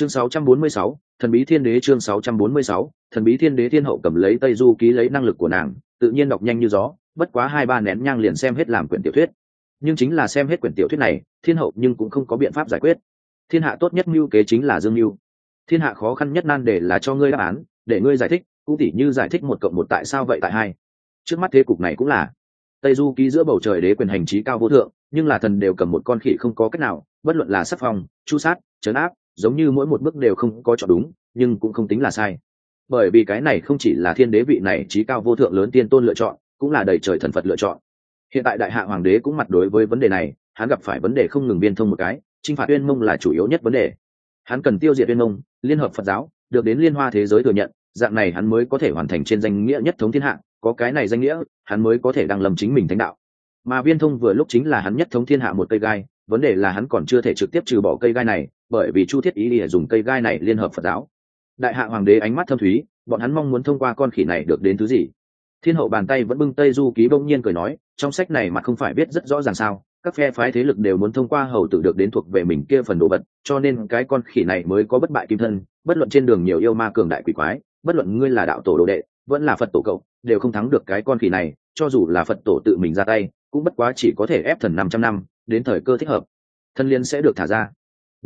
chương 646, thần bí thiên đế chương 646, thần bí thiên đế thiên hậu cầm lấy tây du ký lấy năng lực của nàng tự nhiên đọc nhanh như gió bất quá hai ba nén nhang liền xem hết làm quyển tiểu thuyết. Nhưng chính là xem hết quyển tiểu thuyết này thiên hậu nhưng cũng không có biện pháp giải quyết. Thiên hạ tốt nhất mưu kế chính là dương mưu. Thiên hạ khó khăn nhất nan để là cho ngươi đáp án để ngươi giải thích cũng tỉ như giải thích một cộng một tại sao vậy tại hai. Trước mắt thế cục này cũng là. Tây du ký giữa bầu trời đế quyền hành trí cao vô thượng nhưng là thần đều cầm một con khỉ không có cách nào bất luận là sắc phòng, chu sát trấn áp giống như mỗi một bước đều không có chọn đúng, nhưng cũng không tính là sai. Bởi vì cái này không chỉ là thiên đế vị này trí cao vô thượng lớn tiên tôn lựa chọn, cũng là đầy trời thần phật lựa chọn. Hiện tại đại hạ hoàng đế cũng mặt đối với vấn đề này, hắn gặp phải vấn đề không ngừng biên thông một cái, chinh phạt uyên mông là chủ yếu nhất vấn đề. Hắn cần tiêu diệt uyên mông, liên hợp phật giáo, được đến liên hoa thế giới thừa nhận, dạng này hắn mới có thể hoàn thành trên danh nghĩa nhất thống thiên hạ, có cái này danh nghĩa, hắn mới có thể đăng lầm chính mình thánh đạo. Mà viên thông vừa lúc chính là hắn nhất thống thiên hạ một cây gai, vấn đề là hắn còn chưa thể trực tiếp trừ bỏ cây gai này bởi vì chu thiết ý để dùng cây gai này liên hợp phật giáo. Đại hạ hoàng đế ánh mắt thâm thúy, bọn hắn mong muốn thông qua con khỉ này được đến thứ gì. Thiên hậu bàn tay vẫn bưng tây du ký bỗng nhiên cười nói, trong sách này mà không phải biết rất rõ ràng sao, các phe phái thế lực đều muốn thông qua hầu tử được đến thuộc về mình kia phần đồ vật, cho nên cái con khỉ này mới có bất bại kim thân, bất luận trên đường nhiều yêu ma cường đại quỷ quái, bất luận ngươi là đạo tổ đồ đệ, vẫn là phật tổ cậu, đều không thắng được cái con khỉ này, cho dù là phật tổ tự mình ra tay, cũng bất quá chỉ có thể ép thần năm trăm năm, đến thời cơ thích hợp. Thân liên sẽ được thả ra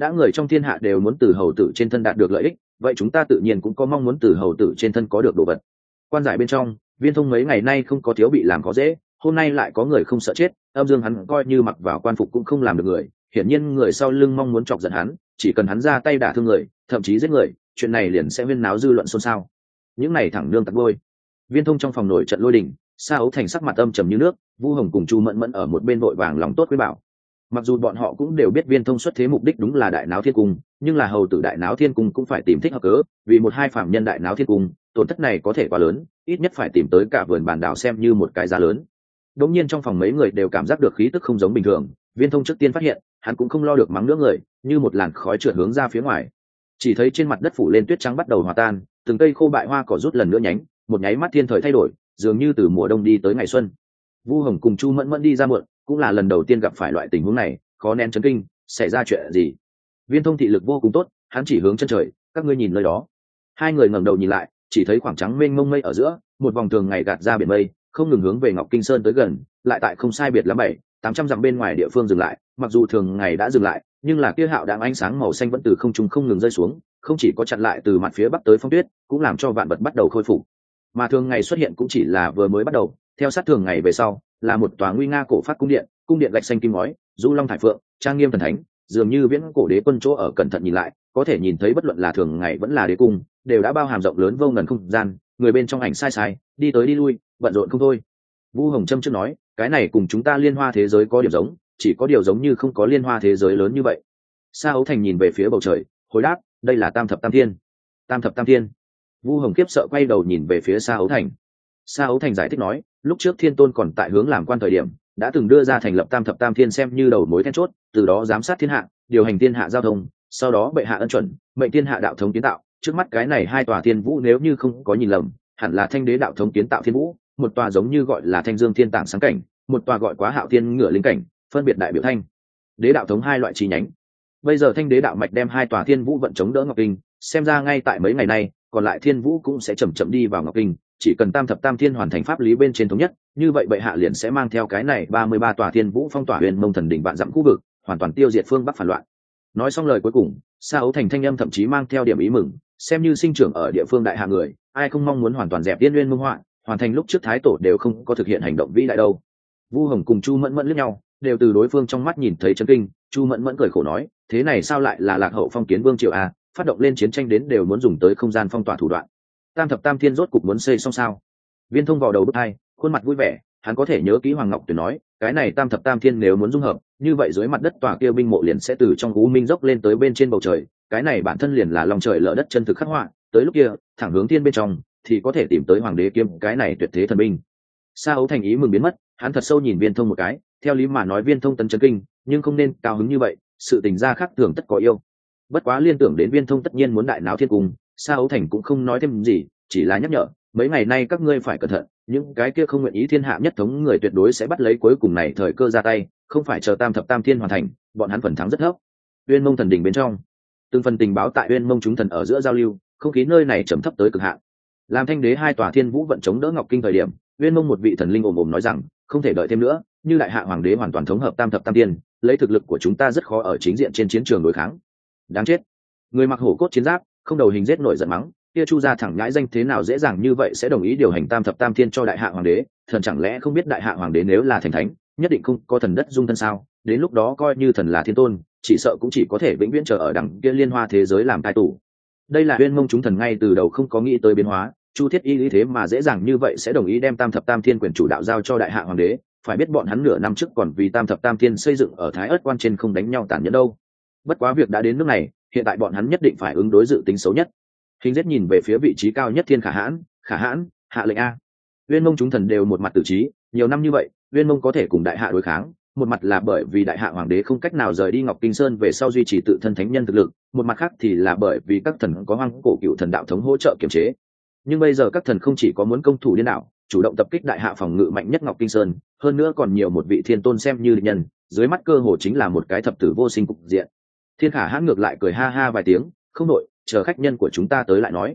đã người trong thiên hạ đều muốn từ hầu tử trên thân đạt được lợi ích, vậy chúng ta tự nhiên cũng có mong muốn từ hầu tử trên thân có được đồ vật. Quan giải bên trong, viên thông mấy ngày nay không có thiếu bị làm có dễ, hôm nay lại có người không sợ chết, âm dương hắn coi như mặc vào quan phục cũng không làm được người, hiển nhiên người sau lưng mong muốn chọc giận hắn, chỉ cần hắn ra tay đả thương người, thậm chí giết người, chuyện này liền sẽ viên náo dư luận xôn xao. Những này thẳng nương tặc bôi viên thông trong phòng nổi trận lôi đình, sa ấu thành sắc mặt âm trầm như nước, vu hồng cùng chu mẫn mẫn ở một bên vội vàng lòng tốt với bảo mặc dù bọn họ cũng đều biết viên thông xuất thế mục đích đúng là đại náo thiên cung, nhưng là hầu tử đại náo thiên cung cũng phải tìm thích hợp cớ, vì một hai phạm nhân đại náo thiên cung, tổn thất này có thể quá lớn, ít nhất phải tìm tới cả vườn bản đảo xem như một cái giá lớn. Đống nhiên trong phòng mấy người đều cảm giác được khí tức không giống bình thường, viên thông trước tiên phát hiện, hắn cũng không lo được mắng nữa người, như một làn khói trượt hướng ra phía ngoài. Chỉ thấy trên mặt đất phủ lên tuyết trắng bắt đầu hòa tan, từng cây khô bại hoa cỏ rút lần nữa nhánh, một nháy mắt thiên thời thay đổi, dường như từ mùa đông đi tới ngày xuân. Vu hồng cùng chu mẫn mẫn đi ra muộn cũng là lần đầu tiên gặp phải loại tình huống này, khó nén chấn kinh, xảy ra chuyện gì? Viên thông thị lực vô cùng tốt, hắn chỉ hướng chân trời, các ngươi nhìn nơi đó. Hai người ngẩng đầu nhìn lại, chỉ thấy khoảng trắng mênh mông mây ở giữa, một vòng thường ngày gạt ra biển mây, không ngừng hướng về ngọc kinh sơn tới gần, lại tại không sai biệt lắm bảy, tám trăm dặm bên ngoài địa phương dừng lại, mặc dù thường ngày đã dừng lại, nhưng là kia hạo đạn ánh sáng màu xanh vẫn từ không trung không ngừng rơi xuống, không chỉ có chặn lại từ mặt phía bắc tới phong tuyết, cũng làm cho vạn vật bắt đầu khôi phục. Mà thường ngày xuất hiện cũng chỉ là vừa mới bắt đầu, theo sát thường ngày về sau là một tòa nguy nga cổ phát cung điện cung điện gạch xanh kim ngói, du long thải phượng, trang nghiêm thần thánh, dường như viễn cổ đế quân chỗ ở cẩn thận nhìn lại, có thể nhìn thấy bất luận là thường ngày vẫn là đế cung, đều đã bao hàm rộng lớn vô ngần không gian, người bên trong ảnh sai sai, đi tới đi lui, bận rộn không thôi. Vu hồng trâm trước nói, cái này cùng chúng ta liên hoa thế giới có điểm giống, chỉ có điều giống như không có liên hoa thế giới lớn như vậy. Sa ấu thành nhìn về phía bầu trời, hồi đáp, đây là tam thập tam thiên. Tam thập tam thiên. Vu hồng kiếp sợ quay đầu nhìn về phía sa ấu thành sa ấu thành giải thích nói, lúc trước thiên tôn còn tại hướng làm quan thời điểm, đã từng đưa ra thành lập tam thập tam thiên xem như đầu mối then chốt, từ đó giám sát thiên hạ, điều hành thiên hạ giao thông, sau đó bệ hạ ân chuẩn, mệnh thiên hạ đạo thống kiến tạo. Trước mắt cái này hai tòa thiên vũ nếu như không có nhìn lầm, hẳn là thanh đế đạo thống kiến tạo thiên vũ, một tòa giống như gọi là thanh dương thiên tảng sáng cảnh, một tòa gọi quá hạo thiên ngựa linh cảnh, phân biệt đại biểu thanh, đế đạo thống hai loại chi nhánh. Bây giờ thanh đế đạo mạch đem hai tòa thiên vũ vận chống đỡ ngọc kinh, xem ra ngay tại mấy ngày nay, còn lại thiên vũ cũng sẽ chầm chậm đi vào ngọc kinh chỉ cần tam thập tam thiên hoàn thành pháp lý bên trên thống nhất, như vậy bệ hạ liền sẽ mang theo cái này ba mươi ba tòa thiên vũ phong tỏa huyền mông thần đỉnh vạn dặm khu vực, hoàn toàn tiêu diệt phương bắc phản loạn. Nói xong lời cuối cùng, sa ấu thành thanh âm thậm chí mang theo điểm ý mừng, xem như sinh trưởng ở địa phương đại hạ người, ai không mong muốn hoàn toàn dẹp tiên nguyên mông họa hoàn thành lúc trước thái tổ đều không có thực hiện hành động vĩ đại đâu. Vu hồng cùng chu mẫn mẫn lẫn nhau, đều từ đối phương trong mắt nhìn thấy chân kinh, chu mẫn mẫn cười khổ nói, thế này sao lại là lạc hậu phong kiến vương triều a, phát động lên chiến tranh đến đều muốn dùng tới không gian phong tỏa thủ đoạn tam thập tam thiên rốt cục muốn xây xong sao? Viên thông vào đầu bước hai khuôn mặt vui vẻ, hắn có thể nhớ kỹ hoàng ngọc tuyển nói, cái này tam thập tam thiên nếu muốn dung hợp, như vậy dưới mặt đất tòa kia binh mộ liền sẽ từ trong u minh dốc lên tới bên trên bầu trời, cái này bản thân liền là lòng trời lỡ đất chân thực khắc họa, tới lúc kia, thẳng hướng thiên bên trong, thì có thể tìm tới hoàng đế kiêm cái này tuyệt thế thần binh. Sa ấu thành ý mừng biến mất, hắn thật sâu nhìn viên thông một cái, theo lý mà nói viên thông tấn chấn kinh, nhưng không nên cao hứng như vậy, sự tình gia khác thường tất có yêu. Bất quá liên tưởng đến viên thông tất nhiên muốn đại náo thiên cung sa ấu thành cũng không nói thêm gì, chỉ là nhắc nhở, mấy ngày nay các ngươi phải cẩn thận, những cái kia không nguyện ý thiên hạ nhất thống người tuyệt đối sẽ bắt lấy cuối cùng này thời cơ ra tay, không phải chờ tam thập tam thiên hoàn thành, bọn hắn phần thắng rất thấp. Uyên mông thần đình bên trong, từng phần tình báo tại uyên mông chúng thần ở giữa giao lưu, không khí nơi này trầm thấp tới cực hạn. Làm thanh đế hai tòa thiên vũ vận chống đỡ ngọc kinh thời điểm, uyên mông một vị thần linh ồm ồm nói rằng, không thể đợi thêm nữa, như đại hạ hoàng đế hoàn toàn thống hợp tam thập tam tiên lấy thực lực của chúng ta rất khó ở chính diện trên chiến trường đối kháng. Đáng chết. Người mặc hổ cốt chiến giáp không đầu hình rết nổi giận mắng, kia chu ra thẳng nhãi danh thế nào dễ dàng như vậy sẽ đồng ý điều hành tam thập tam thiên cho đại hạ hoàng đế, thần chẳng lẽ không biết đại hạ hoàng đế nếu là thành thánh, nhất định không có thần đất dung thân sao? Đến lúc đó coi như thần là thiên tôn, chỉ sợ cũng chỉ có thể vĩnh viễn chờ ở đẳng kia liên hoa thế giới làm tai tù. Đây là huyên mông chúng thần ngay từ đầu không có nghĩ tới biến hóa, chu thiết y lý thế mà dễ dàng như vậy sẽ đồng ý đem tam thập tam thiên quyền chủ đạo giao cho đại hạ hoàng đế, phải biết bọn hắn nửa năm trước còn vì tam thập tam thiên xây dựng ở thái ớt quan trên không đánh nhau tàn nhẫn đâu. Bất quá việc đã đến nước này hiện tại bọn hắn nhất định phải ứng đối dự tính xấu nhất. Hình giết nhìn về phía vị trí cao nhất thiên khả hãn khả hãn, hạ lệnh a. Uyên mông chúng thần đều một mặt tử trí, nhiều năm như vậy uyên mông có thể cùng đại hạ đối kháng, một mặt là bởi vì đại hạ hoàng đế không cách nào rời đi ngọc kinh sơn về sau duy trì tự thân thánh nhân thực lực, một mặt khác thì là bởi vì các thần có hoang cổ cựu thần đạo thống hỗ trợ kiềm chế. Nhưng bây giờ các thần không chỉ có muốn công thủ liên đạo chủ động tập kích đại hạ phòng ngự mạnh nhất ngọc kinh sơn, hơn nữa còn nhiều một vị thiên tôn xem như nhân, dưới mắt cơ hồ chính là một cái thập tử vô sinh cục diện thiên khả hãn ngược lại cười ha ha vài tiếng, không nội chờ khách nhân của chúng ta tới lại nói.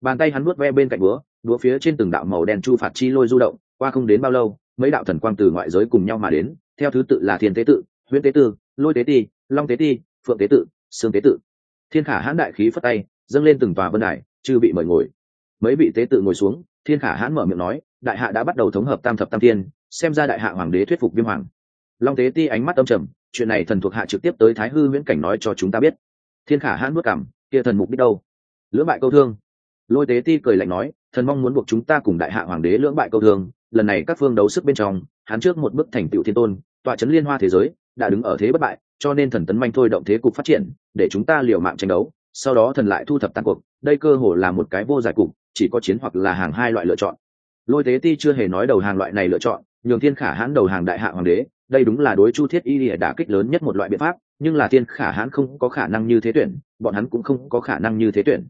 Bàn tay hắn nuốt ve bên cạnh búa búa phía trên từng đạo màu đen chu phạt chi lôi du động, qua không đến bao lâu, mấy đạo thần quang từ ngoại giới cùng nhau mà đến, theo thứ tự là thiên tế tự, huyễn tế tư, lôi tế ti, long tế ti, phượng tế tự, sương tế tự. Thiên khả hãn đại khí phất tay, dâng lên từng tòa vân đài, chư bị mời ngồi. Mấy vị tế tự ngồi xuống, thiên khả hãn mở miệng nói, đại hạ đã bắt đầu thống hợp tam thập tam thiên, xem ra đại hạ hoàng đế thuyết phục viêm hoàng. Long tế ti ánh mắt âm trầm chuyện này thần thuộc hạ trực tiếp tới thái hư huyễn cảnh nói cho chúng ta biết. Thiên khả hãn bước cảm, kia thần mục đích đâu? Lưỡng bại câu thương. Lôi tế ti cười lạnh nói, thần mong muốn buộc chúng ta cùng đại hạ hoàng đế lưỡng bại câu thương, lần này các phương đấu sức bên trong, hắn trước một bước thành tựu thiên tôn, tọa chấn liên hoa thế giới, đã đứng ở thế bất bại, cho nên thần tấn manh thôi động thế cục phát triển, để chúng ta liều mạng tranh đấu, sau đó thần lại thu thập tăng cuộc, đây cơ hồ là một cái vô giải cục, chỉ có chiến hoặc là hàng hai loại lựa chọn. Lôi tế ti chưa hề nói đầu hàng loại này lựa chọn, nhường thiên khả hãn đầu hàng đại hạ hoàng đế đây đúng là đối chu thiết y lìa đả kích lớn nhất một loại biện pháp, nhưng là thiên khả hãn không có khả năng như thế tuyển, bọn hắn cũng không có khả năng như thế tuyển.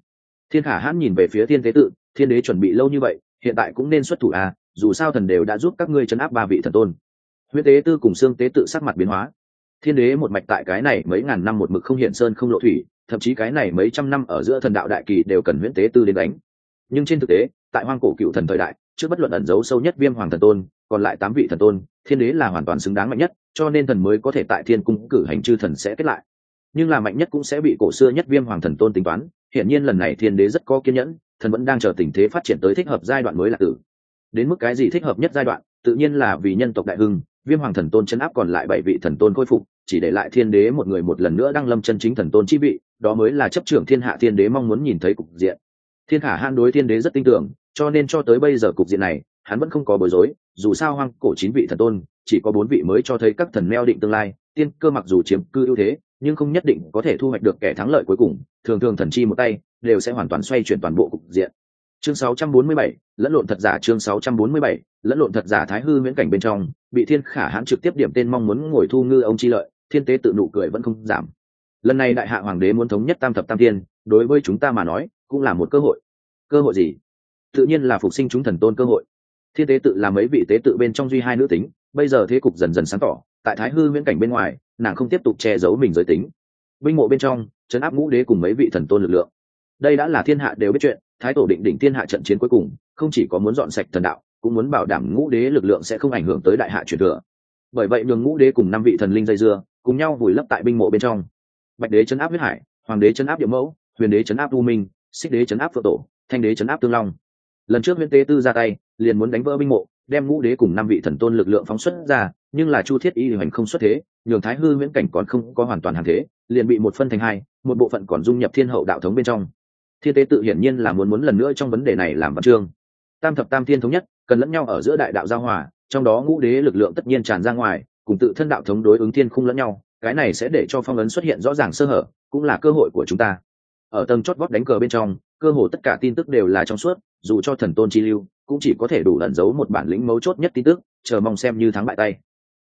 Thiên khả hãn nhìn về phía thiên thế tự, thiên đế chuẩn bị lâu như vậy, hiện tại cũng nên xuất thủ à dù sao thần đều đã giúp các ngươi chấn áp ba vị thần tôn. Huyễn tế tư cùng xương tế tự sắc mặt biến hóa. Thiên đế một mạch tại cái này mấy ngàn năm một mực không hiện sơn không lộ thủy, thậm chí cái này mấy trăm năm ở giữa thần đạo đại kỳ đều cần huyễn tế tư đến đánh. Nhưng trên thực tế, tại hoang cổ cựu thần thời đại trước bất luận ẩn giấu sâu nhất viêm hoàng thần tôn, còn lại tám vị thần tôn, thiên đế là hoàn toàn xứng đáng mạnh nhất, cho nên thần mới có thể tại thiên cung cử hành chư thần sẽ kết lại. Nhưng là mạnh nhất cũng sẽ bị cổ xưa nhất viêm hoàng thần tôn tính toán, hiển nhiên lần này thiên đế rất có kiên nhẫn, thần vẫn đang chờ tình thế phát triển tới thích hợp giai đoạn mới là tử. Đến mức cái gì thích hợp nhất giai đoạn, tự nhiên là vì nhân tộc đại hưng, viêm hoàng thần tôn chấn áp còn lại bảy vị thần tôn khôi phục, chỉ để lại thiên đế một người một lần nữa đăng lâm chân chính thần tôn chi vị, đó mới là chấp trưởng thiên hạ thiên đế mong muốn nhìn thấy cục diện. Thiên khả han đối thiên đế rất tin tưởng cho nên cho tới bây giờ cục diện này hắn vẫn không có bối rối dù sao hoang cổ chín vị thần tôn chỉ có bốn vị mới cho thấy các thần meo định tương lai tiên cơ mặc dù chiếm cư ưu thế nhưng không nhất định có thể thu hoạch được kẻ thắng lợi cuối cùng thường thường thần chi một tay đều sẽ hoàn toàn xoay chuyển toàn bộ cục diện. Chương 647, lẫn lộn thật giả chương 647, lẫn lộn thật giả thái hư miễn cảnh bên trong bị thiên khả hãn trực tiếp điểm tên mong muốn ngồi thu ngư ông chi lợi thiên tế tự nụ cười vẫn không giảm. Lần này đại hạ hoàng đế muốn thống nhất tam thập tam tiên đối với chúng ta mà nói cũng là một cơ hội. Cơ hội gì? Tự nhiên là phục sinh chúng thần tôn cơ hội. Thiên tế tự là mấy vị tế tự bên trong duy hai nữ tính, bây giờ thế cục dần dần sáng tỏ, tại thái hư viễn cảnh bên ngoài, nàng không tiếp tục che giấu mình giới tính. Binh mộ bên trong chấn áp ngũ đế cùng mấy vị thần tôn lực lượng. Đây đã là thiên hạ đều biết chuyện, thái tổ định đỉnh thiên hạ trận chiến cuối cùng, không chỉ có muốn dọn sạch thần đạo, cũng muốn bảo đảm ngũ đế lực lượng sẽ không ảnh hưởng tới đại hạ truyền thừa. Bởi vậy nhường ngũ đế cùng năm vị thần linh dây dưa, cùng nhau vùi lấp tại binh mộ bên trong. Bạch đế chấn áp huyết hải, hoàng đế chấn áp địa mẫu, huyền đế chấn áp u minh, xích đế chấn áp phượng tổ, thanh đế chấn áp tương long lần trước huyễn tế tư ra tay, liền muốn đánh vỡ binh mộ, đem ngũ đế cùng năm vị thần tôn lực lượng phóng xuất ra, nhưng là chu thiết y hành không xuất thế, nhường thái hư Nguyễn cảnh còn không có hoàn toàn hàng thế, liền bị một phân thành hai, một bộ phận còn dung nhập thiên hậu đạo thống bên trong. Thiên tế tự hiển nhiên là muốn muốn lần nữa trong vấn đề này làm văn chương. Tam thập tam thiên thống nhất, cần lẫn nhau ở giữa đại đạo giao hòa, trong đó ngũ đế lực lượng tất nhiên tràn ra ngoài, cùng tự thân đạo thống đối ứng thiên khung lẫn nhau, cái này sẽ để cho phong ấn xuất hiện rõ ràng sơ hở, cũng là cơ hội của chúng ta. Ở tầng chót vót đánh cờ bên trong cơ hồ tất cả tin tức đều là trong suốt, dù cho thần tôn chi lưu, cũng chỉ có thể đủ ẩn giấu một bản lĩnh mấu chốt nhất tin tức, chờ mong xem như thắng bại tay.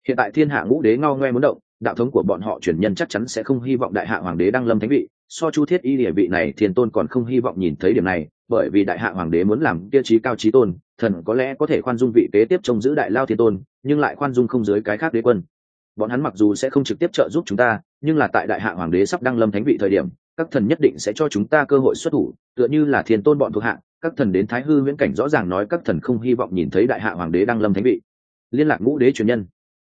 Hiện tại thiên hạ ngũ đế ngao ngoe muốn động, đạo thống của bọn họ truyền nhân chắc chắn sẽ không hy vọng đại hạ hoàng đế đăng lâm thánh vị, so chu thiết y địa vị này thiên tôn còn không hy vọng nhìn thấy điểm này, bởi vì đại hạ hoàng đế muốn làm tiêu chí cao trí tôn, thần có lẽ có thể khoan dung vị kế tiếp trông giữ đại lao thiên tôn, nhưng lại khoan dung không dưới cái khác đế quân. Bọn hắn mặc dù sẽ không trực tiếp trợ giúp chúng ta, nhưng là tại đại hạ hoàng đế sắp đăng lâm thánh vị thời điểm các thần nhất định sẽ cho chúng ta cơ hội xuất thủ, tựa như là thiên tôn bọn thuộc hạ, các thần đến thái hư viễn cảnh rõ ràng nói các thần không hy vọng nhìn thấy đại hạ hoàng đế đang lâm thánh vị. Liên lạc ngũ đế truyền nhân.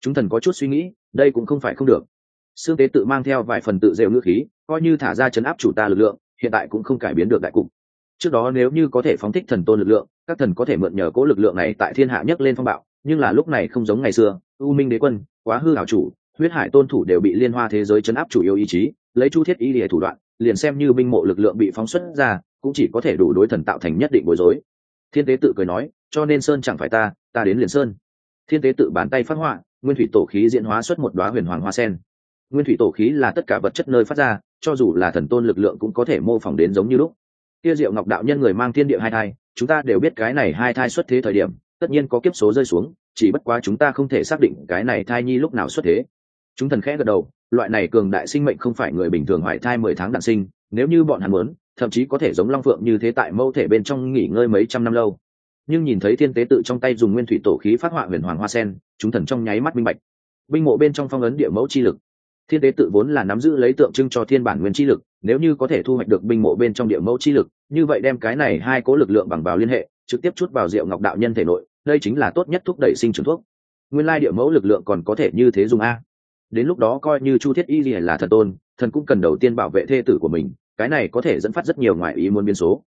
Chúng thần có chút suy nghĩ, đây cũng không phải không được. Xương tế tự mang theo vài phần tự rêu ngữ khí, coi như thả ra chấn áp chủ ta lực lượng, hiện tại cũng không cải biến được đại cục. Trước đó nếu như có thể phóng thích thần tôn lực lượng, các thần có thể mượn nhờ cố lực lượng này tại thiên hạ nhấc lên phong bạo, nhưng là lúc này không giống ngày xưa, u minh đế quân, quá hư hảo chủ, huyết hải tôn thủ đều bị liên hoa thế giới chấn áp chủ yếu ý chí, lấy chu thiết ý địa thủ đoạn liền xem như binh mộ lực lượng bị phóng xuất ra, cũng chỉ có thể đủ đối thần tạo thành nhất định bối rối. Thiên tế tự cười nói, cho nên sơn chẳng phải ta ta đến liền sơn. Thiên tế tự bàn tay phát họa, nguyên thủy tổ khí diễn hóa xuất một đoá huyền hoàng hoa sen. Nguyên thủy tổ khí là tất cả vật chất nơi phát ra, cho dù là thần tôn lực lượng cũng có thể mô phỏng đến giống như lúc. Tiêu diệu ngọc đạo nhân người mang thiên địa hai thai, chúng ta đều biết cái này hai thai xuất thế thời điểm, tất nhiên có kiếp số rơi xuống, chỉ bất quá chúng ta không thể xác định cái này thai nhi lúc nào xuất thế chúng thần khẽ gật đầu, loại này cường đại sinh mệnh không phải người bình thường hoài thai mười tháng đạn sinh, nếu như bọn hắn muốn, thậm chí có thể giống long phượng như thế tại mâu thể bên trong nghỉ ngơi mấy trăm năm lâu. Nhưng nhìn thấy thiên tế tự trong tay dùng nguyên thủy tổ khí phát họa huyền hoàng hoa sen, chúng thần trong nháy mắt minh bạch. Binh mộ bên trong phong ấn địa mẫu chi lực. Thiên tế tự vốn là nắm giữ lấy tượng trưng cho thiên bản nguyên chi lực, nếu như có thể thu hoạch được binh mộ bên trong địa mẫu chi lực, như vậy đem cái này hai cố lực lượng bằng vào liên hệ, trực tiếp chút vào rượu ngọc đạo nhân thể nội, đây chính là tốt nhất thúc đẩy sinh trưởng thuốc. Nguyên lai địa mẫu lực lượng còn có thể như thế dùng a đến lúc đó coi như chu thiết y gì là thần tôn, thần cũng cần đầu tiên bảo vệ thê tử của mình, cái này có thể dẫn phát rất nhiều ngoại ý muốn biến số.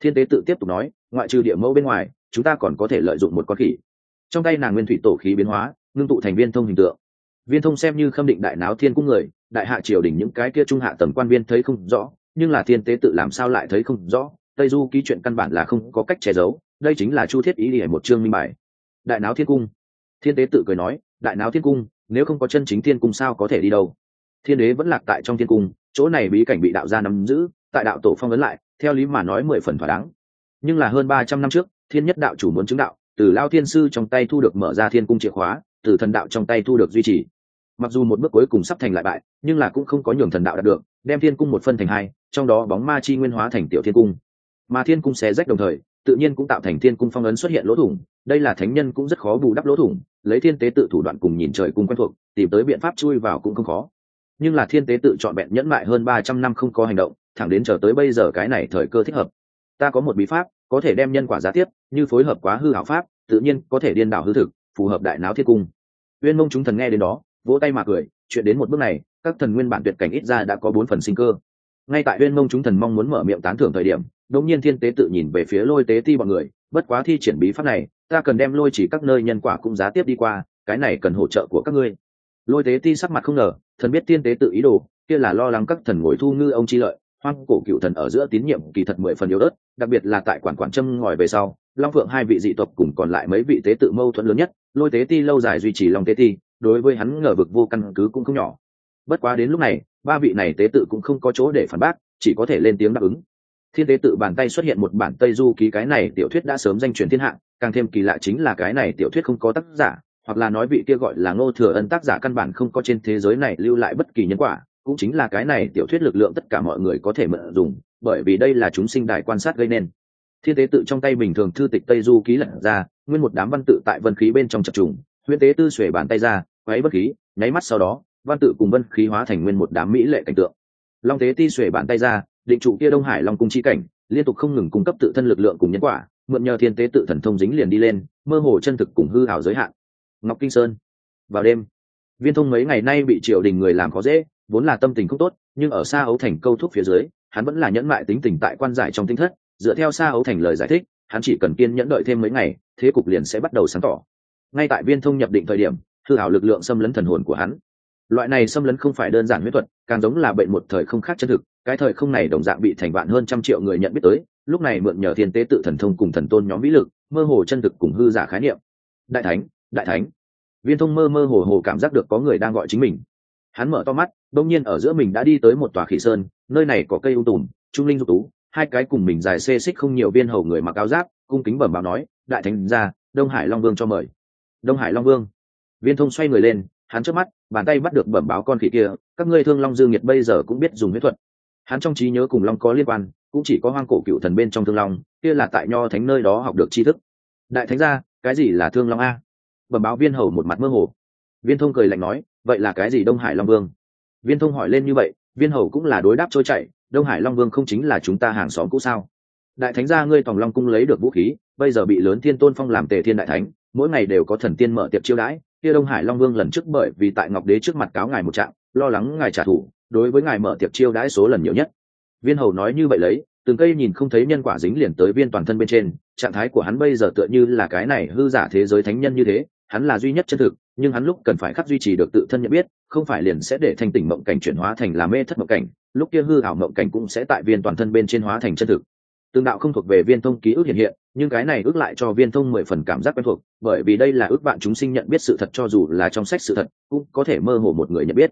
Thiên tế tự tiếp tục nói, ngoại trừ địa mẫu bên ngoài, chúng ta còn có thể lợi dụng một con khỉ. Trong tay nàng nguyên thủy tổ khí biến hóa, ngưng tụ thành viên thông hình tượng. Viên thông xem như khâm định đại náo thiên cung người, đại hạ triều đình những cái kia trung hạ tầng quan viên thấy không rõ, nhưng là thiên tế tự làm sao lại thấy không rõ, tây du ký chuyện căn bản là không có cách che giấu, đây chính là chu thiết ý để một chương minh bài. Đại náo thiên cung. Thiên tế tự cười nói, đại náo thiên cung nếu không có chân chính thiên cung sao có thể đi đâu? Thiên đế vẫn lạc tại trong thiên cung, chỗ này bí cảnh bị đạo gia nắm giữ, tại đạo tổ phong ấn lại, theo lý mà nói mười phần thỏa đáng. Nhưng là hơn ba trăm năm trước, thiên nhất đạo chủ muốn chứng đạo, từ lao thiên sư trong tay thu được mở ra thiên cung chìa khóa, từ thần đạo trong tay thu được duy trì. Mặc dù một bước cuối cùng sắp thành lại bại, nhưng là cũng không có nhường thần đạo đạt được, đem thiên cung một phân thành hai, trong đó bóng ma chi nguyên hóa thành tiểu thiên cung. Mà thiên cung xé rách đồng thời, tự nhiên cũng tạo thành thiên cung phong ấn xuất hiện lỗ thủng, đây là thánh nhân cũng rất khó bù đắp lỗ thủng lấy thiên tế tự thủ đoạn cùng nhìn trời cung quen thuộc, tìm tới biện pháp chui vào cũng không khó. Nhưng là thiên tế tự chọn bẹn nhẫn mại hơn ba trăm năm không có hành động, thẳng đến chờ tới bây giờ cái này thời cơ thích hợp. Ta có một bí pháp, có thể đem nhân quả giá tiếp, như phối hợp quá hư hảo pháp, tự nhiên có thể điên đảo hư thực, phù hợp đại náo thiết cung. Uyên mông chúng thần nghe đến đó, vỗ tay mà cười, chuyện đến một bước này, các thần nguyên bản tuyệt cảnh ít ra đã có bốn phần sinh cơ. Ngay tại uyên mông chúng thần mong muốn mở miệng tán thưởng thời điểm, đột nhiên thiên tế tự nhìn về phía lôi tế ti bọn người, bất quá thi triển bí pháp này ta cần đem lôi chỉ các nơi nhân quả cũng giá tiếp đi qua, cái này cần hỗ trợ của các ngươi. Lôi tế ti sắc mặt không ngờ, thần biết tiên tế tự ý đồ, kia là lo lắng các thần ngồi thu ngư ông chi lợi, hoang cổ cựu thần ở giữa tín nhiệm kỳ thật mười phần yếu ớt, đặc biệt là tại quản quản châm ngòi về sau, long phượng hai vị dị tộc cùng còn lại mấy vị tế tự mâu thuẫn lớn nhất, lôi tế ti lâu dài duy trì lòng tế ti, đối với hắn ngờ vực vô căn cứ cũng không nhỏ. Bất quá đến lúc này, ba vị này tế tự cũng không có chỗ để phản bác, chỉ có thể lên tiếng đáp ứng thiên tế tự bàn tay xuất hiện một bản tây du ký cái này tiểu thuyết đã sớm danh truyền thiên hạ, càng thêm kỳ lạ chính là cái này tiểu thuyết không có tác giả, hoặc là nói vị kia gọi là ngô thừa ân tác giả căn bản không có trên thế giới này lưu lại bất kỳ nhân quả, cũng chính là cái này tiểu thuyết lực lượng tất cả mọi người có thể mượn dùng, bởi vì đây là chúng sinh đài quan sát gây nên. Thiên tế tự trong tay bình thường thư tịch tây du ký lật ra, nguyên một đám văn tự tại vân khí bên trong chập trùng huyễn tế tư xuể bàn tay ra, quấy bất khí, nháy mắt sau đó, văn tự cùng vân khí hóa thành nguyên một đám mỹ lệ cảnh tượng. Long tế ti xuể bàn tay ra định trụ kia đông hải long cung chi cảnh, liên tục không ngừng cung cấp tự thân lực lượng cùng nhân quả, mượn nhờ thiên tế tự thần thông dính liền đi lên, mơ hồ chân thực cùng hư hảo giới hạn. Ngọc kinh sơn, vào đêm, viên thông mấy ngày nay bị triều đình người làm khó dễ, vốn là tâm tình không tốt, nhưng ở xa ấu thành câu thúc phía dưới, hắn vẫn là nhẫn mại tính tình tại quan giải trong tinh thất, dựa theo xa ấu thành lời giải thích, hắn chỉ cần kiên nhẫn đợi thêm mấy ngày, thế cục liền sẽ bắt đầu sáng tỏ. Ngay tại viên thông nhập định thời điểm, hư hảo lực lượng xâm lấn thần hồn của hắn. Loại này xâm lấn không phải đơn giản huyết thuật, càng giống là bệnh một thời không khác chân thực cái thời không này đồng dạng bị thành vạn hơn trăm triệu người nhận biết tới, lúc này mượn nhờ thiên tế tự thần thông cùng thần tôn nhóm vĩ lực, mơ hồ chân thực cùng hư giả khái niệm. Đại thánh đại thánh. Viên thông mơ mơ hồ hồ cảm giác được có người đang gọi chính mình. Hắn mở to mắt, đông nhiên ở giữa mình đã đi tới một tòa khỉ sơn, nơi này có cây ung tùm, trung linh dục tú, hai cái cùng mình dài xê xích không nhiều viên hầu người mặc áo giáp, cung kính bẩm báo nói, đại thánh ra, đông hải long vương cho mời. Đông hải long vương? Viên thông xoay người lên, hắn trước mắt, bàn tay bắt được bẩm báo con khỉ kia, các ngươi thương long dương nhiệt bây giờ cũng biết dùng huyết thuật hắn trong trí nhớ cùng long có liên quan cũng chỉ có hoang cổ cựu thần bên trong thương long kia là tại nho thánh nơi đó học được tri thức. Đại thánh gia, cái gì là thương long a? Bẩm báo viên hầu một mặt mơ hồ. Viên thông cười lạnh nói vậy là cái gì đông hải long vương? Viên thông hỏi lên như vậy viên hầu cũng là đối đáp trôi chảy đông hải long vương không chính là chúng ta hàng xóm cũ sao? Đại thánh gia ngươi tòng long cung lấy được vũ khí bây giờ bị lớn thiên tôn phong làm tề thiên đại thánh mỗi ngày đều có thần tiên mở tiệc chiêu đãi kia đông hải long vương lần trước bởi vì tại ngọc đế trước mặt cáo ngài một trạng lo lắng ngài trả thù đối với ngài mở tiệc chiêu đãi số lần nhiều nhất. Viên hầu nói như vậy lấy, từng cây nhìn không thấy nhân quả dính liền tới viên toàn thân bên trên, trạng thái của hắn bây giờ tựa như là cái này hư giả thế giới thánh nhân như thế, hắn là duy nhất chân thực, nhưng hắn lúc cần phải khắc duy trì được tự thân nhận biết, không phải liền sẽ để thành tỉnh mộng cảnh chuyển hóa thành là mê thất mộng cảnh, lúc kia hư ảo mộng cảnh cũng sẽ tại viên toàn thân bên trên hóa thành chân thực. Tương đạo không thuộc về viên thông ký ức hiện hiện, nhưng cái này ước lại cho viên thông mười phần cảm giác quen thuộc, bởi vì đây là ước bạn chúng sinh nhận biết sự thật cho dù là trong sách sự thật, cũng có thể mơ hồ một người nhận biết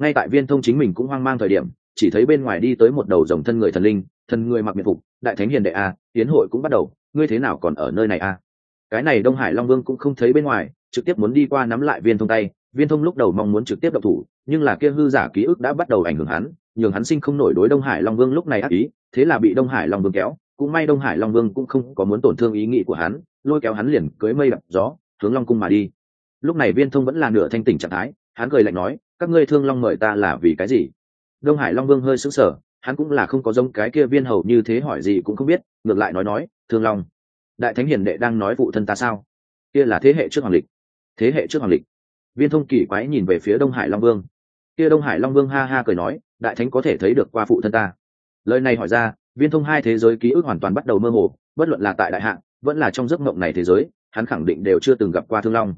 ngay tại viên thông chính mình cũng hoang mang thời điểm, chỉ thấy bên ngoài đi tới một đầu dòng thân người thần linh thần người mặc miệng phục, đại thánh hiền đệ a, tiến hội cũng bắt đầu, ngươi thế nào còn ở nơi này a? Cái này đông hải long vương cũng không thấy bên ngoài, trực tiếp muốn đi qua nắm lại viên thông tay, viên thông lúc đầu mong muốn trực tiếp độc thủ, nhưng là kia hư giả ký ức đã bắt đầu ảnh hưởng hắn, nhường hắn sinh không nổi đối đông hải long vương lúc này ác ý, thế là bị đông hải long vương kéo, cũng may đông hải long vương cũng không có muốn tổn thương ý nghĩ của hắn, lôi kéo hắn liền cưới mây đập gió, hướng long cung mà đi. Lúc này viên thông vẫn là nửa thanh tỉnh trạng thái hắn cười lạnh nói, các ngươi thương long mời ta là vì cái gì? Đông hải long vương hơi sững sờ, hắn cũng là không có giống cái kia viên hầu như thế hỏi gì cũng không biết, ngược lại nói nói, thương long, đại thánh hiền đệ đang nói phụ thân ta sao? Kia là thế hệ trước hoàng lịch, thế hệ trước hoàng lịch. Viên thông kỳ quái nhìn về phía đông hải long vương. Kia đông hải long vương ha ha cười nói, đại thánh có thể thấy được qua phụ thân ta. Lời này hỏi ra, viên thông hai thế giới ký ức hoàn toàn bắt đầu mơ hồ, bất luận là tại đại hạng vẫn là trong giấc mộng này thế giới, hắn khẳng định đều chưa từng gặp qua thương long.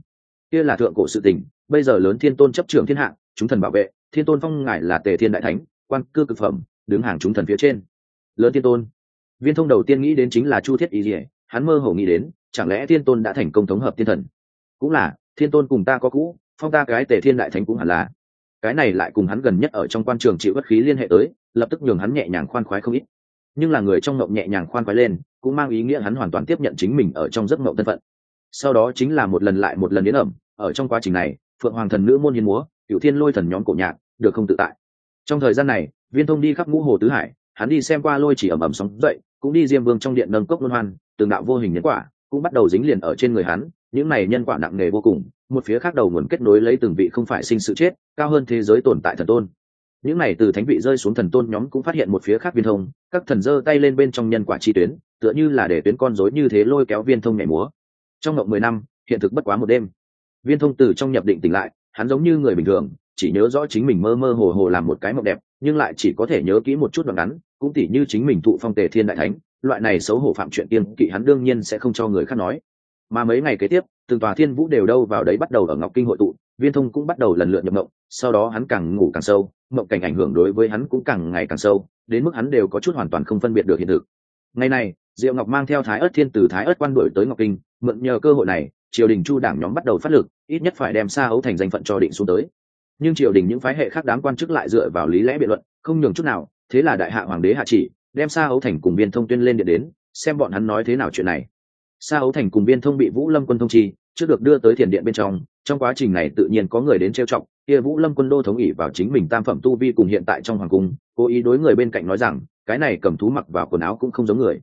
Kia là thượng cổ sự tình bây giờ lớn thiên tôn chấp trưởng thiên hạ, chúng thần bảo vệ, thiên tôn phong ngài là tề thiên đại thánh, quan cư cực phẩm, đứng hàng chúng thần phía trên. Lớn thiên tôn. Viên thông đầu tiên nghĩ đến chính là chu thiết y dỉa hắn mơ hồ nghĩ đến, chẳng lẽ thiên tôn đã thành công thống hợp thiên thần? Cũng là, thiên tôn cùng ta có cũ, phong ta cái tề thiên đại thánh cũng hẳn là. Cái này lại cùng hắn gần nhất ở trong quan trường chịu bất khí liên hệ tới, lập tức nhường hắn nhẹ nhàng khoan khoái không ít. Nhưng là người trong mộng nhẹ nhàng khoan khoái lên, cũng mang ý nghĩa hắn hoàn toàn tiếp nhận chính mình ở trong giấc mộng thân phận. Sau đó chính là một lần lại một lần đến ẩm, ở trong quá trình này phượng hoàng thần nữ môn hiến múa cựu thiên lôi thần nhóm cổ nhạc, được không tự tại. Trong thời gian này, viên thông đi khắp ngũ hồ tứ hải, hắn đi xem qua lôi chỉ ẩm ẩm sóng dậy, cũng đi diêm vương trong điện nâng cốc luân hoan, từng đạo vô hình nhân quả, cũng bắt đầu dính liền ở trên người hắn, những này nhân quả nặng nề vô cùng, một phía khác đầu nguồn kết nối lấy từng vị không phải sinh sự chết, cao hơn thế giới tồn tại thần tôn. Những này từ thánh vị rơi xuống thần tôn nhóm cũng phát hiện một phía khác viên thông, các thần giơ tay lên bên trong nhân quả chi tuyến, tựa như là để tuyến con rối như thế lôi kéo viên thông nhảy múa. Trong ngộng mười năm, hiện thực bất quá một đêm viên thông từ trong nhập định tỉnh lại, hắn giống như người bình thường, chỉ nhớ rõ chính mình mơ mơ hồ hồ làm một cái mộng đẹp, nhưng lại chỉ có thể nhớ kỹ một chút đoạn ngắn, cũng tỉ như chính mình thụ phong tề thiên đại thánh, loại này xấu hổ phạm chuyện tiên kỵ hắn đương nhiên sẽ không cho người khác nói. Mà mấy ngày kế tiếp, từng tòa thiên vũ đều đâu vào đấy bắt đầu ở ngọc kinh hội tụ, viên thông cũng bắt đầu lần lượt nhập mộng, sau đó hắn càng ngủ càng sâu, mộng cảnh ảnh hưởng đối với hắn cũng càng ngày càng sâu, đến mức hắn đều có chút hoàn toàn không phân biệt được hiện thực. Ngày này, diệu ngọc mang theo thái ớt thiên từ thái ớt quan đổi tới ngọc kinh, mượn nhờ cơ hội này, triều đình chu đảng nhóm bắt đầu phát lực ít nhất phải đem xa ấu thành danh phận cho định xuống tới. Nhưng triều đình những phái hệ khác đám quan chức lại dựa vào lý lẽ biện luận không nhường chút nào thế là đại hạ hoàng đế hạ chỉ đem xa ấu thành cùng viên thông tuyên lên điện đến xem bọn hắn nói thế nào chuyện này. Xa ấu thành cùng viên thông bị vũ lâm quân thông chi trước được đưa tới thiền điện bên trong trong quá trình này tự nhiên có người đến trêu trọng, kia vũ lâm quân đô thống ỉ vào chính mình tam phẩm tu vi cùng hiện tại trong hoàng cung cố ý đối người bên cạnh nói rằng cái này cầm thú mặc vào quần áo cũng không giống người.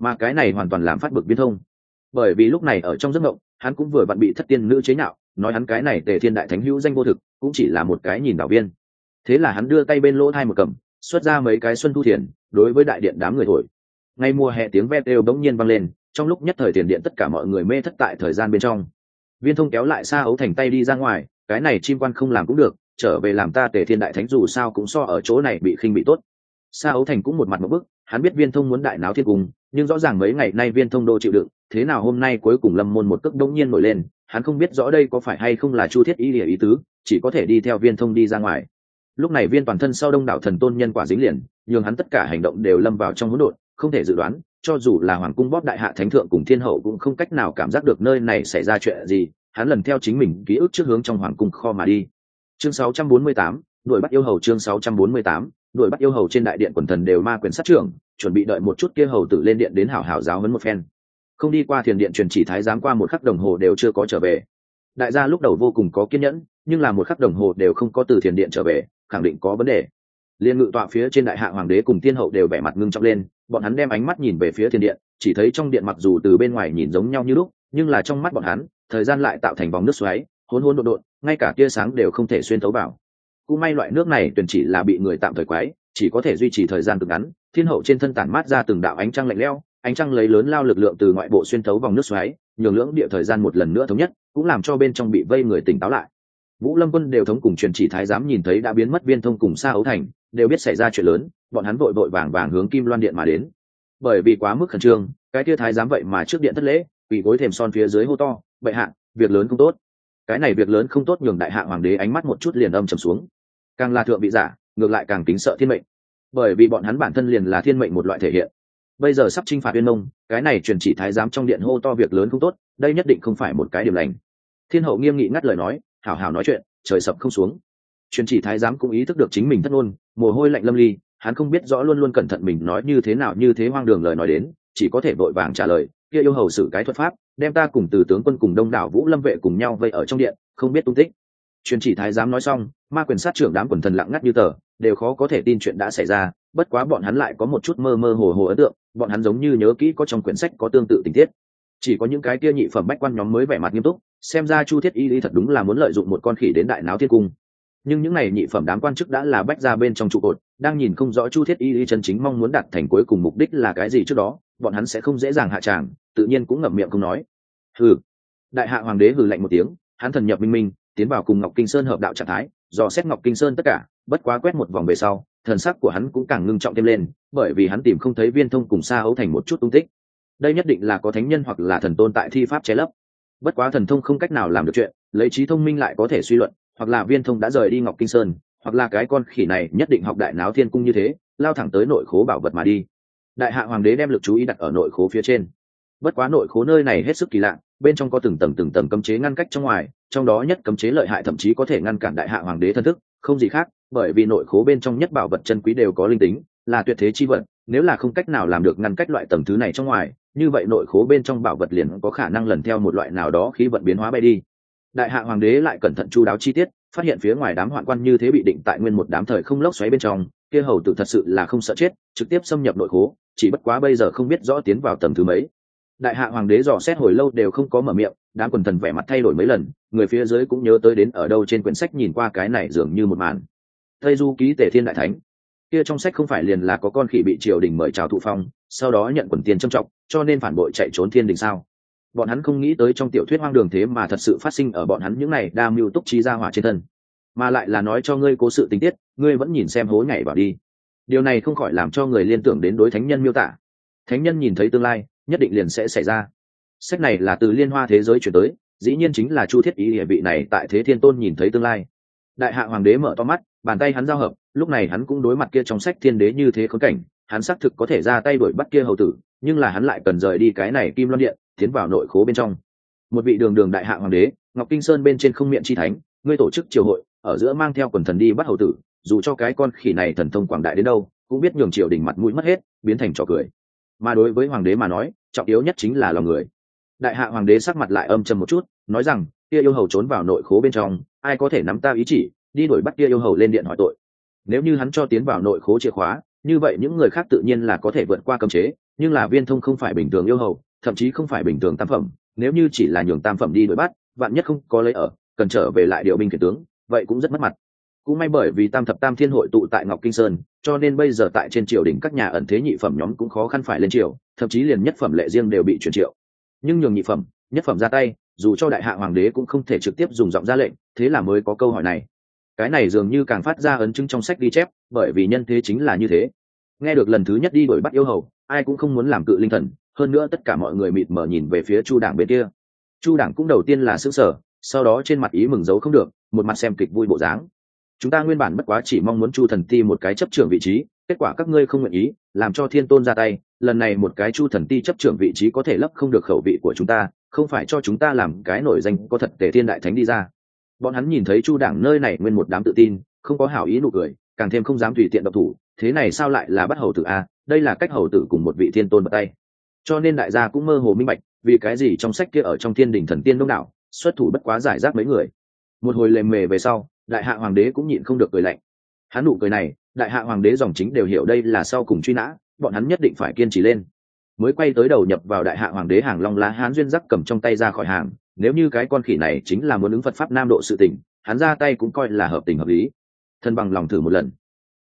Mà cái này hoàn toàn làm phát bực viên thông. Bởi vì lúc này ở trong giấc mộng hắn cũng vừa vặn bị thất tiên nữ chế nhạo nói hắn cái này tề thiên đại thánh hữu danh vô thực, cũng chỉ là một cái nhìn đạo viên. Thế là hắn đưa tay bên lỗ thai một cầm, xuất ra mấy cái xuân thu thiền, đối với đại điện đám người thổi. Ngay mùa hè tiếng ve đều bỗng nhiên vang lên, trong lúc nhất thời tiền điện tất cả mọi người mê thất tại thời gian bên trong. Viên thông kéo lại xa ấu thành tay đi ra ngoài, cái này chim quan không làm cũng được, trở về làm ta tề thiên đại thánh dù sao cũng so ở chỗ này bị khinh bị tốt. Xa ấu thành cũng một mặt một bức hắn biết viên thông muốn đại náo thiên cung nhưng rõ ràng mấy ngày nay viên thông đô chịu đựng thế nào hôm nay cuối cùng lâm môn một cước đống nhiên nổi lên hắn không biết rõ đây có phải hay không là chu thiết ý địa ý tứ chỉ có thể đi theo viên thông đi ra ngoài. Lúc này viên toàn thân sau đông đảo thần tôn nhân quả dính liền nhường hắn tất cả hành động đều lâm vào trong hỗn độn không thể dự đoán cho dù là hoàng cung bóp đại hạ thánh thượng cùng thiên hậu cũng không cách nào cảm giác được nơi này xảy ra chuyện gì hắn lần theo chính mình ký ức trước hướng trong hoàng cung kho mà đi. Chương 648, đuổi bắt yêu hầu chương 648, đuổi bắt yêu hầu trên đại điện quần thần đều ma quyền sát trưởng, chuẩn bị đợi một chút kia hầu tử lên điện đến hảo hảo giáo huấn một phen. Không đi qua thiền điện truyền chỉ thái giám qua một khắc đồng hồ đều chưa có trở về. Đại gia lúc đầu vô cùng có kiên nhẫn, nhưng là một khắc đồng hồ đều không có từ thiền điện trở về, khẳng định có vấn đề. Liên ngự tọa phía trên đại hạ hoàng đế cùng tiên hậu đều vẻ mặt ngưng trọng lên, bọn hắn đem ánh mắt nhìn về phía thiền điện, chỉ thấy trong điện mặc dù từ bên ngoài nhìn giống nhau như lúc, nhưng là trong mắt bọn hắn, thời gian lại tạo thành vòng nước xoáy, hỗn hỗn độn độn, ngay cả tia sáng đều không thể xuyên thấu vào cũng may loại nước này tuyển chỉ là bị người tạm thời quái, chỉ có thể duy trì thời gian cực ngắn. Thiên hậu trên thân tản mát ra từng đạo ánh trăng lạnh lẽo, ánh trăng lấy lớn lao lực lượng từ ngoại bộ xuyên thấu vòng nước xoáy, nhường lưỡng địa thời gian một lần nữa thống nhất, cũng làm cho bên trong bị vây người tỉnh táo lại. Vũ lâm quân đều thống cùng truyền chỉ thái giám nhìn thấy đã biến mất viên thông cùng xa ấu thành, đều biết xảy ra chuyện lớn, bọn hắn vội vội vàng vàng hướng kim loan điện mà đến. Bởi vì quá mức khẩn trương, cái kia thái giám vậy mà trước điện thất lễ bị gối thềm son phía dưới hô to, bệ hạ, việc lớn không tốt. Cái này việc lớn không tốt nhường đại hạ hoàng đế ánh mắt một chút liền âm trầm xuống càng là thượng vị giả, ngược lại càng kính sợ thiên mệnh. Bởi vì bọn hắn bản thân liền là thiên mệnh một loại thể hiện. Bây giờ sắp chinh phạt viên mông, cái này truyền chỉ thái giám trong điện hô to việc lớn không tốt, đây nhất định không phải một cái điểm lành. Thiên hậu nghiêm nghị ngắt lời nói, hảo hảo nói chuyện, trời sập không xuống. Truyền chỉ thái giám cũng ý thức được chính mình thất ngôn, mồ hôi lạnh lâm ly, hắn không biết rõ luôn luôn cẩn thận mình nói như thế nào như thế hoang đường lời nói đến, chỉ có thể vội vàng trả lời, kia yêu hầu xử cái thuật pháp, đem ta cùng từ tướng quân cùng đông đảo vũ lâm vệ cùng nhau vây ở trong điện, không biết tung tích truyền chỉ thái giám nói xong, ma quyền sát trưởng đám quần thần lặng ngắt như tờ, đều khó có thể tin chuyện đã xảy ra, bất quá bọn hắn lại có một chút mơ mơ hồ hồ ấn tượng, bọn hắn giống như nhớ kỹ có trong quyển sách có tương tự tình tiết. Chỉ có những cái kia nhị phẩm bách quan nhóm mới vẻ mặt nghiêm túc, xem ra chu thiết y lý thật đúng là muốn lợi dụng một con khỉ đến đại náo thiên cung. Nhưng những này nhị phẩm đám quan chức đã là bách ra bên trong trụ cột, đang nhìn không rõ chu thiết y lý chân chính mong muốn đạt thành cuối cùng mục đích là cái gì trước đó, bọn hắn sẽ không dễ dàng hạ tràng, tự nhiên cũng ngậm miệng không nói. Hừ. Đại hạ hoàng đế hừ lạnh một tiếng, hắn thần nhập minh minh tiến vào cùng ngọc kinh sơn hợp đạo trạng thái, dò xét ngọc kinh sơn tất cả, bất quá quét một vòng về sau, thần sắc của hắn cũng càng ngưng trọng thêm lên, bởi vì hắn tìm không thấy viên thông cùng xa ấu thành một chút tung tích. Đây nhất định là có thánh nhân hoặc là thần tôn tại thi pháp che lấp. Bất quá thần thông không cách nào làm được chuyện, lấy trí thông minh lại có thể suy luận, hoặc là viên thông đã rời đi ngọc kinh sơn, hoặc là cái con khỉ này nhất định học đại náo thiên cung như thế, lao thẳng tới nội khố bảo vật mà đi. Đại hạ hoàng đế đem lực chú ý đặt ở nội khố phía trên. Bất quá nội khố nơi này hết sức kỳ lạ, bên trong có từng tầng từng tầng cấm chế ngăn cách trong ngoài trong đó nhất cấm chế lợi hại thậm chí có thể ngăn cản đại hạ hoàng đế thân thức, không gì khác, bởi vì nội khố bên trong nhất bảo vật chân quý đều có linh tính, là tuyệt thế chi vật, nếu là không cách nào làm được ngăn cách loại tầm thứ này trong ngoài, như vậy nội khố bên trong bảo vật liền có khả năng lần theo một loại nào đó khí vận biến hóa bay đi. Đại hạ hoàng đế lại cẩn thận chu đáo chi tiết, phát hiện phía ngoài đám hoạn quan như thế bị định tại nguyên một đám thời không lốc xoáy bên trong, kia hầu tử thật sự là không sợ chết, trực tiếp xâm nhập nội khố, chỉ bất quá bây giờ không biết rõ tiến vào tầm thứ mấy đại hạ hoàng đế dò xét hồi lâu đều không có mở miệng, đám quần thần vẻ mặt thay đổi mấy lần, người phía dưới cũng nhớ tới đến ở đâu trên quyển sách nhìn qua cái này dường như một màn. Tây du ký tể thiên đại thánh. Kia trong sách không phải liền là có con khỉ bị triều đình mời chào thụ phong, sau đó nhận quần tiền trâm trọng, cho nên phản bội chạy trốn thiên đình sao? Bọn hắn không nghĩ tới trong tiểu thuyết hoang đường thế mà thật sự phát sinh ở bọn hắn những này đa mưu túc trí ra hỏa trên thân. Mà lại là nói cho ngươi cố sự tình tiết, ngươi vẫn nhìn xem hối ngày vào đi. Điều này không khỏi làm cho người liên tưởng đến đối thánh nhân miêu tả. Thánh nhân nhìn thấy tương lai nhất định liền sẽ xảy ra. Sách này là từ liên hoa thế giới chuyển tới, dĩ nhiên chính là chu thiết ý địa vị này tại thế thiên tôn nhìn thấy tương lai. Đại hạ hoàng đế mở to mắt, bàn tay hắn giao hợp, lúc này hắn cũng đối mặt kia trong sách thiên đế như thế khốn cảnh, hắn xác thực có thể ra tay đuổi bắt kia hầu tử, nhưng là hắn lại cần rời đi cái này kim loan điện, tiến vào nội khố bên trong. Một vị đường đường đại hạ hoàng đế, ngọc kinh sơn bên trên không miệng chi thánh, ngươi tổ chức triều hội, ở giữa mang theo quần thần đi bắt hầu tử, dù cho cái con khỉ này thần thông quảng đại đến đâu, cũng biết nhường triều đình mặt mũi mất hết, biến thành trò cười mà đối với hoàng đế mà nói, trọng yếu nhất chính là lòng người. Đại hạ hoàng đế sắc mặt lại âm trầm một chút, nói rằng, kia yêu hầu trốn vào nội khố bên trong, ai có thể nắm ta ý chỉ, đi đuổi bắt kia yêu hầu lên điện hỏi tội. Nếu như hắn cho tiến vào nội khố chìa khóa, như vậy những người khác tự nhiên là có thể vượt qua cấm chế, nhưng là viên thông không phải bình thường yêu hầu, thậm chí không phải bình thường tam phẩm. Nếu như chỉ là nhường tam phẩm đi đuổi bắt, vạn nhất không có lấy ở, cần trở về lại điều binh khiển tướng, vậy cũng rất mất mặt cũng may bởi vì tam thập tam thiên hội tụ tại ngọc kinh sơn, cho nên bây giờ tại trên triều đình các nhà ẩn thế nhị phẩm nhóm cũng khó khăn phải lên triều, thậm chí liền nhất phẩm lệ riêng đều bị chuyển triệu. Nhưng nhường nhị phẩm, nhất phẩm ra tay, dù cho đại hạ hoàng đế cũng không thể trực tiếp dùng giọng ra lệnh, thế là mới có câu hỏi này. Cái này dường như càng phát ra ấn chứng trong sách ghi chép, bởi vì nhân thế chính là như thế. Nghe được lần thứ nhất đi đuổi bắt yêu hầu, ai cũng không muốn làm cự linh thần, hơn nữa tất cả mọi người mịt mờ nhìn về phía chu đảng bên kia. Chu đảng cũng đầu tiên là xứ sở sau đó trên mặt ý mừng giấu không được, một mặt xem kịch vui bộ dáng chúng ta nguyên bản bất quá chỉ mong muốn chu thần ti một cái chấp trưởng vị trí, kết quả các ngươi không nguyện ý, làm cho thiên tôn ra tay, lần này một cái chu thần ti chấp trưởng vị trí có thể lấp không được khẩu vị của chúng ta, không phải cho chúng ta làm cái nổi danh có thật để thiên đại thánh đi ra. Bọn hắn nhìn thấy chu đảng nơi này nguyên một đám tự tin, không có hảo ý nụ cười, càng thêm không dám tùy tiện độc thủ, thế này sao lại là bắt hầu tử a, đây là cách hầu tử cùng một vị thiên tôn bật tay. Cho nên đại gia cũng mơ hồ minh bạch, vì cái gì trong sách kia ở trong thiên đình thần tiên đông đảo, xuất thủ bất quá giải rác mấy người. Một hồi lề mề về sau đại hạ hoàng đế cũng nhịn không được cười lạnh. Hắn nụ cười này, đại hạ hoàng đế dòng chính đều hiểu đây là sau cùng truy nã, bọn hắn nhất định phải kiên trì lên. Mới quay tới đầu nhập vào đại hạ hoàng đế hàng long lá hán duyên giắc cầm trong tay ra khỏi hàng, nếu như cái con khỉ này chính là muốn ứng phật pháp nam độ sự tình, hắn ra tay cũng coi là hợp tình hợp lý. Thân bằng lòng thử một lần.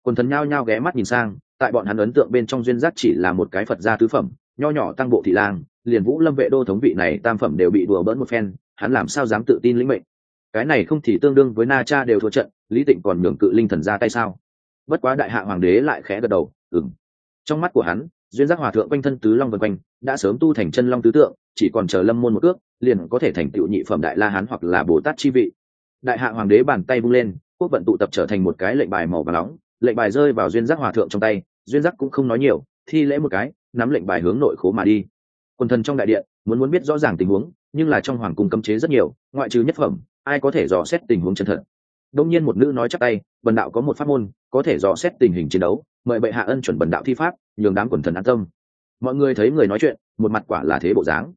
Quần thần nhao nhao ghé mắt nhìn sang, tại bọn hắn ấn tượng bên trong duyên giác chỉ là một cái phật gia tứ phẩm, nho nhỏ tăng bộ thị lang, liền vũ lâm vệ đô thống vị này tam phẩm đều bị đùa bỡn một phen, hắn làm sao dám tự tin lĩnh mệnh? Cái này không thì tương đương với na cha đều thua trận, lý tịnh còn nhường cự linh thần ra tay sao? Bất quá đại hạ hoàng đế lại khẽ gật đầu ừng trong mắt của hắn, duyên giác hòa thượng quanh thân tứ long vân quanh, đã sớm tu thành chân long tứ tượng, chỉ còn chờ lâm môn một ước liền có thể thành tựu nhị phẩm đại la hán hoặc là bồ tát chi vị. Đại hạ hoàng đế bàn tay vung lên, quốc vận tụ tập trở thành một cái lệnh bài màu và nóng, lệnh bài rơi vào duyên giác hòa thượng trong tay, duyên giác cũng không nói nhiều, thi lễ một cái, nắm lệnh bài hướng nội khố mà đi. Quần thần trong đại điện, muốn muốn biết rõ ràng tình huống, nhưng là trong hoàng cung cấm chế rất nhiều, ngoại trừ nhất phẩm ai có thể dò xét tình huống chân thật? Đông nhiên một nữ nói chắc tay, bần đạo có một pháp môn, có thể dò xét tình hình chiến đấu, mời bệ hạ ân chuẩn bần đạo thi pháp, nhường đám quần thần an tâm. Mọi người thấy người nói chuyện, một mặt quả là thế bộ dáng.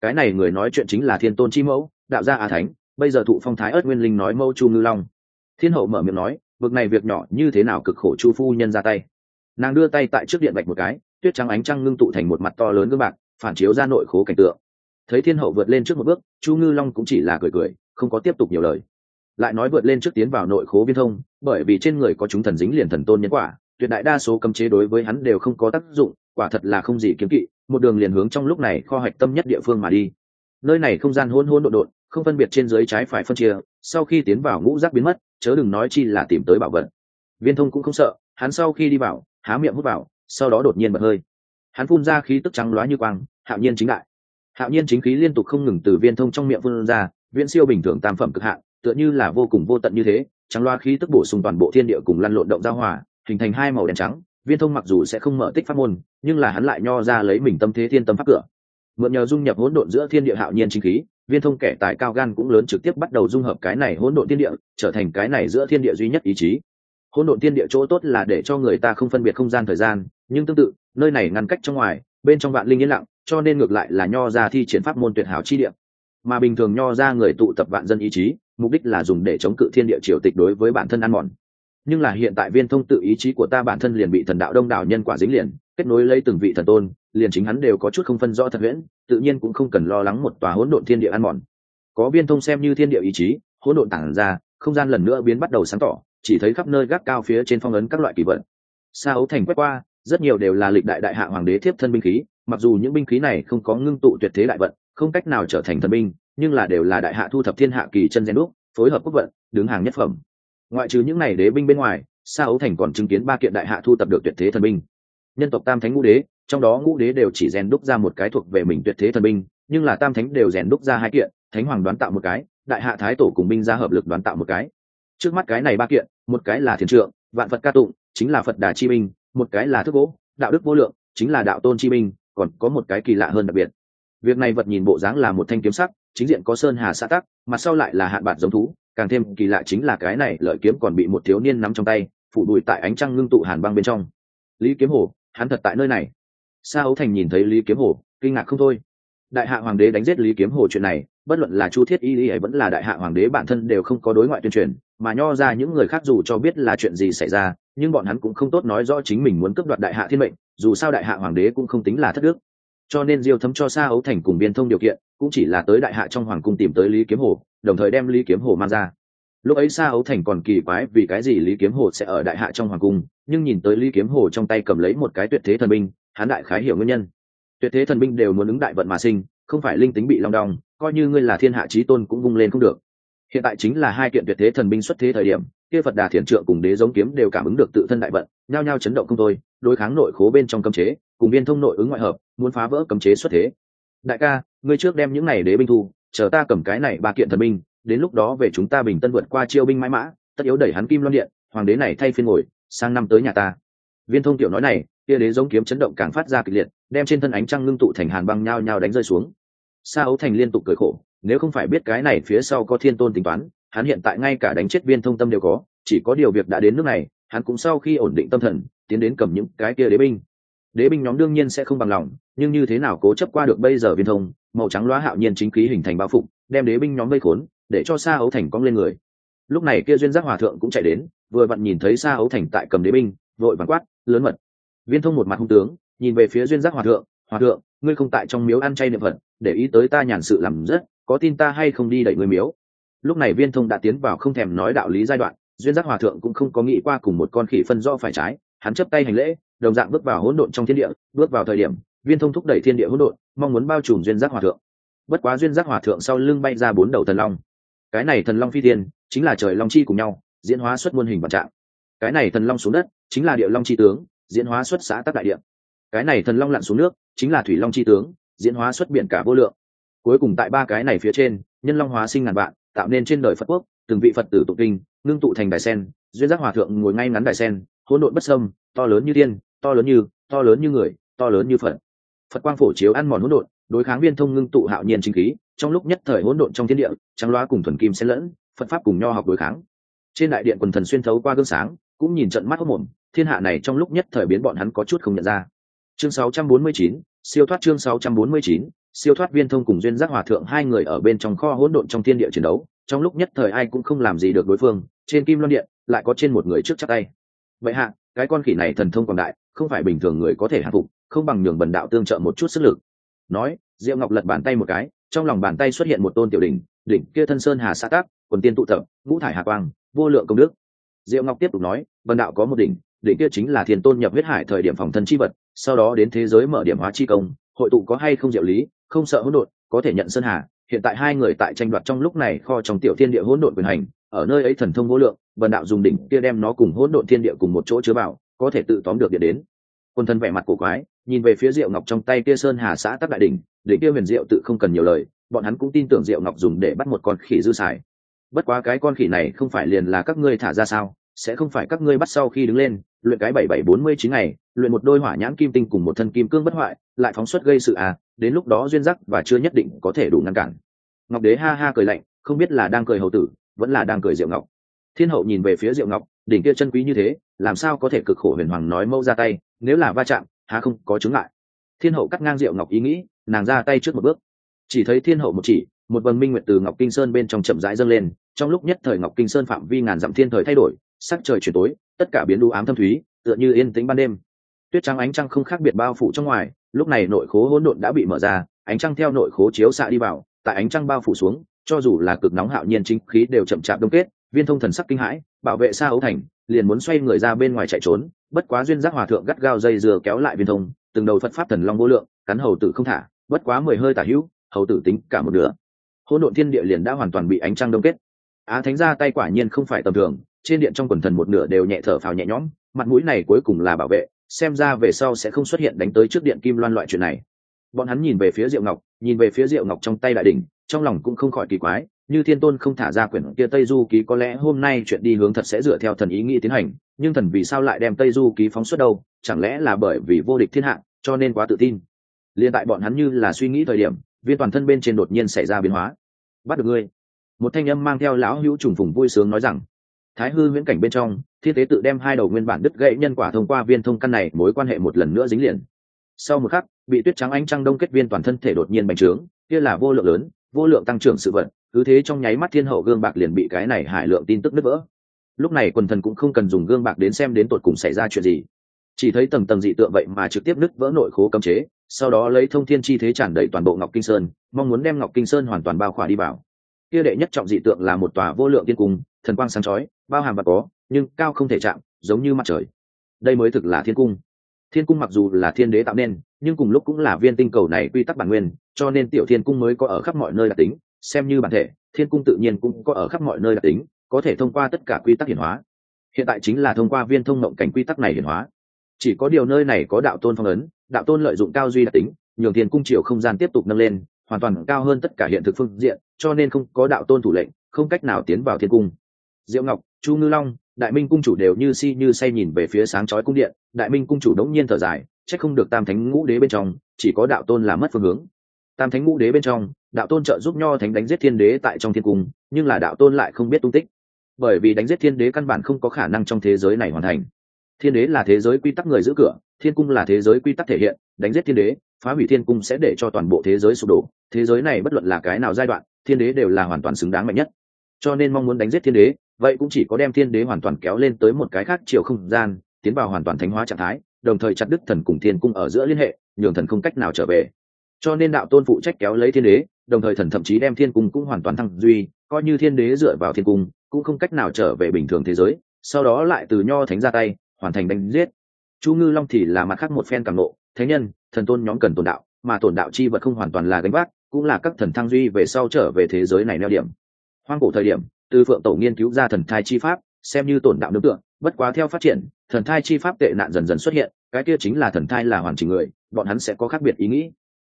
Cái này người nói chuyện chính là thiên tôn chi mẫu, đạo gia a thánh, bây giờ thụ phong thái ớt nguyên linh nói mâu chu ngư long. Thiên hậu mở miệng nói vực này việc nhỏ như thế nào cực khổ chu phu nhân ra tay. Nàng đưa tay tại trước điện bạch một cái, tuyết trắng ánh trăng ngưng tụ thành một mặt to lớn gương bạc, phản chiếu ra nội khố cảnh tượng. Thấy thiên hậu vượt lên trước một bước, chu ngư long cũng chỉ là cười cười không có tiếp tục nhiều lời. Lại nói vượt lên trước tiến vào nội khố viên thông bởi vì trên người có chúng thần dính liền thần tôn nhân quả tuyệt đại đa số cấm chế đối với hắn đều không có tác dụng quả thật là không gì kiếm kỵ một đường liền hướng trong lúc này kho hạch tâm nhất địa phương mà đi. Nơi này không gian hôn hôn độn độn, không phân biệt trên dưới trái phải phân chia sau khi tiến vào ngũ rác biến mất chớ đừng nói chi là tìm tới bảo vật. Viên thông cũng không sợ hắn sau khi đi vào há miệng hút vào sau đó đột nhiên bật hơi. Hắn phun ra khí tức trắng loá như quang hạo nhiên chính đại. Hạo nhiên chính khí liên tục không ngừng từ viên thông trong miệng phun ra viễn siêu bình thường tam phẩm cực hạn, tựa như là vô cùng vô tận như thế, trắng loa khí tức bổ sung toàn bộ thiên địa cùng lăn lộn động giao hòa, hình thành hai màu đen trắng, viên thông mặc dù sẽ không mở tích pháp môn, nhưng là hắn lại nho ra lấy mình tâm thế thiên tâm pháp cửa. Mượn nhờ dung nhập hỗn độn giữa thiên địa hạo nhiên chính khí, viên thông kẻ tài cao gan cũng lớn trực tiếp bắt đầu dung hợp cái này hỗn độn thiên địa, trở thành cái này giữa thiên địa duy nhất ý chí. Hỗn độn thiên địa chỗ tốt là để cho người ta không phân biệt không gian thời gian, nhưng tương tự, nơi này ngăn cách trong ngoài, bên trong vạn linh yên lặng, cho nên ngược lại là nho ra thi triển pháp môn tuyệt hảo chi địa mà bình thường nho ra người tụ tập vạn dân ý chí, mục đích là dùng để chống cự thiên địa triều tịch đối với bản thân ăn mòn. Nhưng là hiện tại viên thông tự ý chí của ta bản thân liền bị thần đạo đông đảo nhân quả dính liền, kết nối lấy từng vị thần tôn, liền chính hắn đều có chút không phân rõ thật huyễn, tự nhiên cũng không cần lo lắng một tòa hỗn độn thiên địa ăn mòn. Có viên thông xem như thiên địa ý chí, hỗn độn tản ra, không gian lần nữa biến bắt đầu sáng tỏ, chỉ thấy khắp nơi gác cao phía trên phong ấn các loại kỳ vận xa ấu thành quét qua, rất nhiều đều là lịch đại đại hạ hoàng đế thiếp thân binh khí, mặc dù những binh khí này không có ngưng tụ tuyệt thế đại vận không cách nào trở thành thần binh, nhưng là đều là đại hạ thu thập thiên hạ kỳ chân gen đúc, phối hợp quốc vận, đứng hàng nhất phẩm. Ngoại trừ những này đế binh bên ngoài, sa ấu thành còn chứng kiến ba kiện đại hạ thu tập được tuyệt thế thần binh. Nhân tộc tam thánh ngũ đế, trong đó ngũ đế đều chỉ rèn đúc ra một cái thuộc về mình tuyệt thế thần binh, nhưng là tam thánh đều rèn đúc ra hai kiện, thánh hoàng đoán tạo một cái, đại hạ thái tổ cùng binh ra hợp lực đoán tạo một cái. Trước mắt cái này ba kiện, một cái là thiền trượng, vạn phật ca tụng, chính là phật đà chi binh, một cái là thức gỗ, đạo đức vô lượng, chính là đạo tôn chi binh, còn có một cái kỳ lạ hơn đặc biệt việc này vật nhìn bộ dáng là một thanh kiếm sắc, chính diện có sơn hà xã tắc mặt sau lại là hạn bạt giống thú, càng thêm kỳ lạ chính là cái này lợi kiếm còn bị một thiếu niên nắm trong tay, phủ đùi tại ánh trăng ngưng tụ hàn băng bên trong. Lý kiếm hồ hắn thật tại nơi này. Sa ấu thành nhìn thấy lý kiếm hồ kinh ngạc không thôi. Đại hạ hoàng đế đánh giết lý kiếm hồ chuyện này, bất luận là chu thiết y y ấy vẫn là đại hạ hoàng đế bản thân đều không có đối ngoại tuyên truyền, mà nho ra những người khác dù cho biết là chuyện gì xảy ra, nhưng bọn hắn cũng không tốt nói rõ chính mình muốn cướp đoạt đại hạ thiên mệnh, dù sao đại hạ hoàng đế cũng không tính là thất đức cho nên diêu thấm cho sa ấu thành cùng biên thông điều kiện, cũng chỉ là tới đại hạ trong hoàng cung tìm tới lý kiếm hồ, đồng thời đem lý kiếm hồ mang ra. Lúc ấy sa ấu thành còn kỳ quái vì cái gì lý kiếm hồ sẽ ở đại hạ trong hoàng cung, nhưng nhìn tới lý kiếm hồ trong tay cầm lấy một cái tuyệt thế thần binh, hắn đại khái hiểu nguyên nhân. Tuyệt thế thần binh đều muốn ứng đại vận mà sinh, không phải linh tính bị long đong, coi như ngươi là thiên hạ trí tôn cũng vung lên không được. Hiện tại chính là hai kiện tuyệt thế thần binh xuất thế thời điểm, kia phật đà thiền trượng cùng đế giống kiếm đều cảm ứng được tự thân đại vận, nhao nhao chấn động không thôi, đối kháng nội khố bên trong cấm chế cùng viên thông nội ứng ngoại hợp, muốn phá vỡ cấm chế xuất thế. Đại ca, ngươi trước đem những này đế binh thu, chờ ta cầm cái này ba kiện thần binh, đến lúc đó về chúng ta bình tân vượt qua chiêu binh mãi mã, tất yếu đẩy hắn kim loan điện, hoàng đế này thay phiên ngồi, sang năm tới nhà ta. Viên thông tiểu nói này, kia đế giống kiếm chấn động càng phát ra kịch liệt, đem trên thân ánh trăng ngưng tụ thành hàn băng nhao nhao đánh rơi xuống. Sa ấu thành liên tục cười khổ, nếu không phải biết cái này phía sau có thiên tôn tính toán, hắn hiện tại ngay cả đánh chết viên thông tâm đều có, chỉ có điều việc đã đến nước này, hắn cũng sau khi ổn định tâm thần, tiến đến cầm những cái kia đế binh đế binh nhóm đương nhiên sẽ không bằng lòng, nhưng như thế nào cố chấp qua được bây giờ viên thông, màu trắng loá hạo nhiên chính khí hình thành bao phục đem đế binh nhóm vây khốn, để cho sa ấu thành cong lên người. Lúc này kia duyên giác hòa thượng cũng chạy đến, vừa vặn nhìn thấy sa ấu thành tại cầm đế binh, vội vặn quát, lớn mật. Viên thông một mặt hung tướng, nhìn về phía duyên giác hòa thượng hòa thượng, ngươi không tại trong miếu ăn chay niệm phật, để ý tới ta nhàn sự làm rất, có tin ta hay không đi đẩy ngươi miếu? Lúc này viên thông đã tiến vào không thèm nói đạo lý giai đoạn, duyên giác hòa thượng cũng không có nghĩ qua cùng một con khỉ phân do phải trái, hắn chấp tay hành lễ đồng dạng bước vào hỗn độn trong thiên địa bước vào thời điểm viên thông thúc đẩy thiên địa hỗn độn mong muốn bao trùm duyên giác hòa thượng. Bất quá duyên giác hòa thượng sau lưng bay ra bốn đầu thần long. Cái này thần long phi thiên, chính là trời long chi cùng nhau diễn hóa xuất muôn hình vạn trạng. Cái này thần long xuống đất chính là địa long chi tướng diễn hóa xuất xã tắc đại địa. cái này thần long lặn xuống nước chính là thủy long chi tướng diễn hóa xuất biển cả vô lượng. Cuối cùng tại ba cái này phía trên nhân long hóa sinh ngàn vạn tạo nên trên đời phật quốc từng vị phật tử tụ kinh ngưng tụ thành đại sen duyên giác hòa thượng ngồi ngay ngắn đại sen hỗn độn bất sâm to lớn như tiên to lớn như to lớn như người to lớn như phật. Phật quang phổ chiếu ăn mòn hỗn độn đối kháng viên thông ngưng tụ hạo nhiên chính khí trong lúc nhất thời hỗn độn trong thiên địa trắng loa cùng thuần kim xen lẫn phật pháp cùng nho học đối kháng. Trên đại điện quần thần xuyên thấu qua gương sáng cũng nhìn trận mắt hốc mồm thiên hạ này trong lúc nhất thời biến bọn hắn có chút không nhận ra. Chương 649, siêu thoát chương 649, siêu thoát viên thông cùng duyên giác hòa thượng hai người ở bên trong kho hỗn độn trong thiên địa chiến đấu trong lúc nhất thời ai cũng không làm gì được đối phương trên kim loan điện lại có trên một người trước chắc tay. Vậy hạ cái con khỉ này thần thông quảng đại không phải bình thường người có thể hạ phục, không bằng nhường bần đạo tương trợ một chút sức lực. Nói, diệu ngọc lật bàn tay một cái, trong lòng bàn tay xuất hiện một tôn tiểu đỉnh đỉnh kia thân sơn hà xã tác quần tiên tụ tập, ngũ thải hà quang, vô lượng công đức. Diệu ngọc tiếp tục nói, bần đạo có một đỉnh đỉnh kia chính là thiền tôn nhập huyết hải thời điểm phòng thân chi vật, sau đó đến thế giới mở điểm hóa chi công, hội tụ có hay không diệu lý, không sợ hỗn độn, có thể nhận sơn hà. Hiện tại hai người tại tranh đoạt trong lúc này kho trong tiểu thiên địa hỗn độn quyền hành, ở nơi ấy thần thông vô lượng, bần đạo dùng đỉnh kia đem nó cùng hỗn độn thiên địa cùng một chỗ chứa vào có thể tự tóm được điện đến. Quân thân vẻ mặt cổ quái, nhìn về phía diệu ngọc trong tay kia sơn hà xã tắc đại đỉnh đỉnh kia huyền diệu tự không cần nhiều lời, bọn hắn cũng tin tưởng diệu ngọc dùng để bắt một con khỉ dư xài. Bất quá cái con khỉ này không phải liền là các ngươi thả ra sao, sẽ không phải các ngươi bắt sau khi đứng lên, luyện cái bảy bảy bốn mươi chín ngày, luyện một đôi hỏa nhãn kim tinh cùng một thân kim cương bất hoại, lại phóng xuất gây sự à đến lúc đó duyên giác và chưa nhất định có thể đủ ngăn cản. Ngọc đế ha ha cười lạnh, không biết là đang cười hầu tử, vẫn là đang cười diệu ngọc. Thiên hậu nhìn về phía diệu ngọc đỉnh kia chân quý như thế, làm sao có thể cực khổ huyền hoàng nói mâu ra tay, nếu là va chạm, há không có chứng ngại. Thiên hậu cắt ngang diệu ngọc ý nghĩ, nàng ra tay trước một bước. Chỉ thấy thiên hậu một chỉ, một vầng minh nguyệt từ ngọc kinh sơn bên trong chậm rãi dâng lên, trong lúc nhất thời ngọc kinh sơn phạm vi ngàn dặm thiên thời thay đổi, sắc trời chuyển tối, tất cả biến đu ám thâm thúy, tựa như yên tĩnh ban đêm. Tuyết trắng ánh trăng không khác biệt bao phủ trong ngoài, lúc này nội khố hỗn độn đã bị mở ra, ánh trăng theo nội khố chiếu xạ đi vào, tại ánh trăng bao phủ xuống, cho dù là cực nóng hạo nhiên chính khí đều chậm chạp đông kết viên thông thần sắc kinh hãi, bảo vệ xa ấu thành, liền muốn xoay người ra bên ngoài chạy trốn, bất quá duyên giác hòa thượng gắt gao dây dừa kéo lại viên thông, từng đầu phật pháp thần long vô lượng, cắn hầu tử không thả, bất quá mười hơi tả hữu, hầu tử tính cả một nửa. Hỗn độn thiên địa liền đã hoàn toàn bị ánh trăng đông kết. Á thánh ra tay quả nhiên không phải tầm thường, trên điện trong quần thần một nửa đều nhẹ thở phào nhẹ nhõm, mặt mũi này cuối cùng là bảo vệ, xem ra về sau sẽ không xuất hiện đánh tới trước điện kim loan loại chuyện này. Bọn hắn nhìn về phía diệu ngọc, nhìn về phía diệu ngọc trong tay đại đỉnh, trong lòng cũng không khỏi kỳ quái như thiên tôn không thả ra quyển kia tây du ký có lẽ hôm nay chuyện đi hướng thật sẽ dựa theo thần ý nghĩ tiến hành, nhưng thần vì sao lại đem tây du ký phóng xuất đâu, chẳng lẽ là bởi vì vô địch thiên hạ, cho nên quá tự tin? Liền tại bọn hắn như là suy nghĩ thời điểm, viên toàn thân bên trên đột nhiên xảy ra biến hóa. Bắt được ngươi. Một thanh âm mang theo lão hữu trùng phùng vui sướng nói rằng, thái hư viễn cảnh bên trong, thiên tế tự đem hai đầu nguyên bản đứt gãy nhân quả thông qua viên thông căn này, mối quan hệ một lần nữa dính liền. Sau một khắc, bị tuyết trắng ánh trăng đông kết viên toàn thân thể đột nhiên bành trướng, kia là vô lượng lớn, vô lượng tăng trưởng sự vận cứ thế trong nháy mắt thiên hậu gương bạc liền bị cái này hải lượng tin tức nứt vỡ. Lúc này quần thần cũng không cần dùng gương bạc đến xem đến tột cùng xảy ra chuyện gì. Chỉ thấy tầng tầng dị tượng vậy mà trực tiếp nứt vỡ nội khố cấm chế, sau đó lấy thông thiên chi thế tràn đầy toàn bộ ngọc kinh sơn, mong muốn đem ngọc kinh sơn hoàn toàn bao khỏa đi vào. Kia đệ nhất trọng dị tượng là một tòa vô lượng tiên cung, thần quang sáng chói, bao hàm và có, nhưng cao không thể chạm, giống như mặt trời. Đây mới thực là thiên cung. Thiên cung mặc dù là thiên đế tạo nên, nhưng cùng lúc cũng là viên tinh cầu này quy tắc bản nguyên, cho nên tiểu thiên cung mới có ở khắp mọi nơi đặc tính xem như bản thể, thiên cung tự nhiên cũng có ở khắp mọi nơi đặc tính, có thể thông qua tất cả quy tắc hiển hóa. Hiện tại chính là thông qua viên thông mộng cảnh quy tắc này hiển hóa. Chỉ có điều nơi này có đạo tôn phong ấn, đạo tôn lợi dụng cao duy đặc tính, nhường thiên cung chiều không gian tiếp tục nâng lên, hoàn toàn cao hơn tất cả hiện thực phương diện, cho nên không có đạo tôn thủ lệnh, không cách nào tiến vào thiên cung. Diệu ngọc, chu ngư long, đại minh cung chủ đều như si như say nhìn về phía sáng chói cung điện, đại minh cung chủ đống nhiên thở dài, chắc không được tam thánh ngũ đế bên trong, chỉ có đạo tôn là mất phương hướng tam thánh ngũ đế bên trong, đạo tôn trợ giúp nho thánh đánh giết thiên đế tại trong thiên cung, nhưng là đạo tôn lại không biết tung tích. Bởi vì đánh giết thiên đế căn bản không có khả năng trong thế giới này hoàn thành. Thiên đế là thế giới quy tắc người giữ cửa, thiên cung là thế giới quy tắc thể hiện, đánh giết thiên đế, phá hủy thiên cung sẽ để cho toàn bộ thế giới sụp đổ. Thế giới này bất luận là cái nào giai đoạn, thiên đế đều là hoàn toàn xứng đáng mạnh nhất. Cho nên mong muốn đánh giết thiên đế, vậy cũng chỉ có đem thiên đế hoàn toàn kéo lên tới một cái khác chiều không gian, tiến vào hoàn toàn thánh hóa trạng thái, đồng thời chặt đứt thần cùng thiên cung ở giữa liên hệ, nhường thần không cách nào trở về cho nên đạo tôn phụ trách kéo lấy thiên đế, đồng thời thần thậm chí đem thiên cung cũng hoàn toàn thăng duy, coi như thiên đế dựa vào thiên cung, cũng không cách nào trở về bình thường thế giới, sau đó lại từ nho thánh ra tay, hoàn thành đánh giết. Chu ngư long thì là mặt khác một phen cảm nộ thế nhân, thần tôn nhóm cần tồn đạo, mà tồn đạo chi vật không hoàn toàn là gánh vác, cũng là các thần thăng duy về sau trở về thế giới này neo điểm. Hoang cổ thời điểm, từ phượng tổ nghiên cứu ra thần thai chi pháp, xem như tồn đạo nương tượng bất quá theo phát triển, thần thai chi pháp tệ nạn dần dần xuất hiện, cái kia chính là thần thai là hoàn chỉnh người, bọn hắn sẽ có khác biệt ý nghĩ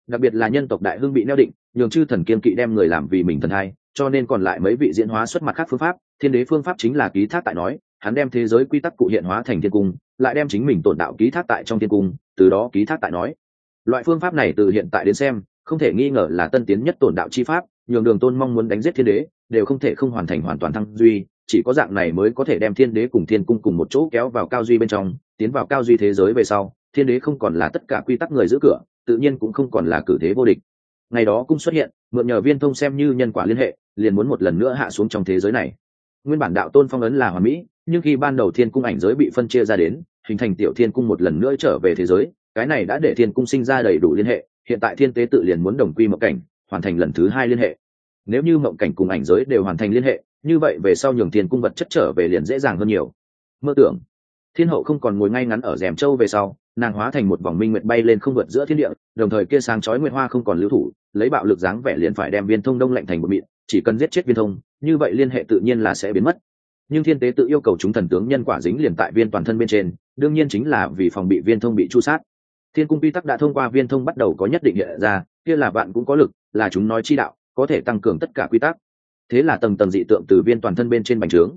đặc biệt là nhân tộc đại hương bị neo định, nhường chư thần kiên kỵ đem người làm vì mình thần thai, cho nên còn lại mấy vị diễn hóa xuất mặt khác phương pháp. Thiên đế phương pháp chính là ký thác tại nói, hắn đem thế giới quy tắc cụ hiện hóa thành thiên cung, lại đem chính mình tổn đạo ký thác tại trong thiên cung, từ đó ký thác tại nói. Loại phương pháp này từ hiện tại đến xem, không thể nghi ngờ là tân tiến nhất tổn đạo chi pháp, nhường đường tôn mong muốn đánh giết thiên đế, đều không thể không hoàn thành hoàn toàn thăng duy, chỉ có dạng này mới có thể đem thiên đế cùng thiên cung cùng một chỗ kéo vào cao duy bên trong, tiến vào cao duy thế giới về sau, thiên đế không còn là tất cả quy tắc người giữ cửa tự nhiên cũng không còn là cử thế vô địch. Ngày đó cũng xuất hiện, mượn nhờ viên thông xem như nhân quả liên hệ, liền muốn một lần nữa hạ xuống trong thế giới này. Nguyên bản đạo tôn phong ấn là hoàn mỹ, nhưng khi ban đầu thiên cung ảnh giới bị phân chia ra đến, hình thành tiểu thiên cung một lần nữa trở về thế giới, cái này đã để thiên cung sinh ra đầy đủ liên hệ, hiện tại thiên tế tự liền muốn đồng quy mộng cảnh, hoàn thành lần thứ hai liên hệ. Nếu như mộng cảnh cùng ảnh giới đều hoàn thành liên hệ, như vậy về sau nhường thiên cung vật chất trở về liền dễ dàng hơn nhiều. Mơ tưởng thiên hậu không còn ngồi ngay ngắn ở rèm châu về sau, nàng hóa thành một vòng minh nguyệt bay lên không vượt giữa thiên địa, đồng thời kia sáng chói nguyệt hoa không còn lưu thủ, lấy bạo lực dáng vẻ liền phải đem viên thông đông lạnh thành một mịn, chỉ cần giết chết viên thông, như vậy liên hệ tự nhiên là sẽ biến mất. Nhưng thiên tế tự yêu cầu chúng thần tướng nhân quả dính liền tại viên toàn thân bên trên, đương nhiên chính là vì phòng bị viên thông bị chu sát. Thiên cung quy tắc đã thông qua viên thông bắt đầu có nhất định hiện ra, kia là bạn cũng có lực, là chúng nói chi đạo, có thể tăng cường tất cả quy tắc. Thế là tầng tầng dị tượng từ viên toàn thân bên trên bành trướng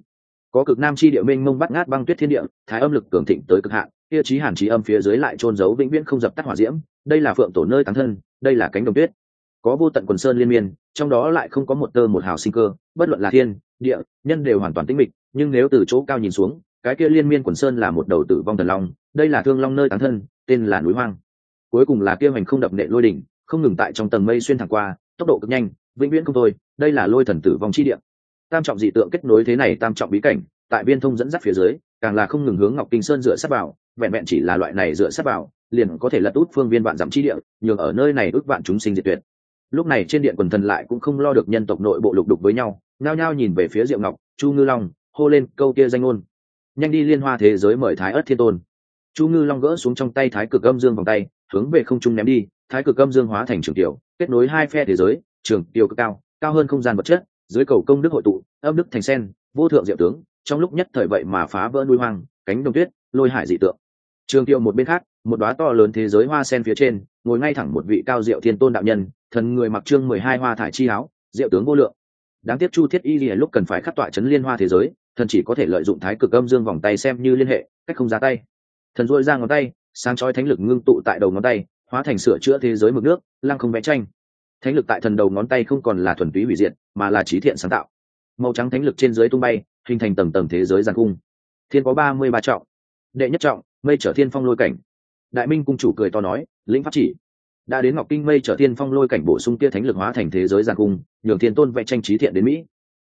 có cực nam chi địa minh mông bắt ngát băng tuyết thiên địa, thái âm lực cường thịnh tới cực hạn, kia trí hàn trí âm phía dưới lại trôn giấu vĩnh viễn không dập tắt hỏa diễm, đây là phượng tổ nơi tán thân, đây là cánh đồng tuyết. Có vô tận quần sơn liên miên, trong đó lại không có một tơ một hào sinh cơ, bất luận là thiên, địa, nhân đều hoàn toàn tĩnh mịch, nhưng nếu từ chỗ cao nhìn xuống, cái kia liên miên quần sơn là một đầu tử vong thần long, đây là thương long nơi tán thân, tên là núi hoang. Cuối cùng là kia hành không đập nệ lôi đỉnh, không ngừng tại trong tầng mây xuyên thẳng qua, tốc độ cực nhanh, vĩnh viễn không thôi, đây là lôi thần tử vong chi địa tam trọng dị tượng kết nối thế này tam trọng bí cảnh, tại viên thông dẫn dắt phía dưới, càng là không ngừng hướng ngọc kinh sơn dựa sát vào, vẹn vẹn chỉ là loại này dựa sát vào, liền có thể lật út phương viên vạn dặm chi địa, nhường ở nơi này ước vạn chúng sinh diệt tuyệt. Lúc này trên điện quần thần lại cũng không lo được nhân tộc nội bộ lục đục với nhau nao nhao nhìn về phía diệu ngọc, chu ngư long, hô lên câu kia danh ngôn. Nhanh đi liên hoa thế giới mời thái ất thiên tôn. Chu ngư long gỡ xuống trong tay thái cực âm dương vòng tay, hướng về không trung ném đi, thái cực âm dương hóa thành trường tiểu, kết nối hai phe thế giới, trường tiểu cực cao cao hơn không gian vật chất dưới cầu công đức hội tụ, âm đức thành sen, vô thượng diệu tướng, trong lúc nhất thời vậy mà phá vỡ nuôi hoang, cánh đồng tuyết, lôi hải dị tượng. Trường tiêu một bên khác, một đóa to lớn thế giới hoa sen phía trên, ngồi ngay thẳng một vị cao diệu thiên tôn đạo nhân, thần người mặc trương mười hai hoa thải chi áo, diệu tướng vô lượng. Đáng tiếc chu thiết y lìa lúc cần phải khắc tọa chấn liên hoa thế giới, thần chỉ có thể lợi dụng thái cực âm dương vòng tay xem như liên hệ, cách không ra tay. Thần dội ra ngón tay, sáng chói thánh lực ngưng tụ tại đầu ngón tay, hóa thành sửa chữa thế giới mực nước, lăng không vẽ tranh thánh lực tại thần đầu ngón tay không còn là thuần túy hủy diệt, mà là trí thiện sáng tạo. Màu trắng thánh lực trên dưới tung bay, hình thành tầng tầng thế giới giàn cung thiên có ba mươi ba trọng, đệ nhất trọng, mây trở thiên phong lôi cảnh. Đại minh cung chủ cười to nói, lĩnh pháp chỉ. Đã đến ngọc kinh, mây trở thiên phong lôi cảnh bổ sung kia thánh lực hóa thành thế giới giàn cung nhường thiên tôn vẽ tranh trí thiện đến mỹ.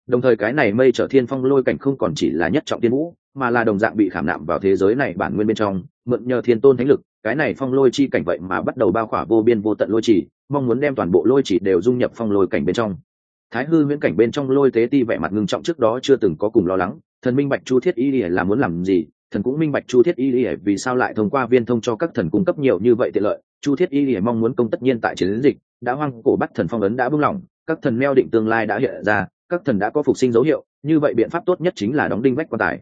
Đồng thời cái này mây trở thiên phong lôi cảnh không còn chỉ là nhất trọng tiên vũ, mà là đồng dạng bị khảm nạm vào thế giới này bản nguyên bên trong, mượn nhờ thiên tôn thánh lực cái này phong lôi chi cảnh vậy mà bắt đầu bao khỏa vô biên vô tận lôi chỉ, mong muốn đem toàn bộ lôi chỉ đều dung nhập phong lôi cảnh bên trong. Thái hư huyễn cảnh bên trong lôi tế ti vẻ mặt ngưng trọng trước đó chưa từng có cùng lo lắng, thần minh bạch chu thiết y là muốn làm gì, thần cũng minh bạch chu thiết y vì sao lại thông qua viên thông cho các thần cung cấp nhiều như vậy tiện lợi, chu thiết y mong muốn công tất nhiên tại chiến dịch, đã hoang cổ bắt thần phong ấn đã buông lỏng, các thần meo định tương lai đã hiện ra, các thần đã có phục sinh dấu hiệu, như vậy biện pháp tốt nhất chính là đóng đinh vách quan tài.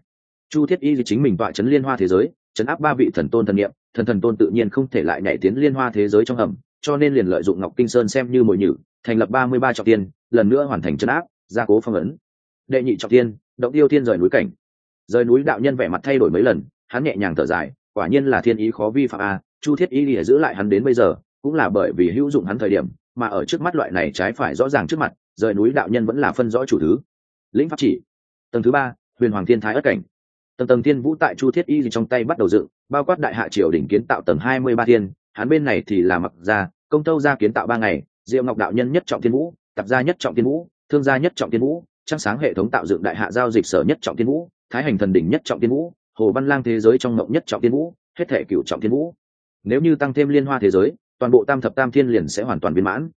Chu thiết y chính mình tọa chấn liên hoa thế giới chấn áp ba vị thần tôn thần niệm, thần thần tôn tự nhiên không thể lại nhảy tiến liên hoa thế giới trong hầm, cho nên liền lợi dụng ngọc kinh sơn xem như mồi nhử, thành lập ba mươi ba trọng tiên, lần nữa hoàn thành chấn áp, gia cố phong ấn. Đệ nhị trọng tiên, động tiêu tiên rời núi cảnh. Rời núi đạo nhân vẻ mặt thay đổi mấy lần, hắn nhẹ nhàng thở dài, quả nhiên là thiên ý khó vi phạm a, chu thiết y lìa giữ lại hắn đến bây giờ, cũng là bởi vì hữu dụng hắn thời điểm, mà ở trước mắt loại này trái phải rõ ràng trước mặt, rời núi đạo nhân vẫn là phân rõ chủ thứ. Lĩnh pháp chỉ. Tầng thứ ba, huyền hoàng thiên thái ất cảnh tầng tầng thiên vũ tại chu thiết y trong tay bắt đầu dựng, bao quát đại hạ triều đỉnh kiến tạo tầng hai mươi ba thiên, hắn bên này thì là mặc gia, công tâu gia kiến tạo ba ngày, diệu ngọc đạo nhân nhất trọng thiên vũ tập gia nhất trọng thiên vũ, thương gia nhất trọng thiên vũ, trăng sáng hệ thống tạo dựng đại hạ giao dịch sở nhất trọng thiên vũ, thái hành thần đỉnh nhất trọng thiên vũ, hồ văn lang thế giới trong mộng nhất trọng thiên vũ, hết thể cửu trọng thiên vũ. Nếu như tăng thêm liên hoa thế giới, toàn bộ tam thập tam thiên liền sẽ hoàn toàn viên mãn.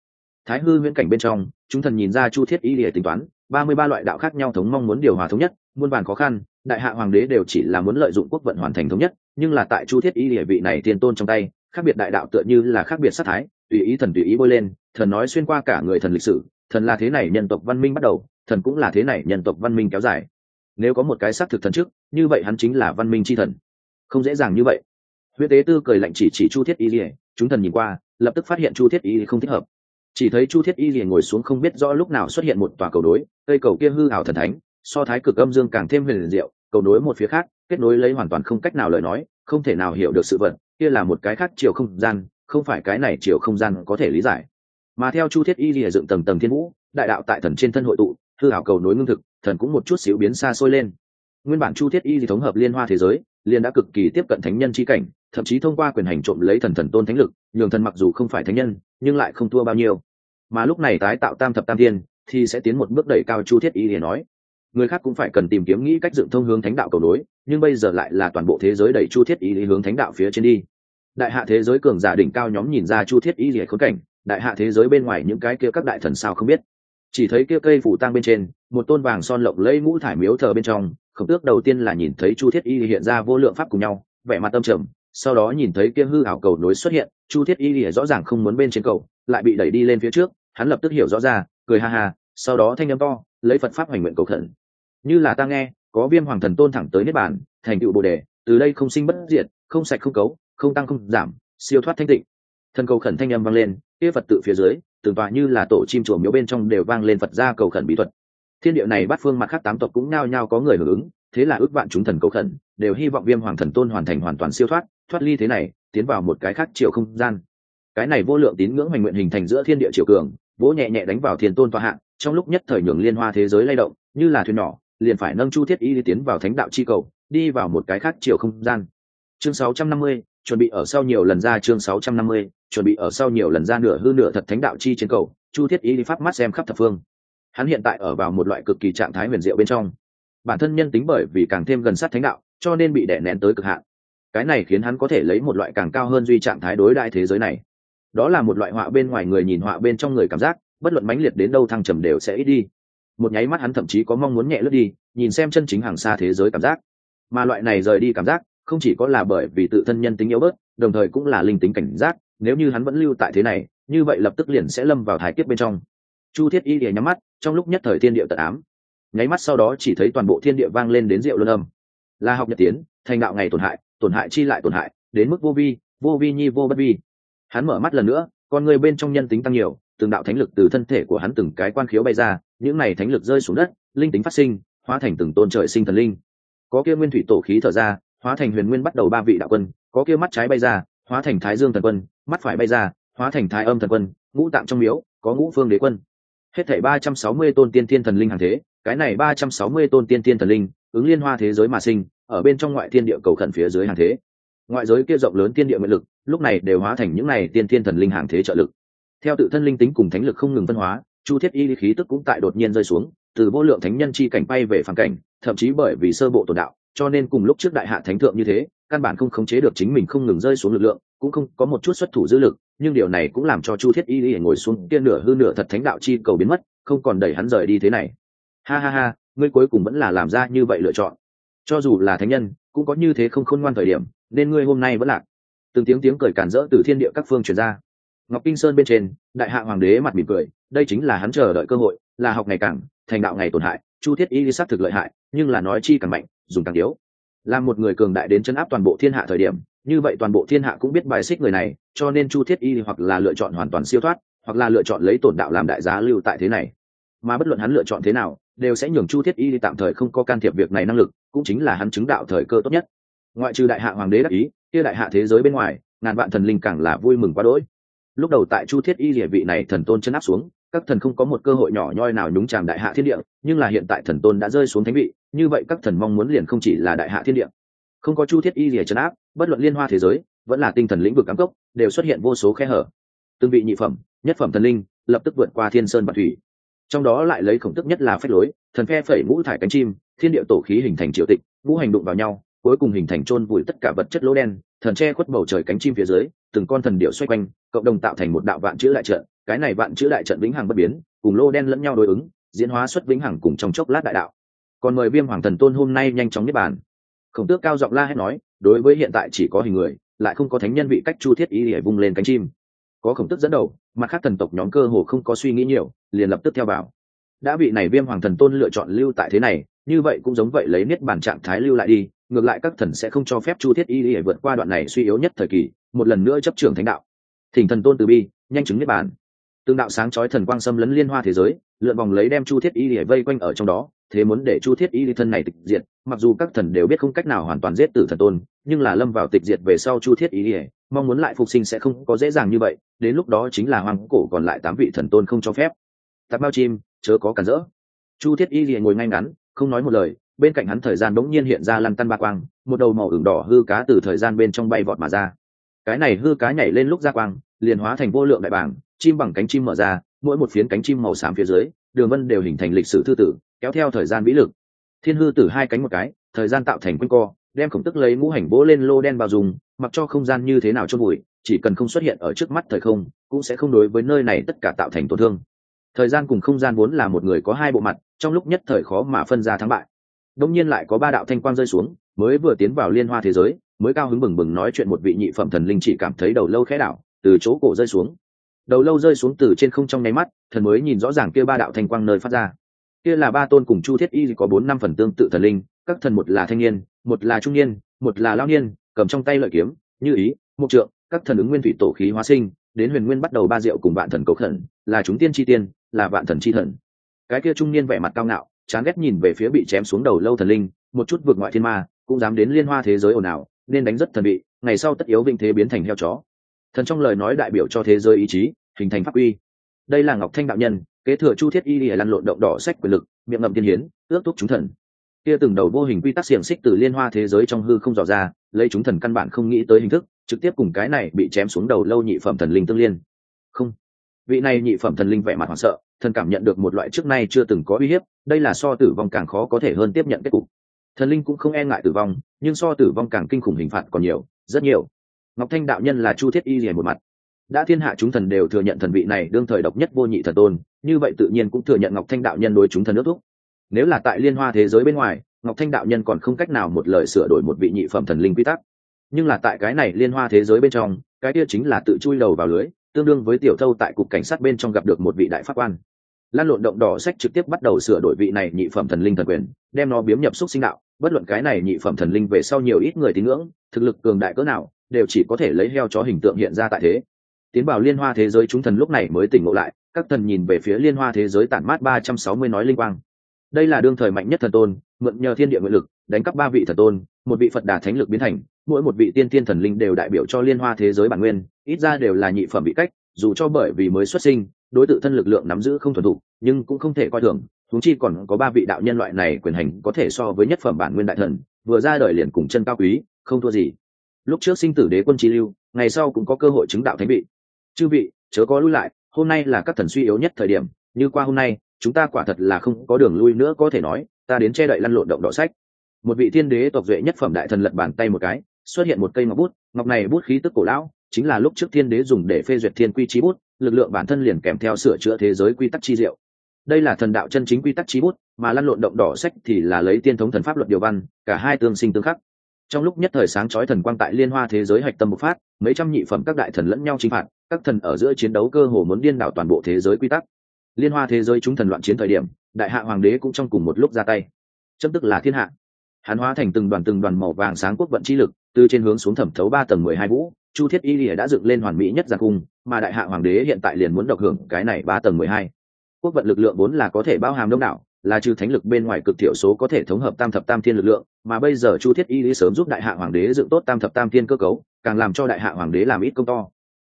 Thái hư huyễn cảnh bên trong, chúng thần nhìn ra chu thiết y lìa tính toán, ba mươi ba loại đạo khác nhau thống mong muốn điều hòa thống nhất, muôn bản khó khăn đại hạ hoàng đế đều chỉ là muốn lợi dụng quốc vận hoàn thành thống nhất, nhưng là tại chu thiết y địa vị này tiền tôn trong tay, khác biệt đại đạo tựa như là khác biệt sát thái, tùy ý thần tùy ý bôi lên, thần nói xuyên qua cả người thần lịch sử, thần là thế này nhân tộc văn minh bắt đầu, thần cũng là thế này nhân tộc văn minh kéo dài. Nếu có một cái xác thực thần trước, như vậy hắn chính là văn minh c h i thần. Không dễ dàng như vậy. Huyết tế tư cười lạnh chỉ chỉ chu thiết y lìa chúng thần nhìn qua, lập tức phát hiện chu thiết y không thích hợp. Chỉ thấy chu thiết y lìa ngồi xuống không biết rõ lúc nào xuất hiện một tòa cầu đối, cây cầu kia hư ảo thần thánh, so thái cực âm dương càng thêm huyền diệu cầu nối một phía khác, kết nối lấy hoàn toàn không cách nào lời nói, không thể nào hiểu được sự vật, kia là một cái khác chiều không gian, không phải cái này chiều không gian có thể lý giải. Mà theo chu thiết y lìa dựng tầng tầng thiên vũ, đại đạo tại thần trên thân hội tụ, hư ảo cầu nối ngưng thực, thần cũng một chút xíu biến xa xôi lên. Nguyên bản chu thiết y thì thống hợp liên hoa thế giới, liền đã cực kỳ tiếp cận thánh nhân chi cảnh, thậm chí thông qua quyền hành trộm lấy thần thần tôn thánh lực, nhường thần mặc dù không phải thánh nhân, nhưng lại không thua bao nhiêu. Mà lúc này tái tạo tam thập tam thiên, thì sẽ tiến một bước đẩy cao chu thiết y để nói người khác cũng phải cần tìm kiếm nghĩ cách dựng thông hướng thánh đạo cầu đối nhưng bây giờ lại là toàn bộ thế giới đẩy chu thiết y hướng thánh đạo phía trên đi. Đại hạ thế giới cường giả đỉnh cao nhóm nhìn ra chu thiết y lý khốn cảnh, đại hạ thế giới bên ngoài những cái kia các đại thần sao không biết. Chỉ thấy kia cây phủ tang bên trên, một tôn vàng son lộng lẫy ngũ thải miếu thờ bên trong, khổng tước đầu tiên là nhìn thấy chu thiết y hiện ra vô lượng pháp cùng nhau, vẻ mặt tâm trầm, sau đó nhìn thấy kia hư ảo cầu nối xuất hiện, chu thiết y rõ ràng không muốn bên trên cầu, lại bị đẩy đi lên phía trước, hắn lập tức hiểu rõ ra, cười ha ha, sau đó thanh âm to, lấy phật pháp hoành nguyện cầu khẩn như là ta nghe, có viêm hoàng thần tôn thẳng tới niết bàn, thành tựu bồ đề, từ đây không sinh bất diệt, không sạch không cấu, không tăng không giảm, siêu thoát thanh tịnh. Thần cầu khẩn thanh âm vang lên, kia phật tự phía dưới, từng tòa như là tổ chim chùa miếu bên trong đều vang lên phật ra cầu khẩn bí thuật. Thiên địa này bắt phương mặt khác tám tộc cũng nao nhao có người hưởng ứng, thế là ước vạn chúng thần cầu khẩn, đều hy vọng viêm hoàng thần tôn hoàn thành hoàn toàn siêu thoát thoát ly thế này, tiến vào một cái khác chiều không gian. Cái này vô lượng tín ngưỡng hoành nguyện hình thành giữa thiên địa triều cường, vỗ nhẹ nhẹ đánh vào thiên tôn tòa hạng trong lúc nhất thời nhường liên hoa thế giới lay động, như là thuyền nhỏ liền phải nâng chu thiết y đi tiến vào thánh đạo chi cầu đi vào một cái khác chiều không gian. Chương 650, chuẩn bị ở sau nhiều lần ra chương 650, chuẩn bị ở sau nhiều lần ra nửa hư nửa thật thánh đạo chi trên cầu chu thiết y đi pháp mắt xem khắp thập phương. Hắn hiện tại ở vào một loại cực kỳ trạng thái huyền diệu bên trong. Bản thân nhân tính bởi vì càng thêm gần sát thánh đạo cho nên bị đè nén tới cực hạn. Cái này khiến hắn có thể lấy một loại càng cao hơn duy trạng thái đối đại thế giới này. Đó là một loại họa bên ngoài người nhìn họa bên trong người cảm giác bất luận mãnh liệt đến đâu thăng trầm đều sẽ ít đi một nháy mắt hắn thậm chí có mong muốn nhẹ lướt đi, nhìn xem chân chính hàng xa thế giới cảm giác. Mà loại này rời đi cảm giác, không chỉ có là bởi vì tự thân nhân tính yếu bớt, đồng thời cũng là linh tính cảnh giác, nếu như hắn vẫn lưu tại thế này, như vậy lập tức liền sẽ lâm vào thái kiếp bên trong. Chu thiết y lìa nhắm mắt, trong lúc nhất thời thiên địa tận ám. Nháy mắt sau đó chỉ thấy toàn bộ thiên địa vang lên đến rượu luân âm. Là học nhật tiến, thành đạo ngày tổn hại tổn hại chi lại tổn hại, đến mức vô vi vô vi nhi vô bất vi. Hắn mở mắt lần nữa con người bên trong nhân tính tăng nhiều, từng đạo thánh lực từ thân thể của hắn từng cái quan khiếu bay ra, những này thánh lực rơi xuống đất, linh tính phát sinh, hóa thành từng tôn trời sinh thần linh. Có kia nguyên thủy tổ khí thở ra, hóa thành huyền nguyên bắt đầu ba vị đạo quân, có kia mắt trái bay ra, hóa thành thái dương thần quân, mắt phải bay ra, hóa thành thái âm thần quân, ngũ tạng trong miếu, có ngũ phương đế quân. Hết thảy ba trăm sáu mươi tôn tiên thiên thần linh hàng thế, cái này ba trăm sáu mươi tôn tiên thiên thần linh, ứng liên hoa thế giới mà sinh, ở bên trong ngoại thiên địa cầu khẩn phía dưới hàng thế ngoại giới kia rộng lớn tiên địa nguyện lực, lúc này đều hóa thành những này tiên thiên thần linh hàng thế trợ lực. Theo tự thân linh tính cùng thánh lực không ngừng phân hóa, chu thiết y khí tức cũng tại đột nhiên rơi xuống, từ vô lượng thánh nhân chi cảnh bay về phản cảnh, thậm chí bởi vì sơ bộ tồn đạo, cho nên cùng lúc trước đại hạ thánh thượng như thế, căn bản không khống chế được chính mình không ngừng rơi xuống lực lượng, cũng không có một chút xuất thủ dữ lực, nhưng điều này cũng làm cho chu thiết y y ngồi xuống tiên nửa hư nửa thật thánh đạo chi cầu biến mất, không còn đẩy hắn rời đi thế này. Ha ha ha, ngươi cuối cùng vẫn là làm ra như vậy lựa chọn. Cho dù là thánh nhân, cũng có như thế không khôn ngoan thời điểm nên ngươi hôm nay vẫn lạc. Từng tiếng tiếng cười cản rỡ từ thiên địa các phương truyền ra. Ngọc kinh sơn bên trên, đại hạ hoàng đế mặt mỉm cười, đây chính là hắn chờ đợi cơ hội, là học ngày càng, thành đạo ngày tổn hại, chu thiết y sát thực lợi hại, nhưng là nói chi càng mạnh, dùng càng yếu. Là một người cường đại đến chân áp toàn bộ thiên hạ thời điểm, như vậy toàn bộ thiên hạ cũng biết bài xích người này, cho nên chu thiết y hoặc là lựa chọn hoàn toàn siêu thoát, hoặc là lựa chọn lấy tổn đạo làm đại giá lưu tại thế này. Mà bất luận hắn lựa chọn thế nào, đều sẽ nhường chu thiết y tạm thời không có can thiệp việc này năng lực, cũng chính là hắn chứng đạo thời cơ tốt nhất ngoại trừ đại hạ hoàng đế đắc ý, kia đại hạ thế giới bên ngoài, ngàn vạn thần linh càng là vui mừng quá đỗi. Lúc đầu tại chu thiết y địa vị này thần tôn chân áp xuống, các thần không có một cơ hội nhỏ nhoi nào nhúng chàm đại hạ thiên địa, nhưng là hiện tại thần tôn đã rơi xuống thánh vị, như vậy các thần mong muốn liền không chỉ là đại hạ thiên địa. Không có chu thiết y địa chân áp, bất luận liên hoa thế giới, vẫn là tinh thần lĩnh vực ám cốc, đều xuất hiện vô số khe hở. Từng vị nhị phẩm, nhất phẩm thần linh, lập tức vượt qua thiên sơn và thủy. Trong đó lại lấy khổng tức nhất là phép lối, thần phe phẩy ngũ thải cánh chim, thiên địa tổ khí hình thành triệu tịch, ngũ hành đụng vào nhau cuối cùng hình thành chôn vùi tất cả vật chất lỗ đen, thần che khuất bầu trời cánh chim phía dưới, từng con thần điệu xoay quanh, cộng đồng tạo thành một đạo vạn chữ đại trận. Cái này vạn chữ đại trận vĩnh hằng bất biến, cùng lô đen lẫn nhau đối ứng, diễn hóa xuất vĩnh hằng cùng trong chốc lát đại đạo. Còn mời viêm hoàng thần tôn hôm nay nhanh chóng niết bàn. Khổng tước cao giọng la hét nói, đối với hiện tại chỉ có hình người, lại không có thánh nhân vị cách chu thiết y để vung lên cánh chim. Có khổng tức dẫn đầu mà các thần tộc nhóm cơ hồ không có suy nghĩ nhiều, liền lập tức theo vào. Đã vị này viêm hoàng thần tôn lựa chọn lưu tại thế này, như vậy cũng giống vậy lấy niết bản trạng thái lưu lại đi ngược lại các thần sẽ không cho phép chu thiết y để vượt qua đoạn này suy yếu nhất thời kỳ, một lần nữa chấp trường thánh đạo. Thỉnh thần tôn từ bi, nhanh chứng niết bản tương đạo sáng chói thần quang xâm lấn liên hoa thế giới, lượn vòng lấy đem chu thiết y để vây quanh ở trong đó, thế muốn để chu thiết y thân này tịch diệt, mặc dù các thần đều biết không cách nào hoàn toàn giết tử thần tôn, nhưng là lâm vào tịch diệt về sau chu thiết y mong muốn lại phục sinh sẽ không có dễ dàng như vậy, đến lúc đó chính là hoàng cổ còn lại tám vị thần tôn không cho phép. Tạp bao chim, chớ có cản rỡ. Chu thiết y liền ngồi ngay ngắn, không nói một lời bên cạnh hắn thời gian bỗng nhiên hiện ra lăn tăn ba quang, một đầu màu ửng đỏ hư cá từ thời gian bên trong bay vọt mà ra. Cái này hư cá nhảy lên lúc ra quang, liền hóa thành vô lượng đại bảng, chim bằng cánh chim mở ra, mỗi một phiến cánh chim màu xám phía dưới, đường vân đều hình thành lịch sử thư tử, kéo theo thời gian vĩ lực. Thiên hư tử hai cánh một cái, thời gian tạo thành quanh co, đem khổng tức lấy mũ hành bố lên lô đen vào dùng mặc cho không gian như thế nào cho bụi chỉ cần không xuất hiện ở trước mắt thời không, cũng sẽ không đối với nơi này tất cả tạo thành tổn thương. Thời gian cùng không gian vốn là một người có hai bộ mặt, trong lúc nhất thời khó mà phân ra thắng bại đông nhiên lại có ba đạo thanh quang rơi xuống, mới vừa tiến vào liên hoa thế giới, mới cao hứng bừng bừng nói chuyện một vị nhị phẩm thần linh chỉ cảm thấy đầu lâu khẽ đảo, từ chỗ cổ rơi xuống. Đầu lâu rơi xuống từ trên không trong nháy mắt, thần mới nhìn rõ ràng kia ba đạo thanh quang nơi phát ra. Kia là ba tôn cùng chu thiết y có bốn năm phần tương tự thần linh, các thần một là thanh niên, một là trung niên, một là lao niên, cầm trong tay lợi kiếm, như ý, mục trượng, các thần ứng nguyên thủy tổ khí hóa sinh, đến huyền nguyên bắt đầu ba diệu cùng vạn thần cầu khẩn, là chúng tiên tri tiên, là vạn thần chi thần. Cái kia trung niên vẻ mặt cao ngạo chán ghét nhìn về phía bị chém xuống đầu lâu thần linh, một chút vượt ngoại thiên ma, cũng dám đến liên hoa thế giới ồn ào, nên đánh rất thần bị, ngày sau tất yếu vinh thế biến thành heo chó. Thần trong lời nói đại biểu cho thế giới ý chí, hình thành pháp uy. Đây là ngọc thanh đạo nhân, kế thừa chu thiết y lìa lăn lộn động đỏ sách quyền lực, miệng ngậm tiên hiến, ước thúc chúng thần. Kia từng đầu vô hình quy tắc xiềng xích từ liên hoa thế giới trong hư không dò ra, lấy chúng thần căn bản không nghĩ tới hình thức, trực tiếp cùng cái này bị chém xuống đầu lâu nhị phẩm thần linh tương liên. Không. Vị này nhị phẩm thần linh vẻ mặt hoảng sợ thần cảm nhận được một loại trước nay chưa từng có uy hiếp, đây là so tử vong càng khó có thể hơn tiếp nhận kết cục. Thần linh cũng không e ngại tử vong, nhưng so tử vong càng kinh khủng hình phạt còn nhiều, rất nhiều. Ngọc thanh đạo nhân là chu thiết y rìa một mặt. Đã thiên hạ chúng thần đều thừa nhận thần vị này đương thời độc nhất vô nhị thần tôn, như vậy tự nhiên cũng thừa nhận ngọc thanh đạo nhân đối chúng thần nước thúc. Nếu là tại liên hoa thế giới bên ngoài, ngọc thanh đạo nhân còn không cách nào một lời sửa đổi một vị nhị phẩm thần linh quy tắc. Nhưng là tại cái này liên hoa thế giới bên trong, cái kia chính là tự chui đầu vào lưới tương đương với tiểu thâu tại cục cảnh sát bên trong gặp được một vị đại pháp quan. Lan lộn động đỏ sách trực tiếp bắt đầu sửa đổi vị này nhị phẩm thần linh thần quyền, đem nó biếm nhập xúc sinh đạo. Bất luận cái này nhị phẩm thần linh về sau nhiều ít người tín ngưỡng, thực lực cường đại cỡ nào, đều chỉ có thể lấy heo chó hình tượng hiện ra tại thế. Tiến vào liên hoa thế giới chúng thần lúc này mới tỉnh ngộ lại, các thần nhìn về phía liên hoa thế giới tản mát ba trăm sáu mươi nói linh quang. Đây là đương thời mạnh nhất thần tôn, mượn nhờ thiên địa nguyện lực, đánh cắp ba vị thần tôn, một vị phật đà thánh lực biến thành mỗi một vị tiên tiên thần linh đều đại biểu cho liên hoa thế giới bản nguyên, ít ra đều là nhị phẩm vị cách, dù cho bởi vì mới xuất sinh, đối tượng thân lực lượng nắm giữ không thuần thục, nhưng cũng không thể coi thường thúng chi còn có ba vị đạo nhân loại này quyền hành có thể so với nhất phẩm bản nguyên đại thần, vừa ra đời liền cùng chân cao quý, không thua gì. Lúc trước sinh tử đế quân chi lưu, ngày sau cũng có cơ hội chứng đạo thánh vị. Chư vị, chớ có lui lại, hôm nay là các thần suy yếu nhất thời điểm, như qua hôm nay, chúng ta quả thật là không có đường lui nữa có thể nói, ta đến che đậy lăn lộn động đỏ sách. Một vị thiên đế tộc duệ nhất phẩm đại thần lật bàn tay một cái xuất hiện một cây ngọc bút, ngọc này bút khí tức cổ lão, chính là lúc trước thiên đế dùng để phê duyệt thiên quy trí bút, lực lượng bản thân liền kèm theo sửa chữa thế giới quy tắc chi diệu. Đây là thần đạo chân chính quy tắc trí bút, mà lăn lộn động đỏ sách thì là lấy tiên thống thần pháp luật điều văn, cả hai tương sinh tương khắc. Trong lúc nhất thời sáng chói thần quang tại liên hoa thế giới hạch tâm bộc phát, mấy trăm nhị phẩm các đại thần lẫn nhau chinh phạt, các thần ở giữa chiến đấu cơ hồ muốn điên đảo toàn bộ thế giới quy tắc. Liên hoa thế giới chúng thần loạn chiến thời điểm, đại hạ hoàng đế cũng trong cùng một lúc ra tay. Chấm tức là thiên hạ. Hắn hóa thành từng đoàn từng đoàn màu vàng sáng quốc vận chi lực từ trên hướng xuống thẩm thấu ba tầng mười hai vũ, chu thiết y lìa đã dựng lên hoàn mỹ nhất giang cung, mà đại hạ hoàng đế hiện tại liền muốn độc hưởng cái này ba tầng mười hai. Quốc vận lực lượng vốn là có thể bao hàm đông đảo, là trừ thánh lực bên ngoài cực thiểu số có thể thống hợp tam thập tam thiên lực lượng, mà bây giờ chu thiết y lý sớm giúp đại hạ hoàng đế dựng tốt tam thập tam thiên cơ cấu, càng làm cho đại hạ hoàng đế làm ít công to.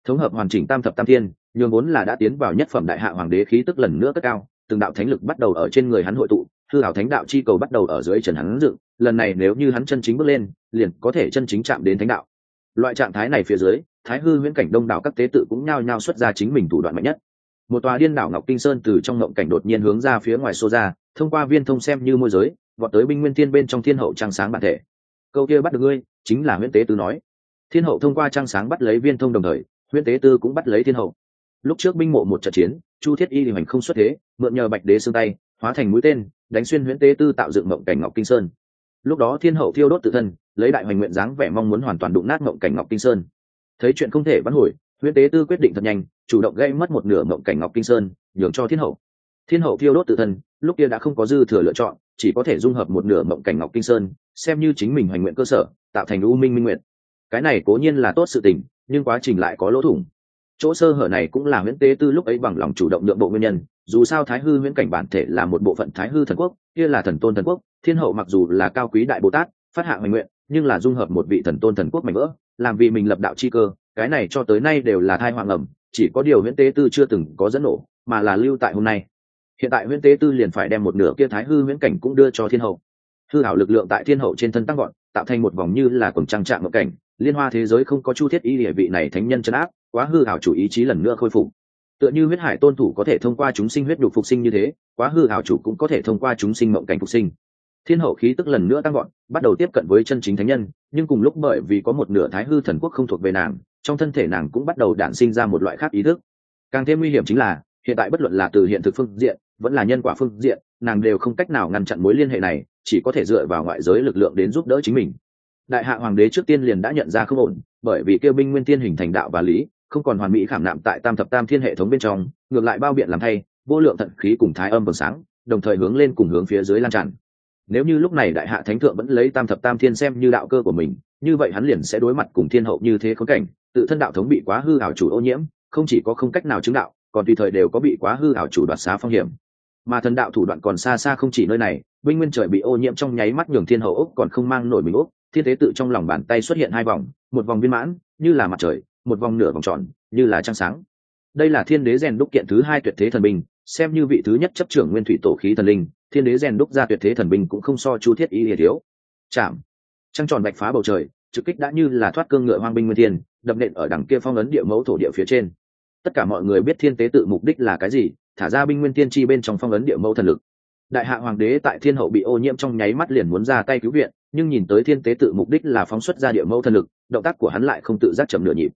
Thống hợp hoàn chỉnh tam thập tam thiên, nhường vốn là đã tiến vào nhất phẩm đại hạ hoàng đế khí tức lần nữa cất cao, từng đạo thánh lực bắt đầu ở trên người hắn hội tụ hư hảo thánh đạo chi cầu bắt đầu ở dưới trần hắn dựng, lần này nếu như hắn chân chính bước lên, liền có thể chân chính chạm đến thánh đạo. Loại trạng thái này phía dưới, thái hư Nguyễn cảnh đông đảo các tế tự cũng nhao nhao xuất ra chính mình thủ đoạn mạnh nhất. Một tòa điên đảo ngọc kinh sơn từ trong ngộng cảnh đột nhiên hướng ra phía ngoài xô ra, thông qua viên thông xem như môi giới, vọt tới binh nguyên thiên bên trong thiên hậu trang sáng bản thể. Câu kia bắt được ngươi, chính là nguyễn tế tư nói. Thiên hậu thông qua trang sáng bắt lấy viên thông đồng thời nguyễn tế tư cũng bắt lấy thiên hậu. Lúc trước binh mộ một trận chiến, chu thiết y thì hành không xuất thế, mượn nhờ bạch đế xương tay, hóa thành mũi tên đánh xuyên huyễn tế tư tạo dựng mộng cảnh ngọc kinh sơn. Lúc đó thiên hậu thiêu đốt tự thân, lấy đại hoành nguyện dáng vẻ mong muốn hoàn toàn đụng nát mộng cảnh ngọc kinh sơn. Thấy chuyện không thể vãn hồi, huyễn tế tư quyết định thật nhanh, chủ động gây mất một nửa mộng cảnh ngọc kinh sơn, nhường cho thiên hậu. Thiên hậu thiêu đốt tự thân, lúc kia đã không có dư thừa lựa chọn, chỉ có thể dung hợp một nửa mộng cảnh ngọc kinh sơn, xem như chính mình hoành nguyện cơ sở, tạo thành u minh minh nguyện. Cái này cố nhiên là tốt sự tình, nhưng quá trình lại có lỗ thủng. Chỗ sơ hở này cũng là huyễn tế tư lúc ấy bằng lòng chủ động nhượng bộ nguyên nhân dù sao thái hư huyễn cảnh bản thể là một bộ phận thái hư thần quốc, kia là thần tôn thần quốc, thiên hậu mặc dù là cao quý đại bồ tát, phát hạ hoành nguyện, nhưng là dung hợp một vị thần tôn thần quốc mạnh vỡ, làm vì mình lập đạo chi cơ, cái này cho tới nay đều là thai hoàng ẩm, chỉ có điều huyễn tế tư chưa từng có dẫn nổ, mà là lưu tại hôm nay. Hiện tại huyễn tế tư liền phải đem một nửa kia thái hư huyễn cảnh cũng đưa cho thiên hậu. Hư hảo lực lượng tại thiên hậu trên thân tăng gọn tạo thành một vòng như là cổng trang trạng ngộ cảnh, liên hoa thế giới không có chu thiết ý địa vị này thánh nhân chấn áp, quá hư hảo chủ ý chí lần nữa khôi phục tựa như huyết hải tôn thủ có thể thông qua chúng sinh huyết đục phục sinh như thế, quá hư hảo chủ cũng có thể thông qua chúng sinh mộng cảnh phục sinh. Thiên hậu khí tức lần nữa tăng gọn bắt đầu tiếp cận với chân chính thánh nhân, nhưng cùng lúc bởi vì có một nửa thái hư thần quốc không thuộc về nàng, trong thân thể nàng cũng bắt đầu đản sinh ra một loại khác ý thức. Càng thêm nguy hiểm chính là, hiện tại bất luận là từ hiện thực phương diện, vẫn là nhân quả phương diện, nàng đều không cách nào ngăn chặn mối liên hệ này, chỉ có thể dựa vào ngoại giới lực lượng đến giúp đỡ chính mình. Đại hạ hoàng đế trước tiên liền đã nhận ra không ổn, bởi vì kêu binh nguyên tiên hình thành đạo và lý không còn hoàn mỹ khảm nạm tại tam thập tam thiên hệ thống bên trong, ngược lại bao biện làm thay, vô lượng thận khí cùng thái âm vầng sáng, đồng thời hướng lên cùng hướng phía dưới lan tràn. Nếu như lúc này đại hạ thánh thượng vẫn lấy tam thập tam thiên xem như đạo cơ của mình, như vậy hắn liền sẽ đối mặt cùng thiên hậu như thế khốn cảnh, tự thân đạo thống bị quá hư ảo chủ ô nhiễm, không chỉ có không cách nào chứng đạo, còn tùy thời đều có bị quá hư ảo chủ đoạt xá phong hiểm. Mà thần đạo thủ đoạn còn xa xa không chỉ nơi này binh nguyên trời bị ô nhiễm trong nháy mắt nhường thiên hậu úc còn không mang nổi mình úc thiên thế tự trong lòng bàn tay xuất hiện hai vòng, một vòng viên mãn, như là mặt trời một vòng nửa vòng tròn, như là trăng sáng. Đây là thiên đế rèn đúc kiện thứ hai tuyệt thế thần binh, xem như vị thứ nhất chấp trưởng nguyên thủy tổ khí thần linh, thiên đế rèn đúc ra tuyệt thế thần binh cũng không so chu thiết ý hiền thiếu. Chạm. Trăng tròn bạch phá bầu trời, trực kích đã như là thoát cương ngựa hoang binh nguyên thiên, đập nện ở đằng kia phong ấn địa mẫu thổ địa phía trên. Tất cả mọi người biết thiên tế tự mục đích là cái gì, thả ra binh nguyên tiên chi bên trong phong ấn địa mẫu thần lực. Đại hạ hoàng đế tại thiên hậu bị ô nhiễm trong nháy mắt liền muốn ra tay cứu viện, nhưng nhìn tới thiên tế tự mục đích là phóng xuất ra địa mẫu thần lực, động tác của hắn lại không tự giác chậm nửa nhịp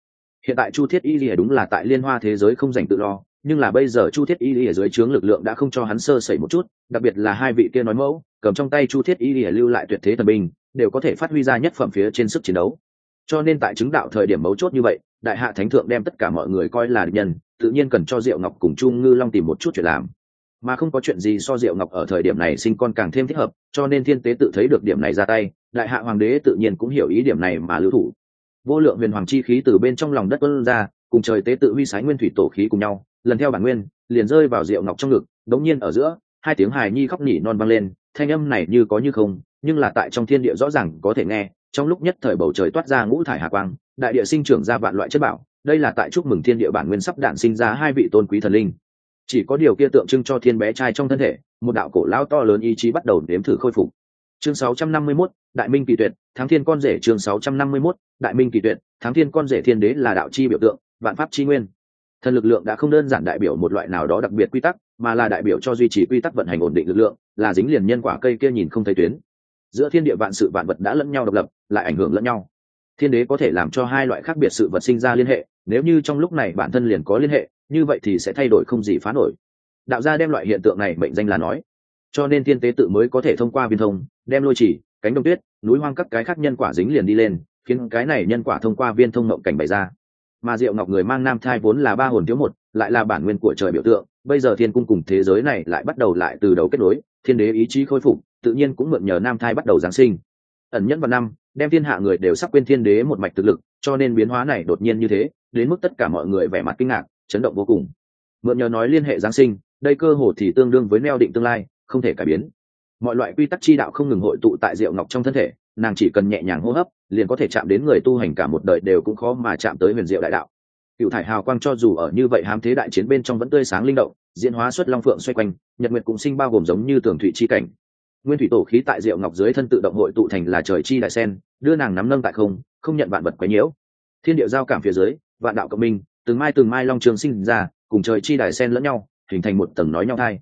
hiện tại chu thiết y lìa đúng là tại liên hoa thế giới không dành tự lo, nhưng là bây giờ chu thiết y lìa dưới trướng lực lượng đã không cho hắn sơ sẩy một chút, đặc biệt là hai vị kia nói mẫu, cầm trong tay chu thiết y lìa lưu lại tuyệt thế thần binh, đều có thể phát huy ra nhất phẩm phía trên sức chiến đấu. Cho nên tại chứng đạo thời điểm mấu chốt như vậy, đại hạ thánh thượng đem tất cả mọi người coi là địch nhân, tự nhiên cần cho diệu ngọc cùng chu ngư long tìm một chút chuyện làm. Mà không có chuyện gì so diệu ngọc ở thời điểm này sinh con càng thêm thích hợp, cho nên thiên tế tự thấy được điểm này ra tay, đại hạ hoàng đế tự nhiên cũng hiểu ý điểm này mà lưu thủ vô lượng huyền hoàng chi khí từ bên trong lòng đất tuân ra, cùng trời tế tự huy sái nguyên thủy tổ khí cùng nhau, lần theo bản nguyên, liền rơi vào diệu ngọc trong ngực, đống nhiên ở giữa, hai tiếng hài nhi khóc nỉ non vang lên, thanh âm này như có như không, nhưng là tại trong thiên địa rõ ràng có thể nghe, trong lúc nhất thời bầu trời toát ra ngũ thải hà quang, đại địa sinh trưởng ra vạn loại chất bảo, đây là tại chúc mừng thiên địa bản nguyên sắp đản sinh ra hai vị tôn quý thần linh. Chỉ có điều kia tượng trưng cho thiên bé trai trong thân thể, một đạo cổ lao to lớn ý chí bắt đầu nếm thử khôi phục chương 651, đại minh kỳ tuyệt thắng thiên con rể chương 651, đại minh kỳ tuyệt thắng thiên con rể thiên đế là đạo chi biểu tượng vạn pháp chi nguyên. Thần lực lượng đã không đơn giản đại biểu một loại nào đó đặc biệt quy tắc mà là đại biểu cho duy trì quy tắc vận hành ổn định lực lượng là dính liền nhân quả cây kia nhìn không thấy tuyến. Giữa thiên địa vạn sự vạn vật đã lẫn nhau độc lập lại ảnh hưởng lẫn nhau. Thiên đế có thể làm cho hai loại khác biệt sự vật sinh ra liên hệ nếu như trong lúc này bản thân liền có liên hệ như vậy thì sẽ thay đổi không gì phá nổi. Đạo gia đem loại hiện tượng này mệnh danh là nói. Cho nên thiên tế tự mới có thể thông qua viên thông đem lôi chỉ, cánh đồng tuyết, núi hoang các cái khác nhân quả dính liền đi lên, khiến cái này nhân quả thông qua viên thông mộng cảnh bày ra. Mà diệu ngọc người mang nam thai vốn là ba hồn thiếu một, lại là bản nguyên của trời biểu tượng, bây giờ thiên cung cùng thế giới này lại bắt đầu lại từ đầu kết nối, thiên đế ý chí khôi phục, tự nhiên cũng mượn nhờ nam thai bắt đầu giáng sinh. Ẩn nhẫn vào năm, đem thiên hạ người đều sắp quên thiên đế một mạch thực lực, cho nên biến hóa này đột nhiên như thế, đến mức tất cả mọi người vẻ mặt kinh ngạc, chấn động vô cùng. Mượn nhờ nói liên hệ giáng sinh, đây cơ hồ thì tương đương với neo định tương lai, không thể cải biến mọi loại quy tắc chi đạo không ngừng hội tụ tại diệu ngọc trong thân thể, nàng chỉ cần nhẹ nhàng hô hấp, liền có thể chạm đến người tu hành cả một đời đều cũng khó mà chạm tới huyền diệu đại đạo. Cựu thải hào quang cho dù ở như vậy hám thế đại chiến bên trong vẫn tươi sáng linh động, diễn hóa xuất long phượng xoay quanh, nhật nguyệt cũng sinh bao gồm giống như tường thủy chi cảnh. Nguyên thủy tổ khí tại diệu ngọc dưới thân tự động hội tụ thành là trời chi đại sen, đưa nàng nắm nâng tại không không nhận vạn vật quấy nhiễu. Thiên địa giao cảm phía dưới, vạn đạo cộng minh, từng mai từng mai long trường sinh ra, cùng trời chi đại sen lẫn nhau, hình thành một tầng nói nhau thai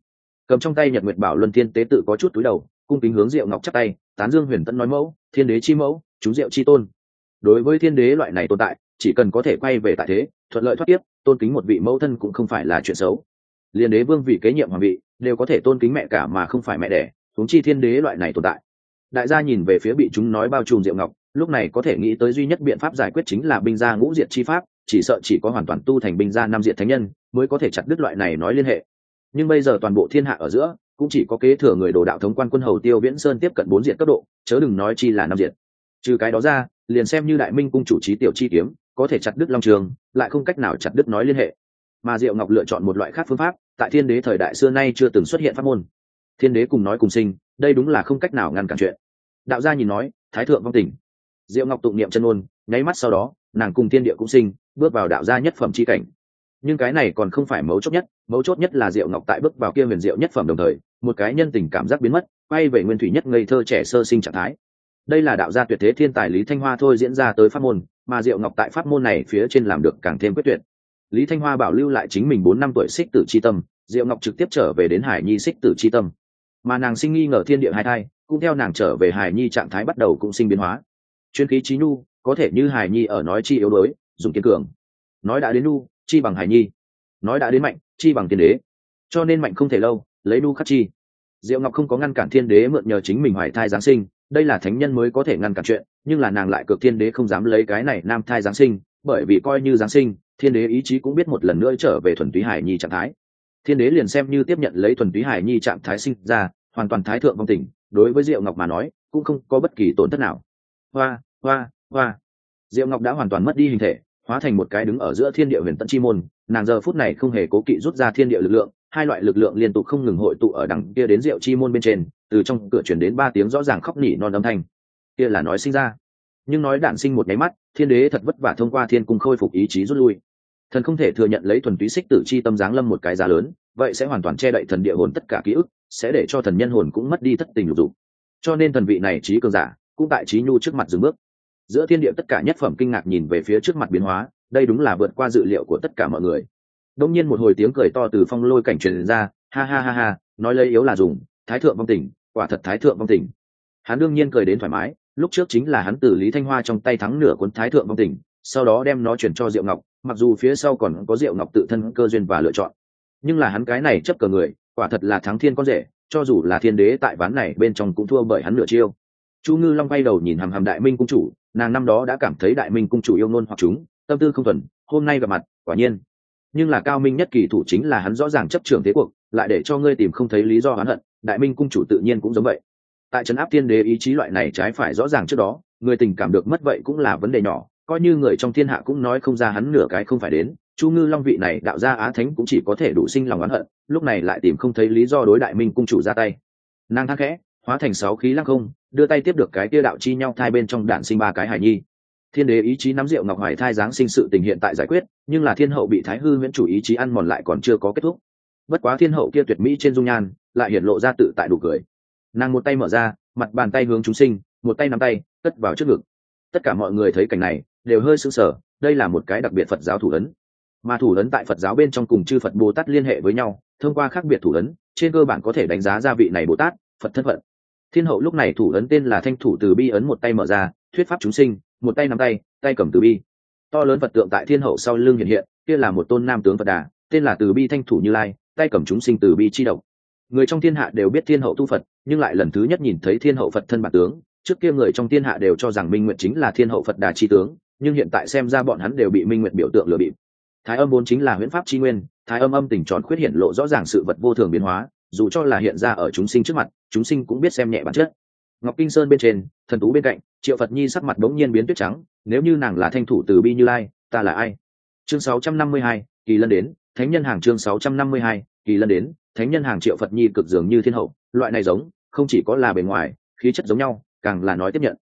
cầm trong tay nhật nguyệt bảo luân thiên tế tự có chút túi đầu, cung kính hướng diệu ngọc chắc tay, tán dương huyền tẫn nói mẫu, thiên đế chi mẫu, chúng diệu chi tôn. Đối với thiên đế loại này tồn tại, chỉ cần có thể quay về tại thế, thuận lợi thoát tiếp tôn kính một vị mẫu thân cũng không phải là chuyện xấu. Liên đế vương vị kế nhiệm hoàng vị, đều có thể tôn kính mẹ cả mà không phải mẹ đẻ, huống chi thiên đế loại này tồn tại. Đại gia nhìn về phía bị chúng nói bao trùm diệu ngọc, lúc này có thể nghĩ tới duy nhất biện pháp giải quyết chính là binh gia ngũ diệt chi pháp, chỉ sợ chỉ có hoàn toàn tu thành binh gia năm diệt thánh nhân, mới có thể chặt đứt loại này nói liên hệ nhưng bây giờ toàn bộ thiên hạ ở giữa, cũng chỉ có kế thừa người đồ đạo thống quan quân hầu tiêu viễn sơn tiếp cận bốn diện cấp độ, chớ đừng nói chi là năm diện. Trừ cái đó ra, liền xem như đại minh cung chủ trí tiểu chi kiếm, có thể chặt đứt long trường, lại không cách nào chặt đứt nói liên hệ. Mà diệu ngọc lựa chọn một loại khác phương pháp, tại thiên đế thời đại xưa nay chưa từng xuất hiện pháp môn. Thiên đế cùng nói cùng sinh, đây đúng là không cách nào ngăn cản chuyện. Đạo gia nhìn nói, thái thượng vong tình. Diệu ngọc tụng niệm chân ôn nháy mắt sau đó, nàng cùng thiên địa cũng sinh, bước vào đạo gia nhất phẩm c h i cảnh nhưng cái này còn không phải mấu chốt nhất, mấu chốt nhất là diệu ngọc tại bước vào kia huyền diệu nhất phẩm đồng thời, một cái nhân tình cảm giác biến mất, quay về nguyên thủy nhất ngây thơ trẻ sơ sinh trạng thái. Đây là đạo gia tuyệt thế thiên tài lý thanh hoa thôi diễn ra tới pháp môn, mà diệu ngọc tại pháp môn này phía trên làm được càng thêm quyết tuyệt. Lý thanh hoa bảo lưu lại chính mình bốn năm tuổi xích tử c h i tâm, diệu ngọc trực tiếp trở về đến hải nhi xích tử c h i tâm. Mà nàng sinh nghi ngờ thiên địa hai thai, cũng theo nàng trở về hải nhi trạng thái bắt đầu cũng sinh biến hóa. Chuyên khí trí nhu có thể như hải nhi ở nói chi yếu đuối, dùng kiên cường. Nói đã đến nhu chi bằng hải nhi. Nói đã đến mạnh, chi bằng tiên đế. Cho nên mạnh không thể lâu, lấy nu khắc chi. Diệu ngọc không có ngăn cản thiên đế mượn nhờ chính mình hoài thai giáng sinh, đây là thánh nhân mới có thể ngăn cản chuyện, nhưng là nàng lại cực thiên đế không dám lấy cái này nam thai giáng sinh, bởi vì coi như giáng sinh, thiên đế ý chí cũng biết một lần nữa trở về thuần túy hải nhi trạng thái. Thiên đế liền xem như tiếp nhận lấy thuần túy hải nhi trạng thái sinh ra, hoàn toàn thái thượng vong tình, đối với diệu ngọc mà nói, cũng không có bất kỳ tổn thất nào. Hoa hoa hoa. Diệu ngọc đã hoàn toàn mất đi hình thể hóa thành một cái đứng ở giữa thiên địa huyền tận chi môn, nàng giờ phút này không hề cố kỵ rút ra thiên địa lực lượng, hai loại lực lượng liên tục không ngừng hội tụ ở đằng kia đến rượu chi môn bên trên, từ trong cửa chuyển đến ba tiếng rõ ràng khóc nỉ non âm thanh. Kia là nói sinh ra. Nhưng nói đạn sinh một nháy mắt, thiên đế thật vất vả thông qua thiên cung khôi phục ý chí rút lui. Thần không thể thừa nhận lấy thuần túy xích tử chi tâm giáng lâm một cái giá lớn, vậy sẽ hoàn toàn che đậy thần địa hồn tất cả ký ức, sẽ để cho thần nhân hồn cũng mất đi thất tình lục dục. Cho nên thần vị này trí cường giả, cũng tại trí nhu trước mặt dừng bước giữa thiên địa tất cả nhất phẩm kinh ngạc nhìn về phía trước mặt biến hóa, đây đúng là vượt qua dự liệu của tất cả mọi người. Đông nhiên một hồi tiếng cười to từ phong lôi cảnh truyền ra, ha ha ha ha, nói lấy yếu là dùng, thái thượng vong tình quả thật thái thượng vong tình hắn đương nhiên cười đến thoải mái, lúc trước chính là hắn từ lý thanh hoa trong tay thắng nửa cuốn thái thượng vong tình sau đó đem nó chuyển cho diệu ngọc, mặc dù phía sau còn có diệu ngọc tự thân cơ duyên và lựa chọn. Nhưng là hắn cái này chấp cờ người, quả thật là thắng thiên con rể, cho dù là thiên đế tại ván này bên trong cũng thua bởi hắn nửa chiêu chu ngư long bay đầu nhìn hàm hàm đại minh cung chủ, nàng năm đó đã cảm thấy đại minh cung chủ yêu nôn hoặc chúng, tâm tư không thuần, hôm nay gặp mặt, quả nhiên. Nhưng là cao minh nhất kỳ thủ chính là hắn rõ ràng chấp trường thế cuộc, lại để cho ngươi tìm không thấy lý do hắn hận, đại minh cung chủ tự nhiên cũng giống vậy. Tại trấn áp thiên đế ý chí loại này trái phải rõ ràng trước đó, người tình cảm được mất vậy cũng là vấn đề nhỏ, coi như người trong thiên hạ cũng nói không ra hắn nửa cái không phải đến, chu ngư long vị này đạo gia á thánh cũng chỉ có thể đủ sinh lòng oán hận, lúc này lại tìm không thấy lý do đối đại minh cung chủ ra tay. Nàng thang khẽ hóa thành sáu khí lăng không, đưa tay tiếp được cái kia đạo chi nhau thai bên trong đạn sinh ba cái hải nhi. Thiên đế ý chí nắm rượu ngọc hoài thai giáng sinh sự tình hiện tại giải quyết, nhưng là thiên hậu bị thái hư miễn chủ ý chí ăn mòn lại còn chưa có kết thúc. Bất quá thiên hậu kia tuyệt mỹ trên dung nhan, lại hiện lộ ra tự tại đủ cười. Nàng một tay mở ra, mặt bàn tay hướng chúng sinh, một tay nắm tay cất vào trước ngực. Tất cả mọi người thấy cảnh này, đều hơi sững sờ, đây là một cái đặc biệt phật giáo thủ ấn. Mà thủ ấn tại phật giáo bên trong cùng chư phật bồ tát liên hệ với nhau, thông qua khác biệt thủ ấn, trên cơ bản có thể đánh giá gia vị này bồ tát, phật thân phận thiên hậu lúc này thủ ấn tên là thanh thủ từ bi ấn một tay mở ra, thuyết pháp chúng sinh, một tay nắm tay tay cầm từ bi. To lớn phật tượng tại thiên hậu sau lưng hiện hiện, kia là một tôn nam tướng phật đà, tên là từ bi thanh thủ như lai, tay cầm chúng sinh từ bi chi độc người trong thiên hạ đều biết thiên hậu tu phật, nhưng lại lần thứ nhất nhìn thấy thiên hậu phật thân bản tướng. Trước kia người trong thiên hạ đều cho rằng minh nguyện chính là thiên hậu phật đà chi tướng, nhưng hiện tại xem ra bọn hắn đều bị minh nguyện biểu tượng lừa bịp. Thái âm vốn chính là huyễn pháp chi nguyên, thái âm âm tình tròn khuyết hiện lộ rõ ràng sự vật vô thường biến hóa dù cho là hiện ra ở chúng sinh trước mặt chúng sinh cũng biết xem nhẹ bản chất. Ngọc kinh sơn bên trên thần tú bên cạnh triệu phật nhi sắc mặt bỗng nhiên biến tuyết trắng nếu như nàng là thanh thủ từ bi như lai ta là ai? Chương 652, kỳ lân đến thánh nhân hàng chương 652, kỳ lân đến thánh nhân hàng triệu phật nhi cực dường như thiên hậu loại này giống không chỉ có là bề ngoài khí chất giống nhau càng là nói tiếp nhận.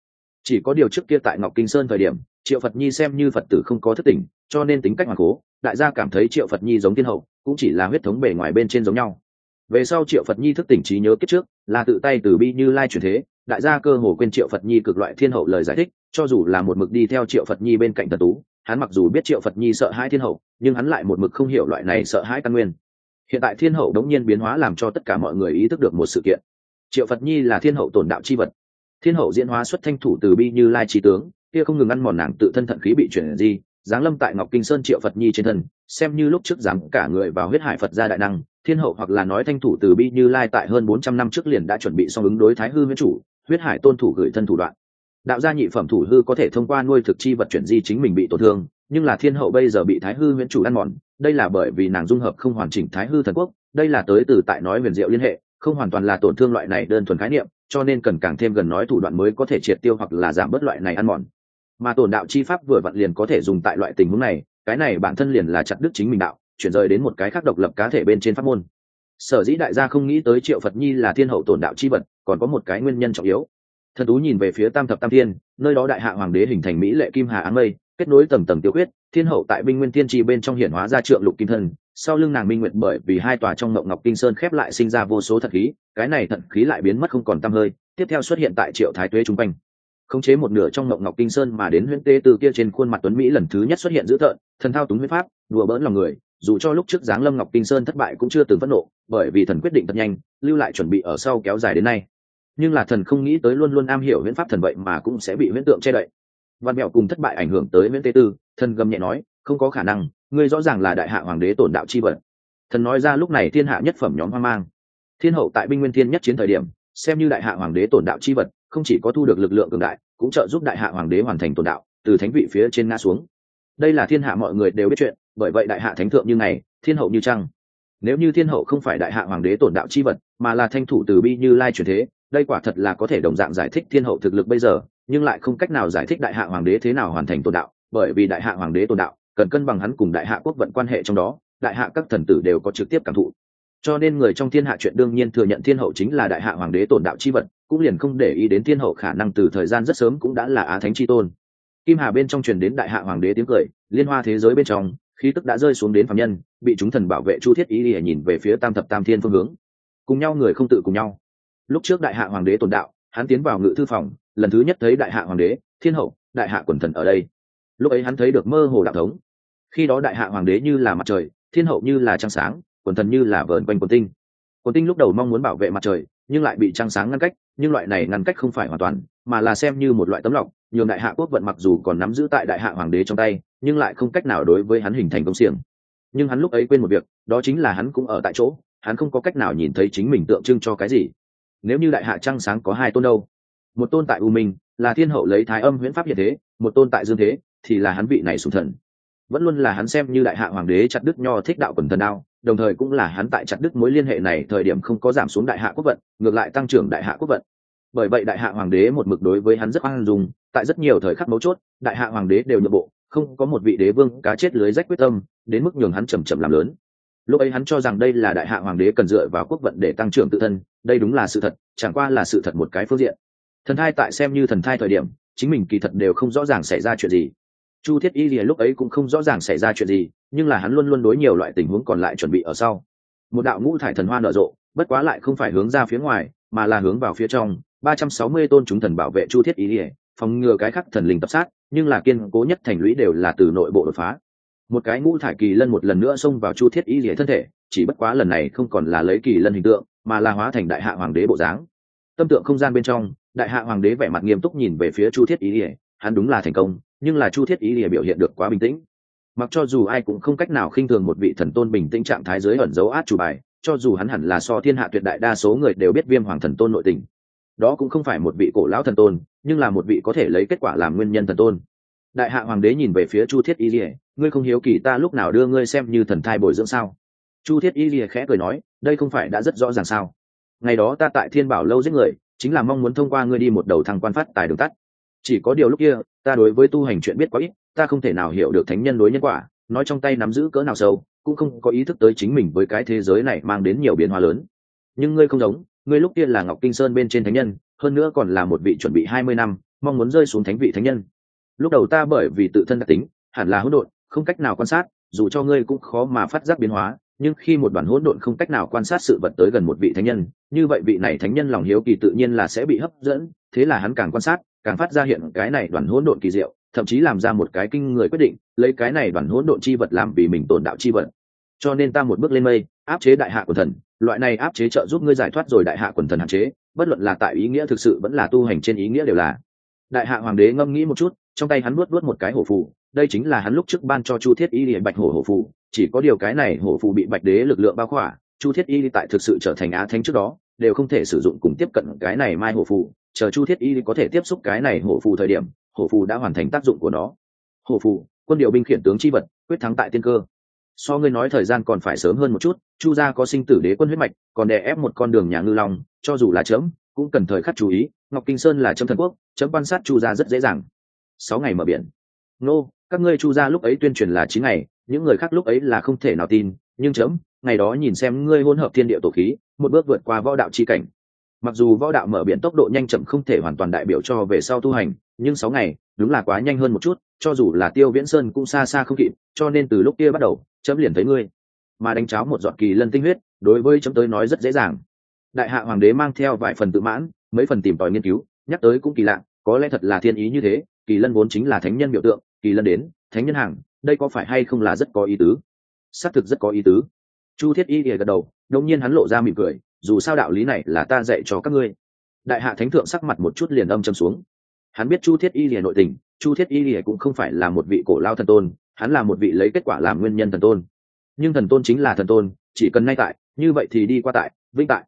Chỉ có điều trước kia tại ngọc kinh sơn thời điểm triệu phật nhi xem như phật tử không có thất tình cho nên tính cách hoàng cố đại gia cảm thấy triệu phật nhi giống thiên hậu cũng chỉ là huyết thống bề ngoài bên trên giống nhau về sau triệu phật nhi thức tỉnh trí nhớ kết trước, là tự tay từ bi như lai truyền thế, đại gia cơ hồ quên triệu phật nhi cực loại thiên hậu lời giải thích, cho dù là một mực đi theo triệu phật nhi bên cạnh thần tú, hắn mặc dù biết triệu phật nhi sợ hãi thiên hậu, nhưng hắn lại một mực không hiểu loại này sợ hãi căn nguyên. Hiện tại thiên hậu đống nhiên biến hóa làm cho tất cả mọi người ý thức được một sự kiện. Triệu phật nhi là thiên hậu tổn đạo c h i vật. Thiên hậu diễn hóa xuất thanh thủ từ bi như lai trí tướng, kia không ngừng ăn mòn nàng tự thân thận khí bị chuyển di, giáng lâm tại ngọc kinh sơn triệu phật nhi trên thân, xem như lúc trước dám cả người vào huyết hải phật gia đại năng thiên hậu hoặc là nói thanh thủ từ bi như lai tại hơn bốn trăm năm trước liền đã chuẩn bị xong ứng đối thái hư huyết chủ, huyết hải tôn thủ gửi thân thủ đoạn. Đạo gia nhị phẩm thủ hư có thể thông qua nuôi thực chi vật chuyển di chính mình bị tổn thương, nhưng là thiên hậu bây giờ bị thái hư huyễn chủ ăn mòn, đây là bởi vì nàng dung hợp không hoàn chỉnh thái hư thần quốc, đây là tới từ tại nói huyền diệu liên hệ, không hoàn toàn là tổn thương loại này đơn thuần khái niệm, cho nên cần càng thêm gần nói thủ đoạn mới có thể triệt tiêu hoặc là giảm bớt loại này ăn mòn. Mà tổn đạo chi pháp vừa vặn liền có thể dùng tại loại tình huống này, cái này bản thân liền là chặt đứt chính mình đạo chuyển rời đến một cái khác độc lập cá thể bên trên pháp môn. Sở dĩ đại gia không nghĩ tới triệu phật nhi là thiên hậu tổn đạo chi vật, còn có một cái nguyên nhân trọng yếu. Thần tú nhìn về phía tam thập tam thiên, nơi đó đại hạ hoàng đế hình thành mỹ lệ kim hà áng mây, kết nối tầng tầng tiêu quyết thiên hậu tại binh nguyên tiên tri bên trong hiển hóa ra trượng lục kim thân sau lưng nàng minh nguyện bởi vì hai tòa trong ngộng ngọc kinh sơn khép lại sinh ra vô số thật khí, cái này thận khí lại biến mất không còn tăm hơi, tiếp theo xuất hiện tại triệu thái tuế chung quanh. Khống chế một nửa trong ngộng ngọc kinh sơn mà đến huyễn tê từ kia trên khuôn mặt tuấn mỹ lần thứ nhất xuất hiện dữ tợn, thần thao túng huyết pháp, đùa bỡn lòng người dù cho lúc trước giáng lâm ngọc kinh sơn thất bại cũng chưa từng phẫn nộ, bởi vì thần quyết định thật nhanh, lưu lại chuẩn bị ở sau kéo dài đến nay. Nhưng là thần không nghĩ tới luôn luôn am hiểu huyễn pháp thần vậy mà cũng sẽ bị huyễn tượng che đậy. Văn mẹo cùng thất bại ảnh hưởng tới huyễn tế tư thần gầm nhẹ nói, không có khả năng, ngươi rõ ràng là đại hạ hoàng đế tổn đạo chi vật. Thần nói ra lúc này thiên hạ nhất phẩm nhóm hoang mang. Thiên hậu tại binh nguyên thiên nhất chiến thời điểm, xem như đại hạ hoàng đế tổn đạo chi vật, không chỉ có thu được lực lượng cường đại, cũng trợ giúp đại hạ hoàng đế hoàn thành tổn đạo, từ thánh vị phía trên nga xuống. Đây là thiên hạ mọi người đều biết chuyện bởi vậy đại hạ thánh thượng như này, thiên hậu như trăng. Nếu như thiên hậu không phải đại hạ hoàng đế tổn đạo chi vật, mà là thanh thủ từ bi như lai truyền thế, đây quả thật là có thể đồng dạng giải thích thiên hậu thực lực bây giờ, nhưng lại không cách nào giải thích đại hạ hoàng đế thế nào hoàn thành tổn đạo, bởi vì đại hạ hoàng đế tổn đạo, cần cân bằng hắn cùng đại hạ quốc vận quan hệ trong đó, đại hạ các thần tử đều có trực tiếp cảm thụ. Cho nên người trong thiên hạ chuyện đương nhiên thừa nhận thiên hậu chính là đại hạ hoàng đế tổn đạo chi vật, cũng liền không để ý đến thiên hậu khả năng từ thời gian rất sớm cũng đã là á thánh chi tôn. Kim hà bên trong truyền đến đại hạ hoàng đế tiếng cười, liên hoa thế giới bên trong khí tức đã rơi xuống đến phạm nhân, bị chúng thần bảo vệ chu thiết ý ỉa nhìn về phía tam thập tam thiên phương hướng. Cùng nhau người không tự cùng nhau. Lúc trước đại hạ hoàng đế tồn đạo, hắn tiến vào ngự thư phòng, lần thứ nhất thấy đại hạ hoàng đế, thiên hậu, đại hạ quần thần ở đây. Lúc ấy hắn thấy được mơ hồ đạo thống. Khi đó đại hạ hoàng đế như là mặt trời, thiên hậu như là trăng sáng, quần thần như là vờn quanh quần tinh. Quần tinh lúc đầu mong muốn bảo vệ mặt trời, nhưng lại bị trăng sáng ngăn cách, nhưng loại này ngăn cách không phải hoàn toàn, mà là xem như một loại tấm lọc nhường đại hạ quốc vận mặc dù còn nắm giữ tại đại hạ hoàng đế trong tay, nhưng lại không cách nào đối với hắn hình thành công xiềng. Nhưng hắn lúc ấy quên một việc, đó chính là hắn cũng ở tại chỗ, hắn không có cách nào nhìn thấy chính mình tượng trưng cho cái gì. Nếu như đại hạ trăng sáng có hai tôn đâu? Một tôn tại u minh, là thiên hậu lấy thái âm huyễn pháp hiện thế, một tôn tại dương thế, thì là hắn vị này sùng thần. Vẫn luôn là hắn xem như đại hạ hoàng đế chặt đức nho thích đạo quần thần đao, đồng thời cũng là hắn tại chặt đức mối liên hệ này thời điểm không có giảm xuống đại hạ quốc vận, ngược lại tăng trưởng đại hạ quốc vận bởi vậy đại hạ hoàng đế một mực đối với hắn rất hoang dùng tại rất nhiều thời khắc mấu chốt, đại hạ hoàng đế đều nhượng bộ, không có một vị đế vương cá chết lưới rách quyết tâm, đến mức nhường hắn chầm chậm làm lớn. Lúc ấy hắn cho rằng đây là đại hạ hoàng đế cần dựa vào quốc vận để tăng trưởng tự thân, đây đúng là sự thật, chẳng qua là sự thật một cái phương diện. Thần thai tại xem như thần thai thời điểm, chính mình kỳ thật đều không rõ ràng xảy ra chuyện gì. Chu thiết y thì lúc ấy cũng không rõ ràng xảy ra chuyện gì, nhưng là hắn luôn luôn đối nhiều loại tình huống còn lại chuẩn bị ở sau. Một đạo ngũ thải thần hoa nở rộ, bất quá lại không phải hướng ra phía ngoài, mà là hướng vào phía trong ba trăm sáu mươi tôn chúng thần bảo vệ chu thiết y lìa, phòng ngừa cái khắc thần linh tập sát, nhưng là kiên cố nhất thành lũy đều là từ nội bộ đột phá. Một cái ngũ thải kỳ lân một lần nữa xông vào chu thiết y lìa thân thể, chỉ bất quá lần này không còn là lấy kỳ lân hình tượng, mà là hóa thành đại hạ hoàng đế bộ dáng. Tâm tượng không gian bên trong, đại hạ hoàng đế vẻ mặt nghiêm túc nhìn về phía chu thiết ý ỉa hắn đúng là thành công, nhưng là chu thiết ý ỉa biểu hiện được quá bình tĩnh. Mặc cho dù ai cũng không cách nào khinh thường một vị thần tôn bình tĩnh trạng thái dưới ẩn dấu át chủ bài, cho dù hắn hẳn là so thiên hạ tuyệt đại đa số người đều biết viêm hoàng thần tôn nội tình đó cũng không phải một vị cổ lão thần tôn, nhưng là một vị có thể lấy kết quả làm nguyên nhân thần tôn. Đại hạ hoàng đế nhìn về phía chu thiết y lìa, ngươi không hiếu kỳ ta lúc nào đưa ngươi xem như thần thai bồi dưỡng sao? Chu thiết y lìa khẽ cười nói, đây không phải đã rất rõ ràng sao? Ngày đó ta tại thiên bảo lâu giết người, chính là mong muốn thông qua ngươi đi một đầu thăng quan phát tài đường tắt. Chỉ có điều lúc kia, ta đối với tu hành chuyện biết quá ít, ta không thể nào hiểu được thánh nhân đối nhân quả, nói trong tay nắm giữ cỡ nào sâu, cũng không có ý thức tới chính mình với cái thế giới này mang đến nhiều biến hóa lớn. Nhưng ngươi không giống ngươi lúc kia là ngọc kinh sơn bên trên thánh nhân, hơn nữa còn là một vị chuẩn bị hai mươi năm, mong muốn rơi xuống thánh vị thánh nhân. Lúc đầu ta bởi vì tự thân đặc tính, hẳn là hỗn độn, không cách nào quan sát, dù cho ngươi cũng khó mà phát giác biến hóa, nhưng khi một đoàn hỗn độn không cách nào quan sát sự vật tới gần một vị thánh nhân, như vậy vị này thánh nhân lòng hiếu kỳ tự nhiên là sẽ bị hấp dẫn, thế là hắn càng quan sát, càng phát ra hiện cái này đoàn hỗn độn kỳ diệu, thậm chí làm ra một cái kinh người quyết định, lấy cái này đoàn hỗn độn chi vật làm vì mình tồn đạo chi vật. Cho nên ta một bước lên mây áp chế đại hạ quần thần, loại này áp chế trợ giúp ngươi giải thoát rồi đại hạ quần thần hạn chế, bất luận là tại ý nghĩa thực sự vẫn là tu hành trên ý nghĩa đều là. Đại hạ hoàng đế ngâm nghĩ một chút, trong tay hắn nuốt nuốt một cái hổ phù, đây chính là hắn lúc trước ban cho chu thiết y địa bạch hổ hổ phù, chỉ có điều cái này hổ phù bị bạch đế lực lượng bao khỏa, chu thiết y tại thực sự trở thành á thánh trước đó, đều không thể sử dụng cùng tiếp cận cái này mai hổ phù, chờ chu thiết y có thể tiếp xúc cái này hổ phù thời điểm, hổ phù đã hoàn thành tác dụng của nó. Hổ phù, quân điều binh khiển tướng chi vật, quyết thắng tại tiên cơ so ngươi nói thời gian còn phải sớm hơn một chút, chu gia có sinh tử đế quân huyết mạch, còn đè ép một con đường nhà ngư long, cho dù là chớm cũng cần thời khắc chú ý, ngọc kinh sơn là chấm thần quốc, chấm quan sát chu gia rất dễ dàng. Sáu ngày mở biển. Nô, các ngươi chu gia lúc ấy tuyên truyền là chín ngày, những người khác lúc ấy là không thể nào tin, nhưng chấm, ngày đó nhìn xem ngươi hôn hợp thiên địa tổ khí, một bước vượt qua võ đạo chi cảnh. Mặc dù võ đạo mở biển tốc độ nhanh chậm không thể hoàn toàn đại biểu cho về sau tu hành nhưng sáu ngày, đúng là quá nhanh hơn một chút, cho dù là tiêu viễn sơn cũng xa xa không kịp, cho nên từ lúc kia bắt đầu, chấm liền thấy ngươi. Mà đánh cháo một giọt kỳ lân tinh huyết, đối với chấm tới nói rất dễ dàng. Đại hạ hoàng đế mang theo vài phần tự mãn, mấy phần tìm tòi nghiên cứu, nhắc tới cũng kỳ lạ, có lẽ thật là thiên ý như thế, kỳ lân vốn chính là thánh nhân biểu tượng, kỳ lân đến, thánh nhân hàng, đây có phải hay không là rất có ý tứ? Xác thực rất có ý tứ. Chu thiết y gật đầu đông nhiên hắn lộ ra mỉm cười, dù sao đạo lý này là ta dạy cho các ngươi. Đại hạ thánh thượng sắc mặt một chút liền âm châm xuống hắn biết chu thiết y lìa nội tình, chu thiết y lìa cũng không phải là một vị cổ lao thần tôn, hắn là một vị lấy kết quả làm nguyên nhân thần tôn. Nhưng thần tôn chính là thần tôn, chỉ cần ngay tại, như vậy thì đi qua tại, vĩnh tại.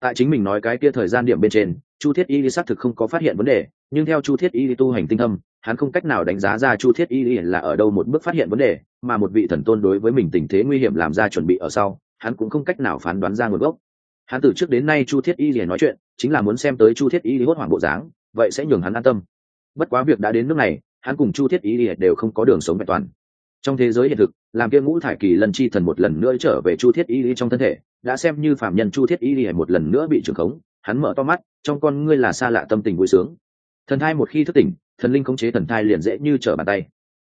Tại chính mình nói cái kia thời gian điểm bên trên, chu thiết y xác thực không có phát hiện vấn đề, nhưng theo chu thiết y tu hành tinh thâm, hắn không cách nào đánh giá ra chu thiết y là ở đâu một bước phát hiện vấn đề, mà một vị thần tôn đối với mình tình thế nguy hiểm làm ra chuẩn bị ở sau, hắn cũng không cách nào phán đoán ra nguồn gốc. Hắn từ trước đến nay chu thiết y liền nói chuyện, chính là muốn xem tới chu thiết y hốt hoảng bộ dáng, vậy sẽ nhường hắn an tâm bất quá việc đã đến nước này, hắn cùng chu thiết y đều không có đường sống vẹn toàn. Trong thế giới hiện thực, làm kia ngũ thải kỳ lần chi thần một lần nữa trở về chu thiết y trong thân thể, đã xem như phạm nhân chu thiết y một lần nữa bị trưởng khống, hắn mở to mắt, trong con ngươi là xa lạ tâm tình vui sướng. Thần thai một khi thức tỉnh, thần linh khống chế thần thai liền dễ như trở bàn tay.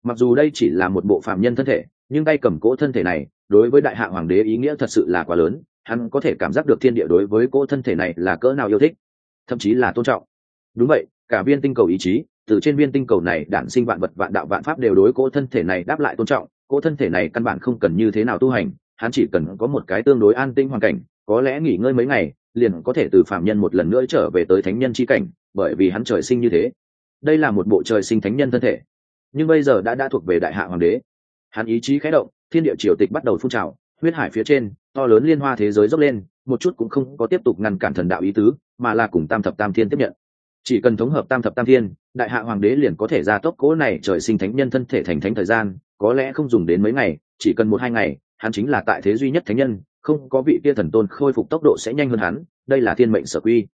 Mặc dù đây chỉ là một bộ phạm nhân thân thể, nhưng tay cầm cỗ thân thể này, đối với đại hạ hoàng đế ý nghĩa thật sự là quá lớn, hắn có thể cảm giác được thiên địa đối với cỗ thân thể này là cỡ nào yêu thích, thậm chí là tôn trọng. Đúng vậy cả viên tinh cầu ý chí, từ trên viên tinh cầu này đản sinh vạn vật vạn đạo vạn pháp đều đối cỗ thân thể này đáp lại tôn trọng, cỗ thân thể này căn bản không cần như thế nào tu hành, hắn chỉ cần có một cái tương đối an tinh hoàn cảnh, có lẽ nghỉ ngơi mấy ngày, liền có thể từ phạm nhân một lần nữa trở về tới thánh nhân chi cảnh, bởi vì hắn trời sinh như thế. Đây là một bộ trời sinh thánh nhân thân thể. Nhưng bây giờ đã đã thuộc về đại hạ hoàng đế. Hắn ý chí khẽ động, thiên địa triều tịch bắt đầu phun trào, huyết hải phía trên, to lớn liên hoa thế giới dốc lên, một chút cũng không có tiếp tục ngăn cản thần đạo ý tứ, mà là cùng tam thập tam thiên tiếp nhận chỉ cần thống hợp tam thập tam thiên, đại hạ hoàng đế liền có thể ra tốc cố này trời sinh thánh nhân thân thể thành thánh thời gian, có lẽ không dùng đến mấy ngày, chỉ cần một hai ngày, hắn chính là tại thế duy nhất thánh nhân, không có vị kia thần tôn khôi phục tốc độ sẽ nhanh hơn hắn, đây là thiên mệnh sở quy.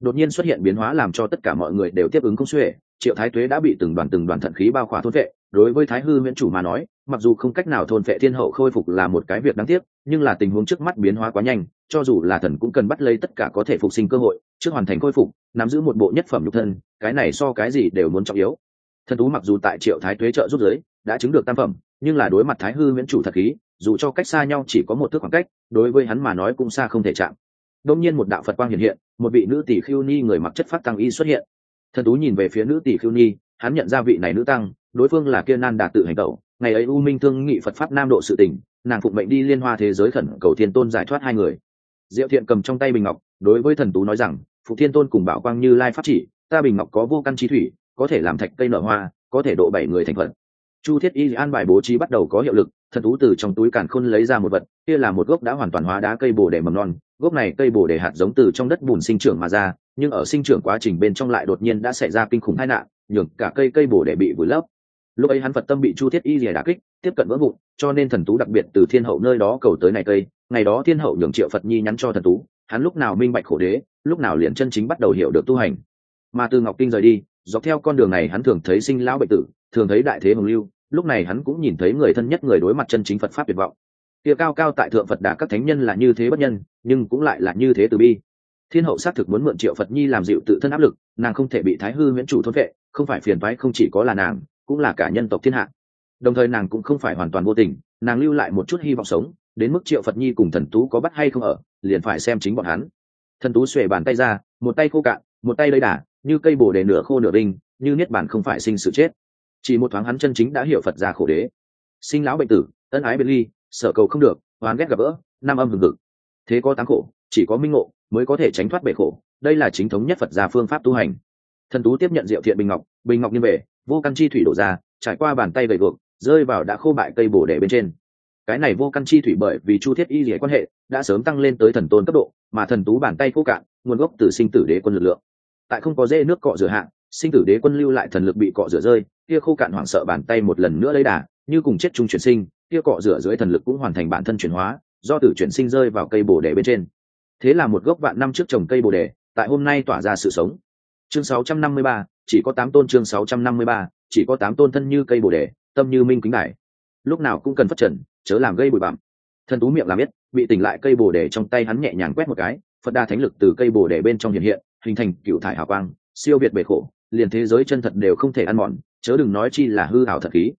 Đột nhiên xuất hiện biến hóa làm cho tất cả mọi người đều tiếp ứng không xuể, triệu thái tuế đã bị từng đoàn từng đoàn thận khí bao khỏa thôn vệ, đối với thái hư nguyễn chủ mà nói mặc dù không cách nào thôn vệ thiên hậu khôi phục là một cái việc đáng tiếc, nhưng là tình huống trước mắt biến hóa quá nhanh, cho dù là thần cũng cần bắt lấy tất cả có thể phục sinh cơ hội, trước hoàn thành khôi phục, nắm giữ một bộ nhất phẩm nhục thân, cái này so cái gì đều muốn trọng yếu. Thần tú mặc dù tại triệu thái tuế trợ giúp giới, đã chứng được tam phẩm, nhưng là đối mặt thái hư miễn chủ thật khí, dù cho cách xa nhau chỉ có một thước khoảng cách, đối với hắn mà nói cũng xa không thể chạm. Đông nhiên một đạo phật quang hiện hiện, một vị nữ tỷ khiêu ni người mặc chất phát tăng y xuất hiện. Thần tú nhìn về phía nữ tỷ khiêu ni hắn nhận ra vị này nữ tăng, đối phương là kia nan đạt tự hành tẩu. Ngày ấy u minh thương nghị phật pháp nam độ sự tỉnh nàng phụng mệnh đi liên hoa thế giới khẩn cầu thiên tôn giải thoát hai người. Diệu thiện cầm trong tay bình ngọc, đối với thần tú nói rằng, phụ thiên tôn cùng bảo quang như lai pháp chỉ, ta bình ngọc có vô căn trí thủy, có thể làm thạch cây nở hoa, có thể độ bảy người thành phật. Chu thiết y an bài bố trí bắt đầu có hiệu lực, thần tú từ trong túi càn khôn lấy ra một vật, kia là một gốc đã hoàn toàn hóa đá cây bồ đề mầm non. Gốc này cây bồ đề hạt giống từ trong đất bùn sinh trưởng mà ra, nhưng ở sinh trưởng quá trình bên trong lại đột nhiên đã xảy ra kinh khủng tai nạn nhường cả cây cây bổ để bị vùi lấp. Lúc ấy hắn phật tâm bị chu thiết y rìa đà kích, tiếp cận vỡ vụn, cho nên thần tú đặc biệt từ thiên hậu nơi đó cầu tới này cây. Ngày đó thiên hậu nhường triệu phật nhi nhắn cho thần tú, hắn lúc nào minh bạch khổ đế, lúc nào liền chân chính bắt đầu hiểu được tu hành. Mà từ ngọc kinh rời đi, dọc theo con đường này hắn thường thấy sinh lão bệnh tử, thường thấy đại thế hồng lưu, lúc này hắn cũng nhìn thấy người thân nhất người đối mặt chân chính phật pháp tuyệt vọng. Kia cao cao tại thượng phật đà các thánh nhân là như thế bất nhân, nhưng cũng lại là như thế từ bi. Thiên hậu xác thực muốn mượn triệu phật nhi làm dịu tự thân áp lực, nàng không thể bị thái hư miễn chủ thôn vệ không phải phiền toái không chỉ có là nàng, cũng là cả nhân tộc thiên hạ. Đồng thời nàng cũng không phải hoàn toàn vô tình, nàng lưu lại một chút hy vọng sống, đến mức triệu phật nhi cùng thần tú có bắt hay không ở, liền phải xem chính bọn hắn. Thần tú xuề bàn tay ra, một tay khô cạn, một tay lấy đà như cây bồ đề nửa khô nửa binh như niết bàn không phải sinh sự chết. Chỉ một thoáng hắn chân chính đã hiểu phật ra khổ đế. Sinh lão bệnh tử, ân ái biệt ly, sợ cầu không được, oán ghét gặp gỡ, nam âm hừng hực. Thế có tám khổ, chỉ có minh ngộ, mới có thể tránh thoát bể khổ. Đây là chính thống nhất phật gia phương pháp tu hành thần tú tiếp nhận diệu thiện bình ngọc bình ngọc như về, vô căn chi thủy đổ ra, trải qua bàn tay gầy guộc, rơi vào đã khô bại cây bổ đề bên trên. Cái này vô căn chi thủy bởi vì chu thiết y rỉa quan hệ, đã sớm tăng lên tới thần tôn cấp độ, mà thần tú bàn tay khô cạn, nguồn gốc từ sinh tử đế quân lực lượng. Tại không có dễ nước cọ rửa hạng sinh tử đế quân lưu lại thần lực bị cọ rửa rơi, kia khô cạn hoảng sợ bàn tay một lần nữa lấy đà, như cùng chết chung chuyển sinh, kia cọ rửa dưới thần lực cũng hoàn thành bản thân chuyển hóa, do tử chuyển sinh rơi vào cây bồ đề bên trên. Thế là một gốc vạn năm trước trồng cây bồ đề tại hôm nay tỏa ra sự sống chương 653, chỉ có tám tôn chương 653, chỉ có tám tôn thân như cây bồ đề tâm như minh kính đại lúc nào cũng cần phát triển chớ làm gây bụi bặm. Thần tú miệng làm biết bị tỉnh lại cây bồ đề trong tay hắn nhẹ nhàng quét một cái phật đa thánh lực từ cây bồ đề bên trong hiện hiện hình thành cựu thải hào quang siêu việt bể khổ liền thế giới chân thật đều không thể ăn mòn chớ đừng nói chi là hư ảo thật khí.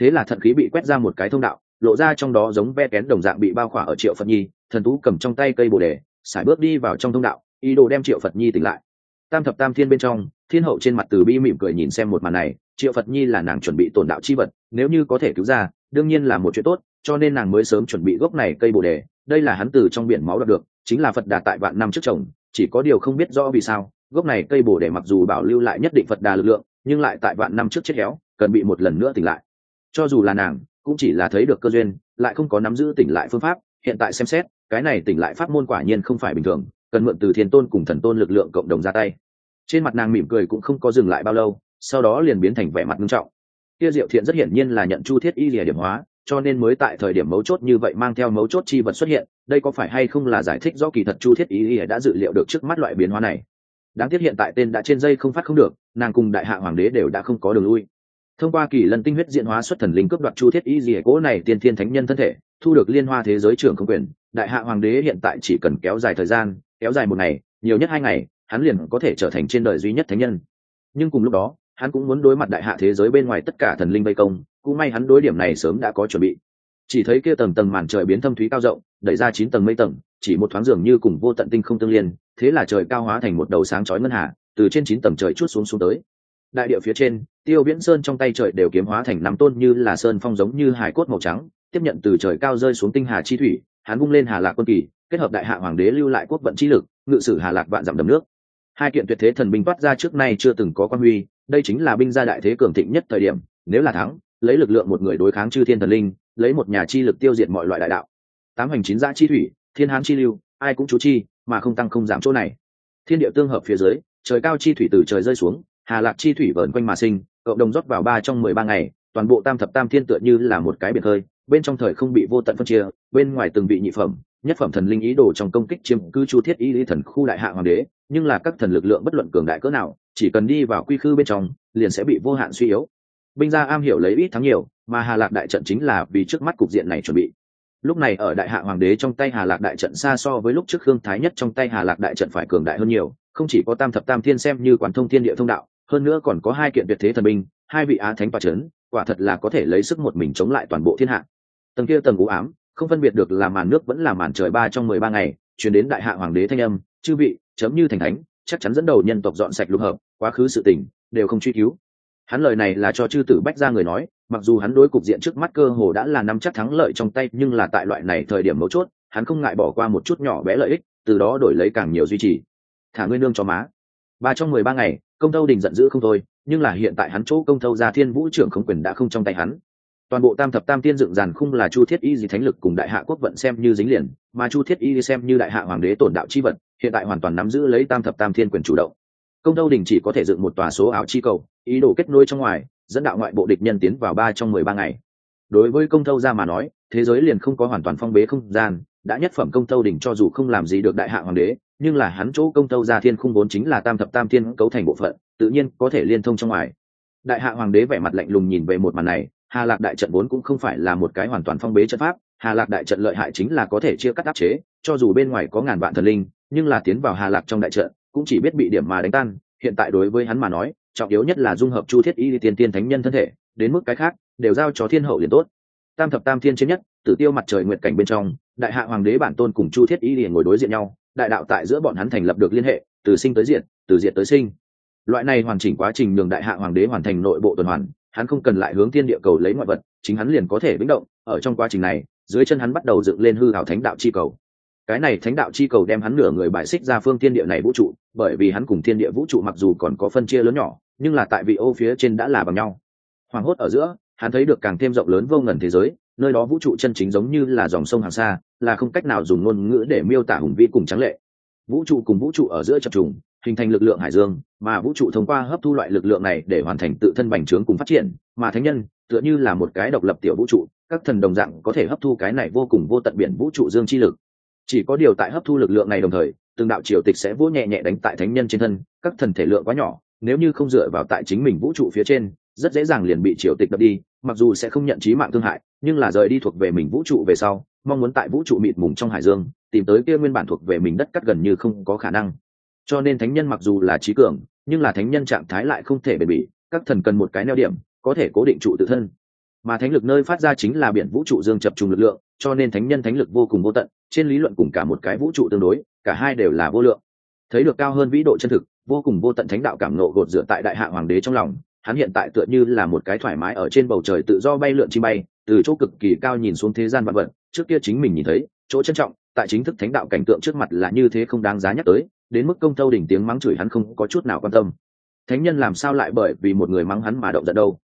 Thế là thật khí bị quét ra một cái thông đạo lộ ra trong đó giống ve kén đồng dạng bị bao khỏa ở triệu phật nhi thần tú cầm trong tay cây bồ đề sải bước đi vào trong thông đạo ý đồ đem triệu phật nhi tỉnh lại tam thập tam thiên bên trong, thiên hậu trên mặt từ bi mỉm cười nhìn xem một màn này, triệu phật nhi là nàng chuẩn bị tổn đạo chi vật, nếu như có thể cứu ra, đương nhiên là một chuyện tốt, cho nên nàng mới sớm chuẩn bị gốc này cây bồ đề, đây là hắn từ trong biển máu đọc được, chính là phật đà tại vạn năm trước chồng, chỉ có điều không biết rõ vì sao, gốc này cây bồ đề mặc dù bảo lưu lại nhất định phật đà lực lượng, nhưng lại tại vạn năm trước chết héo, cần bị một lần nữa tỉnh lại. Cho dù là nàng, cũng chỉ là thấy được cơ duyên, lại không có nắm giữ tỉnh lại phương pháp, hiện tại xem xét, cái này tỉnh lại pháp môn quả nhiên không phải bình thường cần mượn từ thiên tôn cùng thần tôn lực lượng cộng đồng ra tay. Trên mặt nàng mỉm cười cũng không có dừng lại bao lâu, sau đó liền biến thành vẻ mặt nghiêm trọng. Kia diệu thiện rất hiển nhiên là nhận chu thiết y lìa điểm hóa, cho nên mới tại thời điểm mấu chốt như vậy mang theo mấu chốt chi vật xuất hiện, đây có phải hay không là giải thích do kỳ thật chu thiết y lìa đã dự liệu được trước mắt loại biến hóa này. Đáng tiếc hiện tại tên đã trên dây không phát không được, nàng cùng đại hạ hoàng đế đều đã không có đường lui. Thông qua kỳ lần tinh huyết diện hóa xuất thần linh cướp đoạt chu thiết y lìa cố này tiên thiên thánh nhân thân thể, thu được liên hoa thế giới trưởng không quyền, đại hạ hoàng đế hiện tại chỉ cần kéo dài thời gian kéo dài một ngày, nhiều nhất hai ngày, hắn liền có thể trở thành trên đời duy nhất thánh nhân. Nhưng cùng lúc đó, hắn cũng muốn đối mặt đại hạ thế giới bên ngoài tất cả thần linh vây công, cũng may hắn đối điểm này sớm đã có chuẩn bị. Chỉ thấy kia tầng tầng màn trời biến thâm thúy cao rộng, đẩy ra chín tầng mây tầng, chỉ một thoáng dường như cùng vô tận tinh không tương liên, thế là trời cao hóa thành một đầu sáng chói ngân hà, từ trên chín tầng trời chút xuống xuống tới. Đại địa phía trên, tiêu viễn sơn trong tay trời đều kiếm hóa thành năm tôn như là sơn phong giống như hải cốt màu trắng, tiếp nhận từ trời cao rơi xuống tinh hà chi thủy, hắn bung lên hà lạc quân kỳ kết hợp đại hạ hoàng đế lưu lại quốc vận chi lực, ngự sử hà lạc vạn dặm đầm nước. Hai kiện tuyệt thế thần binh toát ra trước nay chưa từng có quan huy, đây chính là binh gia đại thế cường thịnh nhất thời điểm, nếu là thắng, lấy lực lượng một người đối kháng chư thiên thần linh, lấy một nhà chi lực tiêu diệt mọi loại đại đạo. Tám hành chín giã chi thủy, thiên hán chi lưu, ai cũng chú chi, mà không tăng không giảm chỗ này. Thiên địa tương hợp phía dưới, trời cao chi thủy từ trời rơi xuống, hà lạc chi thủy vờn quanh mà sinh, cộng đồng rót vào ba trong mười ba ngày, toàn bộ tam thập tam thiên tựa như là một cái biệt hơi bên trong thời không bị vô tận phân chia, bên ngoài từng vị nhị phẩm, nhất phẩm thần linh ý đồ trong công kích chiếm cư chu thiết y lý thần khu đại hạ hoàng đế, nhưng là các thần lực lượng bất luận cường đại cỡ nào, chỉ cần đi vào quy khư bên trong, liền sẽ bị vô hạn suy yếu. Binh gia am hiểu lấy ít thắng nhiều, mà hà lạc đại trận chính là vì trước mắt cục diện này chuẩn bị. Lúc này ở đại hạ hoàng đế trong tay hà lạc đại trận xa so với lúc trước khương thái nhất trong tay hà lạc đại trận phải cường đại hơn nhiều, không chỉ có tam thập tam thiên xem như quản thông thiên địa thông đạo hơn nữa còn có hai kiện tuyệt thế thần binh, hai vị á thánh và trấn quả thật là có thể lấy sức một mình chống lại toàn bộ thiên hạ. Tầng kia tầng u ám, không phân biệt được là màn nước vẫn là màn trời ba trong mười ba ngày chuyển đến đại hạ hoàng đế thanh âm, chư vị, chấm như thành thánh, chắc chắn dẫn đầu nhân tộc dọn sạch lục hợp, quá khứ sự tình, đều không truy cứu. Hắn lời này là cho chư tử bách ra người nói, mặc dù hắn đối cục diện trước mắt cơ hồ đã là năm chắc thắng lợi trong tay, nhưng là tại loại này thời điểm mấu chốt, hắn không ngại bỏ qua một chút nhỏ bé lợi ích, từ đó đổi lấy càng nhiều duy trì. Thả ngươi nương cho má. Ba trong mười ba ngày công tâu đình giận dữ không thôi nhưng là hiện tại hắn chỗ công tâu gia thiên vũ trưởng không quyền đã không trong tay hắn. Toàn bộ tam thập tam tiên dựng dàn khung là chu thiết y gì thánh lực cùng đại hạ quốc vận xem như dính liền mà chu thiết y xem như đại hạ hoàng đế tổn đạo chi vật, hiện tại hoàn toàn nắm giữ lấy tam thập tam thiên quyền chủ động. Công tâu đình chỉ có thể dựng một tòa số áo chi cầu ý đồ kết nối trong ngoài dẫn đạo ngoại bộ địch nhân tiến vào ba trong mười ba ngày. Đối với công tâu gia mà nói thế giới liền không có hoàn toàn phong bế không gian đã nhất phẩm công tâu đình cho dù không làm gì được đại hạ hoàng đế nhưng là hắn chỗ công tâu gia thiên khung vốn chính là tam thập tam thiên cấu thành bộ phận, tự nhiên có thể liên thông trong ngoài. Đại hạ hoàng đế vẻ mặt lạnh lùng nhìn về một màn này, hà lạc đại trận vốn cũng không phải là một cái hoàn toàn phong bế trận pháp, hà lạc đại trận lợi hại chính là có thể chia cắt áp chế, cho dù bên ngoài có ngàn vạn thần linh, nhưng là tiến vào hà lạc trong đại trận, cũng chỉ biết bị điểm mà đánh tan. Hiện tại đối với hắn mà nói, trọng yếu nhất là dung hợp chu thiết y tiên tiên thánh nhân thân thể, đến mức cái khác, đều giao cho thiên hậu liền tốt. Tam thập tam thiên trên nhất, tử tiêu mặt trời nguyện cảnh bên trong đại hạ hoàng đế bản tôn cùng chu thiết y liền ngồi đối diện nhau, đại đạo tại giữa bọn hắn thành lập được liên hệ, từ sinh tới diện từ diện tới sinh. Loại này hoàn chỉnh quá trình nhường đại hạ hoàng đế hoàn thành nội bộ tuần hoàn, hắn không cần lại hướng thiên địa cầu lấy ngoại vật, chính hắn liền có thể biến động, ở trong quá trình này, dưới chân hắn bắt đầu dựng lên hư hảo thánh đạo chi cầu. Cái này thánh đạo chi cầu đem hắn nửa người bài xích ra phương thiên địa này vũ trụ, bởi vì hắn cùng thiên địa vũ trụ mặc dù còn có phân chia lớn nhỏ, nhưng là tại vị ô phía trên đã là bằng nhau. Hoàng hốt ở giữa, hắn thấy được càng thêm rộng lớn vô ngần thế giới nơi đó vũ trụ chân chính giống như là dòng sông hàng xa, là không cách nào dùng ngôn ngữ để miêu tả hùng vĩ cùng trắng lệ. Vũ trụ cùng vũ trụ ở giữa chập trùng, hình thành lực lượng hải dương, mà vũ trụ thông qua hấp thu loại lực lượng này để hoàn thành tự thân bành trướng cùng phát triển, mà thánh nhân, tựa như là một cái độc lập tiểu vũ trụ, các thần đồng dạng có thể hấp thu cái này vô cùng vô tận biển vũ trụ dương chi lực. Chỉ có điều tại hấp thu lực lượng này đồng thời, từng đạo triều tịch sẽ vỗ nhẹ nhẹ đánh tại thánh nhân trên thân, các thần thể lượng quá nhỏ, nếu như không dựa vào tại chính mình vũ trụ phía trên, rất dễ dàng liền bị triều tịch đập đi, mặc dù sẽ không nhận trí mạng thương hại nhưng là rời đi thuộc về mình vũ trụ về sau, mong muốn tại vũ trụ mịt mùng trong hải dương, tìm tới kia nguyên bản thuộc về mình đất cắt gần như không có khả năng. Cho nên thánh nhân mặc dù là trí cường, nhưng là thánh nhân trạng thái lại không thể bền bỉ, các thần cần một cái neo điểm, có thể cố định trụ tự thân. Mà thánh lực nơi phát ra chính là biển vũ trụ dương chập trùng lực lượng, cho nên thánh nhân thánh lực vô cùng vô tận, trên lý luận cùng cả một cái vũ trụ tương đối, cả hai đều là vô lượng. Thấy được cao hơn vĩ độ chân thực, vô cùng vô tận thánh đạo cảm nộ gột dựa tại đại hạ hoàng đế trong lòng hắn hiện tại tựa như là một cái thoải mái ở trên bầu trời tự do bay lượn chim bay, từ chỗ cực kỳ cao nhìn xuống thế gian vạn vật, trước kia chính mình nhìn thấy, chỗ trân trọng, tại chính thức thánh đạo cảnh tượng trước mặt là như thế không đáng giá nhắc tới, đến mức công tâu đỉnh tiếng mắng chửi hắn không có chút nào quan tâm. Thánh nhân làm sao lại bởi vì một người mắng hắn mà động giận đâu?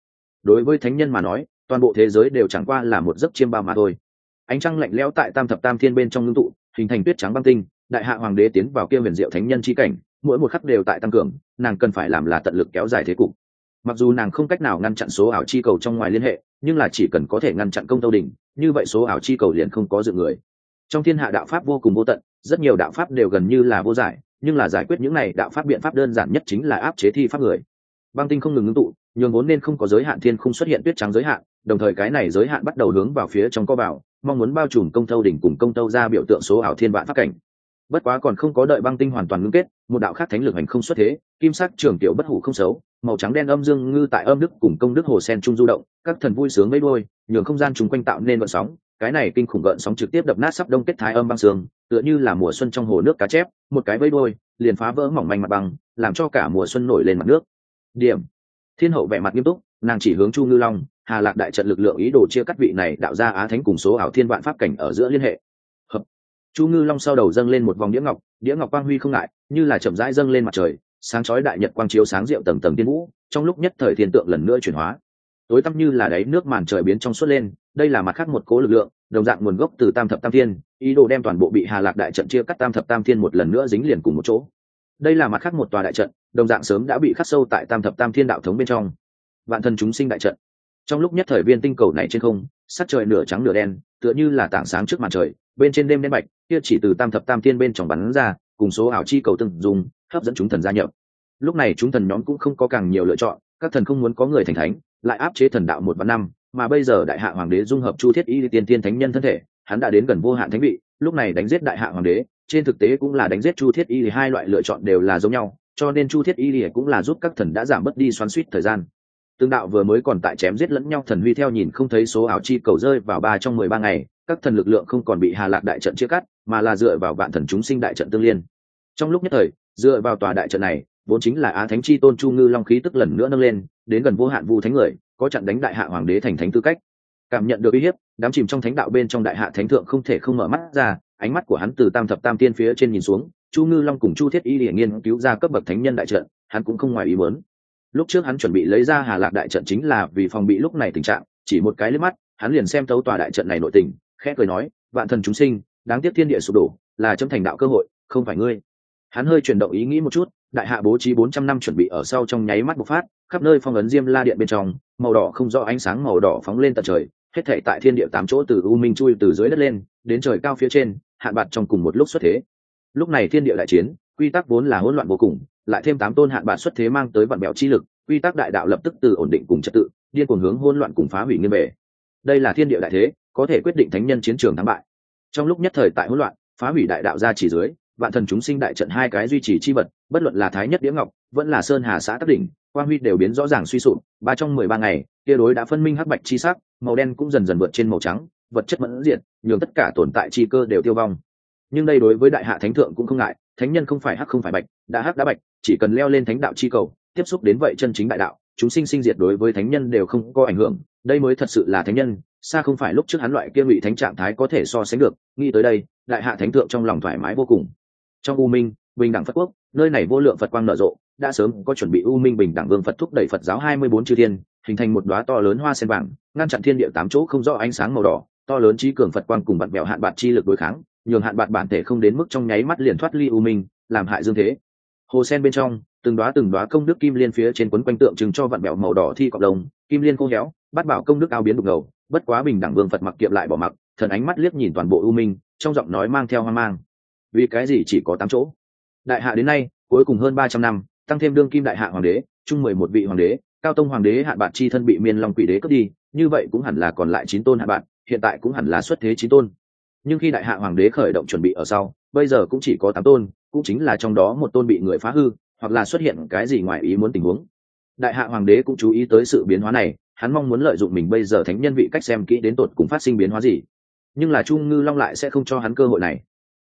Đối với thánh nhân mà nói, toàn bộ thế giới đều chẳng qua là một giấc chiêm bao mà thôi. Ánh trăng lạnh lẽo tại tam thập tam thiên bên trong ngưng tụ, hình thành tuyết trắng băng tinh, đại hạ hoàng đế tiến vào kia huyền diệu thánh nhân chi cảnh, mỗi một khắc đều tại tăng cường, nàng cần phải làm là tận lực kéo dài thế cục mặc dù nàng không cách nào ngăn chặn số ảo chi cầu trong ngoài liên hệ, nhưng là chỉ cần có thể ngăn chặn công tâu đình như vậy số ảo chi cầu liền không có dự người. Trong thiên hạ đạo pháp vô cùng vô tận, rất nhiều đạo pháp đều gần như là vô giải, nhưng là giải quyết những này đạo pháp biện pháp đơn giản nhất chính là áp chế thi pháp người. Băng tinh không ngừng ngưng tụ, nhường vốn nên không có giới hạn thiên không xuất hiện tuyết trắng giới hạn, đồng thời cái này giới hạn bắt đầu hướng vào phía trong co vào, mong muốn bao trùm công tâu đỉnh cùng công tâu ra biểu tượng số ảo thiên vạn pháp cảnh. Bất quá còn không có đợi băng tinh hoàn toàn ngưng kết một đạo khác thánh lực hành không xuất thế, kim sắc trường tiểu bất hủ không xấu, màu trắng đen âm dương ngư tại âm đức cùng công đức hồ sen trung du động, các thần vui sướng mấy đôi nhường không gian chung quanh tạo nên vận sóng. Cái này kinh khủng gợn sóng trực tiếp đập nát sắp đông kết thái âm băng sương, tựa như là mùa xuân trong hồ nước cá chép, một cái vây đôi liền phá vỡ mỏng manh mặt băng, làm cho cả mùa xuân nổi lên mặt nước. Điểm. Thiên hậu vẻ mặt nghiêm túc, nàng chỉ hướng chu ngư long, hà lạc đại trận lực lượng ý đồ chia cắt vị này đạo ra á thánh cùng số ảo thiên vạn pháp cảnh ở giữa liên hệ. Hợp. Chu ngư long sau đầu dâng lên một vòng đĩa ngọc đĩa ngọc quang huy không ngại, như là chậm rãi dâng lên mặt trời, sáng chói đại nhật quang chiếu sáng rượu tầng tầng tiên vũ, trong lúc nhất thời thiên tượng lần nữa chuyển hóa. Tối tăm như là đáy nước màn trời biến trong suốt lên, đây là mặt khác một cố lực lượng, đồng dạng nguồn gốc từ tam thập tam thiên, ý đồ đem toàn bộ bị hà lạc đại trận chia cắt tam thập tam thiên một lần nữa dính liền cùng một chỗ. Đây là mặt khác một tòa đại trận, đồng dạng sớm đã bị khắc sâu tại tam thập tam thiên đạo thống bên trong. Vạn thần chúng sinh đại trận. Trong lúc nhất thời viên tinh cầu này trên không, sắc trời nửa trắng nửa đen, tựa như là tảng sáng trước mặt trời, bên trên đêm đen bạch kia chỉ từ tam thập tam thiên bên trong bắn ra, cùng số ảo chi cầu từng dùng, hấp dẫn chúng thần gia nhập. Lúc này chúng thần nhóm cũng không có càng nhiều lựa chọn, các thần không muốn có người thành thánh, lại áp chế thần đạo một vạn năm, mà bây giờ đại hạ hoàng đế dung hợp chu thiết y tiên tiên thánh nhân thân thể, hắn đã đến gần vô hạn thánh vị, lúc này đánh giết đại hạ hoàng đế, trên thực tế cũng là đánh giết chu thiết y thì hai loại lựa chọn đều là giống nhau, cho nên chu thiết y thì cũng là giúp các thần đã giảm bớt đi xoắn suýt thời gian. Tương đạo vừa mới còn tại chém giết lẫn nhau, thần huy theo nhìn không thấy số ảo chi cầu rơi vào ba trong mười ba ngày các thần lực lượng không còn bị hà lạc đại trận chia cắt, mà là dựa vào vạn thần chúng sinh đại trận tương liên. Trong lúc nhất thời, dựa vào tòa đại trận này, vốn chính là á thánh chi tôn chu ngư long khí tức lần nữa nâng lên, đến gần vô hạn vu thánh người, có trận đánh đại hạ hoàng đế thành thánh tư cách. Cảm nhận được uy hiếp, đám chìm trong thánh đạo bên trong đại hạ thánh thượng không thể không mở mắt ra, ánh mắt của hắn từ tam thập tam tiên phía trên nhìn xuống, chu ngư long cùng chu thiết y để nghiên cứu ra cấp bậc thánh nhân đại trận, hắn cũng không ngoài ý muốn. Lúc trước hắn chuẩn bị lấy ra hà lạc đại trận chính là vì phòng bị lúc này tình trạng, chỉ một cái liếc mắt, hắn liền xem tấu tòa đại trận này nội tình khẽ cười nói, vạn thần chúng sinh, đáng tiếc thiên địa sụp đổ, là chấm thành đạo cơ hội, không phải ngươi. Hắn hơi chuyển động ý nghĩ một chút, đại hạ bố trí bốn trăm năm chuẩn bị ở sau trong nháy mắt bộc phát, khắp nơi phong ấn diêm la điện bên trong, màu đỏ không rõ ánh sáng màu đỏ phóng lên tận trời, hết thể tại thiên địa tám chỗ từ u minh chui từ dưới đất lên, đến trời cao phía trên hạn bạc trong cùng một lúc xuất thế. Lúc này thiên địa đại chiến, quy tắc vốn là hỗn loạn vô cùng, lại thêm tám tôn hạn bạc xuất thế mang tới vận bẹo chi lực, quy tắc đại đạo lập tức từ ổn định cùng trật tự, điên cuồng hướng hỗn loạn cùng phá hủy nghiêm bể đây là thiên địa đại thế có thể quyết định thánh nhân chiến trường thắng bại. Trong lúc nhất thời tại hỗn loạn, phá hủy đại đạo gia chỉ dưới, vạn thần chúng sinh đại trận hai cái duy trì chi vật, bất luận là thái nhất đĩa ngọc, vẫn là sơn hà xã tắc đỉnh, quang huy đều biến rõ ràng suy sụp, ba trong mười ba ngày, tia đối đã phân minh hắc bạch chi sắc, màu đen cũng dần dần vượt trên màu trắng, vật chất mẫn diệt, nhường tất cả tồn tại chi cơ đều tiêu vong. Nhưng đây đối với đại hạ thánh thượng cũng không ngại, thánh nhân không phải hắc không phải bạch, đã hắc đã bạch, chỉ cần leo lên thánh đạo chi cầu, tiếp xúc đến vậy chân chính đại đạo, chúng sinh sinh diệt đối với thánh nhân đều không có ảnh hưởng, đây mới thật sự là thánh nhân xa không phải lúc trước hắn loại kia ngụy thánh trạng thái có thể so sánh được, nghĩ tới đây, đại hạ thánh thượng trong lòng thoải mái vô cùng. Trong u minh, bình đẳng phật quốc, nơi này vô lượng phật quang nở rộ, đã sớm có chuẩn bị u minh bình đẳng vương phật thúc đẩy phật giáo hai mươi bốn chư thiên, hình thành một đóa to lớn hoa sen vàng, ngăn chặn thiên địa tám chỗ không rõ ánh sáng màu đỏ, to lớn trí cường phật quang cùng bạn bèo hạn bạc chi lực đối kháng, nhường hạn bạc bản thể không đến mức trong nháy mắt liền thoát ly u minh, làm hại dương thế. Hồ sen bên trong, từng đoá từng đoá công đức kim liên phía trên quấn quanh tượng trưng cho vạn bẹo màu đỏ thi cọc đồng, kim liên khô héo bắt bảo công đức ao biến đục ngầu bất quá bình đẳng vương phật mặc kiệm lại bỏ mặc, thần ánh mắt liếc nhìn toàn bộ u minh, trong giọng nói mang theo hoang mang. Vì cái gì chỉ có tám chỗ? Đại hạ đến nay, cuối cùng hơn ba trăm năm, tăng thêm đương kim đại hạ hoàng đế, chung mười một vị hoàng đế, cao tông hoàng đế hạ bạn chi thân bị miên long quỷ đế cướp đi, như vậy cũng hẳn là còn lại chín tôn hạ bạn, hiện tại cũng hẳn là xuất thế chín tôn. Nhưng khi đại hạ hoàng đế khởi động chuẩn bị ở sau, bây giờ cũng chỉ có tám tôn, cũng chính là trong đó một tôn bị người phá hư, hoặc là xuất hiện cái gì ngoài ý muốn tình huống. Đại hạ hoàng đế cũng chú ý tới sự biến hóa này hắn mong muốn lợi dụng mình bây giờ thánh nhân vị cách xem kỹ đến tột cùng phát sinh biến hóa gì. Nhưng là chu ngư long lại sẽ không cho hắn cơ hội này.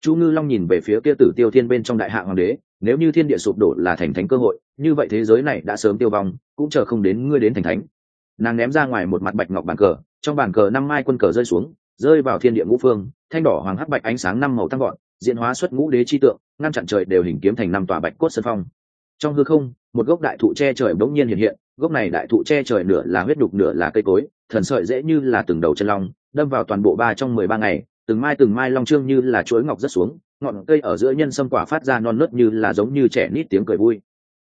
Chu ngư long nhìn về phía kia tử tiêu thiên bên trong đại hạ hoàng đế, nếu như thiên địa sụp đổ là thành thánh cơ hội, như vậy thế giới này đã sớm tiêu vong, cũng chờ không đến ngươi đến thành thánh. Nàng ném ra ngoài một mặt bạch ngọc bàn cờ, trong bàn cờ năm mai quân cờ rơi xuống, rơi vào thiên địa ngũ phương, thanh đỏ hoàng hắc bạch ánh sáng năm màu tăng gọn diễn hóa xuất ngũ đế chi tượng, ngăn chặn trời đều hình kiếm thành năm tòa bạch cốt sơn phong. Trong hư không một gốc đại thụ che trời bỗng nhiên hiện hiện gốc này đại thụ che trời nửa là huyết đục nửa là cây cối thần sợi dễ như là từng đầu chân long đâm vào toàn bộ ba trong mười ba ngày từng mai từng mai long trương như là chuối ngọc rất xuống ngọn cây ở giữa nhân sâm quả phát ra non nớt như là giống như trẻ nít tiếng cười vui.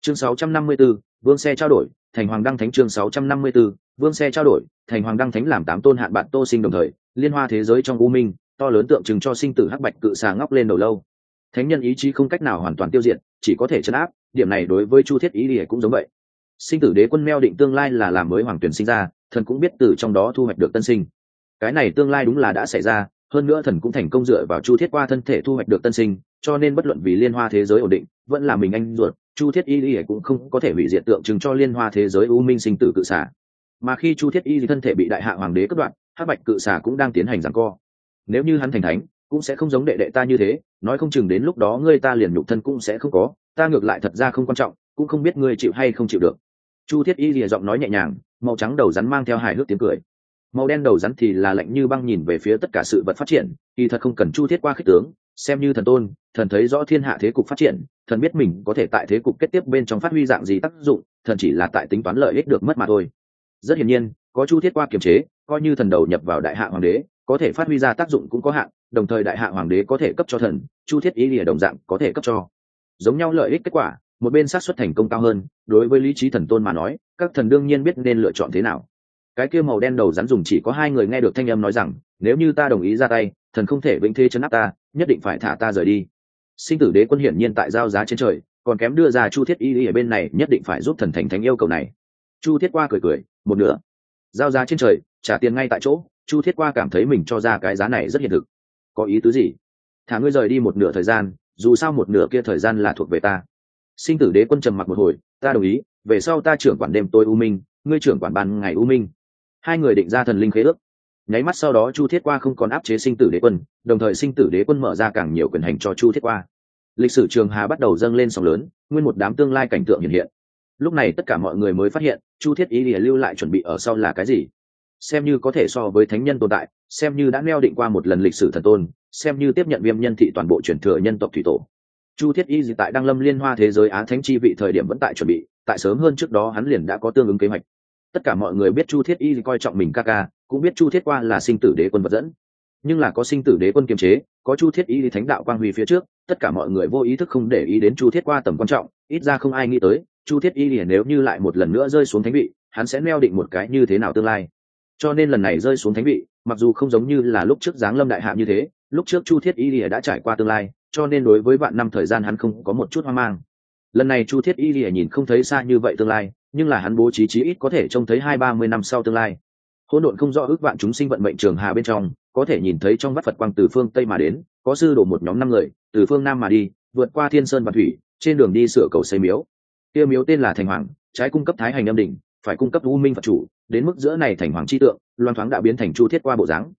Chương 654, vương xe trao đổi thành hoàng đăng thánh chương 654, vương xe trao đổi thành hoàng đăng thánh làm tám tôn hạn bạn tô sinh đồng thời liên hoa thế giới trong u minh to lớn tượng trưng cho sinh tử hắc bạch cự xà ngóc lên đầu lâu. Thánh nhân ý chí không cách nào hoàn toàn tiêu diệt chỉ có thể chấn áp điểm này đối với chu thiết ý thì cũng giống vậy. Sinh tử đế quân meo định tương lai là làm mới hoàng tuyển sinh ra, thần cũng biết từ trong đó thu hoạch được tân sinh. Cái này tương lai đúng là đã xảy ra, hơn nữa thần cũng thành công dựa vào chu thiết qua thân thể thu hoạch được tân sinh, cho nên bất luận vì liên hoa thế giới ổn định, vẫn là mình anh ruột, chu thiết y y cũng không có thể hủy diệt tượng trưng cho liên hoa thế giới u minh sinh tử cự xả mà khi chu thiết y thân thể bị đại hạ hoàng đế cất đoạn hắc bạch cự xả cũng đang tiến hành giằng co. Nếu như hắn thành thánh, cũng sẽ không giống đệ đệ ta như thế, nói không chừng đến lúc đó ngươi ta liền nhục thân cũng sẽ không có ta ngược lại thật ra không quan trọng, cũng không biết ngươi chịu hay không chịu được. Chu thiết y lìa giọng nói nhẹ nhàng, màu trắng đầu rắn mang theo hài hước tiếng cười. Màu đen đầu rắn thì là lạnh như băng nhìn về phía tất cả sự vật phát triển, kỳ thật không cần chu thiết qua khích tướng, xem như thần tôn, thần thấy rõ thiên hạ thế cục phát triển, thần biết mình có thể tại thế cục kết tiếp bên trong phát huy dạng gì tác dụng, thần chỉ là tại tính toán lợi ích được mất mà thôi. Rất hiển nhiên, có chu thiết qua kiềm chế, coi như thần đầu nhập vào đại hạ hoàng đế, có thể phát huy ra tác dụng cũng có hạn, đồng thời đại hạ hoàng đế có thể cấp cho thần, chu thiết ý lìa đồng dạng có thể cấp cho giống nhau lợi ích kết quả, một bên xác suất thành công cao hơn, đối với lý trí thần tôn mà nói, các thần đương nhiên biết nên lựa chọn thế nào. Cái kia màu đen đầu rắn dùng chỉ có hai người nghe được thanh âm nói rằng, nếu như ta đồng ý ra tay, thần không thể vĩnh thế chấn áp ta, nhất định phải thả ta rời đi. Sinh tử đế quân hiển nhiên tại giao giá trên trời, còn kém đưa ra chu thiết y ở bên này, nhất định phải giúp thần thành thánh yêu cầu này. Chu thiết qua cười cười, một nửa. Giao giá trên trời, trả tiền ngay tại chỗ, chu thiết qua cảm thấy mình cho ra cái giá này rất hiện thực. Có ý tứ gì? Thả ngươi rời đi một nửa thời gian dù sao một nửa kia thời gian là thuộc về ta. Sinh tử đế quân trầm mặc một hồi, ta đồng ý, về sau ta trưởng quản đêm tôi u minh, ngươi trưởng quản ban ngày u minh. Hai người định ra thần linh khế ước. Nháy mắt sau đó chu thiết qua không còn áp chế sinh tử đế quân, đồng thời sinh tử đế quân mở ra càng nhiều quyền hành cho chu thiết qua. Lịch sử trường hà bắt đầu dâng lên sóng lớn, nguyên một đám tương lai cảnh tượng hiện hiện. Lúc này tất cả mọi người mới phát hiện, chu thiết ý lìa lưu lại chuẩn bị ở sau là cái gì? Xem như có thể so với thánh nhân tồn tại xem như đã neo định qua một lần lịch sử thần tôn, xem như tiếp nhận viêm nhân thị toàn bộ truyền thừa nhân tộc thủy tổ. Chu thiết y tại đăng lâm liên hoa thế giới á thánh chi vị thời điểm vẫn tại chuẩn bị, tại sớm hơn trước đó hắn liền đã có tương ứng kế hoạch. Tất cả mọi người biết chu thiết y coi trọng mình ca ca, cũng biết chu thiết qua là sinh tử đế quân vật dẫn. Nhưng là có sinh tử đế quân kiềm chế, có chu thiết y thánh đạo quang huy phía trước, tất cả mọi người vô ý thức không để ý đến chu thiết qua tầm quan trọng, ít ra không ai nghĩ tới, chu thiết y nếu như lại một lần nữa rơi xuống thánh vị, hắn sẽ neo định một cái như thế nào tương lai. Cho nên lần này rơi xuống thánh vị mặc dù không giống như là lúc trước giáng lâm đại hạ như thế, lúc trước chu thiết y lìa đã trải qua tương lai, cho nên đối với vạn năm thời gian hắn không có một chút hoang mang. Lần này chu thiết y lìa nhìn không thấy xa như vậy tương lai, nhưng là hắn bố trí chí ít có thể trông thấy hai ba mươi năm sau tương lai. Hỗn độn không rõ ước vạn chúng sinh vận mệnh trường hà bên trong, có thể nhìn thấy trong vắt phật quang từ phương tây mà đến, có sư đổ một nhóm năm người, từ phương nam mà đi, vượt qua thiên sơn và thủy, trên đường đi sửa cầu xây miếu. Tiêu miếu tên là thành hoàng, trái cung cấp thái hành âm đỉnh phải cung cấp u minh phật chủ, đến mức giữa này thành hoàng chi tượng, loan thoáng đã biến thành chu thiết qua bộ dáng.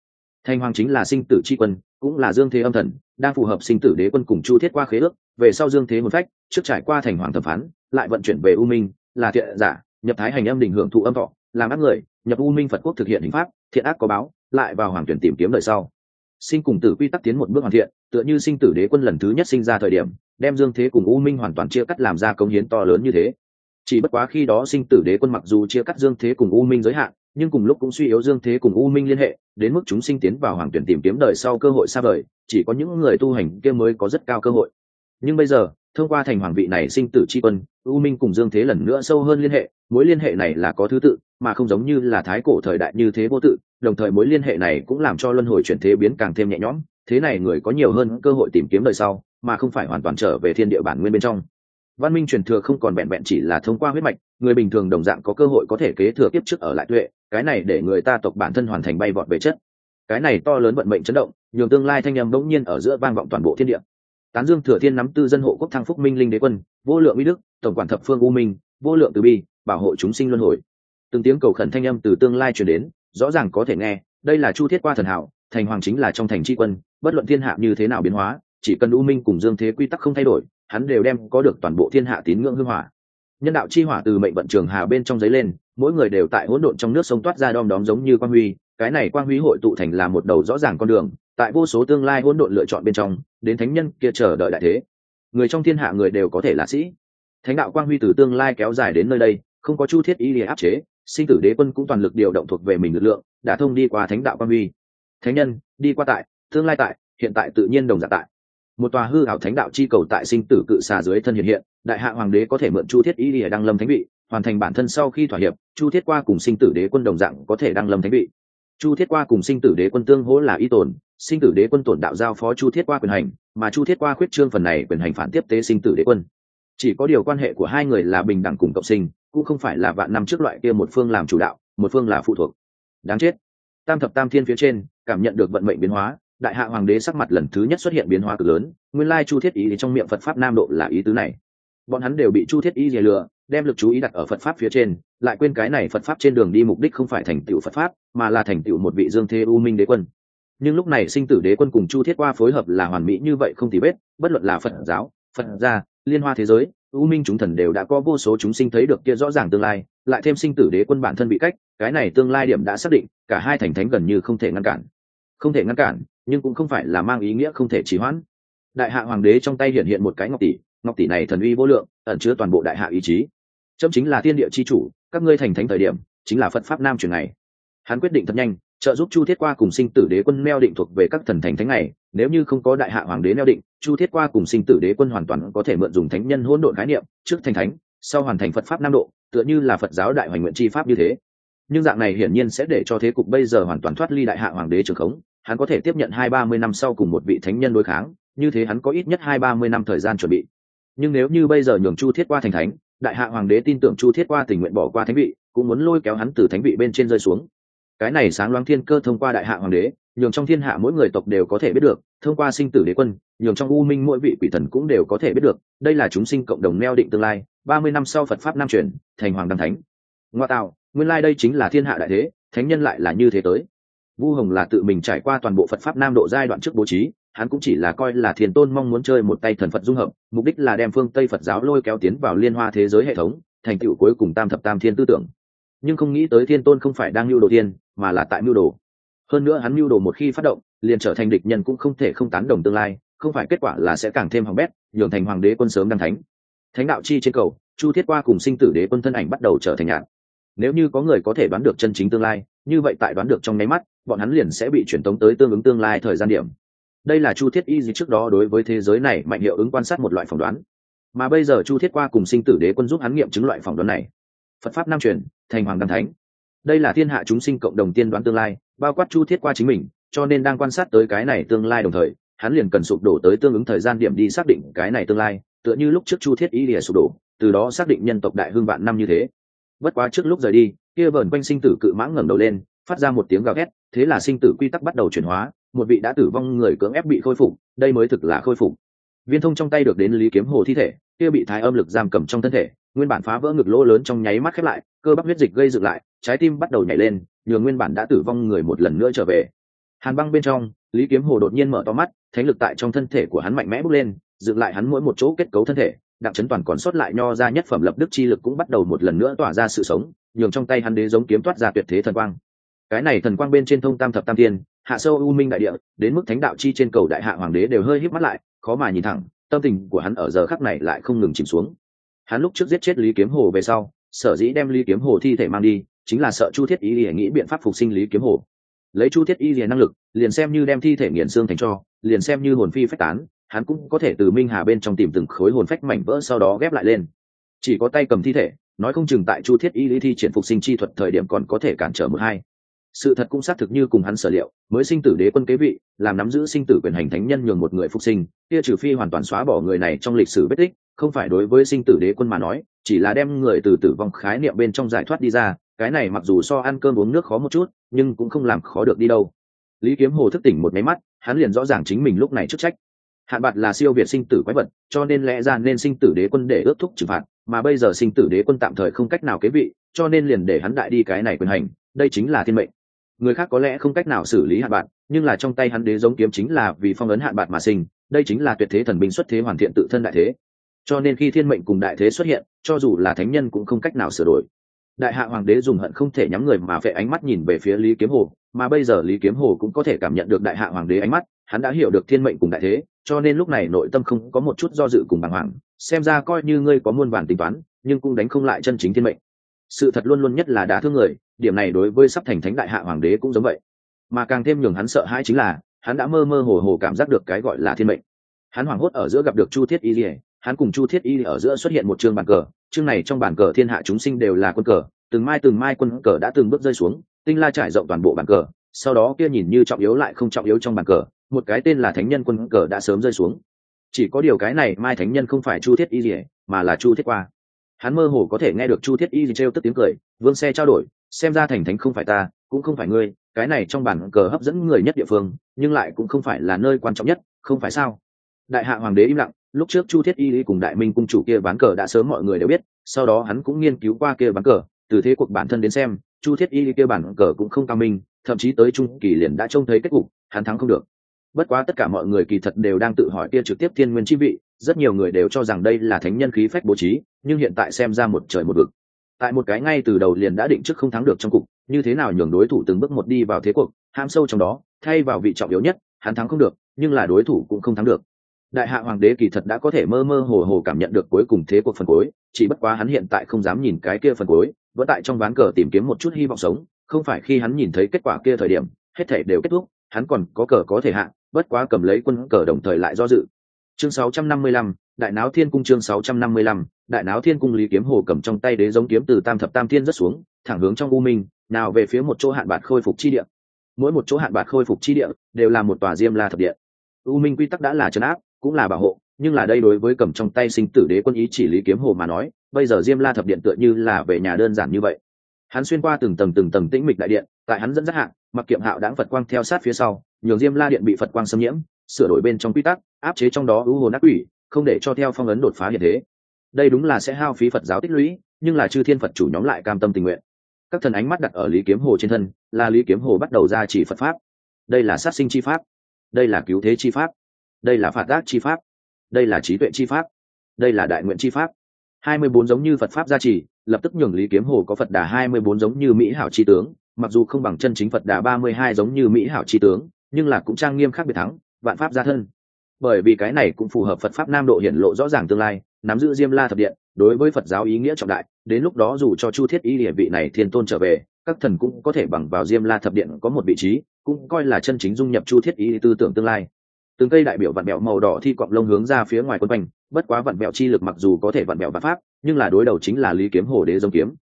Thành hoàng chính là sinh tử chi quân, cũng là dương thế âm thần, đang phù hợp sinh tử đế quân cùng chu thiết qua khế ước, về sau dương thế một phách, trước trải qua thành hoàng thẩm phán, lại vận chuyển về u minh, là thiện giả, nhập thái hành âm đình hưởng thụ âm thọ, làm ác người, nhập u minh phật quốc thực hiện hình pháp, thiện ác có báo, lại vào hoàng tuyển tìm kiếm đời sau. Sinh cùng tử quy tắc tiến một bước hoàn thiện, tựa như sinh tử đế quân lần thứ nhất sinh ra thời điểm, đem dương thế cùng u minh hoàn toàn chia cắt làm ra công hiến to lớn như thế chỉ bất quá khi đó sinh tử đế quân mặc dù chia cắt dương thế cùng u minh giới hạn, nhưng cùng lúc cũng suy yếu dương thế cùng u minh liên hệ, đến mức chúng sinh tiến vào hoàng tuyển tìm kiếm đời sau cơ hội xa vời, chỉ có những người tu hành kia mới có rất cao cơ hội. Nhưng bây giờ, thông qua thành hoàng vị này sinh tử tri quân, u minh cùng dương thế lần nữa sâu hơn liên hệ, mối liên hệ này là có thứ tự, mà không giống như là thái cổ thời đại như thế vô tự, đồng thời mối liên hệ này cũng làm cho luân hồi chuyển thế biến càng thêm nhẹ nhõm, thế này người có nhiều hơn cơ hội tìm kiếm đời sau, mà không phải hoàn toàn trở về thiên địa bản nguyên bên trong văn minh truyền thừa không còn vẹn vẹn chỉ là thông qua huyết mạch, người bình thường đồng dạng có cơ hội có thể kế thừa kiếp trước ở lại tuệ, cái này để người ta tộc bản thân hoàn thành bay vọt về chất. Cái này to lớn vận mệnh chấn động, nhường tương lai thanh âm bỗng nhiên ở giữa vang vọng toàn bộ thiên địa. Tán dương thừa thiên nắm tư dân hộ quốc thăng phúc minh linh đế quân, vô lượng uy đức, tổng quản thập phương u minh, vô lượng từ bi, bảo hộ chúng sinh luân hồi. Từng tiếng cầu khẩn thanh âm từ tương lai truyền đến, rõ ràng có thể nghe, đây là chu thiết qua thần hảo, thành hoàng chính là trong thành tri quân, bất luận thiên hạ như thế nào biến hóa, chỉ cần u minh cùng dương thế quy tắc không thay đổi hắn đều đem có được toàn bộ thiên hạ tín ngưỡng hưng hỏa. Nhân đạo chi hỏa từ mệnh vận trường hà bên trong giấy lên, mỗi người đều tại hỗn độn trong nước sông toát ra đom đóm giống như quang huy, cái này quang huy hội tụ thành là một đầu rõ ràng con đường, tại vô số tương lai hỗn độn lựa chọn bên trong, đến thánh nhân kia chờ đợi đại thế. Người trong thiên hạ người đều có thể là sĩ. Thánh đạo quang huy từ tương lai kéo dài đến nơi đây, không có chu thiết ý để áp chế, sinh tử đế quân cũng toàn lực điều động thuộc về mình lực lượng, đã thông đi qua thánh đạo quang huy. Thánh nhân, đi qua tại, tương lai tại, hiện tại tự nhiên đồng giả tại một tòa hư hảo thánh đạo chi cầu tại sinh tử cự xà dưới thân hiện hiện, đại hạ hoàng đế có thể mượn chu thiết ý để đăng lâm thánh vị, hoàn thành bản thân sau khi thỏa hiệp, chu thiết qua cùng sinh tử đế quân đồng dạng có thể đăng lâm thánh vị. Chu thiết qua cùng sinh tử đế quân tương hỗ là y tồn, sinh tử đế quân tổn đạo giao phó chu thiết qua quyền hành, mà chu thiết qua khuyết trương phần này quyền hành phản tiếp tế sinh tử đế quân. Chỉ có điều quan hệ của hai người là bình đẳng cùng cộng sinh, cũng không phải là vạn năm trước loại kia một phương làm chủ đạo, một phương là phụ thuộc. Đáng chết. Tam thập tam thiên phía trên, cảm nhận được vận mệnh biến hóa đại hạ hoàng đế sắc mặt lần thứ nhất xuất hiện biến hóa cực lớn, nguyên lai chu thiết ý trong miệng phật pháp nam độ là ý tứ này. Bọn hắn đều bị chu thiết ý dè lừa, đem lực chú ý đặt ở phật pháp phía trên, lại quên cái này phật pháp trên đường đi mục đích không phải thành tựu phật pháp, mà là thành tựu một vị dương thế u minh đế quân. Nhưng lúc này sinh tử đế quân cùng chu thiết qua phối hợp là hoàn mỹ như vậy không thì vết, bất luận là phật giáo, phật gia, liên hoa thế giới, u minh chúng thần đều đã có vô số chúng sinh thấy được kia rõ ràng tương lai, lại thêm sinh tử đế quân bản thân bị cách, cái này tương lai điểm đã xác định, cả hai thành thánh gần như không thể ngăn cản. Không thể ngăn cản nhưng cũng không phải là mang ý nghĩa không thể trì hoãn. Đại hạ hoàng đế trong tay hiện hiện một cái ngọc tỷ ngọc tỷ này thần uy vô lượng, ẩn chứa toàn bộ đại hạ ý chí. Chấm chính là thiên địa chi chủ, các ngươi thành thánh thời điểm, chính là phật pháp nam truyền này. Hắn quyết định thật nhanh, trợ giúp chu thiết qua cùng sinh tử đế quân neo định thuộc về các thần thánh thánh này, nếu như không có đại hạ hoàng đế neo định, chu thiết qua cùng sinh tử đế quân hoàn toàn có thể mượn dùng thánh nhân hỗn độn khái niệm, trước thành thánh, sau hoàn thành phật pháp nam độ, tựa như là phật giáo đại hoành nguyện chi pháp như thế. Nhưng dạng này hiển nhiên sẽ để cho thế cục bây giờ hoàn toàn thoát ly đại hạ hoàng đế trường khống hắn có thể tiếp nhận hai ba mươi năm sau cùng một vị thánh nhân đối kháng, như thế hắn có ít nhất hai ba mươi năm thời gian chuẩn bị. Nhưng nếu như bây giờ nhường chu thiết qua thành thánh, đại hạ hoàng đế tin tưởng chu thiết qua tình nguyện bỏ qua thánh vị, cũng muốn lôi kéo hắn từ thánh vị bên trên rơi xuống. Cái này sáng loáng thiên cơ thông qua đại hạ hoàng đế, nhường trong thiên hạ mỗi người tộc đều có thể biết được, thông qua sinh tử đế quân, nhường trong u minh mỗi vị quỷ thần cũng đều có thể biết được, đây là chúng sinh cộng đồng neo định tương lai, ba mươi năm sau phật pháp nam truyền, thành hoàng đăng thánh. Ngoa tạo, nguyên lai đây chính là thiên hạ đại thế, thánh nhân lại là như thế tới vu hồng là tự mình trải qua toàn bộ phật pháp nam độ giai đoạn trước bố trí, hắn cũng chỉ là coi là thiền tôn mong muốn chơi một tay thần phật dung hợp, mục đích là đem phương tây phật giáo lôi kéo tiến vào liên hoa thế giới hệ thống, thành tựu cuối cùng tam thập tam thiên tư tưởng. Nhưng không nghĩ tới thiên tôn không phải đang mưu đồ thiên mà là tại mưu đồ. Hơn nữa hắn mưu đồ một khi phát động, liền trở thành địch nhân cũng không thể không tán đồng tương lai, không phải kết quả là sẽ càng thêm hỏng bét, nhường thành hoàng đế quân sớm đăng thánh. Thánh đạo chi trên cầu, chu thiết qua cùng sinh tử đế quân thân ảnh bắt đầu trở thành nhạn. nếu như có người có thể đoán được chân chính tương lai, như vậy tại đoán được trong nháy mắt bọn hắn liền sẽ bị truyền tống tới tương ứng tương lai thời gian điểm. Đây là chu thiết y gì trước đó đối với thế giới này mạnh hiệu ứng quan sát một loại phỏng đoán. Mà bây giờ chu thiết qua cùng sinh tử đế quân giúp hắn nghiệm chứng loại phỏng đoán này. Phật pháp nam truyền, thành hoàng đăng thánh. Đây là thiên hạ chúng sinh cộng đồng tiên đoán tương lai, bao quát chu thiết qua chính mình, cho nên đang quan sát tới cái này tương lai đồng thời, hắn liền cần sụp đổ tới tương ứng thời gian điểm đi xác định cái này tương lai, tựa như lúc trước chu thiết y lìa sụp đổ, từ đó xác định nhân tộc đại hương vạn năm như thế. Bất quá trước lúc rời đi, kia vờn quanh sinh tử cự mãng ngẩng đầu lên, phát ra một tiếng gào ghét thế là sinh tử quy tắc bắt đầu chuyển hóa, một vị đã tử vong người cưỡng ép bị khôi phục, đây mới thực là khôi phục. Viên thông trong tay được đến lý kiếm hồ thi thể, kia bị thái âm lực giam cầm trong thân thể, nguyên bản phá vỡ ngực lỗ lớn trong nháy mắt khép lại, cơ bắp huyết dịch gây dựng lại, trái tim bắt đầu nhảy lên nhường nguyên bản đã tử vong người một lần nữa trở về. Hàn băng bên trong, lý kiếm hồ đột nhiên mở to mắt, thánh lực tại trong thân thể của hắn mạnh mẽ bước lên, dựng lại hắn mỗi một chỗ kết cấu thân thể, đặng chấn toàn còn sót lại nho ra nhất phẩm lập đức chi lực cũng bắt đầu một lần nữa tỏa ra sự sống, nhường trong tay hắn đế giống kiếm toát ra tuyệt thế thần quang cái này thần quang bên trên thông tam thập tam tiên hạ sâu u minh đại địa, đến mức thánh đạo chi trên cầu đại hạ hoàng đế đều hơi híp mắt lại, khó mà nhìn thẳng, tâm tình của hắn ở giờ khắc này lại không ngừng chìm xuống. Hắn lúc trước giết chết lý kiếm hồ về sau, sở dĩ đem lý kiếm hồ thi thể mang đi, chính là sợ chu thiết y lìa nghĩ biện pháp phục sinh lý kiếm hồ. Lấy chu thiết y lìa năng lực, liền xem như đem thi thể nghiền xương thành cho, liền xem như hồn phi phách tán, hắn cũng có thể từ minh hà bên trong tìm từng khối hồn phách mảnh vỡ sau đó ghép lại lên. Chỉ có tay cầm thi thể, nói không chừng tại chu thiết y lý thi triển phục sinh chi thuật thời điểm còn có thể cản trở một hai sự thật cũng xác thực như cùng hắn sở liệu, mới sinh tử đế quân kế vị, làm nắm giữ sinh tử quyền hành thánh nhân nhường một người phục sinh, kia trừ phi hoàn toàn xóa bỏ người này trong lịch sử vết tích, không phải đối với sinh tử đế quân mà nói, chỉ là đem người từ tử vong khái niệm bên trong giải thoát đi ra, cái này mặc dù so ăn cơm uống nước khó một chút, nhưng cũng không làm khó được đi đâu. Lý kiếm hồ thức tỉnh một máy mắt, hắn liền rõ ràng chính mình lúc này chức trách. Hạn bạc là siêu việt sinh tử quái vật, cho nên lẽ ra nên sinh tử đế quân để ước thúc trừng phạt, mà bây giờ sinh tử đế quân tạm thời không cách nào kế vị, cho nên liền để hắn đại đi cái này quyền hành, đây chính là thiên mệnh người khác có lẽ không cách nào xử lý hạn bạc nhưng là trong tay hắn đế giống kiếm chính là vì phong ấn hạn bạc mà sinh, đây chính là tuyệt thế thần binh xuất thế hoàn thiện tự thân đại thế. Cho nên khi thiên mệnh cùng đại thế xuất hiện, cho dù là thánh nhân cũng không cách nào sửa đổi. Đại hạ hoàng đế dùng hận không thể nhắm người mà vệ ánh mắt nhìn về phía lý kiếm hồ, mà bây giờ lý kiếm hồ cũng có thể cảm nhận được đại hạ hoàng đế ánh mắt, hắn đã hiểu được thiên mệnh cùng đại thế, cho nên lúc này nội tâm không có một chút do dự cùng bàng hoàng, xem ra coi như ngươi có muôn vàn tính toán, nhưng cũng đánh không lại chân chính thiên mệnh. Sự thật luôn luôn nhất là đá thương người điểm này đối với sắp thành thánh đại hạ hoàng đế cũng giống vậy. Mà càng thêm nhường hắn sợ hãi chính là, hắn đã mơ mơ hồ hồ cảm giác được cái gọi là thiên mệnh. Hắn hoảng hốt ở giữa gặp được chu thiết y lìa, hắn cùng chu thiết y ở giữa xuất hiện một chương bàn cờ, chương này trong bàn cờ thiên hạ chúng sinh đều là quân cờ, từng mai từng mai quân cờ đã từng bước rơi xuống, tinh la trải rộng toàn bộ bàn cờ, sau đó kia nhìn như trọng yếu lại không trọng yếu trong bàn cờ, một cái tên là thánh nhân quân cờ đã sớm rơi xuống. Chỉ có điều cái này mai thánh nhân không phải chu thiết y lìa, mà là chu thiết qua. Hắn mơ hồ có thể nghe được chu thiết y trêu tức tiếng cười, vương xe trao đổi xem ra thành thánh không phải ta, cũng không phải ngươi, cái này trong bản cờ hấp dẫn người nhất địa phương, nhưng lại cũng không phải là nơi quan trọng nhất, không phải sao? Đại hạ hoàng đế im lặng, lúc trước chu thiết y cùng đại minh cung chủ kia bán cờ đã sớm mọi người đều biết, sau đó hắn cũng nghiên cứu qua kia bán cờ, từ thế cuộc bản thân đến xem, chu thiết y kia bản cờ cũng không cao minh, thậm chí tới trung kỳ liền đã trông thấy kết cục, hắn thắng không được. Bất quá tất cả mọi người kỳ thật đều đang tự hỏi kia trực tiếp thiên nguyên chi vị, rất nhiều người đều cho rằng đây là thánh nhân khí phách bố trí, nhưng hiện tại xem ra một trời một vực tại một cái ngay từ đầu liền đã định trước không thắng được trong cục như thế nào nhường đối thủ từng bước một đi vào thế cuộc ham sâu trong đó thay vào vị trọng yếu nhất hắn thắng không được nhưng là đối thủ cũng không thắng được. Đại hạ hoàng đế kỳ thật đã có thể mơ mơ hồ hồ cảm nhận được cuối cùng thế cuộc phần cuối chỉ bất quá hắn hiện tại không dám nhìn cái kia phần cuối vẫn tại trong ván cờ tìm kiếm một chút hy vọng sống không phải khi hắn nhìn thấy kết quả kia thời điểm hết thể đều kết thúc hắn còn có cờ có thể hạ bất quá cầm lấy quân cờ đồng thời lại do dự. Chương 655, đại náo thiên cung chương 655, đại náo thiên cung lý kiếm hồ cầm trong tay đế giống kiếm từ tam thập tam thiên rất xuống thẳng hướng trong u minh nào về phía một chỗ hạn bạc khôi phục chi địa. Mỗi một chỗ hạn bạc khôi phục chi địa đều là một tòa diêm la thập địa. U minh quy tắc đã là trấn áp cũng là bảo hộ nhưng là đây đối với cầm trong tay sinh tử đế quân ý chỉ lý kiếm hồ mà nói bây giờ diêm la thập điện tựa như là về nhà đơn giản như vậy. Hắn xuyên qua từng tầng từng tầng tĩnh mịch đại điện tại hắn dẫn dắt hạng mặc kiệm hạo đáng phật quang theo sát phía sau nhường diêm la điện bị phật quang xâm nhiễm sửa đổi bên trong quy tắc áp chế trong đó ưu hồn ác quỷ không để cho theo phong ấn đột phá hiện thế. Đây đúng là sẽ hao phí phật giáo tích lũy, nhưng là chư thiên phật chủ nhóm lại cam tâm tình nguyện. Các thần ánh mắt đặt ở lý kiếm hồ trên thân, là lý kiếm hồ bắt đầu ra chỉ phật pháp. Đây là sát sinh chi pháp. Đây là cứu thế chi pháp. Đây là phạt giác chi pháp. Đây là trí tuệ chi pháp. Đây là đại nguyện chi pháp. Hai mươi bốn giống như phật pháp gia trì, lập tức nhường lý kiếm hồ có phật đà hai mươi bốn giống như mỹ hảo chi tướng, mặc dù không bằng chân chính phật đà ba mươi hai giống như mỹ hảo chi tướng, nhưng là cũng trang nghiêm khác biệt thắng, vạn pháp gia thân bởi vì cái này cũng phù hợp phật pháp nam độ hiển lộ rõ ràng tương lai, nắm giữ diêm la thập điện, đối với phật giáo ý nghĩa trọng đại, đến lúc đó dù cho chu thiết y địa vị này thiên tôn trở về, các thần cũng có thể bằng vào diêm la thập điện có một vị trí, cũng coi là chân chính dung nhập chu thiết y tư tưởng tương lai. Từng cây đại biểu vạn bẹo màu đỏ thi quặng lông hướng ra phía ngoài quân quanh, bất quá vạn bẹo chi lực mặc dù có thể vạn bẹo vạn pháp, nhưng là đối đầu chính là lý kiếm hồ đế giống kiếm.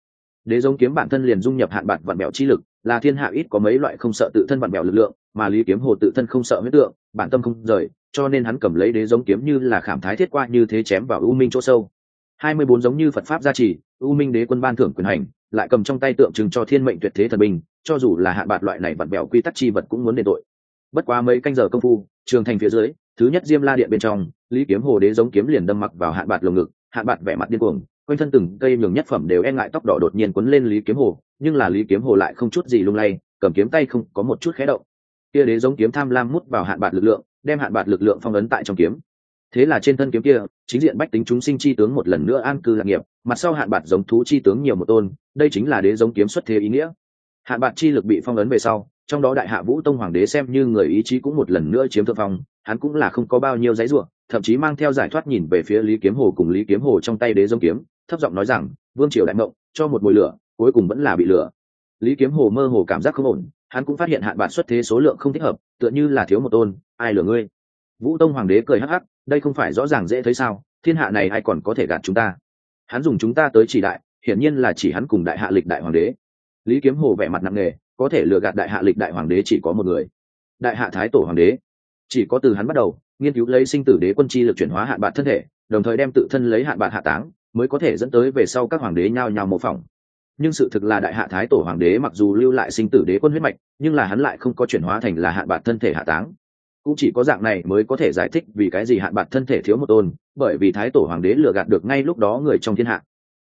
Đế giống kiếm bản thân liền dung nhập hạn bản vạn bẹo chi lực là thiên hạ ít có mấy loại không sợ tự thân vạn bẹo lực lượng mà lý kiếm hồ tự thân không sợ huyết tượng bản tâm không rời cho nên hắn cầm lấy đế giống kiếm như là khảm thái thiết qua như thế chém vào u minh chỗ sâu. Hai mươi bốn giống như phật pháp gia trì u minh đế quân ban thưởng quyền hành lại cầm trong tay tượng trưng cho thiên mệnh tuyệt thế thần bình, cho dù là hạ bạt loại này vặn bẹo quy tắc chi vật cũng muốn đền tội. Bất quá mấy canh giờ công phu trường thành phía dưới thứ nhất diêm la điện bên trong lý kiếm hồ đế giống kiếm liền đâm mặc vào hạ bạt lồng ngực hạ bạt vẻ mặt điên cuồng quanh thân từng cây nhường nhất phẩm đều e ngại tóc đỏ đột nhiên quấn lên lý kiếm hồ, nhưng là lý kiếm hồ lại không chút gì lung lay, cầm kiếm tay không có một chút khé động. Kia đế giống kiếm tham lam mút vào hạn bạc lực lượng, đem hạn bạc lực lượng phong ấn tại trong kiếm. Thế là trên thân kiếm kia, chính diện bách tính chúng sinh chi tướng một lần nữa an cư lạc nghiệp, mặt sau hạn bạc giống thú chi tướng nhiều một tôn, đây chính là đế giống kiếm xuất thế ý nghĩa. Hạn bạc chi lực bị phong ấn về sau, trong đó đại hạ vũ tông hoàng đế xem như người ý chí cũng một lần nữa chiếm thượng phong, hắn cũng là không có bao nhiêu giấy ruộng thậm chí mang theo giải thoát nhìn về phía lý kiếm hồ cùng lý kiếm hồ trong tay đế giống kiếm thấp giọng nói rằng, vương triều đại mộng, cho một mùi lửa, cuối cùng vẫn là bị lửa. Lý kiếm hồ mơ hồ cảm giác không ổn, hắn cũng phát hiện hạn bạn xuất thế số lượng không thích hợp, tựa như là thiếu một tôn, ai lừa ngươi? Vũ tông hoàng đế cười hắc hắc, đây không phải rõ ràng dễ thấy sao, thiên hạ này ai còn có thể gạt chúng ta? Hắn dùng chúng ta tới chỉ đại, hiển nhiên là chỉ hắn cùng đại hạ lịch đại hoàng đế. Lý kiếm hồ vẻ mặt nặng nề, có thể lừa gạt đại hạ lịch đại hoàng đế chỉ có một người, đại hạ thái tổ hoàng đế. Chỉ có từ hắn bắt đầu, nghiên cứu lấy sinh tử đế quân chi lực chuyển hóa hạn bạc thân thể, đồng thời đem tự thân lấy hạn bạc hạ táng mới có thể dẫn tới về sau các hoàng đế nhao nhao mô phỏng. Nhưng sự thực là đại hạ thái tổ hoàng đế mặc dù lưu lại sinh tử đế quân huyết mạch, nhưng là hắn lại không có chuyển hóa thành là hạn bạc thân thể hạ táng. Cũng chỉ có dạng này mới có thể giải thích vì cái gì hạn bạc thân thể thiếu một tôn, bởi vì thái tổ hoàng đế lừa gạt được ngay lúc đó người trong thiên hạ.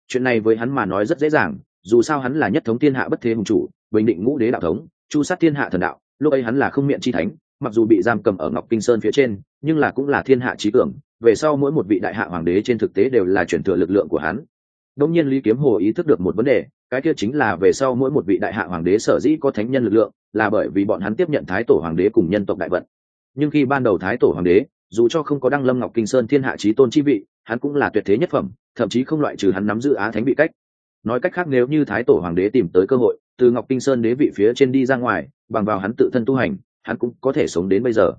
Chuyện này với hắn mà nói rất dễ dàng, dù sao hắn là nhất thống thiên hạ bất thế hùng chủ, bình định ngũ đế đạo thống, chu sát thiên hạ thần đạo, lúc ấy hắn là không miệng chi thánh, mặc dù bị giam cầm ở ngọc kinh sơn phía trên, nhưng là cũng là thiên hạ trí cường về sau mỗi một vị đại hạ hoàng đế trên thực tế đều là chuyển thừa lực lượng của hắn. Đông nhiên lý kiếm hồ ý thức được một vấn đề, cái kia chính là về sau mỗi một vị đại hạ hoàng đế sở dĩ có thánh nhân lực lượng, là bởi vì bọn hắn tiếp nhận thái tổ hoàng đế cùng nhân tộc đại vận. Nhưng khi ban đầu thái tổ hoàng đế, dù cho không có đăng lâm ngọc kinh sơn thiên hạ trí tôn chi vị, hắn cũng là tuyệt thế nhất phẩm, thậm chí không loại trừ hắn nắm giữ á thánh vị cách. Nói cách khác, nếu như thái tổ hoàng đế tìm tới cơ hội, từ ngọc kinh sơn đế vị phía trên đi ra ngoài, bằng vào hắn tự thân tu hành, hắn cũng có thể sống đến bây giờ.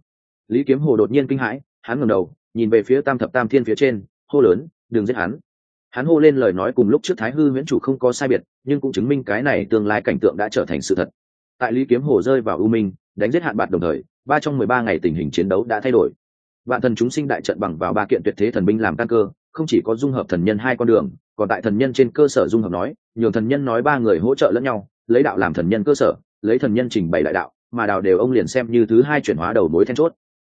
Lý kiếm hồ đột nhiên kinh hãi, hắn ngẩng đầu nhìn về phía tam thập tam thiên phía trên, hô lớn, đừng giết hắn. Hắn hô lên lời nói cùng lúc trước thái hư huyễn chủ không có sai biệt, nhưng cũng chứng minh cái này tương lai cảnh tượng đã trở thành sự thật. Tại lý kiếm hồ rơi vào u minh, đánh giết hạn bạc đồng thời, ba trong mười ba ngày tình hình chiến đấu đã thay đổi. Vạn thần chúng sinh đại trận bằng vào ba kiện tuyệt thế thần binh làm căn cơ, không chỉ có dung hợp thần nhân hai con đường, còn tại thần nhân trên cơ sở dung hợp nói, nhường thần nhân nói ba người hỗ trợ lẫn nhau, lấy đạo làm thần nhân cơ sở, lấy thần nhân trình bày đại đạo, mà đào đều ông liền xem như thứ hai chuyển hóa đầu mối then chốt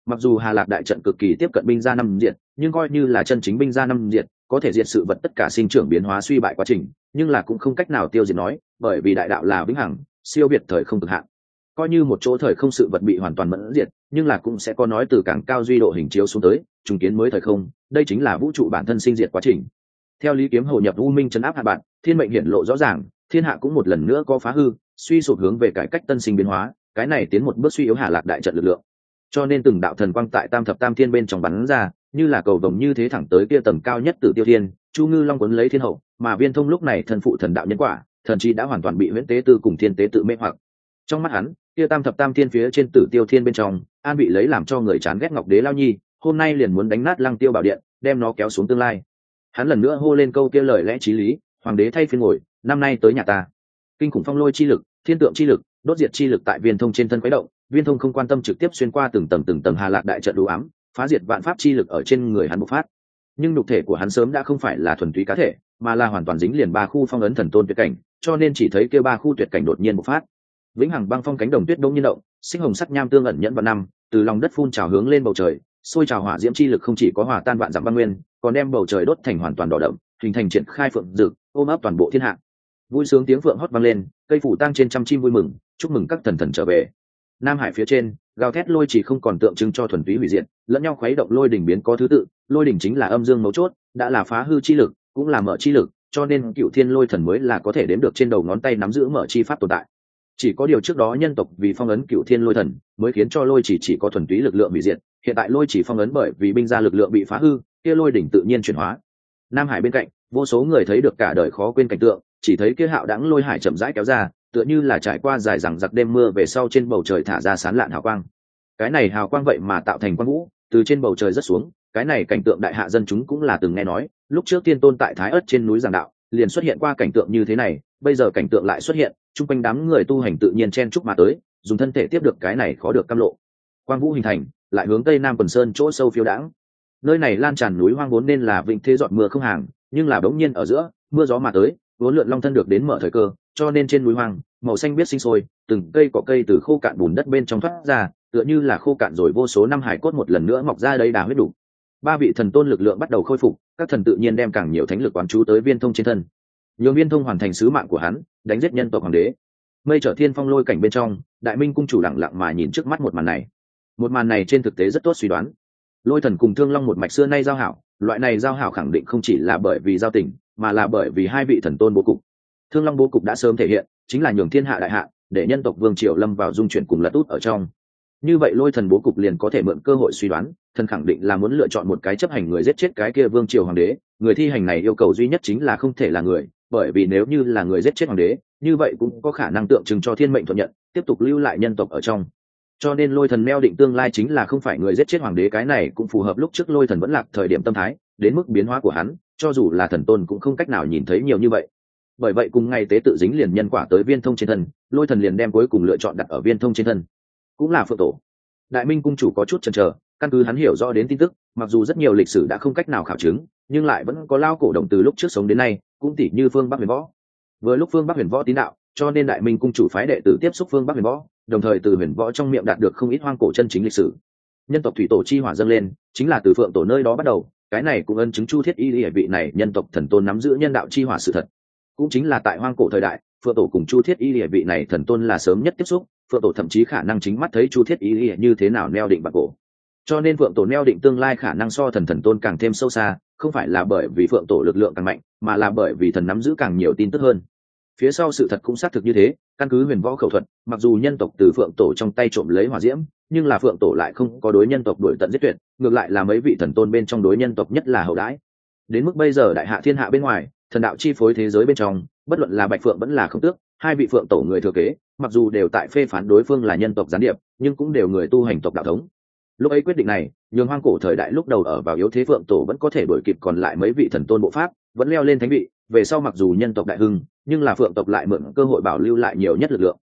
mặc dù hà lạc đại trận cực kỳ tiếp cận binh gia năm diện nhưng coi như là chân chính binh gia năm diện có thể diệt sự vật tất cả sinh trưởng biến hóa suy bại quá trình, nhưng là cũng không cách nào tiêu diệt nói, bởi vì đại đạo là vĩnh hằng, siêu việt thời không cực hạn. Coi như một chỗ thời không sự vật bị hoàn toàn mẫn diệt, nhưng là cũng sẽ có nói từ càng cao duy độ hình chiếu xuống tới, trùng kiến mới thời không, đây chính là vũ trụ bản thân sinh diệt quá trình. Theo lý kiếm hồ nhập u minh chấn áp hạ bạn, thiên mệnh hiển lộ rõ ràng, thiên hạ cũng một lần nữa có phá hư, suy sụp hướng về cải cách tân sinh biến hóa, cái này tiến một bước suy yếu hà lạc đại trận lực lượng cho nên từng đạo thần quang tại tam thập tam thiên bên trong bắn ra, như là cầu vồng như thế thẳng tới kia tầng cao nhất tử tiêu thiên, chu ngư long quấn lấy thiên hậu, mà viên thông lúc này thần phụ thần đạo nhân quả, thần chi đã hoàn toàn bị huyễn tế tư cùng thiên tế tự mê hoặc. Trong mắt hắn, kia tam thập tam thiên phía trên tử tiêu thiên bên trong, an bị lấy làm cho người chán ghét ngọc đế lao nhi, hôm nay liền muốn đánh nát lăng tiêu bảo điện, đem nó kéo xuống tương lai. Hắn lần nữa hô lên câu kia lời lẽ t r í lý, hoàng đế thay phiên ngồi, năm nay tới nhà ta kinh khủng phong lôi chi lực, thiên tượng chi lực, đốt diệt chi lực tại viên thông trên thân quấy động, viên thông không quan tâm trực tiếp xuyên qua từng tầng từng tầng hà lạc đại trận đủ ám, phá diệt vạn pháp chi lực ở trên người hắn bộc phát. Nhưng nhục thể của hắn sớm đã không phải là thuần túy cá thể, mà là hoàn toàn dính liền ba khu phong ấn thần tôn tuyệt cảnh, cho nên chỉ thấy kêu ba khu tuyệt cảnh đột nhiên bộc phát. Vĩnh hằng băng phong cánh đồng tuyết đông nhiên động, sinh hồng sắc nham tương ẩn nhẫn vào năm, từ lòng đất phun trào hướng lên bầu trời, xôi trào hỏa diễm chi lực không chỉ có hòa tan vạn dặm băng nguyên, còn đem bầu trời đốt thành hoàn toàn đỏ đậm, hình thành triển khai phượng dực ôm ấp toàn bộ thiên hạ vui sướng tiếng phượng hót vang lên, cây phủ tăng trên trăm chim vui mừng, chúc mừng các thần thần trở về. Nam hải phía trên, gào thét lôi chỉ không còn tượng trưng cho thuần túy hủy diệt, lẫn nhau khuấy động lôi đỉnh biến có thứ tự, lôi đỉnh chính là âm dương mấu chốt, đã là phá hư chi lực, cũng là mở chi lực, cho nên cựu thiên lôi thần mới là có thể đếm được trên đầu ngón tay nắm giữ mở chi pháp tồn tại. Chỉ có điều trước đó nhân tộc vì phong ấn cựu thiên lôi thần, mới khiến cho lôi chỉ chỉ có thuần túy lực lượng hủy diệt, hiện tại lôi chỉ phong ấn bởi vì binh gia lực lượng bị phá hư, kia lôi đỉnh tự nhiên chuyển hóa. Nam hải bên cạnh, vô số người thấy được cả đời khó quên cảnh tượng chỉ thấy kia hạo đãng lôi hải chậm rãi kéo ra, tựa như là trải qua dài rằng giặc đêm mưa về sau trên bầu trời thả ra sán lạn hào quang. Cái này hào quang vậy mà tạo thành quang vũ từ trên bầu trời rất xuống, cái này cảnh tượng đại hạ dân chúng cũng là từng nghe nói, lúc trước tiên tôn tại thái ất trên núi giảng đạo, liền xuất hiện qua cảnh tượng như thế này, bây giờ cảnh tượng lại xuất hiện, chung quanh đám người tu hành tự nhiên chen chúc mà tới, dùng thân thể tiếp được cái này khó được cam lộ. Quang vũ hình thành, lại hướng tây nam quần sơn chỗ sâu phiêu đãng. Nơi này lan tràn núi hoang vốn nên là vịnh thế dọn mưa không hàng, nhưng là bỗng nhiên ở giữa, mưa gió mà tới vốn lượn long thân được đến mở thời cơ, cho nên trên núi hoang, màu xanh biết sinh sôi, từng cây cỏ cây từ khô cạn bùn đất bên trong thoát ra, tựa như là khô cạn rồi vô số năm hải cốt một lần nữa mọc ra đây đà huyết đủ ba vị thần tôn lực lượng bắt đầu khôi phục, các thần tự nhiên đem càng nhiều thánh lực quán chú tới viên thông trên thân. Nhường viên thông hoàn thành sứ mạng của hắn, đánh giết nhân tộc hoàng đế. Mây trở thiên phong lôi cảnh bên trong, đại minh cung chủ lặng lặng mà nhìn trước mắt một màn này. Một màn này trên thực tế rất tốt suy đoán. Lôi thần cùng thương long một mạch xưa nay giao hảo, loại này giao hảo khẳng định không chỉ là bởi vì giao tình mà là bởi vì hai vị thần tôn bố cục. Thương long bố cục đã sớm thể hiện, chính là nhường thiên hạ đại hạ, để nhân tộc vương triều lâm vào dung chuyển cùng lật út ở trong. Như vậy lôi thần bố cục liền có thể mượn cơ hội suy đoán, thần khẳng định là muốn lựa chọn một cái chấp hành người giết chết cái kia vương triều hoàng đế. Người thi hành này yêu cầu duy nhất chính là không thể là người, bởi vì nếu như là người giết chết hoàng đế, như vậy cũng có khả năng tượng trưng cho thiên mệnh thuận nhận, tiếp tục lưu lại nhân tộc ở trong. Cho nên lôi thần meo định tương lai chính là không phải người giết chết hoàng đế, cái này cũng phù hợp lúc trước lôi thần vẫn lạc thời điểm tâm thái đến mức biến hóa của hắn, cho dù là thần tôn cũng không cách nào nhìn thấy nhiều như vậy. Bởi vậy cùng ngay tế tự dính liền nhân quả tới viên thông trên thân, lôi thần liền đem cuối cùng lựa chọn đặt ở viên thông trên thân. Cũng là phượng tổ. Đại minh cung chủ có chút chần chờ, căn cứ hắn hiểu rõ đến tin tức, mặc dù rất nhiều lịch sử đã không cách nào khảo chứng, nhưng lại vẫn có lao cổ động từ lúc trước sống đến nay, cũng tỷ như phương bắc huyền võ. Vừa lúc phương bắc huyền võ tín đạo, cho nên đại minh cung chủ phái đệ tử tiếp xúc phương bắc huyền võ, đồng thời từ huyền võ trong miệng đạt được không ít hoang cổ chân chính lịch sử. Nhân tộc thủy tổ chi hỏa dâng lên, chính là từ phượng tổ nơi đó bắt đầu cái này cũng ân chứng chu thiết y hệ vị này nhân tộc thần tôn nắm giữ nhân đạo chi hỏa sự thật. Cũng chính là tại hoang cổ thời đại, phượng tổ cùng chu thiết y địa vị này thần tôn là sớm nhất tiếp xúc, phượng tổ thậm chí khả năng chính mắt thấy chu thiết y địa như thế nào neo định bạc cổ. Cho nên phượng tổ neo định tương lai khả năng so thần thần tôn càng thêm sâu xa, không phải là bởi vì phượng tổ lực lượng càng mạnh, mà là bởi vì thần nắm giữ càng nhiều tin tức hơn. Phía sau sự thật cũng xác thực như thế, căn cứ huyền võ khẩu thuật, mặc dù nhân tộc từ phượng tổ trong tay trộm lấy hỏa diễm, nhưng là phượng tổ lại không có đối nhân tộc đuổi tận giết tuyệt ngược lại là mấy vị thần tôn bên trong đối nhân tộc nhất là hậu đãi. Đến mức bây giờ đại hạ thiên hạ bên ngoài, thần đạo chi phối thế giới bên trong, bất luận là bạch phượng vẫn là không tước, hai vị phượng tổ người thừa kế, mặc dù đều tại phê phán đối phương là nhân tộc gián điệp, nhưng cũng đều người tu hành tộc đạo thống. Lúc ấy quyết định này, nhường hoang cổ thời đại lúc đầu ở vào yếu thế phượng tổ vẫn có thể đổi kịp còn lại mấy vị thần tôn bộ pháp, vẫn leo lên thánh vị, về sau mặc dù nhân tộc đại hưng, nhưng là phượng tộc lại mượn cơ hội bảo lưu lại nhiều nhất lực lượng.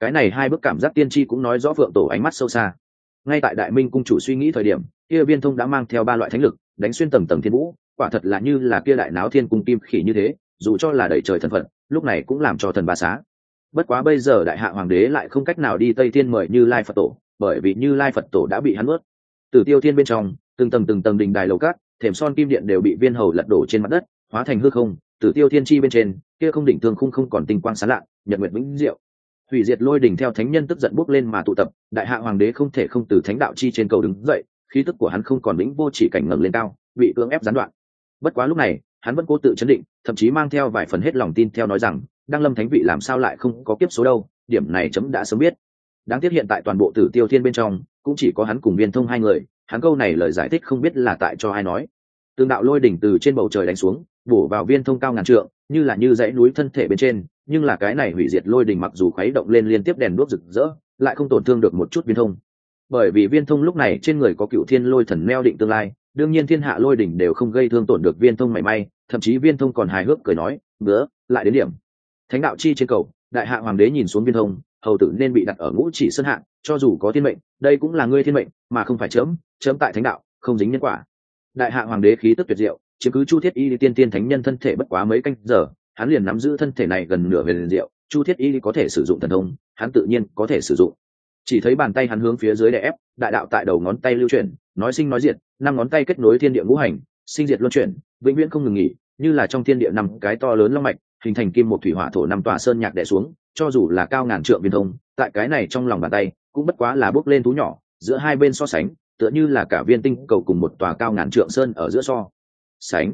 Cái này hai bức cảm giác tiên tri cũng nói rõ phượng tổ ánh mắt sâu xa ngay tại đại minh cung chủ suy nghĩ thời điểm, kia viên thông đã mang theo ba loại thánh lực, đánh xuyên tầng tầng thiên vũ, quả thật là như là kia đại náo thiên cung kim khỉ như thế, dù cho là đẩy trời thần phận lúc này cũng làm cho thần ba xá. Bất quá bây giờ đại hạ hoàng đế lại không cách nào đi tây thiên mời như lai phật tổ, bởi vì như lai phật tổ đã bị hắn ướt từ tiêu thiên bên trong, từng tầng từng tầng đình đài lầu cát, thềm son kim điện đều bị viên hầu lật đổ trên mặt đất, hóa thành hư không. Từ tiêu thiên chi bên trên, kia không đỉnh thương khung không còn tinh quang sáng lạ, nhật nguyệt vĩnh diệu hủy diệt lôi đỉnh theo thánh nhân tức giận bốc lên mà tụ tập, đại hạ hoàng đế không thể không từ thánh đạo chi trên cầu đứng dậy, khí tức của hắn không còn lĩnh vô chỉ cảnh ngẩng lên cao, bị cưỡng ép gián đoạn. Bất quá lúc này, hắn vẫn cố tự chấn định, thậm chí mang theo vài phần hết lòng tin theo nói rằng, đăng lâm thánh vị làm sao lại không có kiếp số đâu, điểm này chấm đã sớm biết. Đáng tiếc hiện tại toàn bộ tử tiêu thiên bên trong, cũng chỉ có hắn cùng viên thông hai người, hắn câu này lời giải thích không biết là tại cho ai nói. Tương đạo lôi đỉnh từ trên bầu trời đánh xuống, bổ vào viên thông cao ngàn trượng như là như dãy núi thân thể bên trên, nhưng là cái này hủy diệt lôi đỉnh mặc dù khuấy động lên liên tiếp đèn đuốc rực rỡ, lại không tổn thương được một chút viên thông. Bởi vì viên thông lúc này trên người có cựu thiên lôi thần neo định tương lai, đương nhiên thiên hạ lôi đỉnh đều không gây thương tổn được viên thông mảy may, thậm chí viên thông còn hài hước cười nói ngứa lại đến điểm. Thánh đạo chi trên cầu, đại hạ hoàng đế nhìn xuống viên thông, hầu tử nên bị đặt ở ngũ chỉ sân hạ, cho dù có thiên mệnh, đây cũng là ngươi thiên mệnh, mà không phải chớm chớm tại thánh đạo, không dính nhân quả. Đại hạ hoàng đế khí tức tuyệt diệu chiếm cứ chu thiết y tiên tiên thánh nhân thân thể bất quá mấy canh giờ, hắn liền nắm giữ thân thể này gần nửa về liền diệu, chu thiết y có thể sử dụng thần thông, hắn tự nhiên có thể sử dụng. Chỉ thấy bàn tay hắn hướng phía dưới đè ép, đại đạo tại đầu ngón tay lưu chuyển, nói sinh nói diệt, năm ngón tay kết nối thiên địa ngũ hành, sinh diệt luân chuyển, vĩnh viễn không ngừng nghỉ, như là trong thiên địa năm cái to lớn long mạch, hình thành kim một thủy hỏa thổ năm tòa sơn nhạc đè xuống, cho dù là cao ngàn trượng viên thông, tại cái này trong lòng bàn tay, cũng bất quá là bước lên thú nhỏ, giữa hai bên so sánh, tựa như là cả viên tinh cầu cùng một tòa cao ngàn trượng sơn ở giữa so sánh.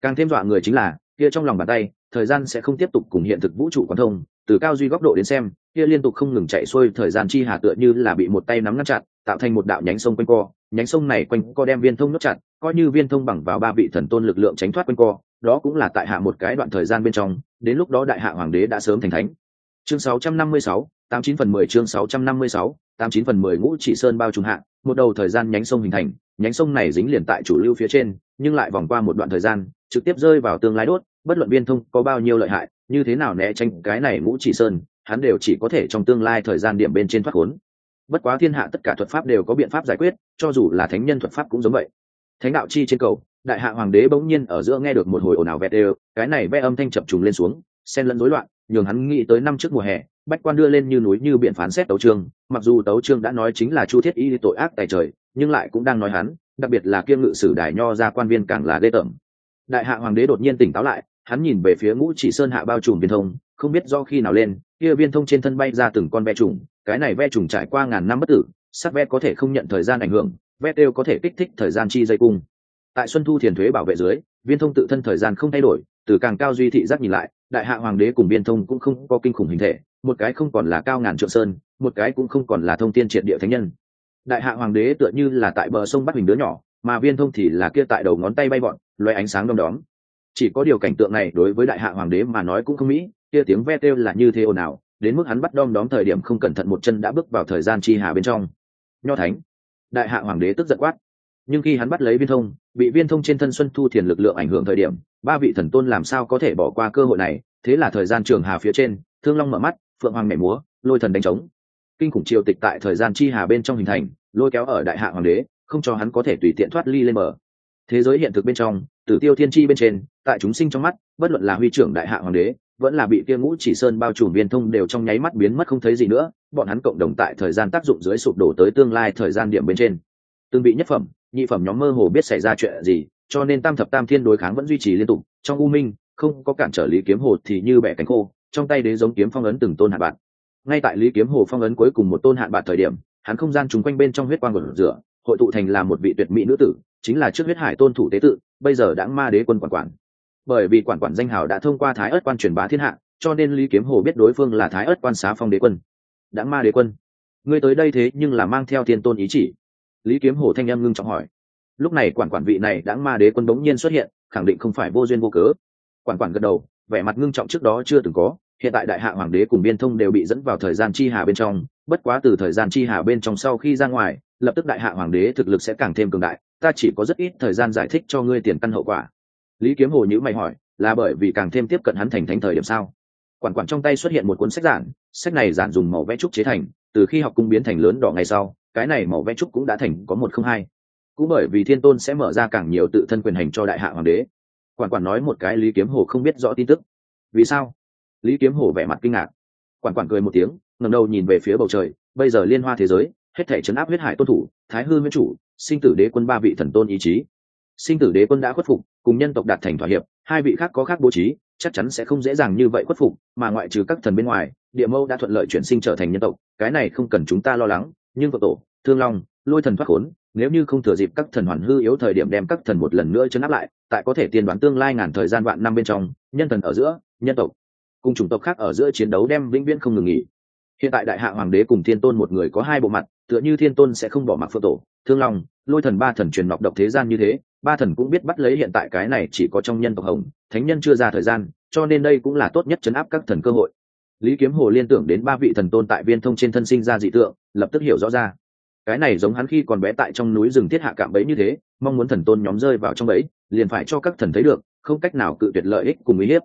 Càng thêm dọa người chính là kia trong lòng bàn tay thời gian sẽ không tiếp tục cùng hiện thực vũ trụ quan thông từ cao duy góc độ đến xem kia liên tục không ngừng chạy xuôi thời gian chi hà tựa như là bị một tay nắm ngăn chặn tạo thành một đạo nhánh sông quanh co. Nhánh sông này quanh co đem viên thông nhốt chặt coi như viên thông bằng vào ba vị thần tôn lực lượng tránh thoát quanh co đó cũng là tại hạ một cái đoạn thời gian bên trong đến lúc đó đại hạ hoàng đế đã sớm thành thánh. Chương 656, 89 phần 10 chương 656, 89 phần 10 ngũ chỉ sơn bao trùm hạ một đầu thời gian nhánh sông hình thành, nhánh sông này dính liền tại chủ lưu phía trên, nhưng lại vòng qua một đoạn thời gian, trực tiếp rơi vào tương lai đốt, bất luận viên thông có bao nhiêu lợi hại, như thế nào né tránh cái này ngũ chỉ sơn, hắn đều chỉ có thể trong tương lai thời gian điểm bên trên thoát khốn. Bất quá thiên hạ tất cả thuật pháp đều có biện pháp giải quyết, cho dù là thánh nhân thuật pháp cũng giống vậy. Thánh đạo chi trên cầu, đại hạ hoàng đế bỗng nhiên ở giữa nghe được một hồi ồn ào vẹt đều, cái này ve âm thanh chập trùng lên xuống sen lẫn rối loạn, nhường hắn nghĩ tới năm trước mùa hè bách quan đưa lên như núi như biển phán xét tấu trương mặc dù tấu trương đã nói chính là chu thiết y tội ác tài trời, nhưng lại cũng đang nói hắn, đặc biệt là kiêm ngự sử đài nho ra quan viên càng là ghê tởm. Đại hạ hoàng đế đột nhiên tỉnh táo lại, hắn nhìn về phía ngũ chỉ sơn hạ bao trùm viên thông, không biết do khi nào lên, kia viên thông trên thân bay ra từng con ve trùng, cái này ve trùng trải qua ngàn năm bất tử, sắc ve có thể không nhận thời gian ảnh hưởng, ve đều có thể kích thích thời gian chi dây cung. Tại xuân thu thiền thuế bảo vệ dưới, viên thông tự thân thời gian không thay đổi, từ càng cao duy thị giác nhìn lại, đại hạ hoàng đế cùng viên thông cũng không có kinh khủng hình thể một cái không còn là cao ngàn trượng sơn, một cái cũng không còn là thông tiên triệt địa thánh nhân. Đại hạ hoàng đế tựa như là tại bờ sông bắt hình đứa nhỏ, mà viên thông thì là kia tại đầu ngón tay bay bọn loay ánh sáng đom đóm. Chỉ có điều cảnh tượng này đối với đại hạ hoàng đế mà nói cũng không mỹ, kia tiếng ve kêu là như thế ồn ào, đến mức hắn bắt đom đóm thời điểm không cẩn thận một chân đã bước vào thời gian chi hà bên trong. Nho thánh. Đại hạ hoàng đế tức giận quát. Nhưng khi hắn bắt lấy viên thông, bị viên thông trên thân xuân thu thiền lực lượng ảnh hưởng thời điểm, ba vị thần tôn làm sao có thể bỏ qua cơ hội này, thế là thời gian trường hà phía trên, thương long mở mắt phượng hoàng mẹ múa, lôi thần đánh trống. Kinh khủng triều tịch tại thời gian chi hà bên trong hình thành, lôi kéo ở đại hạ hoàng đế, không cho hắn có thể tùy tiện thoát ly lên mở thế giới hiện thực bên trong, tử tiêu thiên tri bên trên, tại chúng sinh trong mắt, bất luận là huy trưởng đại hạ hoàng đế, vẫn là bị kia ngũ chỉ sơn bao trùm viên thông đều trong nháy mắt biến mất không thấy gì nữa, bọn hắn cộng đồng tại thời gian tác dụng dưới sụp đổ tới tương lai thời gian điểm bên trên. Tương bị nhất phẩm, nhị phẩm nhóm mơ hồ biết xảy ra chuyện gì, cho nên tam thập tam thiên đối kháng vẫn duy trì liên tục, trong u minh, không có cản trở lý kiếm hồ thì như bẻ cánh khô trong tay đế giống kiếm phong ấn từng tôn hạn bạc. Ngay tại lý kiếm hồ phong ấn cuối cùng một tôn hạn bạc thời điểm, hắn không gian trùng quanh bên trong huyết quang của rửa, hội tụ thành là một vị tuyệt mỹ nữ tử, chính là trước huyết hải tôn thủ tế tự, bây giờ đã ma đế quân quản quản. Bởi vì quản quản danh hào đã thông qua thái ớt quan truyền bá thiên hạ, cho nên lý kiếm hồ biết đối phương là thái ớt quan xá phong đế quân. Đã ma đế quân. Ngươi tới đây thế nhưng là mang theo thiên tôn ý chỉ. Lý kiếm hồ thanh em ngưng trọng hỏi. Lúc này quản quản vị này đã ma đế quân bỗng nhiên xuất hiện, khẳng định không phải vô duyên vô cớ. Quản quản gật đầu, vẻ mặt ngưng trọng trước đó chưa từng có hiện tại đại hạ hoàng đế cùng biên thông đều bị dẫn vào thời gian chi hà bên trong, bất quá từ thời gian chi hà bên trong sau khi ra ngoài, lập tức đại hạ hoàng đế thực lực sẽ càng thêm cường đại, ta chỉ có rất ít thời gian giải thích cho ngươi tiền căn hậu quả. Lý kiếm hồ nhữ mày hỏi, là bởi vì càng thêm tiếp cận hắn thành thánh thời điểm sao? Quản quản trong tay xuất hiện một cuốn sách giản, sách này giản dùng màu vẽ trúc chế thành, từ khi học cung biến thành lớn đỏ ngày sau, cái này màu vẽ trúc cũng đã thành có một không hai. Cũng bởi vì thiên tôn sẽ mở ra càng nhiều tự thân quyền hành cho đại hạ hoàng đế. Quản quản nói một cái lý kiếm hồ không biết rõ tin tức. Vì sao? Lý kiếm Hổ vẻ mặt kinh ngạc. Quản quản cười một tiếng ngầm đầu nhìn về phía bầu trời, bây giờ liên hoa thế giới, hết thể chấn áp huyết hải tôn thủ, thái hư nguyên chủ, sinh tử đế quân ba vị thần tôn ý chí. Sinh tử đế quân đã khuất phục, cùng nhân tộc đạt thành thỏa hiệp, hai vị khác có khác bố trí, chắc chắn sẽ không dễ dàng như vậy khuất phục, mà ngoại trừ các thần bên ngoài, địa mâu đã thuận lợi chuyển sinh trở thành nhân tộc, cái này không cần chúng ta lo lắng, nhưng vợ tổ, thương long, lôi thần thoát khốn, nếu như không thừa dịp các thần hoàn hư yếu thời điểm đem các thần một lần nữa chấn áp lại, tại có thể tiên đoán tương lai ngàn thời gian vạn năm bên trong, nhân thần ở giữa, nhân tộc cùng chủng tộc khác ở giữa chiến đấu đem vĩnh viễn không ngừng nghỉ. Hiện tại đại hạ hoàng đế cùng thiên tôn một người có hai bộ mặt, tựa như thiên tôn sẽ không bỏ mặc phượng tổ, thương long, lôi thần ba thần truyền nọc độc thế gian như thế, ba thần cũng biết bắt lấy hiện tại cái này chỉ có trong nhân tộc hồng, thánh nhân chưa ra thời gian, cho nên đây cũng là tốt nhất chấn áp các thần cơ hội. Lý kiếm hồ liên tưởng đến ba vị thần tôn tại viên thông trên thân sinh ra dị tượng, lập tức hiểu rõ ra. Cái này giống hắn khi còn bé tại trong núi rừng thiết hạ cạm bẫy như thế, mong muốn thần tôn nhóm rơi vào trong bẫy, liền phải cho các thần thấy được, không cách nào cự tuyệt lợi ích cùng uy hiếp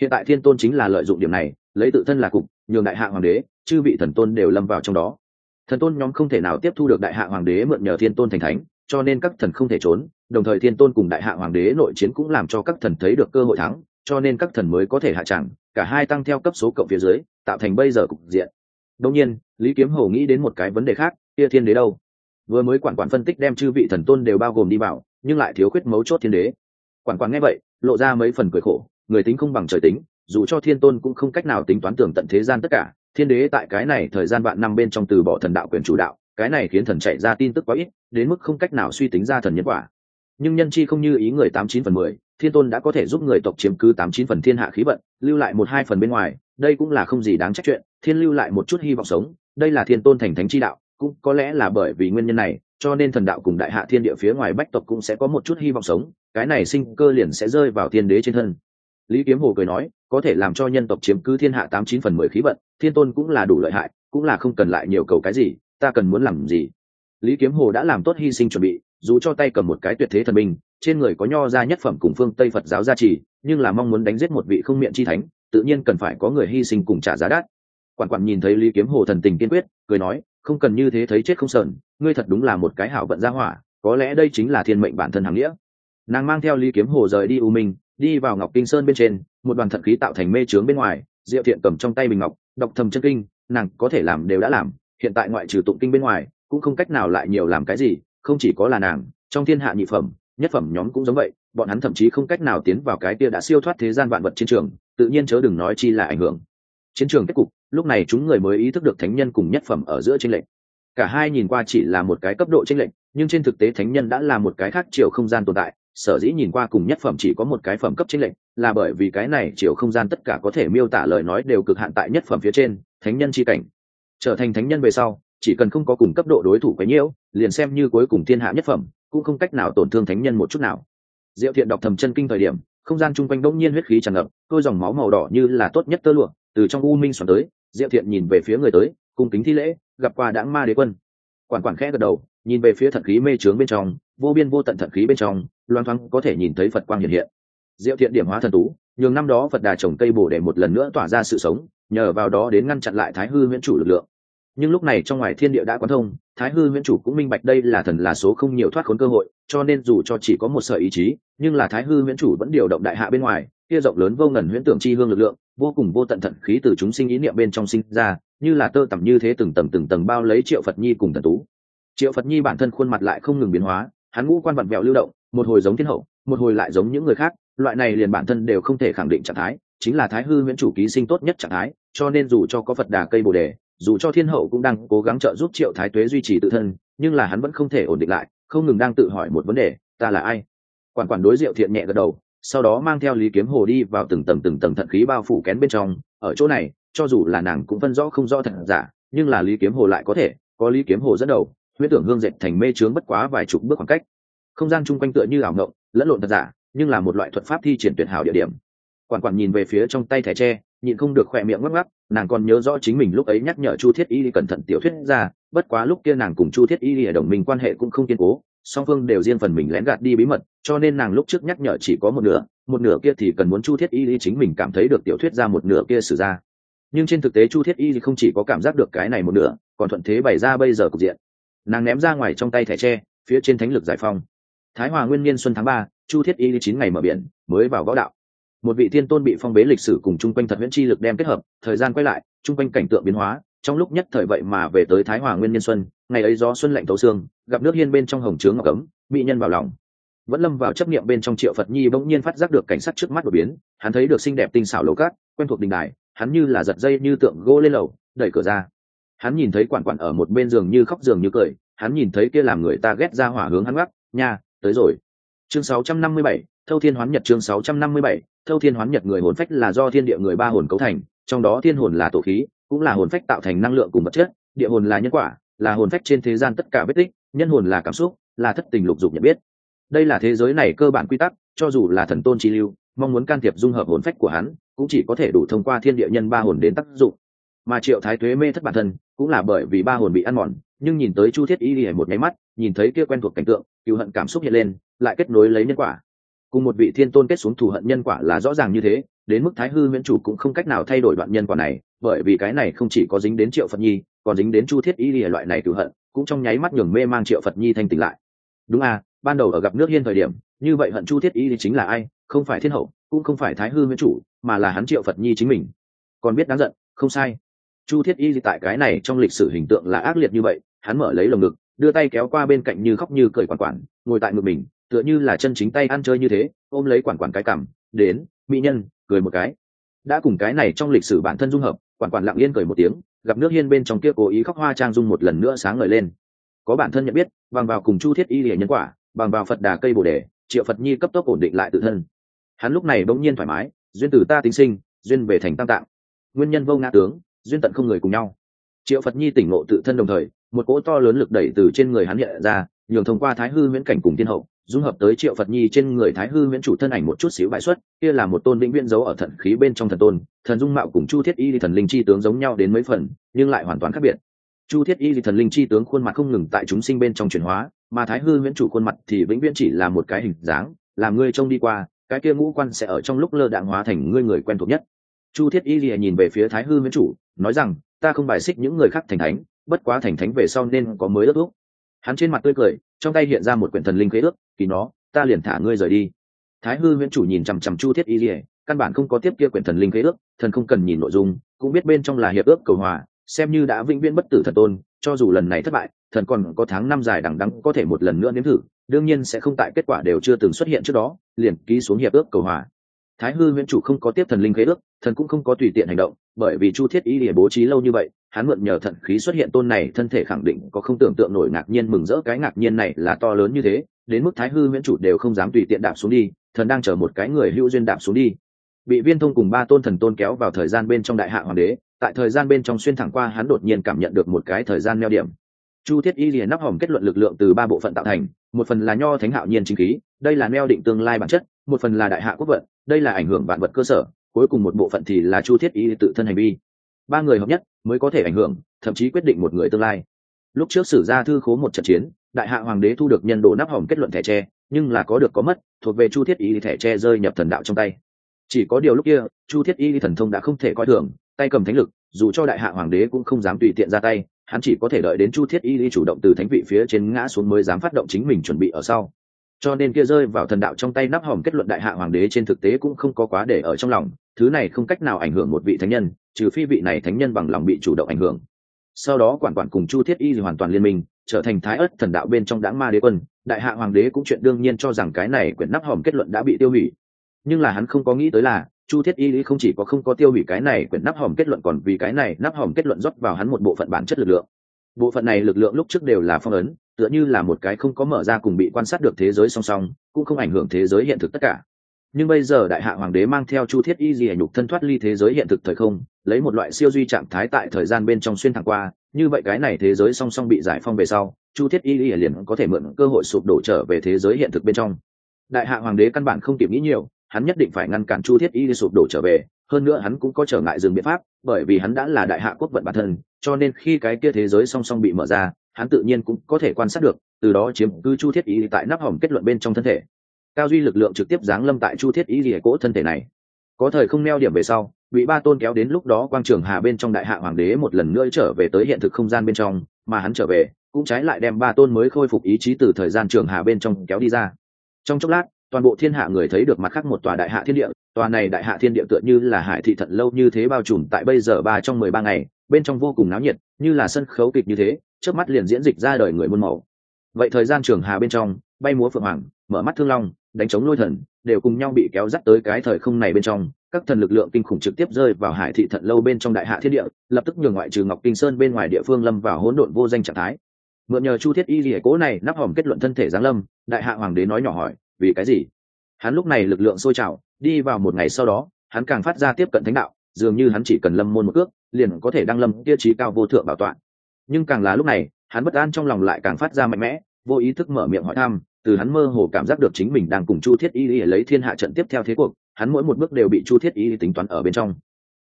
hiện tại thiên tôn chính là lợi dụng điểm này, lấy tự thân là cục, nhường đại hạ hoàng đế, chư vị thần tôn đều lâm vào trong đó. Thần tôn nhóm không thể nào tiếp thu được đại hạ hoàng đế mượn nhờ thiên tôn thành thánh, cho nên các thần không thể trốn, đồng thời thiên tôn cùng đại hạ hoàng đế nội chiến cũng làm cho các thần thấy được cơ hội thắng, cho nên các thần mới có thể hạ chẳng, cả hai tăng theo cấp số cộng phía dưới, tạo thành bây giờ cục diện. Đông nhiên, lý kiếm hầu nghĩ đến một cái vấn đề khác kia thiên đế đâu? Vừa mới quản quản phân tích đem chư vị thần tôn đều bao gồm đi vào, nhưng lại thiếu khuyết mấu chốt thiên đế. Quản quản nghe vậy, lộ ra mấy phần cười khổ người tính không bằng trời tính, dù cho thiên tôn cũng không cách nào tính toán tường tận thế gian tất cả, thiên đế tại cái này thời gian vạn năm bên trong từ bỏ thần đạo quyền chủ đạo, cái này khiến thần chạy ra tin tức quá ít, đến mức không cách nào suy tính ra thần nhân quả. Nhưng nhân chi không như ý người tám chín phần mười, thiên tôn đã có thể giúp người tộc chiếm cứ tám chín phần thiên hạ khí vận, lưu lại một hai phần bên ngoài, đây cũng là không gì đáng trách chuyện, thiên lưu lại một chút hy vọng sống, đây là thiên tôn thành thánh chi đạo, cũng có lẽ là bởi vì nguyên nhân này, cho nên thần đạo cùng đại hạ thiên địa phía ngoài bách tộc cũng sẽ có một chút hy vọng sống, cái này sinh cơ liền sẽ rơi vào thiên đế trên thân lý kiếm hồ cười nói, có thể làm cho nhân tộc chiếm cứ thiên hạ tám chín phần mười khí vận, thiên tôn cũng là đủ lợi hại, cũng là không cần lại nhiều cầu cái gì, ta cần muốn làm gì? Lý kiếm hồ đã làm tốt hy sinh chuẩn bị, dù cho tay cầm một cái tuyệt thế thần binh, trên người có nho ra nhất phẩm cùng phương tây phật giáo gia trì, nhưng là mong muốn đánh giết một vị không miệng chi thánh, tự nhiên cần phải có người hy sinh cùng trả giá đắt. Quản quản nhìn thấy lý kiếm hồ thần tình kiên quyết, cười nói, không cần như thế thấy chết không sờn, ngươi thật đúng là một cái hảo vận gia hỏa, có lẽ đây chính là thiên mệnh bản thân hàng nghĩa. Nàng mang theo lý kiếm hồ rời đi u minh đi vào ngọc kinh sơn bên trên, một đoàn thận khí tạo thành mê trướng bên ngoài, diệu thiện cầm trong tay bình ngọc, đọc thầm chân kinh, nàng có thể làm đều đã làm, hiện tại ngoại trừ tụng kinh bên ngoài, cũng không cách nào lại nhiều làm cái gì, không chỉ có là nàng, trong thiên hạ nhị phẩm, nhất phẩm nhóm cũng giống vậy, bọn hắn thậm chí không cách nào tiến vào cái kia đã siêu thoát thế gian vạn vật chiến trường, tự nhiên chớ đừng nói chi là ảnh hưởng. Chiến trường kết cục, lúc này chúng người mới ý thức được thánh nhân cùng nhất phẩm ở giữa tranh lệch. Cả hai nhìn qua chỉ là một cái cấp độ tranh lệch, nhưng trên thực tế thánh nhân đã là một cái khác chiều không gian tồn tại sở dĩ nhìn qua cùng nhất phẩm chỉ có một cái phẩm cấp chính lệnh là bởi vì cái này chiều không gian tất cả có thể miêu tả lời nói đều cực hạn tại nhất phẩm phía trên, thánh nhân chi cảnh. Trở thành thánh nhân về sau, chỉ cần không có cùng cấp độ đối thủ quấy nhiễu, liền xem như cuối cùng thiên hạ nhất phẩm, cũng không cách nào tổn thương thánh nhân một chút nào. Diệu thiện đọc thầm chân kinh thời điểm, không gian chung quanh đông nhiên huyết khí tràn ngập, đôi dòng máu màu đỏ như là tốt nhất tơ lụa, từ trong u minh xoắn tới, diệu thiện nhìn về phía người tới, cung kính thi lễ, gặp qua đãng ma đế quân. Quản quản khẽ gật đầu nhìn về phía thận khí mê trướng bên trong, vô biên vô tận thận khí bên trong loan thoáng có thể nhìn thấy phật quang hiện hiện. Diệu thiện điểm hóa thần tú, nhường năm đó phật đà trồng cây bồ để một lần nữa tỏa ra sự sống, nhờ vào đó đến ngăn chặn lại thái hư huyễn chủ lực lượng. Nhưng lúc này trong ngoài thiên địa đã quán thông, thái hư huyễn chủ cũng minh bạch đây là thần là số không nhiều thoát khốn cơ hội, cho nên dù cho chỉ có một sợi ý chí, nhưng là thái hư huyễn chủ vẫn điều động đại hạ bên ngoài, kia rộng lớn vô ngần huyễn tưởng chi hương lực lượng, vô cùng vô tận thận khí từ chúng sinh ý niệm bên trong sinh ra, như là tơ tằm như thế từng tầng từng tầng bao lấy triệu phật nhi cùng thần tú triệu phật nhi bản thân khuôn mặt lại không ngừng biến hóa, hắn ngũ quan vặn vẹo lưu động, một hồi giống thiên hậu, một hồi lại giống những người khác, loại này liền bản thân đều không thể khẳng định trạng thái, chính là thái hư huyễn chủ ký sinh tốt nhất trạng thái, cho nên dù cho có phật đà cây bồ đề, dù cho thiên hậu cũng đang cố gắng trợ giúp triệu thái tuế duy trì tự thân, nhưng là hắn vẫn không thể ổn định lại, không ngừng đang tự hỏi một vấn đề, ta là ai? Quản quản đối diệu thiện nhẹ gật đầu, sau đó mang theo lý kiếm hồ đi vào từng tầng từng tầng thận khí bao phủ kén bên trong, ở chỗ này, cho dù là nàng cũng phân rõ không rõ thật giả, nhưng là lý kiếm hồ lại có thể, có lý kiếm hồ dẫn đầu huyết tưởng hương dệt thành mê trướng bất quá vài chục bước khoảng cách. Không gian chung quanh tựa như ảo ngộng, lẫn lộn thật giả, nhưng là một loại thuật pháp thi triển tuyệt hảo địa điểm. Quản quản nhìn về phía trong tay thẻ tre, nhịn không được khỏe miệng ngắc ngắc nàng còn nhớ rõ chính mình lúc ấy nhắc nhở chu thiết y cẩn thận tiểu thuyết ra, bất quá lúc kia nàng cùng chu thiết y ở đồng minh quan hệ cũng không kiên cố, song phương đều riêng phần mình lén gạt đi bí mật, cho nên nàng lúc trước nhắc nhở chỉ có một nửa một nửa kia thì cần muốn chu thiết y chính mình cảm thấy được tiểu thuyết ra một nửa kia xử ra. Nhưng trên thực tế chu thiết y không chỉ có cảm giác được cái này một nửa, còn thuận thế bày ra bây giờ cục diện nàng ném ra ngoài trong tay thẻ tre, phía trên thánh lực giải phong thái hòa nguyên niên xuân tháng ba, chu thiết y chín ngày mở biển, mới vào võ đạo. Một vị thiên tôn bị phong bế lịch sử cùng chung quanh thật huyễn chi lực đem kết hợp, thời gian quay lại, chung quanh cảnh tượng biến hóa, trong lúc nhất thời vậy mà về tới thái hòa nguyên niên xuân, ngày ấy gió xuân lạnh tấu xương, gặp nước hiên bên trong hồng trướng ngọc cấm bị nhân vào lòng. Vẫn lâm vào chấp niệm bên trong triệu phật nhi bỗng nhiên phát giác được cảnh sát trước mắt đột biến, hắn thấy được xinh đẹp tinh xảo lầu cát, quen thuộc đình đài, hắn như là giật dây như tượng gỗ lên lầu, đẩy cửa ra hắn nhìn thấy quản quản ở một bên giường như khóc giường như cười hắn nhìn thấy kia làm người ta ghét ra hỏa hướng hắn gắt nha tới rồi. Chương 657, thâu thiên hoán nhật chương 657, thâu thiên hoán nhật người hồn phách là do thiên địa người ba hồn cấu thành trong đó thiên hồn là tổ khí cũng là hồn phách tạo thành năng lượng cùng vật chất địa hồn là nhân quả là hồn phách trên thế gian tất cả vết tích nhân hồn là cảm xúc là thất tình lục dục nhận biết. Đây là thế giới này cơ bản quy tắc cho dù là thần tôn chi lưu mong muốn can thiệp dung hợp hồn phách của hắn cũng chỉ có thể đủ thông qua thiên địa nhân ba hồn đến tác dụng mà triệu thái tuế mê thất bản thân, cũng là bởi vì ba hồn bị ăn mòn, nhưng nhìn tới chu thiết y hề một máy mắt, nhìn thấy kia quen thuộc cảnh tượng cựu hận cảm xúc hiện lên, lại kết nối lấy nhân quả. Cùng một vị thiên tôn kết xuống thù hận nhân quả là rõ ràng như thế, đến mức thái hư miễn chủ cũng không cách nào thay đổi đoạn nhân quả này, bởi vì cái này không chỉ có dính đến triệu phật nhi, còn dính đến chu thiết y hề loại này cựu hận, cũng trong nháy mắt nhường mê mang triệu phật nhi thanh tỉnh lại. Đúng à ban đầu ở gặp nước hiên thời điểm, như vậy hận chu thiết y thì chính là ai, không phải thiên hậu, cũng không phải thái hư miễn chủ, mà là hắn triệu phật nhi chính mình. Còn biết đáng giận, không sai chu thiết y tại cái này trong lịch sử hình tượng là ác liệt như vậy, hắn mở lấy lồng ngực, đưa tay kéo qua bên cạnh như khóc như cười quản quản, ngồi tại ngực mình, tựa như là chân chính tay ăn chơi như thế, ôm lấy quản quản cái cảm đến, mỹ nhân, cười một cái. Đã cùng cái này trong lịch sử bản thân dung hợp, quản quản lặng yên cười một tiếng, gặp nước hiên bên trong kia cố ý khóc hoa trang dung một lần nữa sáng ngời lên. Có bản thân nhận biết, bằng vào cùng chu thiết y lìa nhân quả, bằng vào phật đà cây bồ đề, triệu phật nhi cấp tốc ổn định lại tự thân. Hắn lúc này bỗng nhiên thoải mái, duyên từ ta tính sinh, duyên về thành tam tạng. Nguyên nhân vô ngã tướng duyên tận không người cùng nhau. Triệu phật nhi tỉnh ngộ tự thân đồng thời, một cỗ to lớn lực đẩy từ trên người hắn hiện ra, nhường thông qua thái hư miễn cảnh cùng tiên hậu, dung hợp tới triệu phật nhi trên người thái hư miễn chủ thân ảnh một chút xíu bại xuất, kia là một tôn vĩnh viễn giấu ở thận khí bên trong thần tôn, thần dung mạo cùng chu thiết y thần linh chi tướng giống nhau đến mấy phần, nhưng lại hoàn toàn khác biệt. Chu thiết y thần linh chi tướng khuôn mặt không ngừng tại chúng sinh bên trong chuyển hóa, mà thái hư miễn chủ khuôn mặt thì vĩnh viễn chỉ là một cái hình dáng, làm ngươi trông đi qua, cái kia ngũ quan sẽ ở trong lúc lơ đạn hóa thành ngươi người quen thuộc nhất chu thiết y lìa nhìn về phía thái hư miễn chủ, nói rằng, ta không bài xích những người khác thành thánh, bất quá thành thánh về sau nên có mới ước ước. Hắn trên mặt tươi cười, trong tay hiện ra một quyển thần linh khế ước, kỳ nó, ta liền thả ngươi rời đi. Thái hư viễn chủ nhìn chằm chằm chu thiết y lìa, căn bản không có tiếp kia quyển thần linh khế ước, thần không cần nhìn nội dung, cũng biết bên trong là hiệp ước cầu hòa, xem như đã vĩnh viễn bất tử thần tôn, cho dù lần này thất bại, thần còn có tháng năm dài đằng đắng có thể một lần nữa nếm thử, đương nhiên sẽ không tại kết quả đều chưa từng xuất hiện trước đó, liền ký xuống hiệp ước cầu hòa thái hư Huyễn chủ không có tiếp thần linh khế ước, thần cũng không có tùy tiện hành động, bởi vì chu thiết y lìa bố trí lâu như vậy, hắn mượn nhờ thận khí xuất hiện tôn này, thân thể khẳng định có không tưởng tượng nổi ngạc nhiên mừng rỡ, cái ngạc nhiên này là to lớn như thế, đến mức thái hư Huyễn chủ đều không dám tùy tiện đạp xuống đi, thần đang chờ một cái người hữu duyên đạp xuống đi. Bị viên thông cùng ba tôn thần tôn kéo vào thời gian bên trong đại hạ hoàng đế, tại thời gian bên trong xuyên thẳng qua, hắn đột nhiên cảm nhận được một cái thời gian neo điểm. Chu thiết y liền nắp hỏng kết luận lực lượng từ ba bộ phận tạo thành, một phần là nho thánh hạo nhiên chính khí, đây là neo định tương lai bản chất, một phần là đại hạ quốc vận đây là ảnh hưởng vạn vật cơ sở, cuối cùng một bộ phận thì là chu thiết y tự thân hành vi. Ba người hợp nhất mới có thể ảnh hưởng, thậm chí quyết định một người tương lai. Lúc trước sử ra thư khố một trận chiến, đại hạ hoàng đế thu được nhân đồ nắp hỏng kết luận thẻ tre, nhưng là có được có mất, thuộc về chu thiết y thẻ tre rơi nhập thần đạo trong tay. Chỉ có điều lúc kia, chu thiết y thần thông đã không thể coi thường, tay cầm thánh lực, dù cho đại hạ hoàng đế cũng không dám tùy tiện ra tay, hắn chỉ có thể đợi đến chu thiết y chủ động từ thánh vị phía trên ngã xuống mới dám phát động chính mình chuẩn bị ở sau cho nên kia rơi vào thần đạo trong tay nắp hòm kết luận đại hạ hoàng đế trên thực tế cũng không có quá để ở trong lòng, thứ này không cách nào ảnh hưởng một vị thánh nhân, trừ phi vị này thánh nhân bằng lòng bị chủ động ảnh hưởng. Sau đó quản quản cùng chu thiết y hoàn toàn liên minh, trở thành thái ất thần đạo bên trong đãng ma đế quân, đại hạ hoàng đế cũng chuyện đương nhiên cho rằng cái này quyển nắp hòm kết luận đã bị tiêu hủy. Nhưng là hắn không có nghĩ tới là, chu thiết y lý không chỉ có không có tiêu hủy cái này quyển nắp hòm kết luận, còn vì cái này nắp hòm kết luận rót vào hắn một bộ phận bản chất lực lượng bộ phận này lực lượng lúc trước đều là phong ấn, tựa như là một cái không có mở ra cùng bị quan sát được thế giới song song, cũng không ảnh hưởng thế giới hiện thực tất cả. Nhưng bây giờ đại hạ hoàng đế mang theo chu thiết y gì nhục thân thoát ly thế giới hiện thực thời không, lấy một loại siêu duy trạng thái tại thời gian bên trong xuyên thẳng qua, như vậy cái này thế giới song song bị giải phong về sau, chu thiết y liền có thể mượn cơ hội sụp đổ trở về thế giới hiện thực bên trong. Đại hạ hoàng đế căn bản không kịp nghĩ nhiều hắn nhất định phải ngăn cản chu thiết y sụp đổ trở về, hơn nữa hắn cũng có trở ngại dừng biện pháp, bởi vì hắn đã là đại hạ quốc vận bản thân, cho nên khi cái kia thế giới song song bị mở ra, hắn tự nhiên cũng có thể quan sát được, từ đó chiếm cứ chu thiết y tại nắp hỏng kết luận bên trong thân thể. Cao duy lực lượng trực tiếp giáng lâm tại chu thiết y rỉa cỗ thân thể này. Có thời không neo điểm về sau, bị ba tôn kéo đến lúc đó quang trường hà bên trong đại hạ hoàng đế một lần nữa trở về tới hiện thực không gian bên trong, mà hắn trở về, cũng trái lại đem ba tôn mới khôi phục ý chí từ thời gian trường hà bên trong kéo đi ra. Trong chốc lát toàn bộ thiên hạ người thấy được mặt khác một tòa đại hạ thiên địa, tòa này đại hạ thiên địa tựa như là hải thị thận lâu như thế bao trùm tại bây giờ ba trong mười ba ngày, bên trong vô cùng náo nhiệt, như là sân khấu kịch như thế trước mắt liền diễn dịch ra đời người muôn màu. Vậy thời gian trường hà bên trong, bay múa phượng hoàng, mở mắt thương long, đánh chống lôi thần, đều cùng nhau bị kéo dắt tới cái thời không này bên trong, các thần lực lượng kinh khủng trực tiếp rơi vào hải thị thận lâu bên trong đại hạ thiên địa, lập tức nhường ngoại trừ ngọc kinh sơn bên ngoài địa phương lâm vào hỗn độn vô danh trạng thái. Mượn nhờ chu thiết y lìa cố này nắp hòm kết luận thân thể giáng lâm, đại hạ hoàng đế nói nhỏ hỏi vì cái gì? Hắn lúc này lực lượng sôi trào, đi vào một ngày sau đó, hắn càng phát ra tiếp cận thánh đạo, dường như hắn chỉ cần lâm môn một cước, liền có thể đăng lâm tiêu trí cao vô thượng bảo toàn nhưng càng là lúc này, hắn bất an trong lòng lại càng phát ra mạnh mẽ, vô ý thức mở miệng hỏi thăm, từ hắn mơ hồ cảm giác được chính mình đang cùng chu thiết y lấy thiên hạ trận tiếp theo thế cuộc, hắn mỗi một bước đều bị chu thiết y tính toán ở bên trong.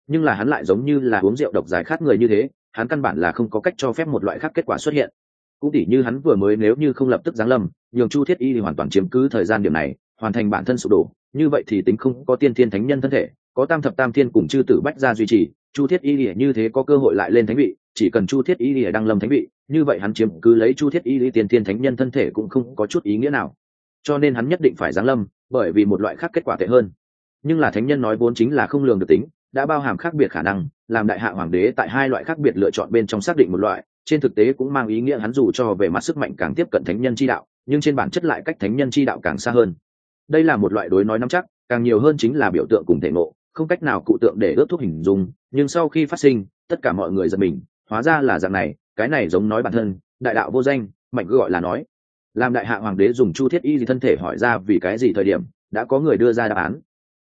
Nhưng là hắn lại giống như là uống rượu độc giải khát người như thế, hắn căn bản là không có cách cho phép một loại khác kết quả xuất hiện cũng tỉ như hắn vừa mới nếu như không lập tức giáng lâm, nhường chu thiết y thì hoàn toàn chiếm cứ thời gian điểm này, hoàn thành bản thân sụp đổ, như vậy thì tính không có tiên thiên thánh nhân thân thể, có tam thập tam thiên cùng chư tử bách gia duy trì, chu thiết y lìa như thế có cơ hội lại lên thánh vị, chỉ cần chu thiết y lìa đăng lâm thánh vị, như vậy hắn chiếm cứ lấy chu thiết y lìa tiên thiên thánh nhân thân thể cũng không có chút ý nghĩa nào. Cho nên hắn nhất định phải giáng lâm, bởi vì một loại khác kết quả tệ hơn. Nhưng là thánh nhân nói vốn chính là không lường được tính, đã bao hàm khác biệt khả năng, làm đại hạ hoàng đế tại hai loại khác biệt lựa chọn bên trong xác định một loại trên thực tế cũng mang ý nghĩa hắn dù cho về mặt sức mạnh càng tiếp cận thánh nhân chi đạo, nhưng trên bản chất lại cách thánh nhân chi đạo càng xa hơn. Đây là một loại đối nói nắm chắc, càng nhiều hơn chính là biểu tượng cùng thể ngộ, không cách nào cụ tượng để ướt thuốc hình dung, nhưng sau khi phát sinh, tất cả mọi người giật mình, hóa ra là dạng này, cái này giống nói bản thân, đại đạo vô danh, mạnh gọi là nói. Làm đại hạ hoàng đế dùng chu thiết y gì thân thể hỏi ra vì cái gì thời điểm, đã có người đưa ra đáp án.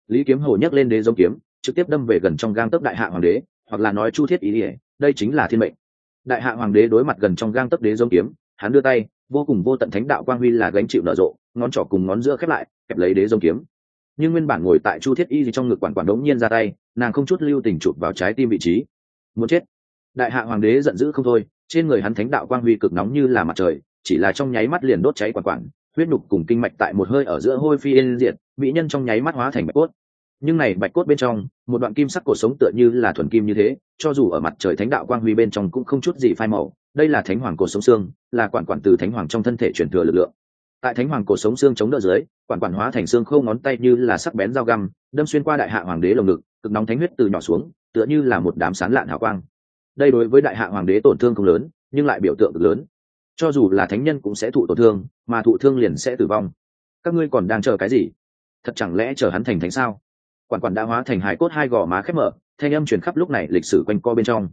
Lý kiếm hồ nhắc lên đế giống kiếm, trực tiếp đâm về gần trong gang tấc đại hạ hoàng đế, hoặc là nói chu thiết y ỉa đây chính là thiên mệnh đại hạ hoàng đế đối mặt gần trong gang tấc đế giống kiếm, hắn đưa tay, vô cùng vô tận thánh đạo quang huy là gánh chịu nở rộ, ngón trỏ cùng ngón giữa khép lại, kẹp lấy đế giống kiếm. Nhưng nguyên bản ngồi tại chu thiết y gì trong ngực quản quản đống nhiên ra tay, nàng không chút lưu tình chụp vào trái tim vị trí. Muốn chết. Đại hạ hoàng đế giận dữ không thôi, trên người hắn thánh đạo quang huy cực nóng như là mặt trời, chỉ là trong nháy mắt liền đốt cháy quản quản, huyết nhục cùng kinh mạch tại một hơi ở giữa hôi phi yên diệt, mỹ nhân trong nháy mắt hóa thành bạch cốt nhưng này bạch cốt bên trong, một đoạn kim sắc cổ sống tựa như là thuần kim như thế, cho dù ở mặt trời thánh đạo quang huy bên trong cũng không chút gì phai màu. Đây là thánh hoàng cổ sống xương, là quản quản từ thánh hoàng trong thân thể truyền thừa lực lượng. Tại thánh hoàng cổ sống xương chống đỡ dưới, quản quản hóa thành xương khâu ngón tay như là sắc bén dao găm, đâm xuyên qua đại hạ hoàng đế lồng ngực, cực nóng thánh huyết từ nhỏ xuống, tựa như là một đám sán lạn hào quang. Đây đối với đại hạ hoàng đế tổn thương không lớn, nhưng lại biểu tượng cực lớn. Cho dù là thánh nhân cũng sẽ thụ tổn thương, mà thụ thương liền sẽ tử vong. Các ngươi còn đang chờ cái gì? Thật chẳng lẽ chờ hắn thành thánh sao? Quản quản đã hóa thành hải cốt hai gò má khép mở, thanh âm truyền khắp lúc này lịch sử quanh co bên trong.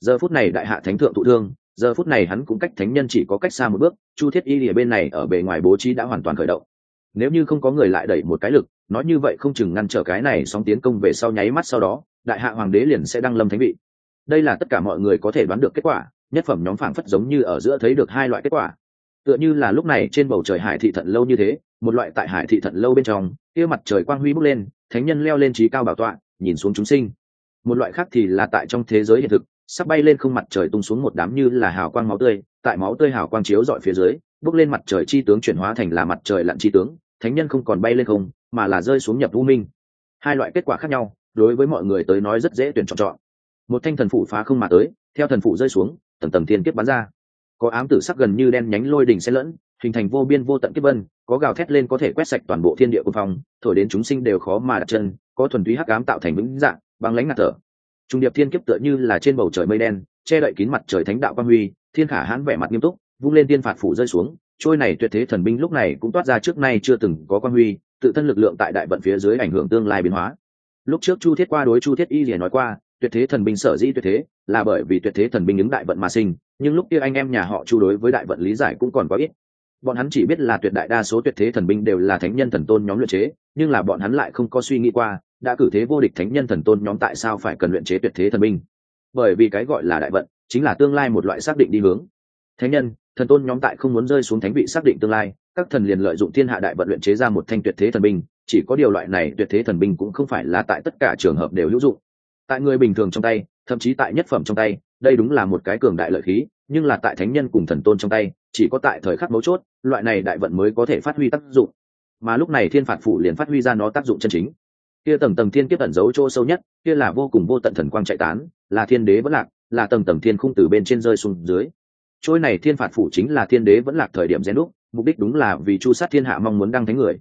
Giờ phút này đại hạ thánh thượng thụ thương, giờ phút này hắn cũng cách thánh nhân chỉ có cách xa một bước, chu thiết y lìa bên này ở bề ngoài bố trí đã hoàn toàn khởi động. Nếu như không có người lại đẩy một cái lực, nói như vậy không chừng ngăn trở cái này song tiến công về sau nháy mắt sau đó, đại hạ hoàng đế liền sẽ đăng lâm thánh vị. Đây là tất cả mọi người có thể đoán được kết quả, nhất phẩm nhóm phảng phất giống như ở giữa thấy được hai loại kết quả. Tựa như là lúc này trên bầu trời hải thị thận lâu như thế, một loại tại hải thị thận lâu bên trong, kia mặt trời quang huy bốc lên thánh nhân leo lên trí cao bảo tọa, nhìn xuống chúng sinh. Một loại khác thì là tại trong thế giới hiện thực, sắp bay lên không mặt trời tung xuống một đám như là hào quang máu tươi, tại máu tươi hào quang chiếu dọi phía dưới, bước lên mặt trời chi tướng chuyển hóa thành là mặt trời lặn chi tướng, thánh nhân không còn bay lên không, mà là rơi xuống nhập u minh. Hai loại kết quả khác nhau, đối với mọi người tới nói rất dễ tuyển chọn chọn. Một thanh thần phụ phá không mà tới, theo thần phụ rơi xuống, tầng tầng thiên kiếp bắn ra. Có ám tử sắc gần như đen nhánh lôi đỉnh xen lẫn hình thành vô biên vô tận kiếp vân, có gào thét lên có thể quét sạch toàn bộ thiên địa quân phong, thổi đến chúng sinh đều khó mà đặt chân, có thuần túy hắc ám tạo thành vĩnh dạng, băng lãnh ngạt thở. Trung điệp thiên kiếp tựa như là trên bầu trời mây đen, che đậy kín mặt trời thánh đạo quang huy, thiên khả hãn vẻ mặt nghiêm túc, vung lên tiên phạt phủ rơi xuống. Trôi này tuyệt thế thần binh lúc này cũng toát ra trước nay chưa từng có quang huy, tự thân lực lượng tại đại vận phía dưới ảnh hưởng tương lai biến hóa. Lúc trước chu thiết qua đối chu thiết y liền nói qua, tuyệt thế thần binh sở dĩ tuyệt thế, là bởi vì tuyệt thế thần binh ứng đại vận mà sinh, nhưng lúc kia anh em nhà họ chu đối với đại vận lý giải cũng còn quá ít bọn hắn chỉ biết là tuyệt đại đa số tuyệt thế thần binh đều là thánh nhân thần tôn nhóm luyện chế, nhưng là bọn hắn lại không có suy nghĩ qua, đã cử thế vô địch thánh nhân thần tôn nhóm tại sao phải cần luyện chế tuyệt thế thần binh. Bởi vì cái gọi là đại vận, chính là tương lai một loại xác định đi hướng. Thánh nhân, thần tôn nhóm tại không muốn rơi xuống thánh vị xác định tương lai, các thần liền lợi dụng thiên hạ đại vận luyện chế ra một thanh tuyệt thế thần binh, chỉ có điều loại này tuyệt thế thần binh cũng không phải là tại tất cả trường hợp đều hữu dụng. Tại người bình thường trong tay, thậm chí tại nhất phẩm trong tay đây đúng là một cái cường đại lợi khí, nhưng là tại thánh nhân cùng thần tôn trong tay, chỉ có tại thời khắc mấu chốt, loại này đại vận mới có thể phát huy tác dụng. Mà lúc này thiên phạt phủ liền phát huy ra nó tác dụng chân chính. Kia tầng tầng thiên kiếp ẩn giấu chỗ sâu nhất, kia là vô cùng vô tận thần quang chạy tán, là thiên đế vẫn lạc, là tầng tầng thiên khung từ bên trên rơi xuống dưới. Trôi này thiên phạt phủ chính là thiên đế vẫn lạc thời điểm rèn đúc, mục đích đúng là vì chu sát thiên hạ mong muốn đăng thánh người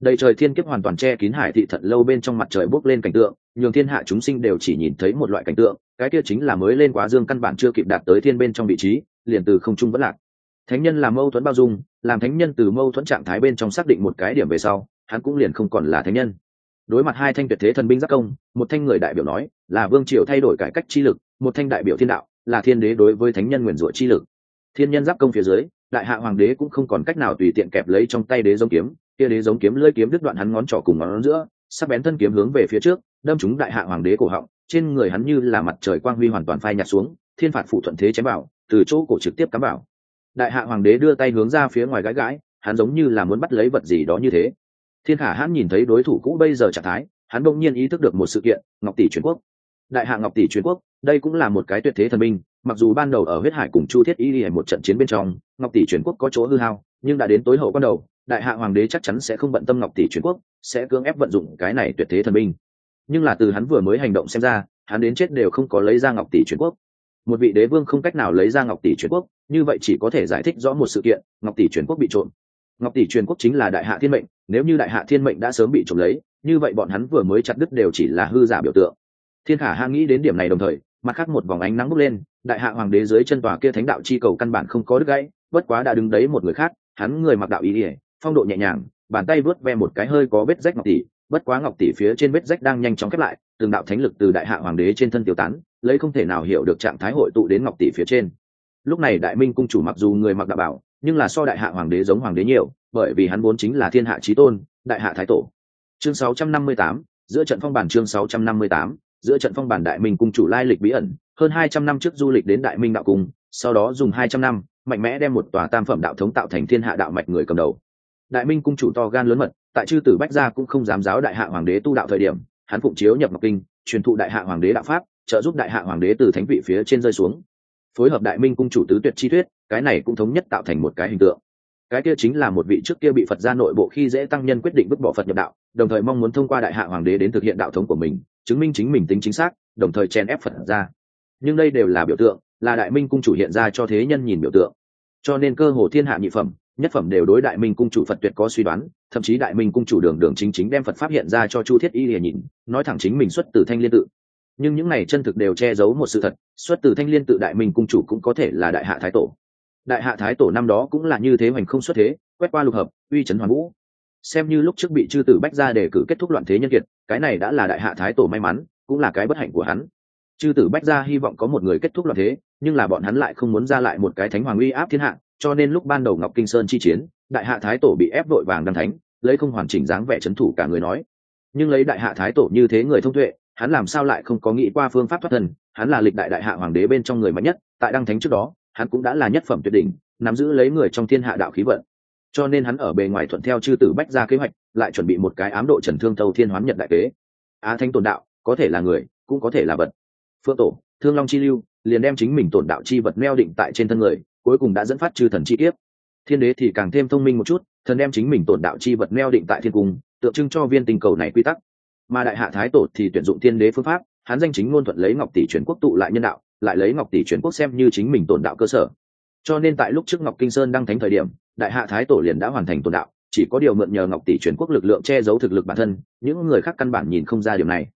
đầy trời thiên kiếp hoàn toàn che kín hải thị thận lâu bên trong mặt trời bốc lên cảnh tượng, nhường thiên hạ chúng sinh đều chỉ nhìn thấy một loại cảnh tượng, cái kia chính là mới lên quá dương căn bản chưa kịp đạt tới thiên bên trong vị trí, liền từ không trung vẫn lạc. Thánh nhân làm mâu thuẫn bao dung, làm thánh nhân từ mâu thuẫn trạng thái bên trong xác định một cái điểm về sau, hắn cũng liền không còn là thánh nhân. Đối mặt hai thanh tuyệt thế thần binh giác công, một thanh người đại biểu nói là vương triều thay đổi cải cách chi lực, một thanh đại biểu thiên đạo là thiên đế đối với thánh nhân nguyền rủa chi lực. Thiên nhân giáp công phía dưới, đại hạ hoàng đế cũng không còn cách nào tùy tiện kẹp lấy trong tay đế giống kiếm kia đế giống kiếm lưỡi kiếm đứt đoạn hắn ngón trỏ cùng ngón giữa, sắc bén thân kiếm hướng về phía trước, đâm chúng đại hạ hoàng đế cổ họng, trên người hắn như là mặt trời quang huy hoàn toàn phai nhạt xuống, thiên phạt phụ thuận thế chém bảo từ chỗ cổ trực tiếp cắm bảo đại hạ hoàng đế đưa tay hướng ra phía ngoài gãi gãi, hắn giống như là muốn bắt lấy vật gì đó như thế. Thiên khả hãn nhìn thấy đối thủ cũ bây giờ trạng thái, hắn bỗng nhiên ý thức được một sự kiện, ngọc tỷ truyền quốc. Đại hạ ngọc tỷ truyền quốc, đây cũng là một cái tuyệt thế thần minh mặc dù ban đầu ở huyết hải cùng chu thiết y đi một trận chiến bên trong, ngọc tỷ truyền quốc có chỗ hư hao, nhưng đã đến tối hậu ban đầu đại hạ hoàng đế chắc chắn sẽ không bận tâm ngọc tỷ truyền quốc, sẽ cưỡng ép vận dụng cái này tuyệt thế thần binh. nhưng là từ hắn vừa mới hành động xem ra, hắn đến chết đều không có lấy ra ngọc tỷ truyền quốc. Một vị đế vương không cách nào lấy ra ngọc tỷ truyền quốc, như vậy chỉ có thể giải thích rõ một sự kiện, ngọc tỷ truyền quốc bị trộm. Ngọc tỷ truyền quốc chính là đại hạ thiên mệnh, nếu như đại hạ thiên mệnh đã sớm bị trộm lấy, như vậy bọn hắn vừa mới chặt đứt đều chỉ là hư giả biểu tượng. Thiên khả hang nghĩ đến điểm này đồng thời, mặt khác một vòng ánh nắng bốc lên, đại hạ hoàng đế dưới chân tòa kia thánh đạo chi cầu căn bản không có đứt gãy, bất quá đã đứng đấy một người khác, hắn người mặc đạo ý ỉa phong độ nhẹ nhàng bàn tay vớt ve một cái hơi có vết rách ngọc tỷ bất quá ngọc tỷ phía trên vết rách đang nhanh chóng khép lại từng đạo thánh lực từ đại hạ hoàng đế trên thân tiêu tán lấy không thể nào hiểu được trạng thái hội tụ đến ngọc tỷ phía trên. Lúc này đại minh cung chủ mặc dù người mặc đạo bảo nhưng là so đại hạ hoàng đế giống hoàng đế nhiều bởi vì hắn vốn chính là thiên hạ trí tôn đại hạ thái tổ. Chương 658, giữa trận phong bản chương 658, giữa trận phong bản đại minh cung chủ lai lịch bí ẩn hơn hai trăm năm trước du lịch đến đại minh đạo cung sau đó dùng hai trăm năm mạnh mẽ đem một tòa tam phẩm đạo thống tạo thành thiên hạ đạo mạch người cầm đầu đại minh cung chủ to gan lớn mật, tại chư tử bách gia cũng không dám giáo đại hạ hoàng đế tu đạo thời điểm, hắn phụng chiếu nhập ngọc kinh, truyền thụ đại hạ hoàng đế đạo pháp, trợ giúp đại hạ hoàng đế từ thánh vị phía trên rơi xuống. Phối hợp đại minh cung chủ tứ tuyệt chi thuyết, cái này cũng thống nhất tạo thành một cái hình tượng. Cái kia chính là một vị trước kia bị phật gia nội bộ khi dễ tăng nhân quyết định vứt bỏ phật nhập đạo, đồng thời mong muốn thông qua đại hạ hoàng đế đến thực hiện đạo thống của mình, chứng minh chính mình tính chính xác, đồng thời chèn ép phật ra nhưng đây đều là biểu tượng, là đại minh cung chủ hiện ra cho thế nhân nhìn biểu tượng. Cho nên cơ hồ thiên hạ nhị phẩm nhất phẩm đều đối đại minh cung chủ phật tuyệt có suy đoán, thậm chí đại minh cung chủ đường đường chính chính đem phật pháp hiện ra cho chu thiết y lìa nhìn, nói thẳng chính mình xuất từ thanh liên tự. Nhưng những này chân thực đều che giấu một sự thật, xuất từ thanh liên tự đại minh cung chủ cũng có thể là đại hạ thái tổ. Đại hạ thái tổ năm đó cũng là như thế hoành không xuất thế, quét qua lục hợp, uy trấn hoàn vũ. Xem như lúc trước bị chư tử bách ra để cử kết thúc loạn thế nhân kiệt, cái này đã là đại hạ thái tổ may mắn, cũng là cái bất hạnh của hắn. Chư tử bách ra hy vọng có một người kết thúc loạn thế, nhưng là bọn hắn lại không muốn ra lại một cái thánh hoàng uy áp thiên hạ cho nên lúc ban đầu ngọc kinh sơn chi chiến, đại hạ thái tổ bị ép đội vàng đăng thánh, lấy không hoàn chỉnh dáng vẻ c h ấ n thủ cả người nói. Nhưng lấy đại hạ thái tổ như thế người thông tuệ, hắn làm sao lại không có nghĩ qua phương pháp thoát thân, hắn là lịch đại đại hạ hoàng đế bên trong người mạnh nhất, tại đăng thánh trước đó, hắn cũng đã là nhất phẩm tuyệt đỉnh, nắm giữ lấy người trong thiên hạ đạo khí vận. Cho nên hắn ở bề ngoài thuận theo chư tử bách ra kế hoạch, lại chuẩn bị một cái ám độ trần thương thâu thiên hoán nhật đại kế. Á thanh tồn đạo, có thể là người, cũng có thể là vật. Phượng tổ, thương long chi lưu, liền đem chính mình tồn đạo chi vật meo định tại trên thân người cuối cùng đã dẫn phát chư thần chi kiếp. Thiên đế thì càng thêm thông minh một chút, thần đem chính mình tổn đạo chi vật neo định tại thiên cung, tượng trưng cho viên tình cầu này quy tắc. Mà đại hạ thái tổ thì tuyển dụng thiên đế phương pháp hắn danh chính ngôn thuận lấy ngọc tỷ chuyển quốc tụ lại nhân đạo, lại lấy ngọc tỷ chuyển quốc xem như chính mình tổn đạo cơ sở. Cho nên tại lúc trước ngọc kinh sơn đăng thánh thời điểm, đại hạ thái tổ liền đã hoàn thành tổn đạo, chỉ có điều mượn nhờ ngọc tỷ chuyển quốc lực lượng che giấu thực lực bản thân, những người khác căn bản nhìn không ra điều này.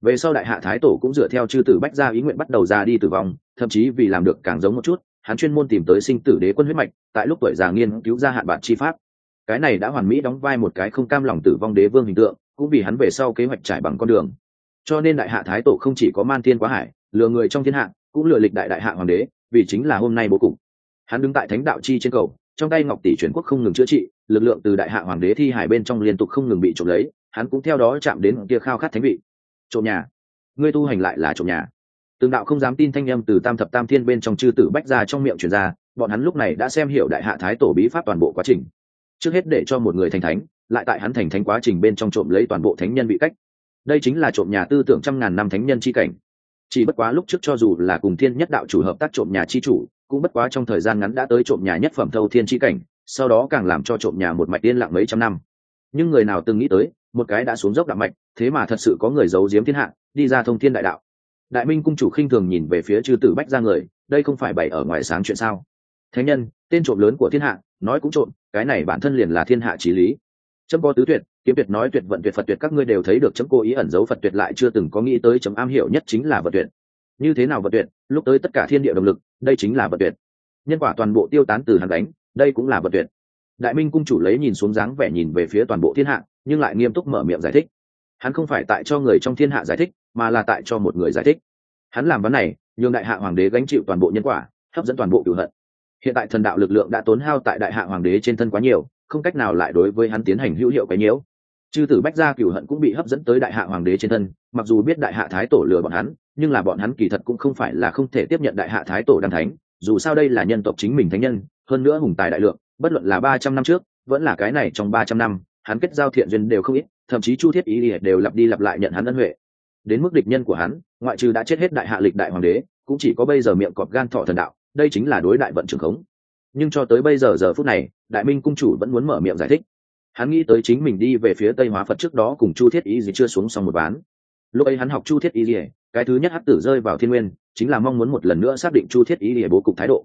Về sau đại hạ thái tổ cũng dựa theo chư tử bách gia ý nguyện bắt đầu ra đi tử vong, thậm chí vì làm được càng giống một chút hắn chuyên môn tìm tới sinh tử đế quân huyết mạch, tại lúc tuổi già nghiên cứu ra hạn bản chi pháp. Cái này đã hoàn mỹ đóng vai một cái không cam lòng tử vong đế vương hình tượng, cũng vì hắn về sau kế hoạch trải bằng con đường. Cho nên đại hạ thái tổ không chỉ có man thiên quá hải, lừa người trong thiên hạ, cũng lừa lịch đại đại hạ hoàng đế, vì chính là hôm nay bố cục. Hắn đứng tại thánh đạo chi trên cầu, trong tay ngọc tỷ truyền quốc không ngừng chữa trị, lực lượng từ đại hạ hoàng đế thi hải bên trong liên tục không ngừng bị trộm lấy, hắn cũng theo đó chạm đến kia khao khát thánh vị. Trộm nhà. Ngươi tu hành lại là trộm nhà từng đạo không dám tin thanh âm từ tam thập tam thiên bên trong chư tử bách ra trong miệng truyền ra, bọn hắn lúc này đã xem hiểu đại hạ thái tổ bí pháp toàn bộ quá trình. Trước hết để cho một người thành thánh, lại tại hắn thành thánh quá trình bên trong trộm lấy toàn bộ thánh nhân bị cách. Đây chính là trộm nhà tư tưởng trăm ngàn năm thánh nhân chi cảnh. Chỉ bất quá lúc trước cho dù là cùng thiên nhất đạo chủ hợp tác trộm nhà chi chủ, cũng bất quá trong thời gian ngắn đã tới trộm nhà nhất phẩm thâu thiên chi cảnh, sau đó càng làm cho trộm nhà một mạch yên lặng mấy trăm năm. Nhưng người nào từng nghĩ tới, một cái đã xuống dốc đạo mạch, thế mà thật sự có người giấu giếm thiên hạ, đi ra thông thiên đại đạo đại minh cung chủ khinh thường nhìn về phía chư tử bách ra người, đây không phải bày ở ngoài sáng chuyện sao? Thánh nhân, tên trộm lớn của thiên hạ, nói cũng trộm, cái này bản thân liền là thiên hạ trí lý. Chấm có tứ tuyệt, kiếm tuyệt nói tuyệt, vận tuyệt, phật tuyệt, các ngươi đều thấy được chấm cố ý ẩn giấu phật tuyệt lại chưa từng có nghĩ tới chấm am hiểu nhất chính là vật tuyệt. Như thế nào vật tuyệt? Lúc tới tất cả thiên địa động lực, đây chính là vật tuyệt. Nhân quả toàn bộ tiêu tán từ hàn đánh đây cũng là vật tuyệt. Đại minh cung chủ lấy nhìn xuống dáng vẻ nhìn về phía toàn bộ thiên hạ, nhưng lại nghiêm túc mở miệng giải thích. Hắn không phải tại cho người trong thiên hạ giải thích mà là tại cho một người giải thích. Hắn làm vấn này, nhường đại hạ hoàng đế gánh chịu toàn bộ nhân quả, hấp dẫn toàn bộ cửu hận. Hiện tại thần đạo lực lượng đã tốn hao tại đại hạ hoàng đế trên thân quá nhiều, không cách nào lại đối với hắn tiến hành hữu hiệu cái nhiễu. Chư tử bách gia cửu hận cũng bị hấp dẫn tới đại hạ hoàng đế trên thân, mặc dù biết đại hạ thái tổ lừa bọn hắn, nhưng là bọn hắn kỳ thật cũng không phải là không thể tiếp nhận đại hạ thái tổ đăng thánh, dù sao đây là nhân tộc chính mình thánh nhân, hơn nữa hùng tài đại lượng, bất luận là ba trăm năm trước, vẫn là cái này trong ba trăm năm, hắn kết giao thiện duyên đều không ít, thậm chí chu thiết ý ỉa đều lặp đi lặp lại nhận hắn ân huệ đến mức địch nhân của hắn, ngoại trừ đã chết hết đại hạ lịch đại hoàng đế, cũng chỉ có bây giờ miệng cọp gan thọ thần đạo, đây chính là đối đại vận trường khống. Nhưng cho tới bây giờ giờ phút này, đại minh cung chủ vẫn muốn mở miệng giải thích. Hắn nghĩ tới chính mình đi về phía tây hóa phật trước đó cùng chu thiết ý gì chưa xuống xong một ván. Lúc ấy hắn học chu thiết ý gì, cái thứ nhất hắc tử rơi vào thiên nguyên, chính là mong muốn một lần nữa xác định chu thiết ý gì bố cục thái độ.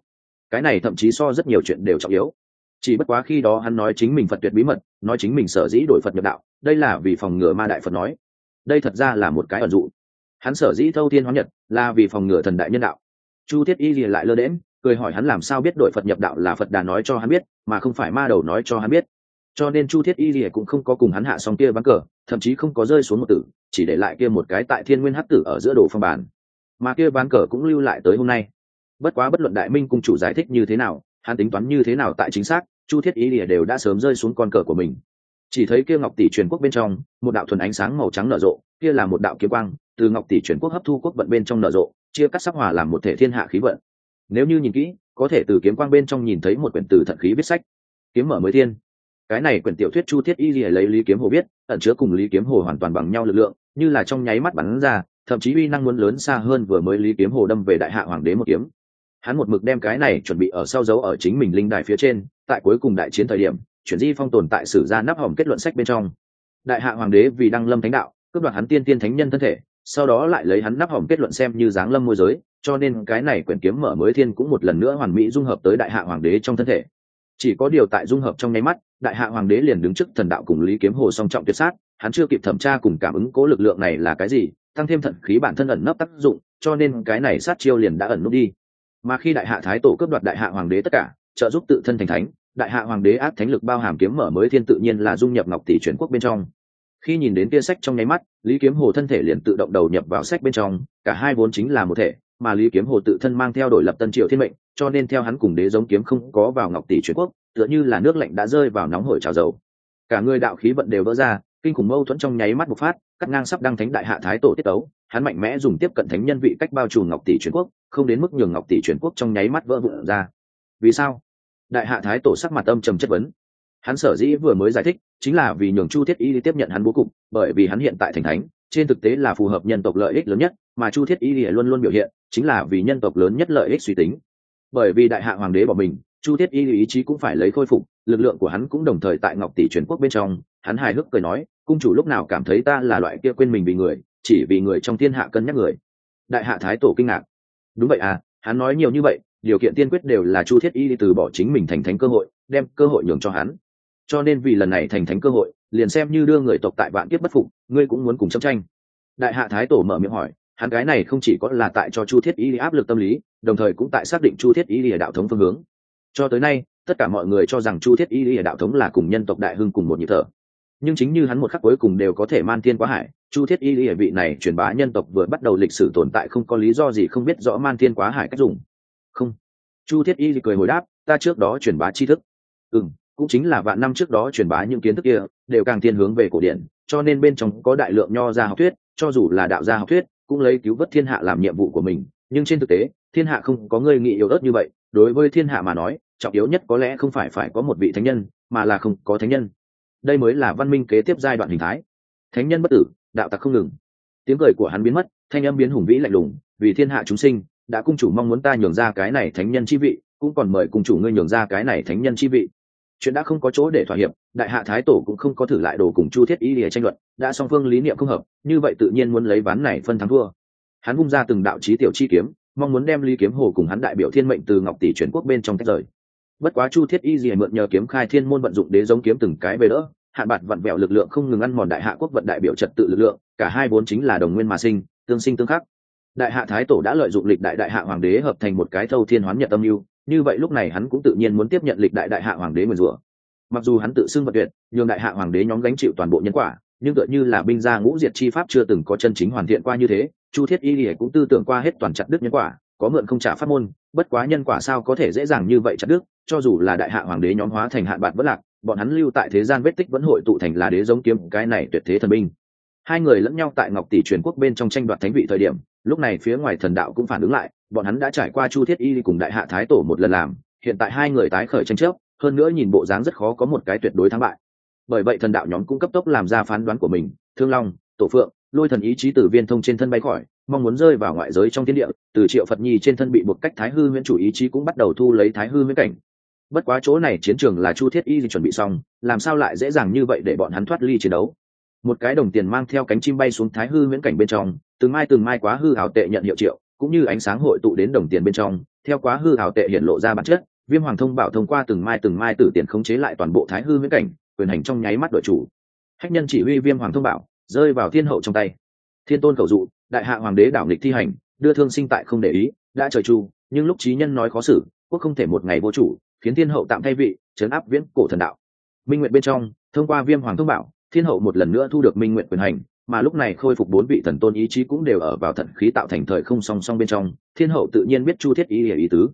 Cái này thậm chí so rất nhiều chuyện đều trọng yếu. Chỉ bất quá khi đó hắn nói chính mình phật tuyệt bí mật, nói chính mình sở dĩ đổi phật nhập đạo, đây là vì phòng ngừa ma đại phật nói đây thật ra là một cái ẩn dụ. Hắn sở dĩ thâu thiên hóa nhật là vì phòng ngừa thần đại nhân đạo. Chu thiết y lìa lại lơ đễm cười hỏi hắn làm sao biết đội phật nhập đạo là phật đà nói cho hắn biết, mà không phải ma đầu nói cho hắn biết. Cho nên chu thiết y lìa cũng không có cùng hắn hạ xong kia ván cờ, thậm chí không có rơi xuống một tử, chỉ để lại kia một cái tại thiên nguyên hắc tử ở giữa đồ phong bàn. Mà kia ván cờ cũng lưu lại tới hôm nay. Bất quá bất luận đại minh cung chủ giải thích như thế nào, hắn tính toán như thế nào tại chính xác, chu thiết y lìa đều đã sớm rơi xuống con cờ của mình chỉ thấy kia ngọc tỷ truyền quốc bên trong, một đạo thuần ánh sáng màu trắng nở rộ, kia là một đạo kiếm quang, từ ngọc tỷ truyền quốc hấp thu quốc vận bên trong nở rộ, chia cắt sắc hòa làm một thể thiên hạ khí vận. Nếu như nhìn kỹ, có thể từ kiếm quang bên trong nhìn thấy một quyển từ thận khí viết sách. Kiếm mở mới thiên. Cái này quyển tiểu thuyết chu thiết y lìa lấy lý kiếm hồ biết ẩn chứa cùng lý kiếm hồ hoàn toàn bằng nhau lực lượng, như là trong nháy mắt bắn ra, thậm chí uy năng muốn lớn xa hơn vừa mới lý kiếm hồ đâm về đại hạ hoàng đế một kiếm. Hắn một mực đem cái này chuẩn bị ở sau dấu ở chính mình linh đài phía trên, tại cuối cùng đại chiến thời điểm chuyển di phong tồn tại sử ra nắp hỏng kết luận sách bên trong. Đại hạ hoàng đế vì đăng lâm thánh đạo, cướp đoạt hắn tiên tiên thánh nhân thân thể, sau đó lại lấy hắn nắp hỏng kết luận xem như dáng lâm môi giới, cho nên cái này quyển kiếm mở mới thiên cũng một lần nữa hoàn mỹ dung hợp tới đại hạ hoàng đế trong thân thể. Chỉ có điều tại dung hợp trong nháy mắt, đại hạ hoàng đế liền đứng trước thần đạo cùng lý kiếm hồ song trọng tuyệt sát, hắn chưa kịp thẩm tra cùng cảm ứng cố lực lượng này là cái gì, tăng thêm thận khí bản thân ẩn nấp tác dụng, cho nên cái này sát chiêu liền đã ẩn nút đi. Mà khi đại hạ thái tổ cướp đoạt đại hạ hoàng đế tất cả, trợ giúp tự thân thành thánh đại hạ hoàng đế áp thánh lực bao hàm kiếm mở mới thiên tự nhiên là dung nhập ngọc tỷ chuyển quốc bên trong. Khi nhìn đến kia sách trong nháy mắt, lý kiếm hồ thân thể liền tự động đầu nhập vào sách bên trong, cả hai vốn chính là một thể, mà lý kiếm hồ tự thân mang theo đổi lập tân triệu thiên mệnh, cho nên theo hắn cùng đế giống kiếm không có vào ngọc tỷ chuyển quốc, tựa như là nước lạnh đã rơi vào nóng hổi trào dầu. Cả người đạo khí vận đều vỡ ra, kinh khủng mâu thuẫn trong nháy mắt bộc phát, cắt ngang sắp đăng thánh đại hạ thái tổ tiết tấu, hắn mạnh mẽ dùng tiếp cận thánh nhân vị cách bao trùm ngọc tỷ chuyển quốc, không đến mức nhường ngọc tỷ chuyển quốc trong nháy mắt vỡ vụn ra. Vì sao? Đại hạ thái tổ sắc mặt âm trầm chất vấn. Hắn sở dĩ vừa mới giải thích, chính là vì nhường chu thiết y tiếp nhận hắn bố cục, bởi vì hắn hiện tại thành thánh, trên thực tế là phù hợp nhân tộc lợi ích lớn nhất, mà chu thiết y luôn luôn biểu hiện, chính là vì nhân tộc lớn nhất lợi ích suy tính. Bởi vì đại hạ hoàng đế bỏ mình, chu thiết y ý chí cũng phải lấy khôi phục, lực lượng của hắn cũng đồng thời tại ngọc tỷ truyền quốc bên trong. Hắn hài hước cười nói, cung chủ lúc nào cảm thấy ta là loại kia quên mình vì người, chỉ vì người trong thiên hạ cân nhắc người? Đại hạ thái tổ kinh ngạc. Đúng vậy à hắn nói nhiều như vậy điều kiện tiên quyết đều là chu thiết y từ bỏ chính mình thành thánh cơ hội, đem cơ hội nhường cho hắn. Cho nên vì lần này thành thánh cơ hội, liền xem như đưa người tộc tại vạn kiếp bất phục, ngươi cũng muốn cùng chấp tranh. Đại hạ thái tổ mở miệng hỏi, hắn gái này không chỉ có là tại cho chu thiết y áp lực tâm lý, đồng thời cũng tại xác định chu thiết y là đạo thống phương hướng. Cho tới nay, tất cả mọi người cho rằng chu thiết y là đạo thống là cùng nhân tộc đại hưng cùng một nhịp thở. Nhưng chính như hắn một khắc cuối cùng đều có thể man thiên quá hải, chu thiết y là vị này truyền bá nhân tộc vừa bắt đầu lịch sử tồn tại không có lý do gì không biết rõ man thiên quá hải cách dùng không. Chu thiết y cười hồi đáp, ta trước đó truyền bá tri thức. Ừ cũng chính là vạn năm trước đó truyền bá những kiến thức kia, đều càng thiên hướng về cổ điển, cho nên bên trong có đại lượng nho gia học thuyết, cho dù là đạo gia học thuyết, cũng lấy cứu vớt thiên hạ làm nhiệm vụ của mình. Nhưng trên thực tế, thiên hạ không có người nghị yếu ớt như vậy. Đối với thiên hạ mà nói, trọng yếu nhất có lẽ không phải phải có một vị thánh nhân, mà là không có thánh nhân. Đây mới là văn minh kế tiếp giai đoạn hình thái. Thánh nhân bất tử, đạo tặc không ngừng. Tiếng cười của hắn biến mất, thanh âm biến hùng vĩ lạnh lùng, vì thiên hạ chúng sinh đã cung chủ mong muốn ta nhường ra cái này thánh nhân chi vị, cũng còn mời cung chủ ngươi nhường ra cái này thánh nhân chi vị. Chuyện đã không có chỗ để thỏa hiệp, đại hạ thái tổ cũng không có thử lại đồ cùng chu thiết y lìa tranh luận, đã song phương lý niệm không hợp, như vậy tự nhiên muốn lấy ván này phân thắng thua. Hắn vung ra từng đạo trí tiểu chi kiếm, mong muốn đem lý kiếm hồ cùng hắn đại biểu thiên mệnh từ ngọc tỷ chuyển quốc bên trong tách rời. Bất quá chu thiết y gì mượn nhờ kiếm khai thiên môn vận dụng đế giống kiếm từng cái về đỡ, hạn bạt vặn vẹo lực lượng không ngừng ăn mòn đại hạ quốc vận đại biểu trật tự lực lượng, cả hai vốn chính là đồng nguyên mà sinh, tương sinh tương khắc đại hạ thái tổ đã lợi dụng lịch đại đại hạ hoàng đế hợp thành một cái thâu thiên hoán nhật tâm mưu, như vậy lúc này hắn cũng tự nhiên muốn tiếp nhận lịch đại đại hạ hoàng đế nguyền rủa. Mặc dù hắn tự xưng vật tuyệt nhường đại hạ hoàng đế nhóm gánh chịu toàn bộ nhân quả, nhưng tựa như là binh gia ngũ diệt chi pháp chưa từng có chân chính hoàn thiện qua như thế, chu thiết y lìa cũng tư tưởng qua hết toàn chặt đức nhân quả, có mượn không trả pháp môn, bất quá nhân quả sao có thể dễ dàng như vậy chặt đức cho dù là đại hạ hoàng đế nhóm hóa thành hạn bạc vất lạc, bọn hắn lưu tại thế gian vết tích vẫn hội tụ thành là đế giống kiếm, cái này tuyệt thế thần binh. Hai người lẫn nhau tại ngọc tỷ truyền quốc bên trong tranh đoạt thánh vị thời điểm lúc này phía ngoài thần đạo cũng phản ứng lại, bọn hắn đã trải qua chu thiết y cùng đại hạ thái tổ một lần làm, hiện tại hai người tái khởi tranh chấp, hơn nữa nhìn bộ dáng rất khó có một cái tuyệt đối thắng bại. Bởi vậy thần đạo nhóm cũng cấp tốc làm ra phán đoán của mình, thương long, tổ phượng, lôi thần ý chí từ viên thông trên thân bay khỏi, mong muốn rơi vào ngoại giới trong thiên địa, từ triệu phật nhi trên thân bị buộc cách thái hư nguyễn chủ ý chí cũng bắt đầu thu lấy thái hư nguyễn cảnh. Bất quá chỗ này chiến trường là chu thiết y chuẩn bị xong, làm sao lại dễ dàng như vậy để bọn hắn thoát ly chiến đấu? Một cái đồng tiền mang theo cánh chim bay xuống thái hư nguyễn cảnh bên trong từng mai từng mai quá hư hào tệ nhận hiệu triệu, cũng như ánh sáng hội tụ đến đồng tiền bên trong, theo quá hư hào tệ hiện lộ ra bản chất, viêm hoàng thông bảo thông qua từng mai từng mai tử tiền khống chế lại toàn bộ thái hư viễn cảnh, quyền hành trong nháy mắt đội chủ. Hách nhân chỉ huy viêm hoàng thông bảo, rơi vào thiên hậu trong tay. Thiên tôn cầu dụ, đại hạ hoàng đế đảo nghịch thi hành, đưa thương sinh tại không để ý, đã trời chu nhưng lúc trí nhân nói khó xử, quốc không thể một ngày vô chủ, khiến thiên hậu tạm thay vị chấn áp viễn cổ thần đạo. Minh nguyện bên trong, thông qua viêm hoàng thông bảo, thiên hậu một lần nữa thu được minh nguyện quyền hành mà lúc này khôi phục bốn vị thần tôn ý chí cũng đều ở vào thận khí tạo thành thời không song song bên trong, thiên hậu tự nhiên biết chu thiết y ý ý tứ.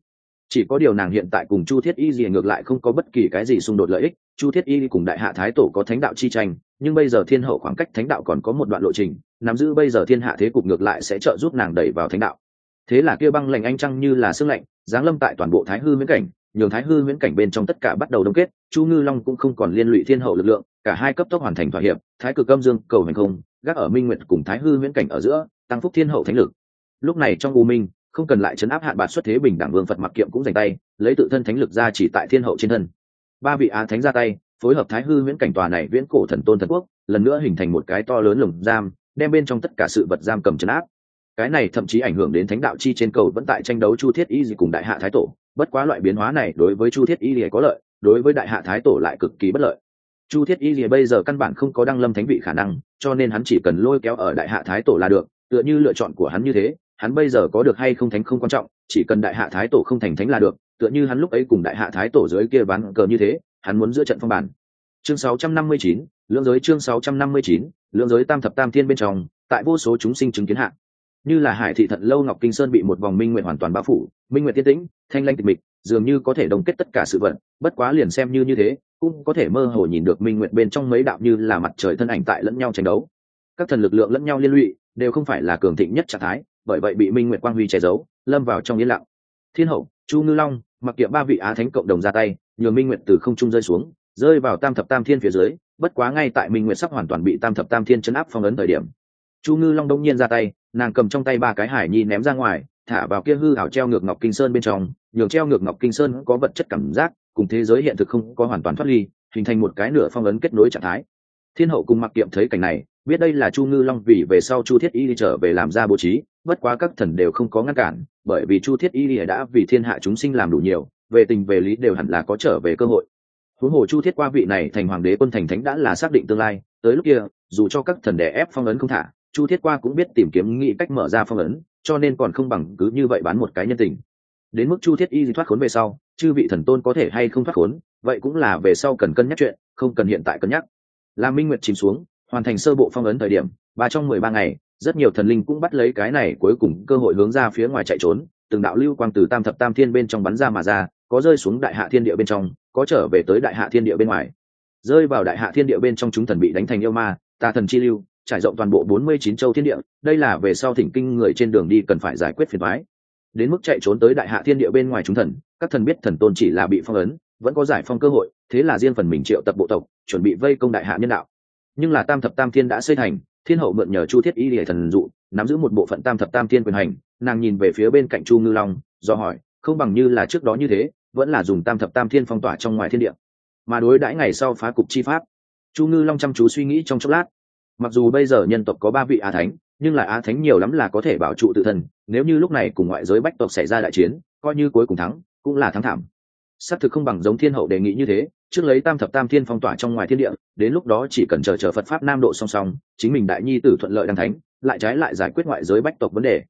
Chỉ có điều nàng hiện tại cùng chu thiết y gì ngược lại không có bất kỳ cái gì xung đột lợi ích, chu thiết y cùng đại hạ thái tổ có thánh đạo chi tranh, nhưng bây giờ thiên hậu khoảng cách thánh đạo còn có một đoạn lộ trình, nắm giữ bây giờ thiên hạ thế cục ngược lại sẽ trợ giúp nàng đẩy vào thánh đạo. Thế là kia băng lạnh anh trăng như là sương lạnh, giáng lâm tại toàn bộ thái hư miễn cảnh nhường thái hư Huyễn cảnh bên trong tất cả bắt đầu đông kết, chu ngư long cũng không còn liên lụy thiên hậu lực lượng, cả hai cấp tốc hoàn thành thỏa hiệp, thái cực âm dương, cầu hành không, gác ở minh nguyện cùng thái hư Huyễn cảnh ở giữa, tăng phúc thiên hậu thánh lực. Lúc này trong u minh, không cần lại chấn áp hạn bạt xuất thế bình đẳng vương phật mặc kiệm cũng dành tay, lấy tự thân thánh lực ra chỉ tại thiên hậu trên thân. Ba vị á thánh ra tay, phối hợp thái hư Huyễn cảnh tòa này viễn cổ thần tôn thần quốc, lần nữa hình thành một cái to lớn lồng giam, đem bên trong tất cả sự vật giam cầm chấn áp. Cái này thậm chí ảnh hưởng đến thánh đạo chi trên cầu vẫn tại tranh đấu chu thiết y gì cùng đại hạ thái tổ bất quá loại biến hóa này đối với chu thiết y lìa có lợi đối với đại hạ thái tổ lại cực kỳ bất lợi. Chu thiết y lìa bây giờ căn bản không có đăng lâm thánh vị khả năng cho nên hắn chỉ cần lôi kéo ở đại hạ thái tổ là được tựa như lựa chọn của hắn như thế hắn bây giờ có được hay không thánh không quan trọng chỉ cần đại hạ thái tổ không thành thánh là được tựa như hắn lúc ấy cùng đại hạ thái tổ dưới kia ván cờ như thế hắn muốn giữa trận phong bản. Chương 659, lưỡng giới chương 659, lưỡng giới tam thập tam thiên bên trong tại vô số chúng sinh chứng kiến hạ như là hải thị thận lâu ngọc kinh sơn bị một vòng minh nguyện hoàn toàn bao phủ, minh nguyện tiên tĩnh, thanh lanh tịch mịch, dường như có thể đồng kết tất cả sự vận bất quá liền xem như như thế, cũng có thể mơ hồ nhìn được minh nguyện bên trong mấy đạo như là mặt trời thân ảnh tại lẫn nhau tranh đấu. Các thần lực lượng lẫn nhau liên lụy, đều không phải là cường thịnh nhất trạng thái, bởi vậy bị minh nguyệt quang huy che giấu, lâm vào trong yên lặng. Thiên hậu, chu ngư long, mặc kiệm ba vị á thánh cộng đồng ra tay nhờ minh nguyệt từ không trung rơi xuống, rơi vào tam thập tam thiên phía dưới, bất quá ngay tại minh nguyệt sắp hoàn toàn bị tam thập tam thiên chấn áp phong ấn thời điểm. Chu ngư long đông nhiên ra tay nàng cầm trong tay ba cái hải nhi ném ra ngoài, thả vào kia hư hảo treo ngược ngọc kinh sơn bên trong. Nhường treo ngược ngọc kinh sơn có vật chất cảm giác, cùng thế giới hiện thực không có hoàn toàn thoát ly, hình thành một cái nửa phong ấn kết nối trạng thái. Thiên hậu cùng mặc kiệm thấy cảnh này, biết đây là chu ngư long vì về sau chu thiết y đi trở về làm ra bố trí, bất quá các thần đều không có ngăn cản, bởi vì chu thiết y đã vì thiên hạ chúng sinh làm đủ nhiều, về tình về lý đều hẳn là có trở về cơ hội. Huống hồ chu thiết qua vị này thành hoàng đế quân thành thánh đã là xác định tương lai, tới lúc kia, dù cho các thần đè ép phong ấn không thả chu thiết qua cũng biết tìm kiếm nghĩ cách mở ra phong ấn, cho nên còn không bằng cứ như vậy bán một cái nhân tình. Đến mức chu thiết y thoát khốn về sau, chư vị thần tôn có thể hay không thoát khốn, vậy cũng là về sau cần cân nhắc chuyện, không cần hiện tại cân nhắc. Là minh nguyệt chìm xuống, hoàn thành sơ bộ phong ấn thời điểm, ba trong mười ba ngày, rất nhiều thần linh cũng bắt lấy cái này cuối cùng cơ hội hướng ra phía ngoài chạy trốn, từng đạo lưu quang từ tam thập tam thiên bên trong bắn ra mà ra, có rơi xuống đại hạ thiên địa bên trong, có trở về tới đại hạ thiên địa bên ngoài. Rơi vào đại hạ thiên địa bên trong chúng thần bị đánh thành yêu ma, tà thần chi lưu trải rộng toàn bộ bốn mươi chín châu thiên địa, đây là về sau thỉnh kinh người trên đường đi cần phải giải quyết phiền toái. đến mức chạy trốn tới đại hạ thiên địa bên ngoài chúng thần, các thần biết thần tôn chỉ là bị phong ấn, vẫn có giải phong cơ hội, thế là riêng phần mình triệu tập bộ tộc, chuẩn bị vây công đại hạ nhân đạo nhưng là tam thập tam thiên đã xây thành, thiên hậu mượn nhờ chu thiết y Liễu thần dụ, nắm giữ một bộ phận tam thập tam thiên quyền hành, nàng nhìn về phía bên cạnh chu ngư long, do hỏi, không bằng như là trước đó như thế, vẫn là dùng tam thập tam thiên phong tỏa trong ngoài thiên địa mà đối đãi ngày sau phá cục chi pháp, chu ngư long chăm chú suy nghĩ trong chốc lát mặc dù bây giờ nhân tộc có ba vị a thánh, nhưng là a thánh nhiều lắm là có thể bảo trụ tự thân, nếu như lúc này cùng ngoại giới bách tộc xảy ra đại chiến, coi như cuối cùng thắng, cũng là thắng thảm. Xác thực không bằng giống thiên hậu đề nghị như thế, trước lấy tam thập tam thiên phong tỏa trong ngoài thiên địa, đến lúc đó chỉ cần chờ chờ phật pháp nam độ song song, chính mình đại nhi tử thuận lợi đăng thánh, lại trái lại giải quyết ngoại giới bách tộc vấn đề.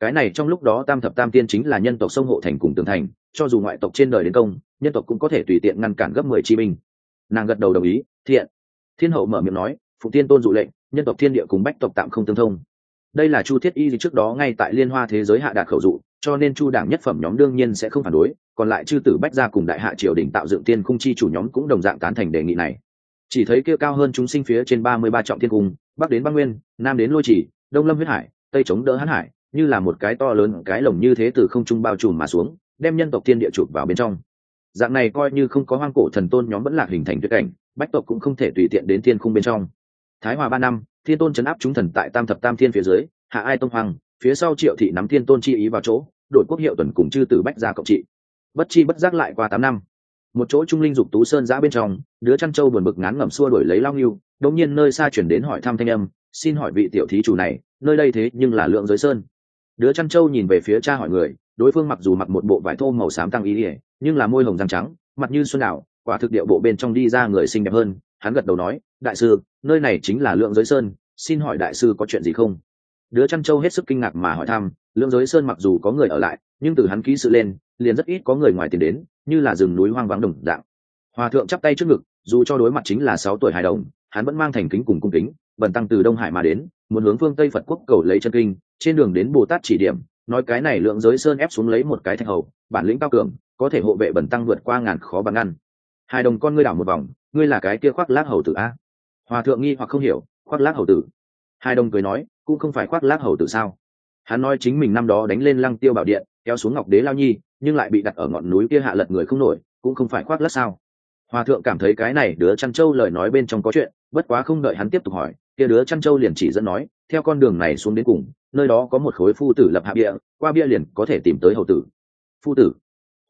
Cái này trong lúc đó tam thập tam tiên chính là nhân tộc sông hộ thành cùng tường thành, cho dù ngoại tộc trên đời đến công, nhân tộc cũng có thể tùy tiện ngăn cản gấp mười chi minh nàng gật đầu đồng ý, thiện. Thiên hậu mở miệng nói phụ tiên tôn dụ lệnh, nhân tộc thiên địa cùng bách tộc tạm không tương thông. Đây là chu thiết y gì trước đó ngay tại liên hoa thế giới hạ đạt khẩu dụ, cho nên chu đảng nhất phẩm nhóm đương nhiên sẽ không phản đối, còn lại chư tử bách gia cùng đại hạ triều đình tạo dựng tiên Cung chi chủ nhóm cũng đồng dạng tán thành đề nghị này. Chỉ thấy kia cao hơn chúng sinh phía trên ba mươi ba trọng thiên cung, bắc đến băng nguyên, nam đến lôi chỉ, đông lâm huyết hải, tây chống đỡ hãn hải, như là một cái to lớn, cái lồng như thế từ không trung bao trùm mà xuống, đem nhân tộc thiên địa chụp vào bên trong. Dạng này coi như không có hoang cổ thần tôn nhóm vẫn lạc hình thành tuyệt cảnh, bách tộc cũng không thể tùy tiện đến thiên khung bên trong thái hòa ba năm, thiên tôn chấn áp chúng thần tại tam thập tam thiên phía dưới, hạ ai tông hoàng, phía sau triệu thị nắm thiên tôn chi ý vào chỗ đội quốc hiệu tuần cùng chư tử bách gia cộng trị. Bất chi bất giác lại qua tám năm. Một chỗ trung linh dục tú sơn giã bên trong, đứa chăn trâu buồn bực ngán ngẩm xua đổi lấy long yêu đột nhiên nơi xa chuyển đến hỏi thăm thanh âm, xin hỏi vị tiểu thí chủ này, nơi đây thế nhưng là lượng giới sơn. Đứa chăn trâu nhìn về phía cha hỏi người, đối phương mặc dù mặc một bộ vải thô màu xám tăng ý ỉa nhưng là môi hồng răng trắng, mặt như xuân đảo, quả thực điệu bộ bên trong đi ra người xinh đẹp hơn, hắn gật đầu nói, đại sư nơi này chính là lượng giới sơn, xin hỏi đại sư có chuyện gì không? Đứa chăn trâu hết sức kinh ngạc mà hỏi thăm, lượng giới sơn mặc dù có người ở lại, nhưng từ hắn ký sự lên, liền rất ít có người ngoài tiền đến, như là rừng núi hoang vắng đồng dạng. Hòa thượng chắp tay trước ngực, dù cho đối mặt chính là sáu tuổi hài đồng, hắn vẫn mang thành kính cùng cung kính, bần tăng từ đông hải mà đến, muốn hướng phương tây phật quốc cầu lấy chân kinh, trên đường đến bồ tát chỉ điểm, nói cái này lượng giới sơn ép xuống lấy một cái thạch hầu, bản lĩnh cao cường, có thể hộ vệ bần tăng vượt qua ngàn khó bằng ngăn hài đồng con ngươi đảo một vòng, ngươi là cái kia khoác lác hầu tử a hòa thượng nghi hoặc không hiểu, khoác lác hầu tử. Hai đồng cười nói, cũng không phải khoác lác hầu tử sao? Hắn nói chính mình năm đó đánh lên lăng tiêu bảo điện, kéo xuống ngọc đế lao nhi, nhưng lại bị đặt ở ngọn núi kia hạ lật người không nổi, cũng không phải khoác lác sao? Hòa thượng cảm thấy cái này đứa chăn trâu lời nói bên trong có chuyện, bất quá không đợi hắn tiếp tục hỏi, kia đứa chăn trâu liền chỉ dẫn nói, theo con đường này xuống đến cùng, nơi đó có một khối phu tử lập hạ bia, qua bia liền có thể tìm tới hầu tử. Phu tử?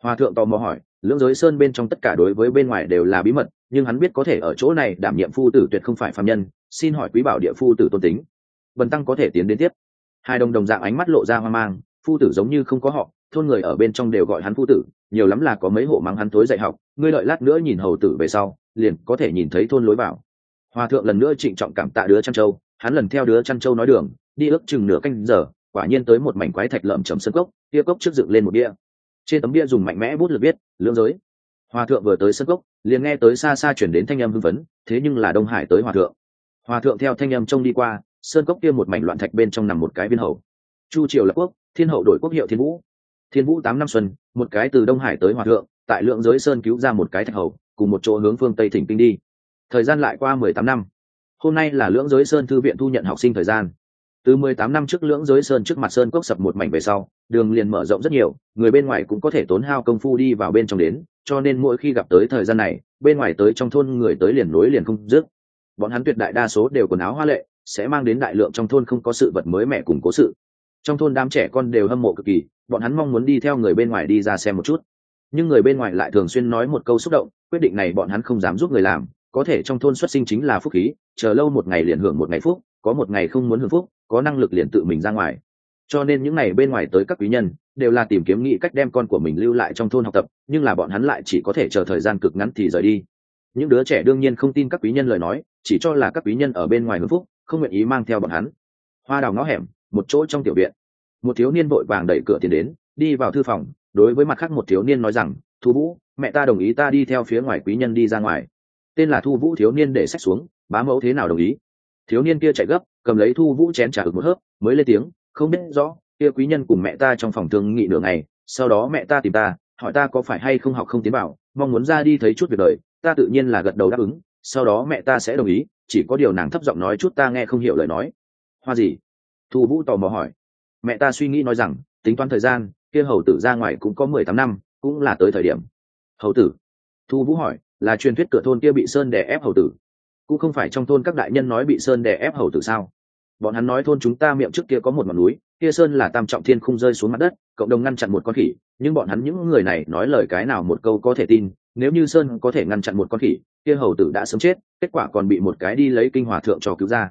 Hòa thượng tò mò hỏi, lưỡng giới sơn bên trong tất cả đối với bên ngoài đều là bí mật nhưng hắn biết có thể ở chỗ này đảm nhiệm phu tử tuyệt không phải phạm nhân, xin hỏi quý bảo địa phu tử tôn tính. Bần tăng có thể tiến đến tiếp. Hai đồng đồng dạng ánh mắt lộ ra hoang mang, phu tử giống như không có họ, thôn người ở bên trong đều gọi hắn phu tử, nhiều lắm là có mấy hộ mắng hắn tối dạy học, ngươi đợi lát nữa nhìn hầu tử về sau, liền có thể nhìn thấy thôn lối vào hòa thượng lần nữa trịnh trọng cảm tạ đứa chăn châu hắn lần theo đứa chăn châu nói đường, đi ước chừng nửa canh giờ, quả nhiên tới một mảnh quái thạch lợm chầm sân cốc tia cốc trước dựng lên một bia trên tấm bia dùng mạnh mẽ bút lực viết, lưỡng giới hòa thượng vừa tới sân cốc, liền nghe tới xa xa chuyển đến thanh âm hưng phấn, thế nhưng là đông hải tới hòa thượng. Hòa thượng theo thanh âm trông đi qua, sơn cốc kia một mảnh loạn thạch bên trong nằm một cái viên hầu. Chu triều lập quốc, thiên hậu đổi quốc hiệu thiên vũ. Thiên vũ tám năm xuân, một cái từ đông hải tới hòa thượng, tại lượng giới sơn cứu ra một cái thạch hầu, cùng một chỗ hướng phương tây thỉnh kinh đi. Thời gian lại qua mười tám năm. Hôm nay là lưỡng giới sơn thư viện thu nhận học sinh thời gian. Từ mười tám năm trước lưỡng giới sơn trước mặt sơn cốc sập một mảnh về sau, đường liền mở rộng rất nhiều, người bên ngoài cũng có thể tốn hao công phu đi vào bên trong đến cho nên mỗi khi gặp tới thời gian này, bên ngoài tới trong thôn người tới liền nối liền không dứt. Bọn hắn tuyệt đại đa số đều quần áo hoa lệ, sẽ mang đến đại lượng trong thôn không có sự vật mới mẻ cùng cố sự. Trong thôn đám trẻ con đều hâm mộ cực kỳ, bọn hắn mong muốn đi theo người bên ngoài đi ra xem một chút. Nhưng người bên ngoài lại thường xuyên nói một câu xúc động, quyết định này bọn hắn không dám giúp người làm, có thể trong thôn xuất sinh chính là phúc khí, chờ lâu một ngày liền hưởng một ngày phúc, có một ngày không muốn hưởng phúc, có năng lực liền tự mình ra ngoài cho nên những ngày bên ngoài tới các quý nhân đều là tìm kiếm nghĩ cách đem con của mình lưu lại trong thôn học tập, nhưng là bọn hắn lại chỉ có thể chờ thời gian cực ngắn thì rời đi. Những đứa trẻ đương nhiên không tin các quý nhân lời nói, chỉ cho là các quý nhân ở bên ngoài hưng phúc, không nguyện ý mang theo bọn hắn. Hoa đào ngõ hẻm, một chỗ trong tiểu viện. Một thiếu niên vội vàng đẩy cửa tiến đến, đi vào thư phòng, đối với mặt khác một thiếu niên nói rằng, thu vũ, mẹ ta đồng ý ta đi theo phía ngoài quý nhân đi ra ngoài. Tên là thu vũ thiếu niên để sách xuống, bá mẫu thế nào đồng ý? Thiếu niên kia chạy gấp, cầm lấy thu vũ chén trả ực một hớp, mới lên tiếng không biết rõ, kia quý nhân cùng mẹ ta trong phòng thương nghị nửa ngày, sau đó mẹ ta tìm ta, hỏi ta có phải hay không học không tiến bảo, mong muốn ra đi thấy chút việc đời, ta tự nhiên là gật đầu đáp ứng, sau đó mẹ ta sẽ đồng ý, chỉ có điều nàng thấp giọng nói chút ta nghe không hiểu lời nói. Hoa gì? Thu vũ tò mò hỏi. Mẹ ta suy nghĩ nói rằng, tính toán thời gian, kia hầu tử ra ngoài cũng có mười tám năm, cũng là tới thời điểm. Hầu tử? Thu vũ hỏi, là truyền thuyết cửa thôn kia bị sơn đè ép hầu tử. Cũng không phải trong thôn các đại nhân nói bị sơn đè ép hầu tử sao? Bọn hắn nói thôn chúng ta miệng trước kia có một ngọn núi, kia sơn là tam trọng thiên không rơi xuống mặt đất, cộng đồng ngăn chặn một con khỉ. Nhưng bọn hắn những người này nói lời cái nào một câu có thể tin, nếu như sơn có thể ngăn chặn một con khỉ, kia hầu tử đã sớm chết, kết quả còn bị một cái đi lấy kinh hòa thượng cho cứu ra.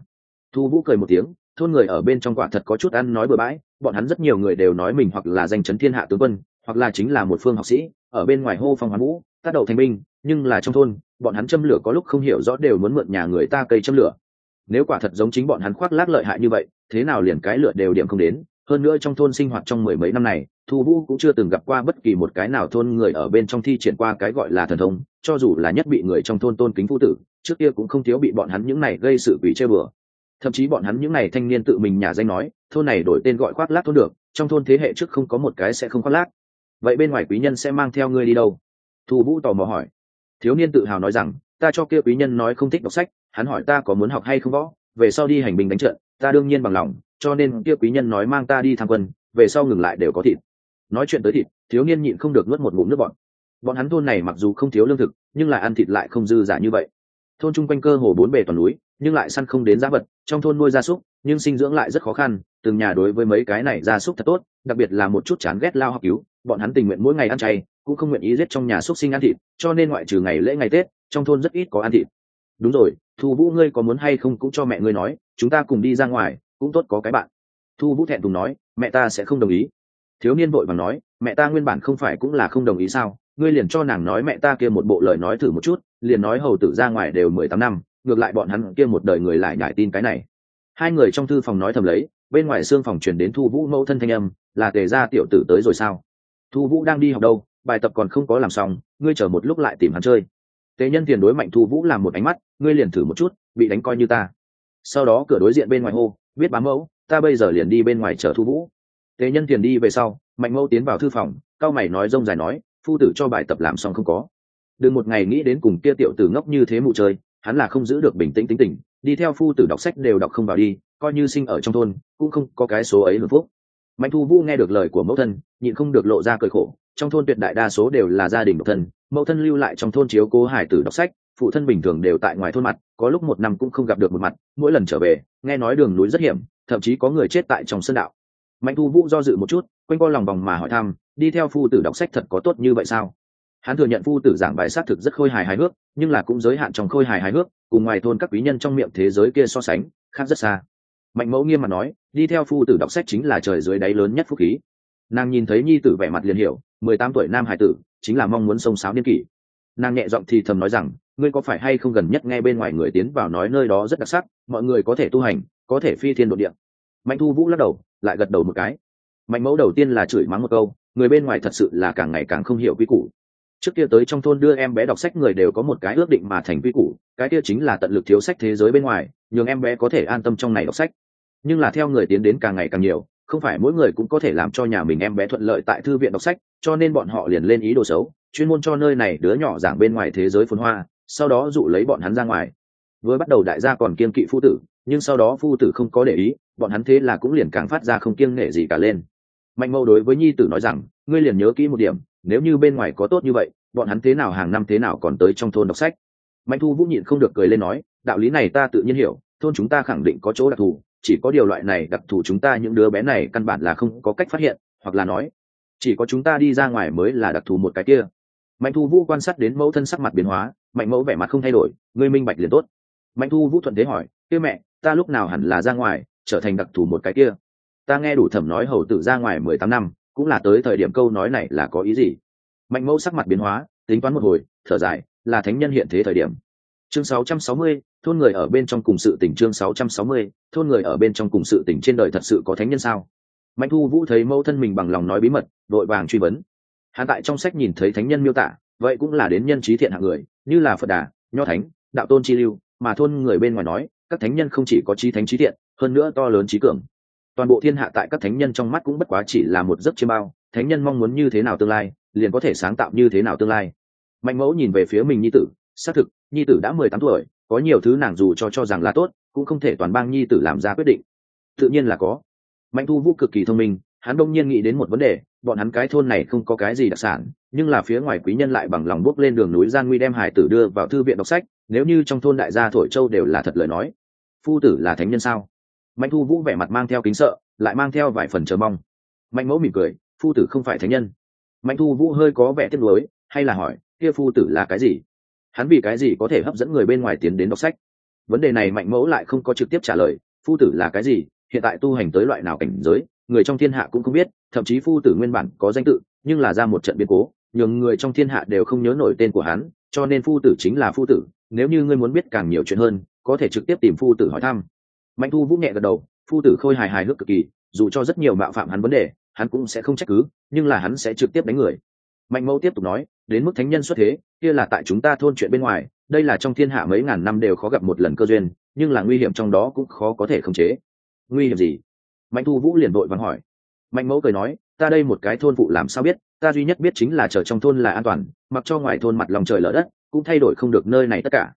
Thu vũ cười một tiếng, thôn người ở bên trong quả thật có chút ăn nói bừa bãi, bọn hắn rất nhiều người đều nói mình hoặc là danh chấn thiên hạ tướng quân, hoặc là chính là một phương học sĩ, ở bên ngoài hô phong hoán vũ, tác đầu thành binh, nhưng là trong thôn, bọn hắn châm lửa có lúc không hiểu rõ đều muốn mượn nhà người ta cây châm lửa nếu quả thật giống chính bọn hắn khoác lác lợi hại như vậy, thế nào liền cái lựa đều điểm không đến. Hơn nữa trong thôn sinh hoạt trong mười mấy năm này, thu vũ cũng chưa từng gặp qua bất kỳ một cái nào thôn người ở bên trong thi triển qua cái gọi là thần thông, cho dù là nhất bị người trong thôn tôn kính phu tử, trước kia cũng không thiếu bị bọn hắn những này gây sự quỷ chơi bừa. Thậm chí bọn hắn những này thanh niên tự mình nhà danh nói, thôn này đổi tên gọi khoác lác thôn được, trong thôn thế hệ trước không có một cái sẽ không khoác lác. Vậy bên ngoài quý nhân sẽ mang theo ngươi đi đâu? Thu vũ tò mò hỏi. Thiếu niên tự hào nói rằng ta cho kia quý nhân nói không thích đọc sách, hắn hỏi ta có muốn học hay không võ, về sau đi hành binh đánh trận, ta đương nhiên bằng lòng, cho nên kia quý nhân nói mang ta đi tham quân, về sau ngừng lại đều có thịt. Nói chuyện tới thịt, thiếu niên nhịn không được nuốt một ngụm nước bọn bọn hắn thôn này mặc dù không thiếu lương thực, nhưng lại ăn thịt lại không dư giả như vậy. Thôn chung quanh cơ hồ bốn bề toàn núi, nhưng lại săn không đến giá vật, trong thôn nuôi gia súc, nhưng sinh dưỡng lại rất khó khăn, từng nhà đối với mấy cái này gia súc thật tốt, đặc biệt là một chút chán ghét lao học cứu, bọn hắn tình nguyện mỗi ngày ăn chay, cũng không nguyện ý giết trong nhà súc sinh ăn thịt, cho nên ngoại trừ ngày lễ ngày tết trong thôn rất ít có ăn thịt. Đúng rồi, thu vũ ngươi có muốn hay không cũng cho mẹ ngươi nói, chúng ta cùng đi ra ngoài, cũng tốt có cái bạn. Thu vũ thẹn thùng nói, mẹ ta sẽ không đồng ý. Thiếu niên vội vàng nói, mẹ ta nguyên bản không phải cũng là không đồng ý sao? Ngươi liền cho nàng nói mẹ ta kia một bộ lời nói thử một chút, liền nói hầu tử ra ngoài đều mười tám năm, ngược lại bọn hắn kia một đời người lại nhải tin cái này. Hai người trong thư phòng nói thầm lấy, bên ngoài xương phòng truyền đến thu vũ mẫu thân thanh âm, là tề gia tiểu tử tới rồi sao? Thu vũ đang đi học đâu, bài tập còn không có làm xong, ngươi chờ một lúc lại tìm hắn chơi tề nhân tiền đối mạnh thu vũ làm một ánh mắt, ngươi liền thử một chút, bị đánh coi như ta. Sau đó cửa đối diện bên ngoài hô, biết bám mẫu, ta bây giờ liền đi bên ngoài chờ thu vũ. Tề nhân tiền đi về sau, mạnh mẫu tiến vào thư phòng, cao mày nói rông dài nói, phu tử cho bài tập làm xong không có. Đừng một ngày nghĩ đến cùng kia tiểu tử ngốc như thế mụ chơi, hắn là không giữ được bình tĩnh tính tình, đi theo phu tử đọc sách đều đọc không vào đi, coi như sinh ở trong thôn, cũng không có cái số ấy hưởng phúc. Mạnh thu vũ nghe được lời của mẫu thân, nhịn không được lộ ra cởi khổ trong thôn tuyệt đại đa số đều là gia đình độc thân, mẫu thân lưu lại trong thôn chiếu cố hải tử đọc sách, phụ thân bình thường đều tại ngoài thôn mặt, có lúc một năm cũng không gặp được một mặt, mỗi lần trở về, nghe nói đường núi rất hiểm, thậm chí có người chết tại trong sân đạo. Mạnh thu vũ do dự một chút, quanh co lòng vòng mà hỏi thăm, đi theo phu tử đọc sách thật có tốt như vậy sao? Hắn thừa nhận phu tử giảng bài xác thực rất khôi hài hài hước, nhưng là cũng giới hạn trong khôi hài hài hước, cùng ngoài thôn các quý nhân trong miệng thế giới kia so sánh, khác rất xa. Mạnh mẫu nghiêm mà nói, đi theo phu tử đọc sách chính là trời dưới đáy lớn nhất phúc khí. Nàng nhìn thấy nhi tử vẻ mặt liền hiểu mười tám tuổi nam hải tử, chính là mong muốn sông sáo niên kỷ. Nàng nhẹ giọng thì thầm nói rằng, ngươi có phải hay không gần nhất nghe bên ngoài người tiến vào nói nơi đó rất đặc sắc, mọi người có thể tu hành, có thể phi thiên đ ộ địa. Mạnh thu vũ lắc đầu, lại gật đầu một cái. Mạnh mẫu đầu tiên là chửi mắng một câu, người bên ngoài thật sự là càng ngày càng không hiểu quy củ. Trước kia tới trong thôn đưa em bé đọc sách người đều có một cái ước định mà thành quy củ, cái kia chính là tận lực thiếu sách thế giới bên ngoài, nhường em bé có thể an tâm trong này đọc sách. Nhưng là theo người tiến đến càng ngày càng nhiều không phải mỗi người cũng có thể làm cho nhà mình em bé thuận lợi tại thư viện đọc sách, cho nên bọn họ liền lên ý đồ xấu, chuyên môn cho nơi này đứa nhỏ giảng bên ngoài thế giới phồn hoa, sau đó dụ lấy bọn hắn ra ngoài. Vừa bắt đầu đại gia còn kiên kỵ phu tử, nhưng sau đó phu tử không có để ý, bọn hắn thế là cũng liền càng phát ra không kiêng nghệ gì cả lên. Mạnh mâu đối với nhi tử nói rằng, ngươi liền nhớ kỹ một điểm, nếu như bên ngoài có tốt như vậy, bọn hắn thế nào hàng năm thế nào còn tới trong thôn đọc sách. Mạnh thu vũ nhịn không được cười lên nói, đạo lý này ta tự nhiên hiểu, thôn chúng ta khẳng định có chỗ đặc thù chỉ có điều loại này đặc thù chúng ta những đứa bé này căn bản là không có cách phát hiện hoặc là nói chỉ có chúng ta đi ra ngoài mới là đặc thù một cái kia. Mạnh thu vũ quan sát đến mẫu thân sắc mặt biến hóa mạnh mẫu vẻ mặt không thay đổi ngươi minh bạch liền tốt. Mạnh thu vũ thuận thế hỏi kia mẹ ta lúc nào hẳn là ra ngoài trở thành đặc thù một cái kia? Ta nghe đủ thẩm nói hầu tử ra ngoài mười tám năm cũng là tới thời điểm câu nói này là có ý gì? Mạnh mẫu sắc mặt biến hóa tính toán một hồi thở dài là thánh nhân hiện thế thời điểm. Chương 660, thôn người ở bên trong cùng sự tỉnh chương 660, thôn người ở bên trong cùng sự tỉnh trên đời thật sự có thánh nhân sao? Mạnh thu vũ thấy mẫu thân mình bằng lòng nói bí mật đội vàng truy vấn. Hắn tại trong sách nhìn thấy thánh nhân miêu tả vậy cũng là đến nhân trí thiện hạng người như là phật đà nho thánh đạo tôn chi lưu mà thôn người bên ngoài nói các thánh nhân không chỉ có trí thánh trí thiện hơn nữa to lớn trí cường. Toàn bộ thiên hạ tại các thánh nhân trong mắt cũng bất quá chỉ là một giấc chiêm bao thánh nhân mong muốn như thế nào tương lai liền có thể sáng tạo như thế nào tương lai. Mạnh mẫu nhìn về phía mình nhi tử xác thực nhi tử đã mười tám tuổi có nhiều thứ nàng dù cho cho rằng là tốt, cũng không thể toàn bang nhi tử làm ra quyết định. Tự nhiên là có. Mạnh thu vũ cực kỳ thông minh, hắn đông nhiên nghĩ đến một vấn đề, bọn hắn cái thôn này không có cái gì đặc sản, nhưng là phía ngoài quý nhân lại bằng lòng bước lên đường núi gian nguy đem hải tử đưa vào thư viện đọc sách, nếu như trong thôn đại gia thổi châu đều là thật lời nói. Phu tử là thánh nhân sao? Mạnh thu vũ vẻ mặt mang theo kính sợ, lại mang theo vài phần chờ mong. Mạnh mẫu mỉm cười, phu tử không phải thánh nhân. Mạnh thu vũ hơi có vẻ tiếc nuối, hay là hỏi, kia phu tử là cái gì? Hắn vì cái gì có thể hấp dẫn người bên ngoài tiến đến đọc sách? Vấn đề này mạnh mẫu lại không có trực tiếp trả lời, phu tử là cái gì, hiện tại tu hành tới loại nào cảnh giới, người trong thiên hạ cũng không biết, thậm chí phu tử nguyên bản có danh tự, nhưng là ra một trận biến cố, nhường người trong thiên hạ đều không nhớ nổi tên của hắn, cho nên phu tử chính là phu tử, nếu như ngươi muốn biết càng nhiều chuyện hơn, có thể trực tiếp tìm phu tử hỏi thăm. Mạnh thu vũ nhẹ gật đầu, phu tử khôi hài hài hước cực kỳ, dù cho rất nhiều mạo phạm hắn vấn đề, hắn cũng sẽ không trách cứ, nhưng là hắn sẽ trực tiếp đánh người. Mạnh mẫu tiếp tục nói đến mức thánh nhân xuất thế, kia là tại chúng ta thôn chuyện bên ngoài, đây là trong thiên hạ mấy ngàn năm đều khó gặp một lần cơ duyên, nhưng là nguy hiểm trong đó cũng khó có thể khống chế. Nguy hiểm gì? Mạnh thu vũ liền vội vắng hỏi. Mạnh mẫu cười nói, ta đây một cái thôn phụ làm sao biết, ta duy nhất biết chính là chờ trong thôn là an toàn, mặc cho ngoài thôn mặt lòng trời lở đất, cũng thay đổi không được nơi này tất cả.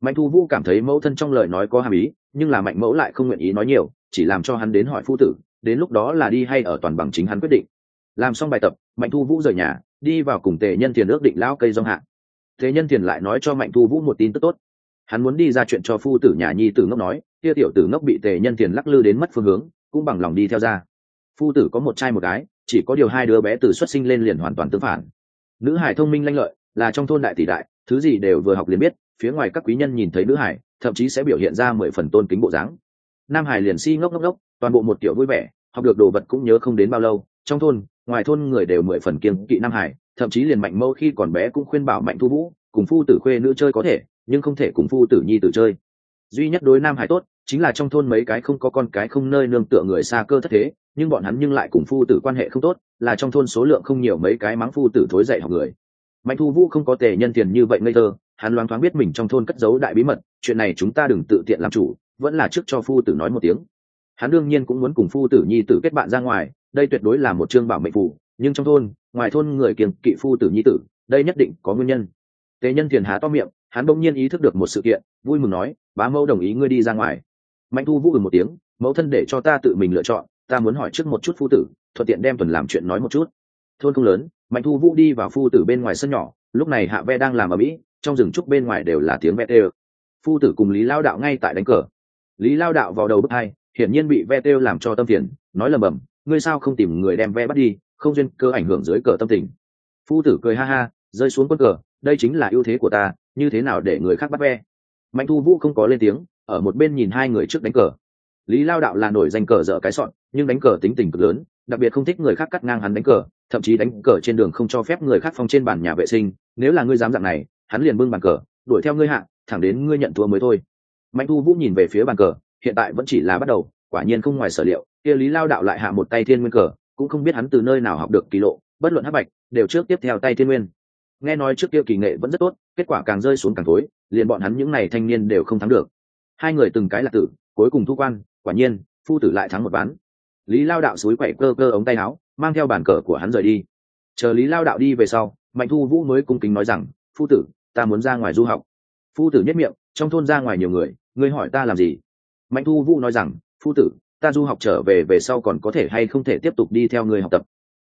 Mạnh thu vũ cảm thấy mẫu thân trong lời nói có hàm ý, nhưng là mạnh mẫu lại không nguyện ý nói nhiều, chỉ làm cho hắn đến hỏi phu tử, đến lúc đó là đi hay ở toàn bằng chính hắn quyết định. Làm xong bài tập, mạnh thu vũ rời nhà đi vào cùng tề nhân Thiền ước định lão cây rong hạ. Thế nhân Thiền lại nói cho mạnh thu vũ một tin tức tốt. Hắn muốn đi ra chuyện cho phu tử nhà nhi tử ngốc nói, kia tiểu tử ngốc bị tề nhân Thiền lắc lư đến mất phương hướng, cũng bằng lòng đi theo ra. Phu tử có một trai một gái, chỉ có điều hai đứa bé từ xuất sinh lên liền hoàn toàn tương phản. Nữ hải thông minh lanh lợi, là trong thôn đại tỷ đại, thứ gì đều vừa học liền biết, phía ngoài các quý nhân nhìn thấy nữ hải, thậm chí sẽ biểu hiện ra mười phần tôn kính bộ dáng. Nam hải liền si ngốc ngốc ngốc, toàn bộ một kiểu vui vẻ, học được đồ vật cũng nhớ không đến bao lâu, trong thôn ngoài thôn người đều mười phần kiêng kỵ nam hải, thậm chí liền mạnh mâu khi còn bé cũng khuyên bảo mạnh thu vũ, cùng phu tử khuê nữ chơi có thể, nhưng không thể cùng phu tử nhi tử chơi. Duy nhất đối nam hải tốt, chính là trong thôn mấy cái không có con cái không nơi nương tựa người xa cơ thất thế, nhưng bọn hắn nhưng lại cùng phu tử quan hệ không tốt, là trong thôn số lượng không nhiều mấy cái mắng phu tử thối dạy học người. Mạnh thu vũ không có tề nhân tiền như vậy ngây thơ, hắn loáng thoáng biết mình trong thôn cất giấu đại bí mật, chuyện này chúng ta đừng tự tiện làm chủ, vẫn là trước cho phu tử nói một tiếng. Hắn đương nhiên cũng muốn cùng phu tử nhi tử kết bạn ra ngoài đây tuyệt đối là một chương bảo mệnh phù, nhưng trong thôn, ngoài thôn người kiêng kỵ phu tử nhi tử, đây nhất định có nguyên nhân. Tề nhân thiền há to miệng, hắn bỗng nhiên ý thức được một sự kiện, vui mừng nói, bá mẫu đồng ý ngươi đi ra ngoài. Mạnh thu vũ ừ một tiếng, mẫu thân để cho ta tự mình lựa chọn, ta muốn hỏi trước một chút phu tử, thuận tiện đem tuần làm chuyện nói một chút. Thôn không lớn, mạnh thu vũ đi vào phu tử bên ngoài sân nhỏ, lúc này hạ ve đang làm ở mỹ, trong rừng trúc bên ngoài đều là tiếng ve tê phu tử cùng lý lao đạo ngay tại đánh cờ. Lý lao đạo vào đầu bước hai, hiển nhiên bị ve tê làm cho tâm phiền, nói lầm bầm ngươi sao không tìm người đem ve bắt đi, không duyên cơ ảnh hưởng dưới cờ tâm tình. Phu tử cười ha ha, rơi xuống quân cờ, đây chính là ưu thế của ta, như thế nào để người khác bắt ve mạnh thu vũ không có lên tiếng, ở một bên nhìn hai người trước đánh cờ. Lý lao đạo là nổi danh cờ dở cái sọn nhưng đánh cờ tính tình cực lớn, đặc biệt không thích người khác cắt ngang hắn đánh cờ, thậm chí đánh cờ trên đường không cho phép người khác phong trên bàn nhà vệ sinh, nếu là ngươi dám dạng này, hắn liền bưng bàn cờ, đuổi theo ngươi hạ, thẳng đến ngươi nhận thua mới thôi. Mạnh thu vũ nhìn về phía bàn cờ, hiện tại vẫn chỉ là bắt đầu quả nhiên không ngoài sở liệu, kia lý lao đạo lại hạ một tay thiên nguyên cờ, cũng không biết hắn từ nơi nào học được kỳ lộ, bất luận hắc bạch, đều trước tiếp theo tay thiên nguyên. Nghe nói trước kia kỳ nghệ vẫn rất tốt, kết quả càng rơi xuống càng tối liền bọn hắn những n à y thanh niên đều không thắng được. Hai người từng cái là tử, cuối cùng thu quan, quả nhiên, phu tử lại thắng một ván. Lý lao đạo suối quậy cơ cơ ống tay áo, mang theo bàn cờ của hắn rời đi. Chờ lý lao đạo đi về sau, mạnh thu vũ mới cung kính nói rằng, phu tử, ta muốn ra ngoài du học. Phu tử nhất miệng, trong thôn ra ngoài nhiều người, ngươi hỏi ta làm gì? Mạnh thu vũ nói rằng phu tử, ta du học trở về về sau còn có thể hay không thể tiếp tục đi theo người học tập?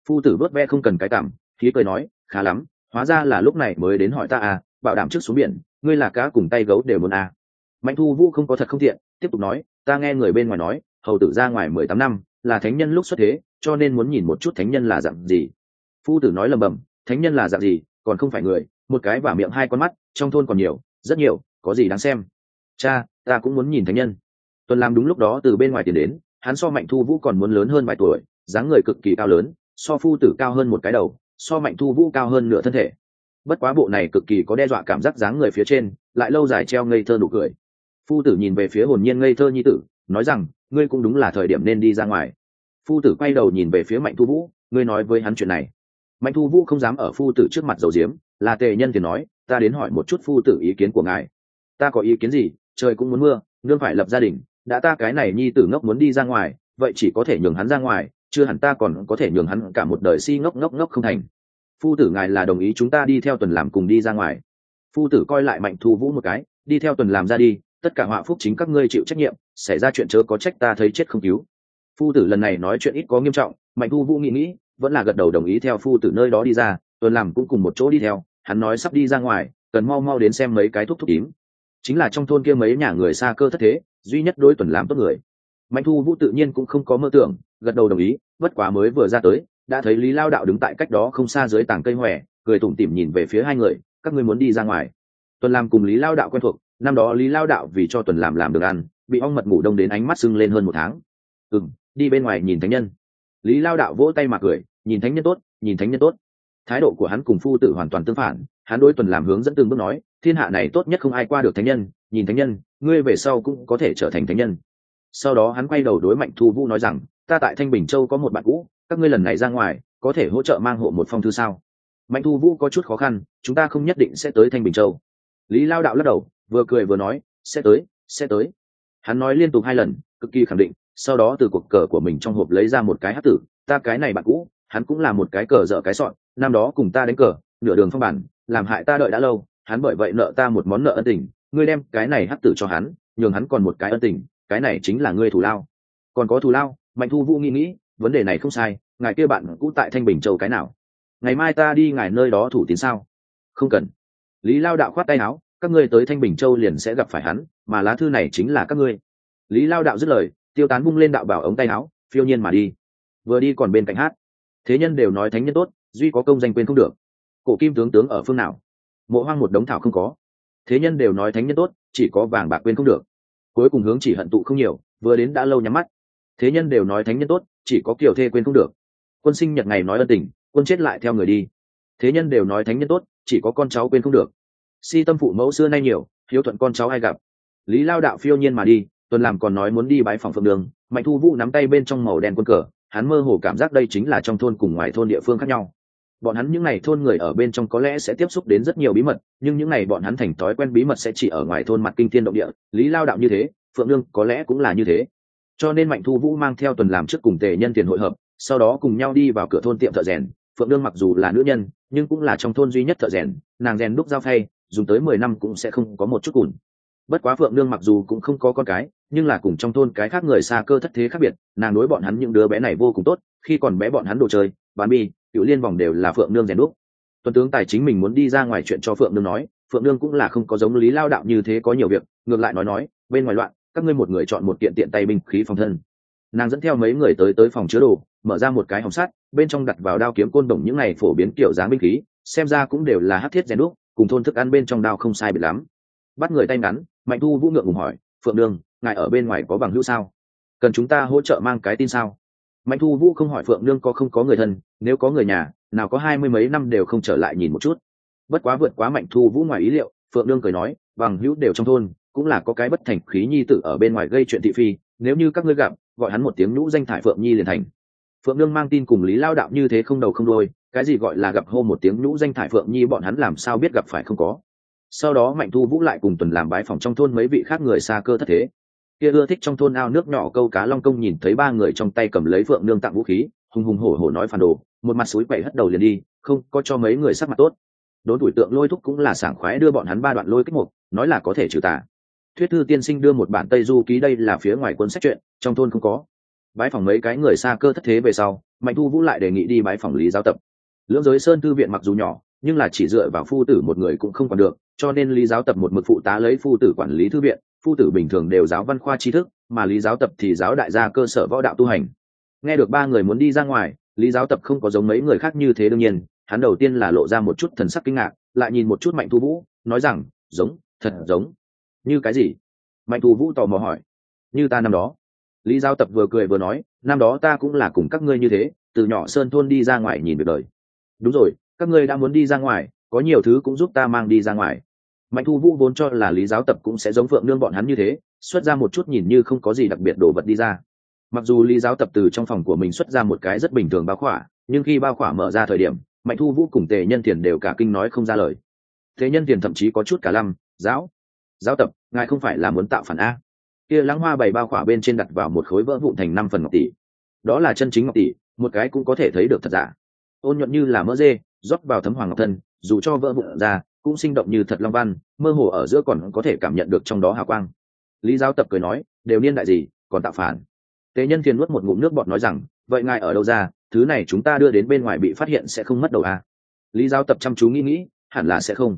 Phu tử vớt ve không cần cái cảm, khí cười nói, khá lắm, hóa ra là lúc này mới đến hỏi ta à bảo đảm trước xuống biển, ngươi là cá cùng tay gấu đều muốn à. Mạnh thu vũ không có thật không thiện tiếp tục nói, ta nghe người bên ngoài nói, hầu tử ra ngoài mười tám năm, là thánh nhân lúc xuất thế, cho nên muốn nhìn một chút thánh nhân là dạng gì. Phu tử nói lầm bầm, thánh nhân là dạng gì, còn không phải người, một cái và miệng hai con mắt, trong thôn còn nhiều, rất nhiều, có gì đáng xem. Cha, ta cũng muốn nhìn thánh nhân tuần làm đúng lúc đó từ bên ngoài tiền đến, hắn so mạnh thu vũ còn muốn lớn hơn vài tuổi, dáng người cực kỳ cao lớn, so phu tử cao hơn một cái đầu, so mạnh thu vũ cao hơn nửa thân thể. Bất quá bộ này cực kỳ có đe dọa cảm giác dáng người phía trên, lại lâu dài treo ngây thơ nụ cười. Phu tử nhìn về phía hồn nhiên ngây thơ nhi tử, nói rằng, ngươi cũng đúng là thời điểm nên đi ra ngoài. Phu tử quay đầu nhìn về phía mạnh thu vũ, ngươi nói với hắn chuyện này. Mạnh thu vũ không dám ở phu tử trước mặt dầu diếm là tề nhân thì nói, ta đến hỏi một chút phu tử ý kiến của ngài. Ta có ý kiến gì? Trời cũng muốn mưa, nương phải lập gia đình đã ta cái này nhi tử ngốc muốn đi ra ngoài, vậy chỉ có thể nhường hắn ra ngoài, chưa hẳn ta còn có thể nhường hắn cả một đời si ngốc ngốc ngốc không thành. Phu tử ngài là đồng ý chúng ta đi theo tuần làm cùng đi ra ngoài. Phu tử coi lại mạnh thu vũ một cái, đi theo tuần làm ra đi, tất cả họa phúc chính các ngươi chịu trách nhiệm, xảy ra chuyện chớ có trách ta thấy chết không cứu. Phu tử lần này nói chuyện ít có nghiêm trọng, mạnh thu vũ nghĩ nghĩ, vẫn là gật đầu đồng ý theo phu tử nơi đó đi ra, tuần làm cũng cùng một chỗ đi theo, hắn nói sắp đi ra ngoài, cần mau mau đến xem mấy cái thuốc thúc tím. Chính là trong thôn kia mấy nhà người xa cơ thất thế duy nhất đối tuần làm tốt người. Mạnh thu vũ tự nhiên cũng không có mơ tưởng, gật đầu đồng ý, bất quá mới vừa ra tới, đã thấy lý lao đạo đứng tại cách đó không xa dưới tảng cây hòe, cười tủm tỉm nhìn về phía hai người, các ngươi muốn đi ra ngoài. Tuần làm cùng lý lao đạo quen thuộc, năm đó lý lao đạo vì cho tuần làm làm được ăn, bị ong mật ngủ đông đến ánh mắt sưng lên hơn một tháng. Ừ m đi bên ngoài nhìn thánh nhân. Lý lao đạo vỗ tay mà cười, nhìn thánh nhân tốt, nhìn thánh nhân tốt. Thái độ của hắn cùng phu tử hoàn toàn tương phản, hắn đối tuần làm hướng dẫn từng bước nói, thiên hạ này tốt nhất không ai qua được thánh nhân, nhìn thánh nhân ngươi về sau cũng có thể trở thành thánh nhân. Sau đó hắn quay đầu đối mạnh thu vũ nói rằng, ta tại thanh bình châu có một bạn cũ, các ngươi lần này ra ngoài, có thể hỗ trợ mang hộ một phong thư sao? Mạnh thu vũ có chút khó khăn, chúng ta không nhất định sẽ tới thanh bình châu. Lý lao đạo lắc đầu, vừa cười vừa nói, sẽ tới sẽ tới. Hắn nói liên tục hai lần, cực kỳ khẳng định, sau đó từ cuộc cờ của mình trong hộp lấy ra một cái hát tử, ta cái này bạn cũ, hắn cũng là một cái cờ dở cái sọn, năm đó cùng ta đánh cờ, nửa đường phong bản, làm hại ta đợi đã lâu, hắn bởi vậy nợ ta một món nợ ân tình ngươi đem cái này hắc tử cho hắn, nhường hắn còn một cái ân tình, cái này chính là ngươi thù lao. Còn có thù lao, mạnh thu vũ nghĩ nghĩ, vấn đề này không sai, ngài kia bạn cũ tại thanh bình châu cái nào? Ngày mai ta đi ngài nơi đó thủ tín sao? Không cần. Lý lao đạo khoát tay áo, các ngươi tới thanh bình châu liền sẽ gặp phải hắn, mà lá thư này chính là các ngươi. Lý lao đạo dứt lời, tiêu tán bung lên đạo bảo ống tay áo, phiêu nhiên mà đi. Vừa đi còn bên cạnh hát. Thế nhân đều nói thánh nhân tốt, duy có công danh quên không được. Cổ kim tướng tướng ở phương nào? Mộ hoang một đống thảo không có thế nhân đều nói thánh nhân tốt, chỉ có vàng bạc quên không được. Cuối cùng hướng chỉ hận tụ không nhiều, vừa đến đã lâu nhắm mắt. Thế nhân đều nói thánh nhân tốt, chỉ có kiểu thê quên không được. Quân sinh nhật ngày nói ân tình, quân chết lại theo người đi. Thế nhân đều nói thánh nhân tốt, chỉ có con cháu quên không được. Si tâm phụ mẫu xưa nay nhiều, hiếu thuận con cháu ai gặp. Lý lao đạo phiêu nhiên mà đi, tuần làm còn nói muốn đi bãi phòng phượng đường, mạnh thu vũ nắm tay bên trong màu đen quân cờ, hắn mơ hồ cảm giác đây chính là trong thôn cùng ngoài thôn địa phương khác nhau bọn hắn những n à y thôn người ở bên trong có lẽ sẽ tiếp xúc đến rất nhiều bí mật, nhưng những n à y bọn hắn thành thói quen bí mật sẽ chỉ ở ngoài thôn mặt kinh thiên động địa, lý lao đạo như thế, phượng lương có lẽ cũng là như thế. Cho nên mạnh thu vũ mang theo tuần làm trước cùng tề nhân tiền hội hợp, sau đó cùng nhau đi vào cửa thôn tiệm thợ rèn. Phượng lương mặc dù là nữ nhân, nhưng cũng là trong thôn duy nhất thợ rèn, nàng rèn đúc dao thay dùng tới mười năm cũng sẽ không có một chút cùn. Bất quá phượng lương mặc dù cũng không có con cái, nhưng là cùng trong thôn cái khác người xa cơ thất thế khác biệt, nàng đối bọn hắn những đứa bé này vô cùng tốt, khi còn bé bọn hắn đồ chơi, bán bi cựu liên vòng đều là phượng nương rèn đúc. Tuần tướng tài chính mình muốn đi ra ngoài chuyện cho phượng nương nói phượng nương cũng là không có giống lý lao đạo như thế có nhiều việc ngược lại nói nói bên ngoài loạn các ngươi một người chọn một kiện tiện tay binh khí phòng thân. Nàng dẫn theo mấy người tới tới phòng chứa đồ mở ra một cái hồng sắt bên trong đặt vào đao kiếm côn đồng những này phổ biến kiểu dáng binh khí xem ra cũng đều là hát thiết rèn đúc cùng thôn thức ăn bên trong đao không sai biệt lắm. Bắt người tay ngắn mạnh thu vũ ngượng ngùng hỏi phượng nương, ngài ở bên ngoài có bằng hữu sao? Cần chúng ta hỗ trợ mang cái tin sao? Mạnh thu vũ không hỏi phượng nương có không có người thân, nếu có người nhà, nào có hai mươi mấy năm đều không trở lại nhìn một chút. Bất quá vượt quá mạnh thu vũ ngoài ý liệu, phượng nương cười nói, bằng hữu đều trong thôn, cũng là có cái bất thành khí nhi tử ở bên ngoài gây chuyện thị phi, nếu như các ngươi gặp, gọi hắn một tiếng nhũ danh thải phượng nhi liền thành. Phượng nương mang tin cùng lý lao đạo như thế không đầu không đôi cái gì gọi là gặp hô một tiếng nhũ danh thải phượng nhi bọn hắn làm sao biết gặp phải không có. Sau đó mạnh thu vũ lại cùng tuần làm bái phòng trong thôn mấy vị khác người xa cơ thất thế kia ưa thích trong thôn ao nước nhỏ câu cá long công nhìn thấy ba người trong tay cầm lấy phượng nương tặng vũ khí, hùng hùng hổ hổ nói phản đồ, một mặt suối quậy hất đầu liền đi, không, có cho mấy người sắc mặt tốt. Đốn tuổi tượng lôi thúc cũng là sảng khoái đưa bọn hắn ba đoạn lôi kích mục, nói là có thể trừ tà. Thuyết thư tiên sinh đưa một bản tây du ký đây là phía ngoài cuốn sách chuyện, trong thôn không có. Bái phòng mấy cái người xa cơ thất thế về sau, mạnh thu vũ lại đề nghị đi bái phòng lý giáo tập. Lưỡng giới sơn thư viện mặc dù nhỏ, nhưng là chỉ dựa vào phu tử một người cũng không còn được cho nên lý giáo tập một mực phụ tá lấy phu tử quản lý thư viện, phu tử bình thường đều giáo văn khoa tri thức, mà lý giáo tập thì giáo đại gia cơ sở võ đạo tu hành. Nghe được ba người muốn đi ra ngoài, lý giáo tập không có giống mấy người khác như thế đương nhiên, hắn đầu tiên là lộ ra một chút thần sắc kinh ngạc, lại nhìn một chút mạnh thu vũ, nói rằng, giống, thật giống. Như cái gì? Mạnh thu vũ tò mò hỏi. Như ta năm đó. Lý Giáo tập vừa cười vừa nói, năm đó ta cũng là cùng các ngươi như thế, từ nhỏ sơn thôn đi ra ngoài nhìn việc đời. Đúng rồi, các ngươi đã muốn đi ra ngoài, có nhiều thứ cũng giúp ta mang đi ra ngoài mạnh thu vũ vốn cho là lý giáo tập cũng sẽ giống phượng nương bọn hắn như thế, xuất ra một chút nhìn như không có gì đặc biệt đồ vật đi ra. Mặc dù lý giáo tập từ trong phòng của mình xuất ra một cái rất bình thường bao khỏa, nhưng khi bao khỏa mở ra thời điểm, mạnh thu vũ cùng tề nhân tiền đều cả kinh nói không ra lời. Tề nhân tiền thậm chí có chút cả lăm, giáo giáo tập, ngài không phải là muốn tạo phản a? Kia lãng hoa bày bao khỏa bên trên đặt vào một khối vỡ vụn thành năm phần ngọc tỷ. Đó là chân chính ngọc tỷ, một cái cũng có thể thấy được thật giả. Ôn nhuận như là mỡ dê, rót vào thấm hoàng ngọc thân, dù cho vỡ vụn ra cũng sinh động như thật long văn, mơ hồ ở giữa còn có thể cảm nhận được trong đó hào quang. Lý giáo tập cười nói, đều niên đại gì, còn tạo phản. Tế nhân thiên nuốt một ngụm nước bọt nói rằng, vậy ngài ở đâu ra, thứ này chúng ta đưa đến bên ngoài bị phát hiện sẽ không mất đầu à? lý giáo tập chăm chú nghĩ nghĩ, hẳn là sẽ không.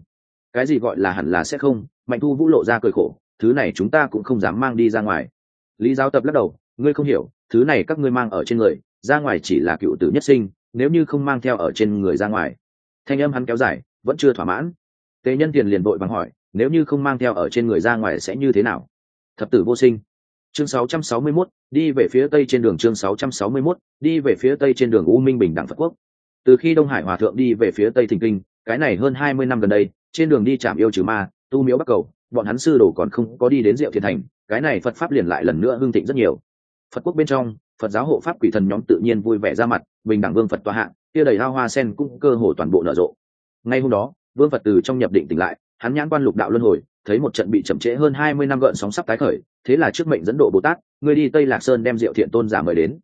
Cái gì gọi là hẳn là sẽ không? Mạnh thu vũ lộ ra cười khổ, thứ này chúng ta cũng không dám mang đi ra ngoài. Lý giáo tập lắc đầu, ngươi không hiểu, thứ này các ngươi mang ở trên người, ra ngoài chỉ là cựu tử nhất sinh, nếu như không mang theo ở trên người ra ngoài. Thanh âm hắn kéo dài, vẫn chưa thỏa mãn tế nhân tiền liền vội vàng hỏi nếu như không mang theo ở trên người ra ngoài sẽ như thế nào? Thập tử vô sinh. Chương 661, đi về phía tây trên đường chương 661, đi về phía tây trên đường u minh bình đẳng phật quốc. Từ khi đông hải hòa thượng đi về phía tây thình kinh cái này hơn hai mươi năm gần đây trên đường đi chạm yêu trừ ma tu miếu bắc cầu bọn hắn sư đồ còn không có đi đến diệu thiền thành cái này phật pháp liền lại lần nữa hương thịnh rất nhiều. Phật quốc bên trong phật giáo hộ pháp quỷ thần nhóm tự nhiên vui vẻ ra mặt bình đẳng vương phật tòa hạng kia đầy hao hoa sen cũng cơ hồ toàn bộ nở rộ. Ngay hôm đó vương phật từ trong nhập định tỉnh lại, hắn nhãn quan lục đạo luân hồi, thấy một trận bị chậm trễ hơn hai mươi năm gợn sóng sắp tái khởi, thế là trước mệnh dẫn độ bồ tát, người đi tây lạc sơn đem diệu thiện tôn giả mời đến.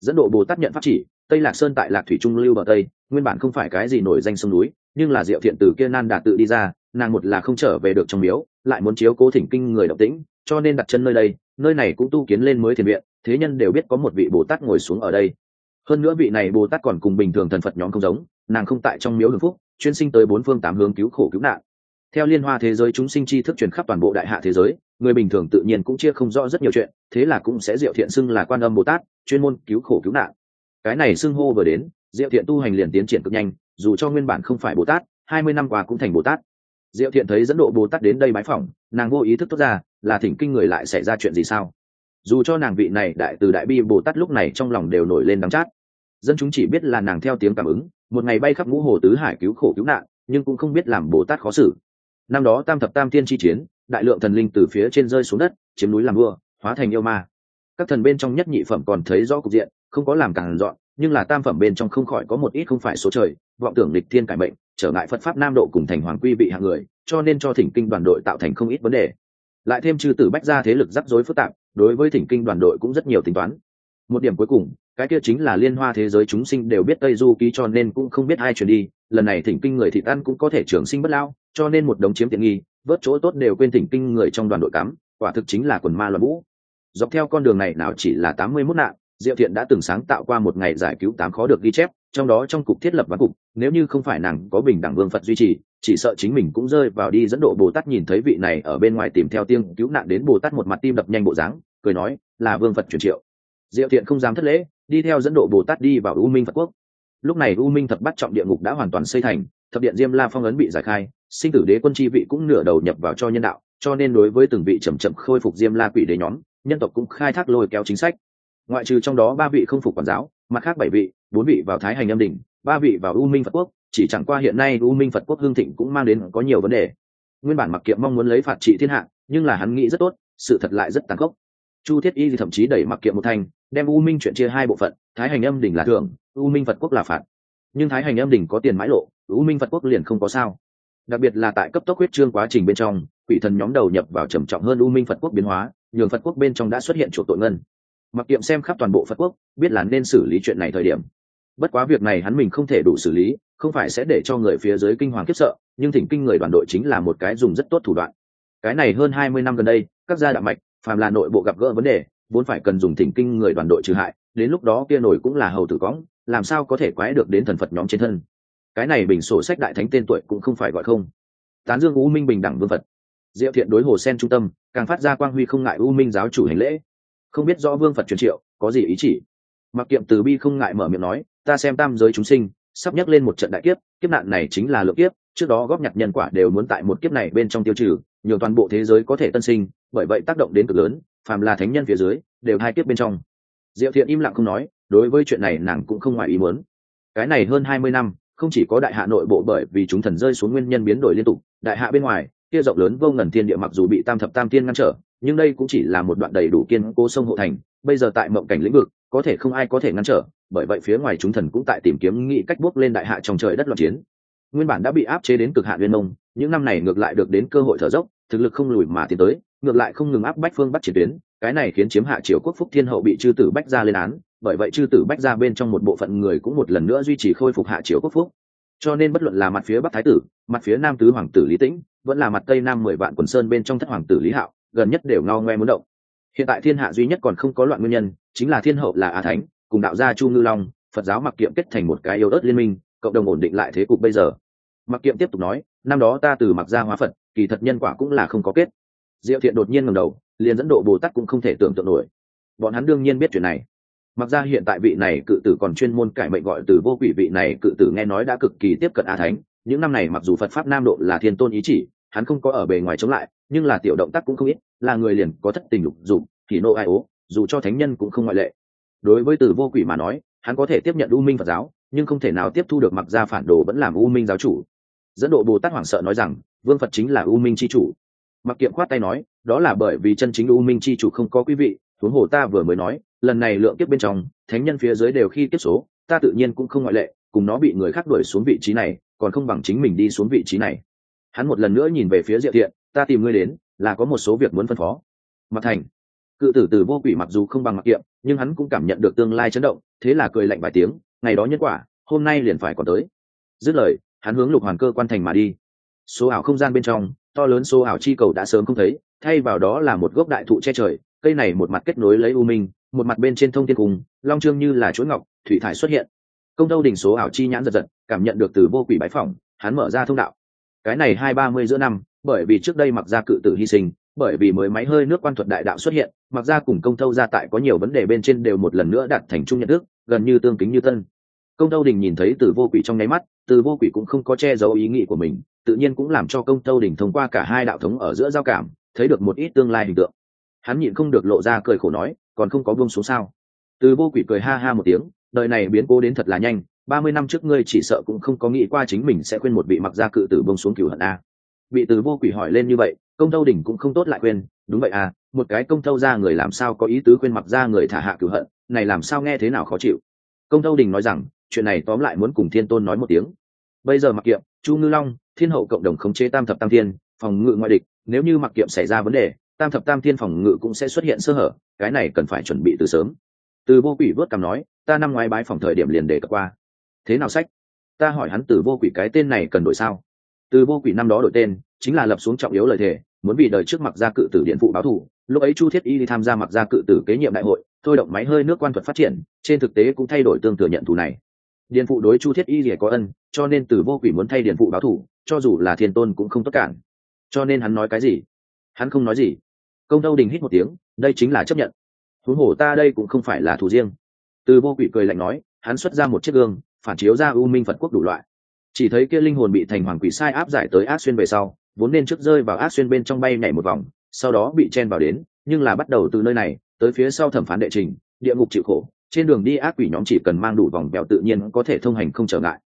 Dẫn độ bồ tát nhận pháp chỉ, tây lạc sơn tại lạc thủy trung lưu bờ tây, nguyên bản không phải cái gì nổi danh sông núi, nhưng là diệu thiện từ kia nan đạt tự đi ra, nàng một là không trở về được trong miếu, lại muốn chiếu cố thỉnh kinh người động tĩnh, cho nên đặt chân nơi đây, nơi này cũng tu kiến lên mới thiền viện, thế nhân đều biết có một vị bồ tát ngồi xuống ở đây. Hơn nữa vị này bồ tát còn cùng bình thường thần phật nhóm không giống, nàng không tại trong miếu hưng phúc chuyên sinh tới bốn phương tám hướng cứu khổ cứu nạn. Theo liên hoa thế giới chúng sinh tri thức truyền khắp toàn bộ đại hạ thế giới, người bình thường tự nhiên cũng chia không rõ rất nhiều chuyện, thế là cũng sẽ diệu thiện xưng là quan âm bồ tát, chuyên môn cứu khổ cứu nạn. Cái này xưng hô vừa đến, diệu thiện tu hành liền tiến triển cực nhanh, dù cho nguyên bản không phải bồ tát, hai mươi năm qua cũng thành bồ tát. Diệu thiện thấy dẫn độ bồ tát đến đây bái phỏng, nàng vô ý thức tốt ra, là thỉnh kinh người lại xảy ra chuyện gì sao? Dù cho nàng vị này đại từ đại bi bồ tát lúc này trong lòng đều nổi lên đắng chát. Dân chúng chỉ biết là nàng theo tiếng cảm ứng một ngày bay khắp ngũ hồ tứ hải cứu khổ cứu nạn, nhưng cũng không biết làm bồ tát khó xử. Năm đó tam thập tam tiên chi chiến, đại lượng thần linh từ phía trên rơi xuống đất, chiếm núi làm vua, hóa thành yêu ma. Các thần bên trong nhất nhị phẩm còn thấy rõ cục diện, không có làm càng dọn, nhưng là tam phẩm bên trong không khỏi có một ít không phải số trời, vọng tưởng lịch thiên cải mệnh, trở ngại phật pháp nam độ cùng thành hoàng quy vị hạng người, cho nên cho thỉnh kinh đoàn đội tạo thành không ít vấn đề. Lại thêm trừ tử bách ra thế lực rắc rối phức tạp, đối với thỉnh kinh đoàn đội cũng rất nhiều tính toán. Một điểm cuối cùng cái kia chính là liên hoa thế giới chúng sinh đều biết tây du ký cho nên cũng không biết ai chuyển đi. Lần này thỉnh kinh người thị ăn cũng có thể trường sinh bất lao cho nên một đống chiếm tiện nghi, vớt chỗ tốt đều quên thỉnh kinh người trong đoàn đội cắm. Quả thực chính là quần ma loạn vũ. Dọc theo con đường này nào chỉ là tám mươi mốt nạn, diệu thiện đã từng sáng tạo qua một ngày giải cứu tám khó được ghi chép, trong đó trong cục thiết lập văn cục, nếu như không phải nàng có bình đẳng vương phật duy trì, chỉ sợ chính mình cũng rơi vào đi dẫn độ bồ tát nhìn thấy vị này ở bên ngoài tìm theo tiếng cứu nạn đến bồ tát một mặt tim đập nhanh bộ dáng, cười nói, là vương phật truyền triệu. Diệu thiện không dám thất lễ đi theo dẫn độ bồ tát đi vào u minh phật quốc. Lúc này u minh thập bắt trọng địa ngục đã hoàn toàn xây thành, thập điện diêm la phong ấn bị giải khai, sinh tử đế quân chi vị cũng nửa đầu nhập vào cho nhân đạo, cho nên đối với từng vị chậm chậm khôi phục diêm la quỷ đế nhóm, nhân tộc cũng khai thác lôi kéo chính sách. Ngoại trừ trong đó ba vị không phục quản giáo, mặt khác bảy vị, bốn vị vào thái hành âm đỉnh, ba vị vào u minh phật quốc, chỉ chẳng qua hiện nay u minh phật quốc hương thịnh cũng mang đến có nhiều vấn đề. Nguyên bản mặc kiệm mong muốn lấy phạt trị thiên hạ, nhưng là hắn nghĩ rất tốt, sự thật lại rất tàn khốc. Chu thiết y thậm chí đẩy mặc kiệm một thành đem u minh chuyện chia hai bộ phận, thái hành âm đỉnh là thưởng u minh phật quốc là phạt. Nhưng thái hành âm đỉnh có tiền mãi lộ, u minh phật quốc liền không có sao. Đặc biệt là tại cấp tốc huyết trương quá trình bên trong, quỷ thần nhóm đầu nhập vào trầm trọng hơn u minh phật quốc biến hóa, nhường phật quốc bên trong đã xuất hiện chuộc tội ngân. Mặc kiệm xem khắp toàn bộ phật quốc, biết là nên xử lý chuyện này thời điểm. Bất quá việc này hắn mình không thể đủ xử lý, không phải sẽ để cho người phía dưới kinh hoàng khiếp sợ, nhưng thỉnh kinh người đoàn đội chính là một cái dùng rất tốt thủ đoạn. Cái này hơn hai mươi năm gần đây, các gia đạo mạch, phàm là nội bộ gặp gỡ vấn đề vốn phải cần dùng thỉnh kinh người đoàn đội trừ hại, đến lúc đó kia nổi cũng là hầu tử cõng, làm sao có thể quái được đến thần phật nhóm trên thân? Cái này bình sổ sách đại thánh tên tuổi cũng không phải gọi không. Tán dương u minh bình đẳng vương phật. Diệu thiện đối hồ sen trung tâm, càng phát ra quang huy không ngại u minh giáo chủ hành lễ. Không biết rõ vương phật truyền triệu, có gì ý chỉ? Mặc kiệm từ bi không ngại mở miệng nói, ta xem tam giới chúng sinh, sắp nhắc lên một trận đại kiếp kiếp nạn này chính là lượng kiếp, trước đó góp nhặt nhân quả đều muốn tại một kiếp này bên trong tiêu trừ nhiều toàn bộ thế giới có thể tân sinh, bởi vậy tác động đến cực lớn phàm là thánh nhân phía dưới, đều hai kiếp bên trong. Diệu thiện im lặng không nói, đối với chuyện này nàng cũng không ngoài ý muốn. Cái này hơn hai mươi năm, không chỉ có đại hạ nội bộ bởi vì chúng thần rơi xuống nguyên nhân biến đổi liên tục, đại hạ bên ngoài, kia rộng lớn vô ngần thiên địa mặc dù bị tam thập tam tiên ngăn trở, nhưng đây cũng chỉ là một đoạn đầy đủ kiên cố sông hộ thành, bây giờ tại mộng cảnh lĩnh vực, có thể không ai có thể ngăn trở, bởi vậy phía ngoài chúng thần cũng tại tìm kiếm nghị cách bước lên đại hạ trong trời đất loạn chiến. Nguyên bản đã bị áp chế đến cực hạn nguyên mông, những năm này ngược lại được đến cơ hội thở dốc, thực lực không lùi mà tiến tới ngược lại không ngừng áp bách phương bắt triển tuyến, cái này khiến chiếm hạ triều quốc phúc thiên hậu bị chư tử bách ra lên án, bởi vậy chư tử bách ra bên trong một bộ phận người cũng một lần nữa duy trì khôi phục hạ triều quốc phúc. Cho nên bất luận là mặt phía bắc thái tử, mặt phía nam tứ hoàng tử lý tĩnh, vẫn là mặt tây nam mười vạn quần sơn bên trong thất hoàng tử lý hạo, gần nhất đều ngao ngoe muốn động. Hiện tại thiên hạ duy nhất còn không có loạn nguyên nhân, chính là thiên hậu là a thánh, cùng đạo gia chu ngư long, phật giáo mặc kiệm kết thành một cái yêu ớt liên minh, cộng đồng ổn định lại thế cục bây giờ. Mặc kiệm tiếp tục nói, năm đó ta từ mặc gia hóa phật, kỳ thật nhân quả cũng là không có kết diệu thiện đột nhiên ngầm đầu, liền dẫn độ bồ tát cũng không thể tưởng tượng nổi. Bọn hắn đương nhiên biết chuyện này. Mặc ra hiện tại vị này cự tử còn chuyên môn cải mệnh gọi từ vô quỷ vị này cự tử nghe nói đã cực kỳ tiếp cận a thánh. Những năm này mặc dù phật pháp nam độ là thiên tôn ý chỉ, hắn không có ở bề ngoài chống lại, nhưng là tiểu động tác cũng không ít, là người liền có thất tình lục dụng thì nô ai ố, dù cho thánh nhân cũng không ngoại lệ. Đối với từ vô quỷ mà nói, hắn có thể tiếp nhận u minh phật giáo, nhưng không thể nào tiếp thu được mặc ra phản đồ vẫn làm u minh giáo chủ. Dẫn độ bồ tát hoảng sợ nói rằng, vương phật chính là u minh c h i chủ mặc kiệm khoát tay nói, đó là bởi vì chân chính u minh c h i chủ không có quý vị, huống hồ ta vừa mới nói, lần này lượng kiếp bên trong, thánh nhân phía dưới đều khi kiếp số, ta tự nhiên cũng không ngoại lệ, cùng nó bị người khác đuổi xuống vị trí này, còn không bằng chính mình đi xuống vị trí này. Hắn một lần nữa nhìn về phía diệu thiện, ta tìm ngươi đến, là có một số việc muốn phân phó. Mặc thành, cự tử từ vô quỷ mặc dù không bằng mặc kiệm, nhưng hắn cũng cảm nhận được tương lai chấn động, thế là cười lạnh vài tiếng, ngày đó nhân quả, hôm nay liền phải còn tới. Dứt lời, hắn hướng lục hoàn cơ quan thành mà đi. Số ảo không gian bên trong to lớn số ảo chi cầu đã sớm không thấy, thay vào đó là một gốc đại thụ che trời, cây này một mặt kết nối lấy u minh, một mặt bên trên thông thiên cung, long trương như là chuỗi ngọc, thủy thải xuất hiện. Công tâu đỉnh số ảo chi nhãn giật giật, cảm nhận được từ vô quỷ bái phỏng, hắn mở ra thông đạo. Cái này hai ba mươi giữa năm, bởi vì trước đây mặc ra cự tử hy sinh, bởi vì mới máy hơi nước quan thuật đại đạo xuất hiện, mặc ra cùng công tâu gia tại có nhiều vấn đề bên trên đều một lần nữa đạt thành chung nhận thức, gần như tương kính như tân công tâu đình nhìn thấy từ vô quỷ trong nháy mắt, từ vô quỷ cũng không có che giấu ý nghĩ của mình, tự nhiên cũng làm cho công tâu đình thông qua cả hai đạo thống ở giữa giao cảm, thấy được một ít tương lai hình tượng. Hắn nhịn không được lộ ra cười khổ nói, còn không có buông xuống sao? Từ vô quỷ cười ha ha một tiếng, đời này biến cố đến thật là nhanh, ba mươi năm trước ngươi chỉ sợ cũng không có nghĩ qua chính mình sẽ khuyên một vị mặc gia cự tử buông xuống cửu hận a. Bị từ vô quỷ hỏi lên như vậy, công tâu đình cũng không tốt lại quên đúng vậy à một cái công tâu ra người làm sao có ý tứ khuyên mặc ra người thả hạ cửu hận, này làm sao nghe thế nào khó chịu? Công tâu đình nói rằng chuyện này tóm lại muốn cùng thiên tôn nói một tiếng. Bây giờ mặc kiệm, chu ngư long, thiên hậu cộng đồng khống chế tam thập tam thiên, phòng ngự ngoại địch, nếu như mặc kiệm xảy ra vấn đề, tam thập tam thiên phòng ngự cũng sẽ xuất hiện sơ hở, cái này cần phải chuẩn bị từ sớm. Từ vô quỷ vớt cằm nói, ta năm ngoái bái phòng thời điểm liền để cập qua. Thế nào sách? Ta hỏi hắn từ vô quỷ cái tên này cần đổi sao? Từ vô quỷ năm đó đổi tên, chính là lập xuống trọng yếu lời thề, muốn vì đời trước mặc gia cự tử điện phụ báo thù. Lúc ấy chu thiết y đi tham gia mặc gia cự tử kế nhiệm đại hội, thôi động máy hơi nước quan thuật phát triển, trên thực tế cũng thay đổi tương thừa nhận thù này điền phụ đối chu thiết y rỉa có ân cho nên từ vô quỷ muốn thay điền phụ báo thủ, cho dù là thiên tôn cũng không tất cản. Cho nên hắn nói cái gì? Hắn không nói gì. Công tâu đình hít một tiếng đây chính là chấp nhận. Huống hồ ta đây cũng không phải là thù riêng. Từ vô quỷ cười lạnh nói hắn xuất ra một chiếc gương phản chiếu ra u minh phật quốc đủ loại. Chỉ thấy kia linh hồn bị thành hoàng quỷ sai áp giải tới ác xuyên về sau vốn nên trước rơi vào ác xuyên bên trong bay nhảy một vòng sau đó bị chen vào đến nhưng là bắt đầu từ nơi này tới phía sau thẩm phán đệ trình địa ngục chịu khổ trên đường đi ác quỷ nhóm chỉ cần mang đủ vòng bèo tự nhiên có thể thông hành không trở ngại.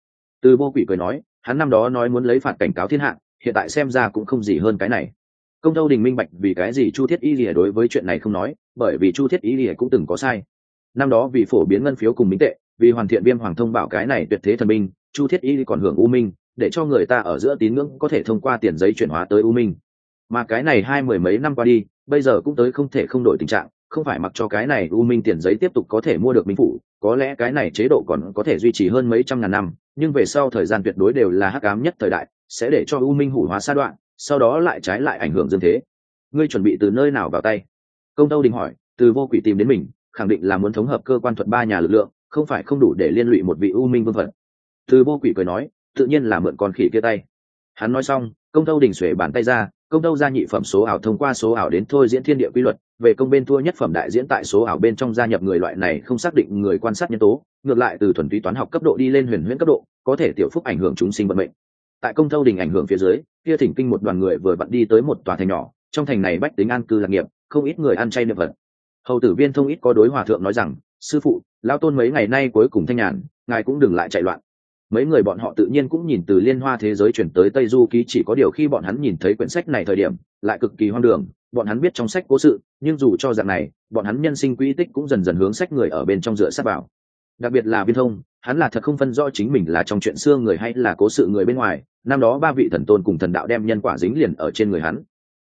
Từ vô quỷ cười nói, hắn năm đó nói muốn lấy phạt cảnh cáo thiên hạ, hiện tại xem ra cũng không gì hơn cái này. Công tâu đình minh bạch vì cái gì chu thiết y lìa đối với chuyện này không nói, bởi vì chu thiết y lìa cũng từng có sai. Năm đó vì phổ biến ngân phiếu cùng minh tệ, vì hoàn thiện viêm hoàng thông bảo cái này tuyệt thế thần minh, chu thiết y còn hưởng u minh, để cho người ta ở giữa tín ngưỡng có thể thông qua tiền giấy chuyển hóa tới u minh. Mà cái này hai mười mấy năm qua đi, bây giờ cũng tới không thể không đổi tình trạng không phải mặc cho cái này u minh tiền giấy tiếp tục có thể mua được minh phủ, có lẽ cái này chế độ còn có thể duy trì hơn mấy trăm ngàn năm, nhưng về sau thời gian tuyệt đối đều là hắc ám nhất thời đại, sẽ để cho u minh hủ hóa sa đoạn, sau đó lại trái lại ảnh hưởng dương thế. Ngươi chuẩn bị từ nơi nào vào tay? Công tâu đình hỏi, từ vô quỷ tìm đến mình, khẳng định là muốn thống hợp cơ quan thuật ba nhà lực lượng, không phải không đủ để liên lụy một vị u minh vương phật từ vô quỷ cười nói, tự nhiên là mượn con khỉ kia tay. Hắn nói xong, công tâu đình xuể bàn tay ra công tâu ra nhị phẩm số ảo thông qua số ảo đến thôi diễn thiên địa quy luật, về công bên thua nhất phẩm đại diễn tại số ảo bên trong gia nhập người loại này không xác định người quan sát nhân tố, ngược lại từ thuần túy toán học cấp độ đi lên huyền huyễn cấp độ, có thể tiểu phúc ảnh hưởng chúng sinh vận mệnh. Tại công tâu đình ảnh hưởng phía dưới, kia thỉnh kinh một đoàn người vừa vặn đi tới một tòa thành nhỏ, trong thành này bách tính an cư lạc nghiệp, không ít người ăn chay niệm vật. Hầu tử viên thông ít có đối hòa thượng nói rằng, sư phụ lao tôn mấy ngày nay cuối cùng thanh nhàn, ngài cũng đừng lại chạy loạn mấy người bọn họ tự nhiên cũng nhìn từ liên hoa thế giới chuyển tới tây du ký, chỉ có điều khi bọn hắn nhìn thấy quyển sách này thời điểm, lại cực kỳ hoang đường. Bọn hắn biết trong sách cố sự, nhưng dù cho dạng này, bọn hắn nhân sinh quỹ tích cũng dần dần hướng sách người ở bên trong dựa sát vào. Đặc biệt là viên thông, hắn là thật không phân rõ chính mình là trong chuyện xưa người hay là cố sự người bên ngoài. Năm đó ba vị thần tôn cùng thần đạo đem nhân quả dính liền ở trên người hắn.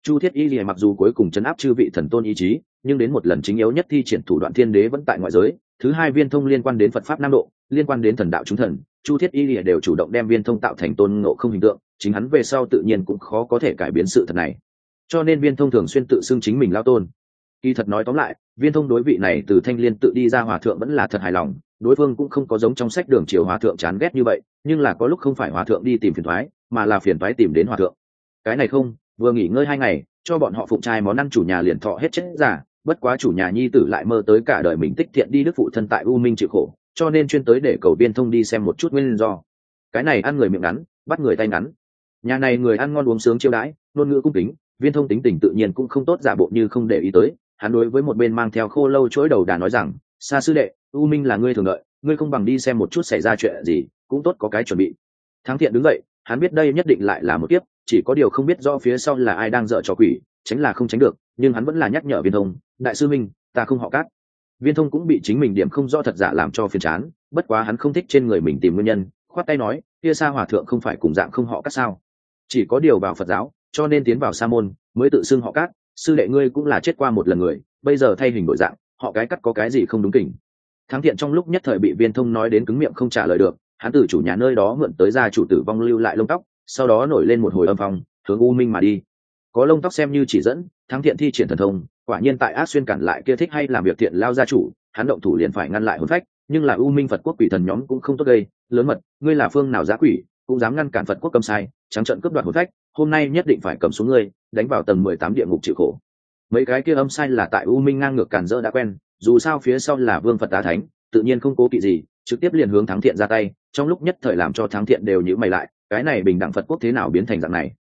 Chu thiết y lìa mặc dù cuối cùng chấn áp chư vị thần tôn ý chí, nhưng đến một lần chính yếu nhất thi triển thủ đoạn thiên đế vẫn tại ngoại giới. Thứ hai viên thông liên quan đến phật pháp nam độ, liên quan đến thần đạo chúng thần chu thiết y lìa đều chủ động đem viên thông tạo thành tôn ngộ không hình tượng, chính hắn về sau tự nhiên cũng khó có thể cải biến sự thật này. Cho nên viên thông thường xuyên tự xưng chính mình lao tôn. Kỳ thật nói tóm lại, viên thông đối vị này từ thanh liên tự đi ra hòa thượng vẫn là thật hài lòng, đối phương cũng không có giống trong sách đường chiều hòa thượng chán ghét như vậy, nhưng là có lúc không phải hòa thượng đi tìm phiền thoái mà là phiền thoái tìm đến hòa thượng. Cái này không, vừa nghỉ ngơi hai ngày, cho bọn họ phụng trai món ăn chủ nhà liền thọ hết chết giả, bất quá chủ nhà nhi tử lại mơ tới cả đời mình tích thiện đi đức phụ thân tại u minh chịu khổ cho nên chuyên tới để cầu viên thông đi xem một chút nguyên do. Cái này ăn người miệng ngắn, bắt người tay ngắn. Nhà này người ăn ngon uống sướng chiêu đãi, ngôn ngữ cung kính, viên thông tính tình tự nhiên cũng không tốt giả bộ như không để ý tới. Hắn đối với một bên mang theo khô lâu chối đầu đà nói rằng xa sư đệ, u minh là ngươi thường đợi, ngươi không bằng đi xem một chút xảy ra chuyện gì, cũng tốt có cái chuẩn bị. Thắng thiện đứng dậy, hắn biết đây nhất định lại là một kiếp, chỉ có điều không biết do phía sau là ai đang dợ trò quỷ, tránh là không tránh được, nhưng hắn vẫn là nhắc nhở viên thông, đại sư minh, ta không họ cát viên thông cũng bị chính mình điểm không rõ thật giả làm cho phiền chán, bất quá hắn không thích trên người mình tìm nguyên nhân, khoát tay nói, kia sa hòa thượng không phải cùng dạng không họ cắt sao? Chỉ có điều vào phật giáo, cho nên tiến vào sa môn, mới tự xưng họ cát sư đệ ngươi cũng là chết qua một lần người, bây giờ thay hình đổi dạng, họ cái cắt có cái gì không đúng kỉnh thắng thiện trong lúc nhất thời bị viên thông nói đến cứng miệng không trả lời được, hắn từ chủ nhà nơi đó mượn tới ra chủ tử vong lưu lại lông tóc, sau đó nổi lên một hồi âm phong, hướng u minh mà đi. Có lông tóc xem như chỉ dẫn, thắng thiện thi triển thần thông quả nhiên tại ác xuyên cản lại kia thích hay làm việc thiện lao gia chủ, hắn động thủ liền phải ngăn lại hồn phách, nhưng là u minh phật quốc quỷ thần nhóm cũng không tốt gây, lớn mật, ngươi là phương nào giá quỷ, cũng dám ngăn cản phật quốc cầm sai, trắng trận cướp đoạt hồn phách, hôm nay nhất định phải cầm xuống ngươi, đánh vào tầng mười tám địa ngục chịu khổ. Mấy cái kia âm sai là tại u minh ngang ngược cản dỡ đã quen, dù sao phía sau là vương phật tá thánh, tự nhiên không cố kỵ gì, trực tiếp liền hướng thắng thiện ra tay, trong lúc nhất thời làm cho thắng thiện đều nhữ mày lại, cái này bình đẳng phật quốc thế nào biến thành dạng này?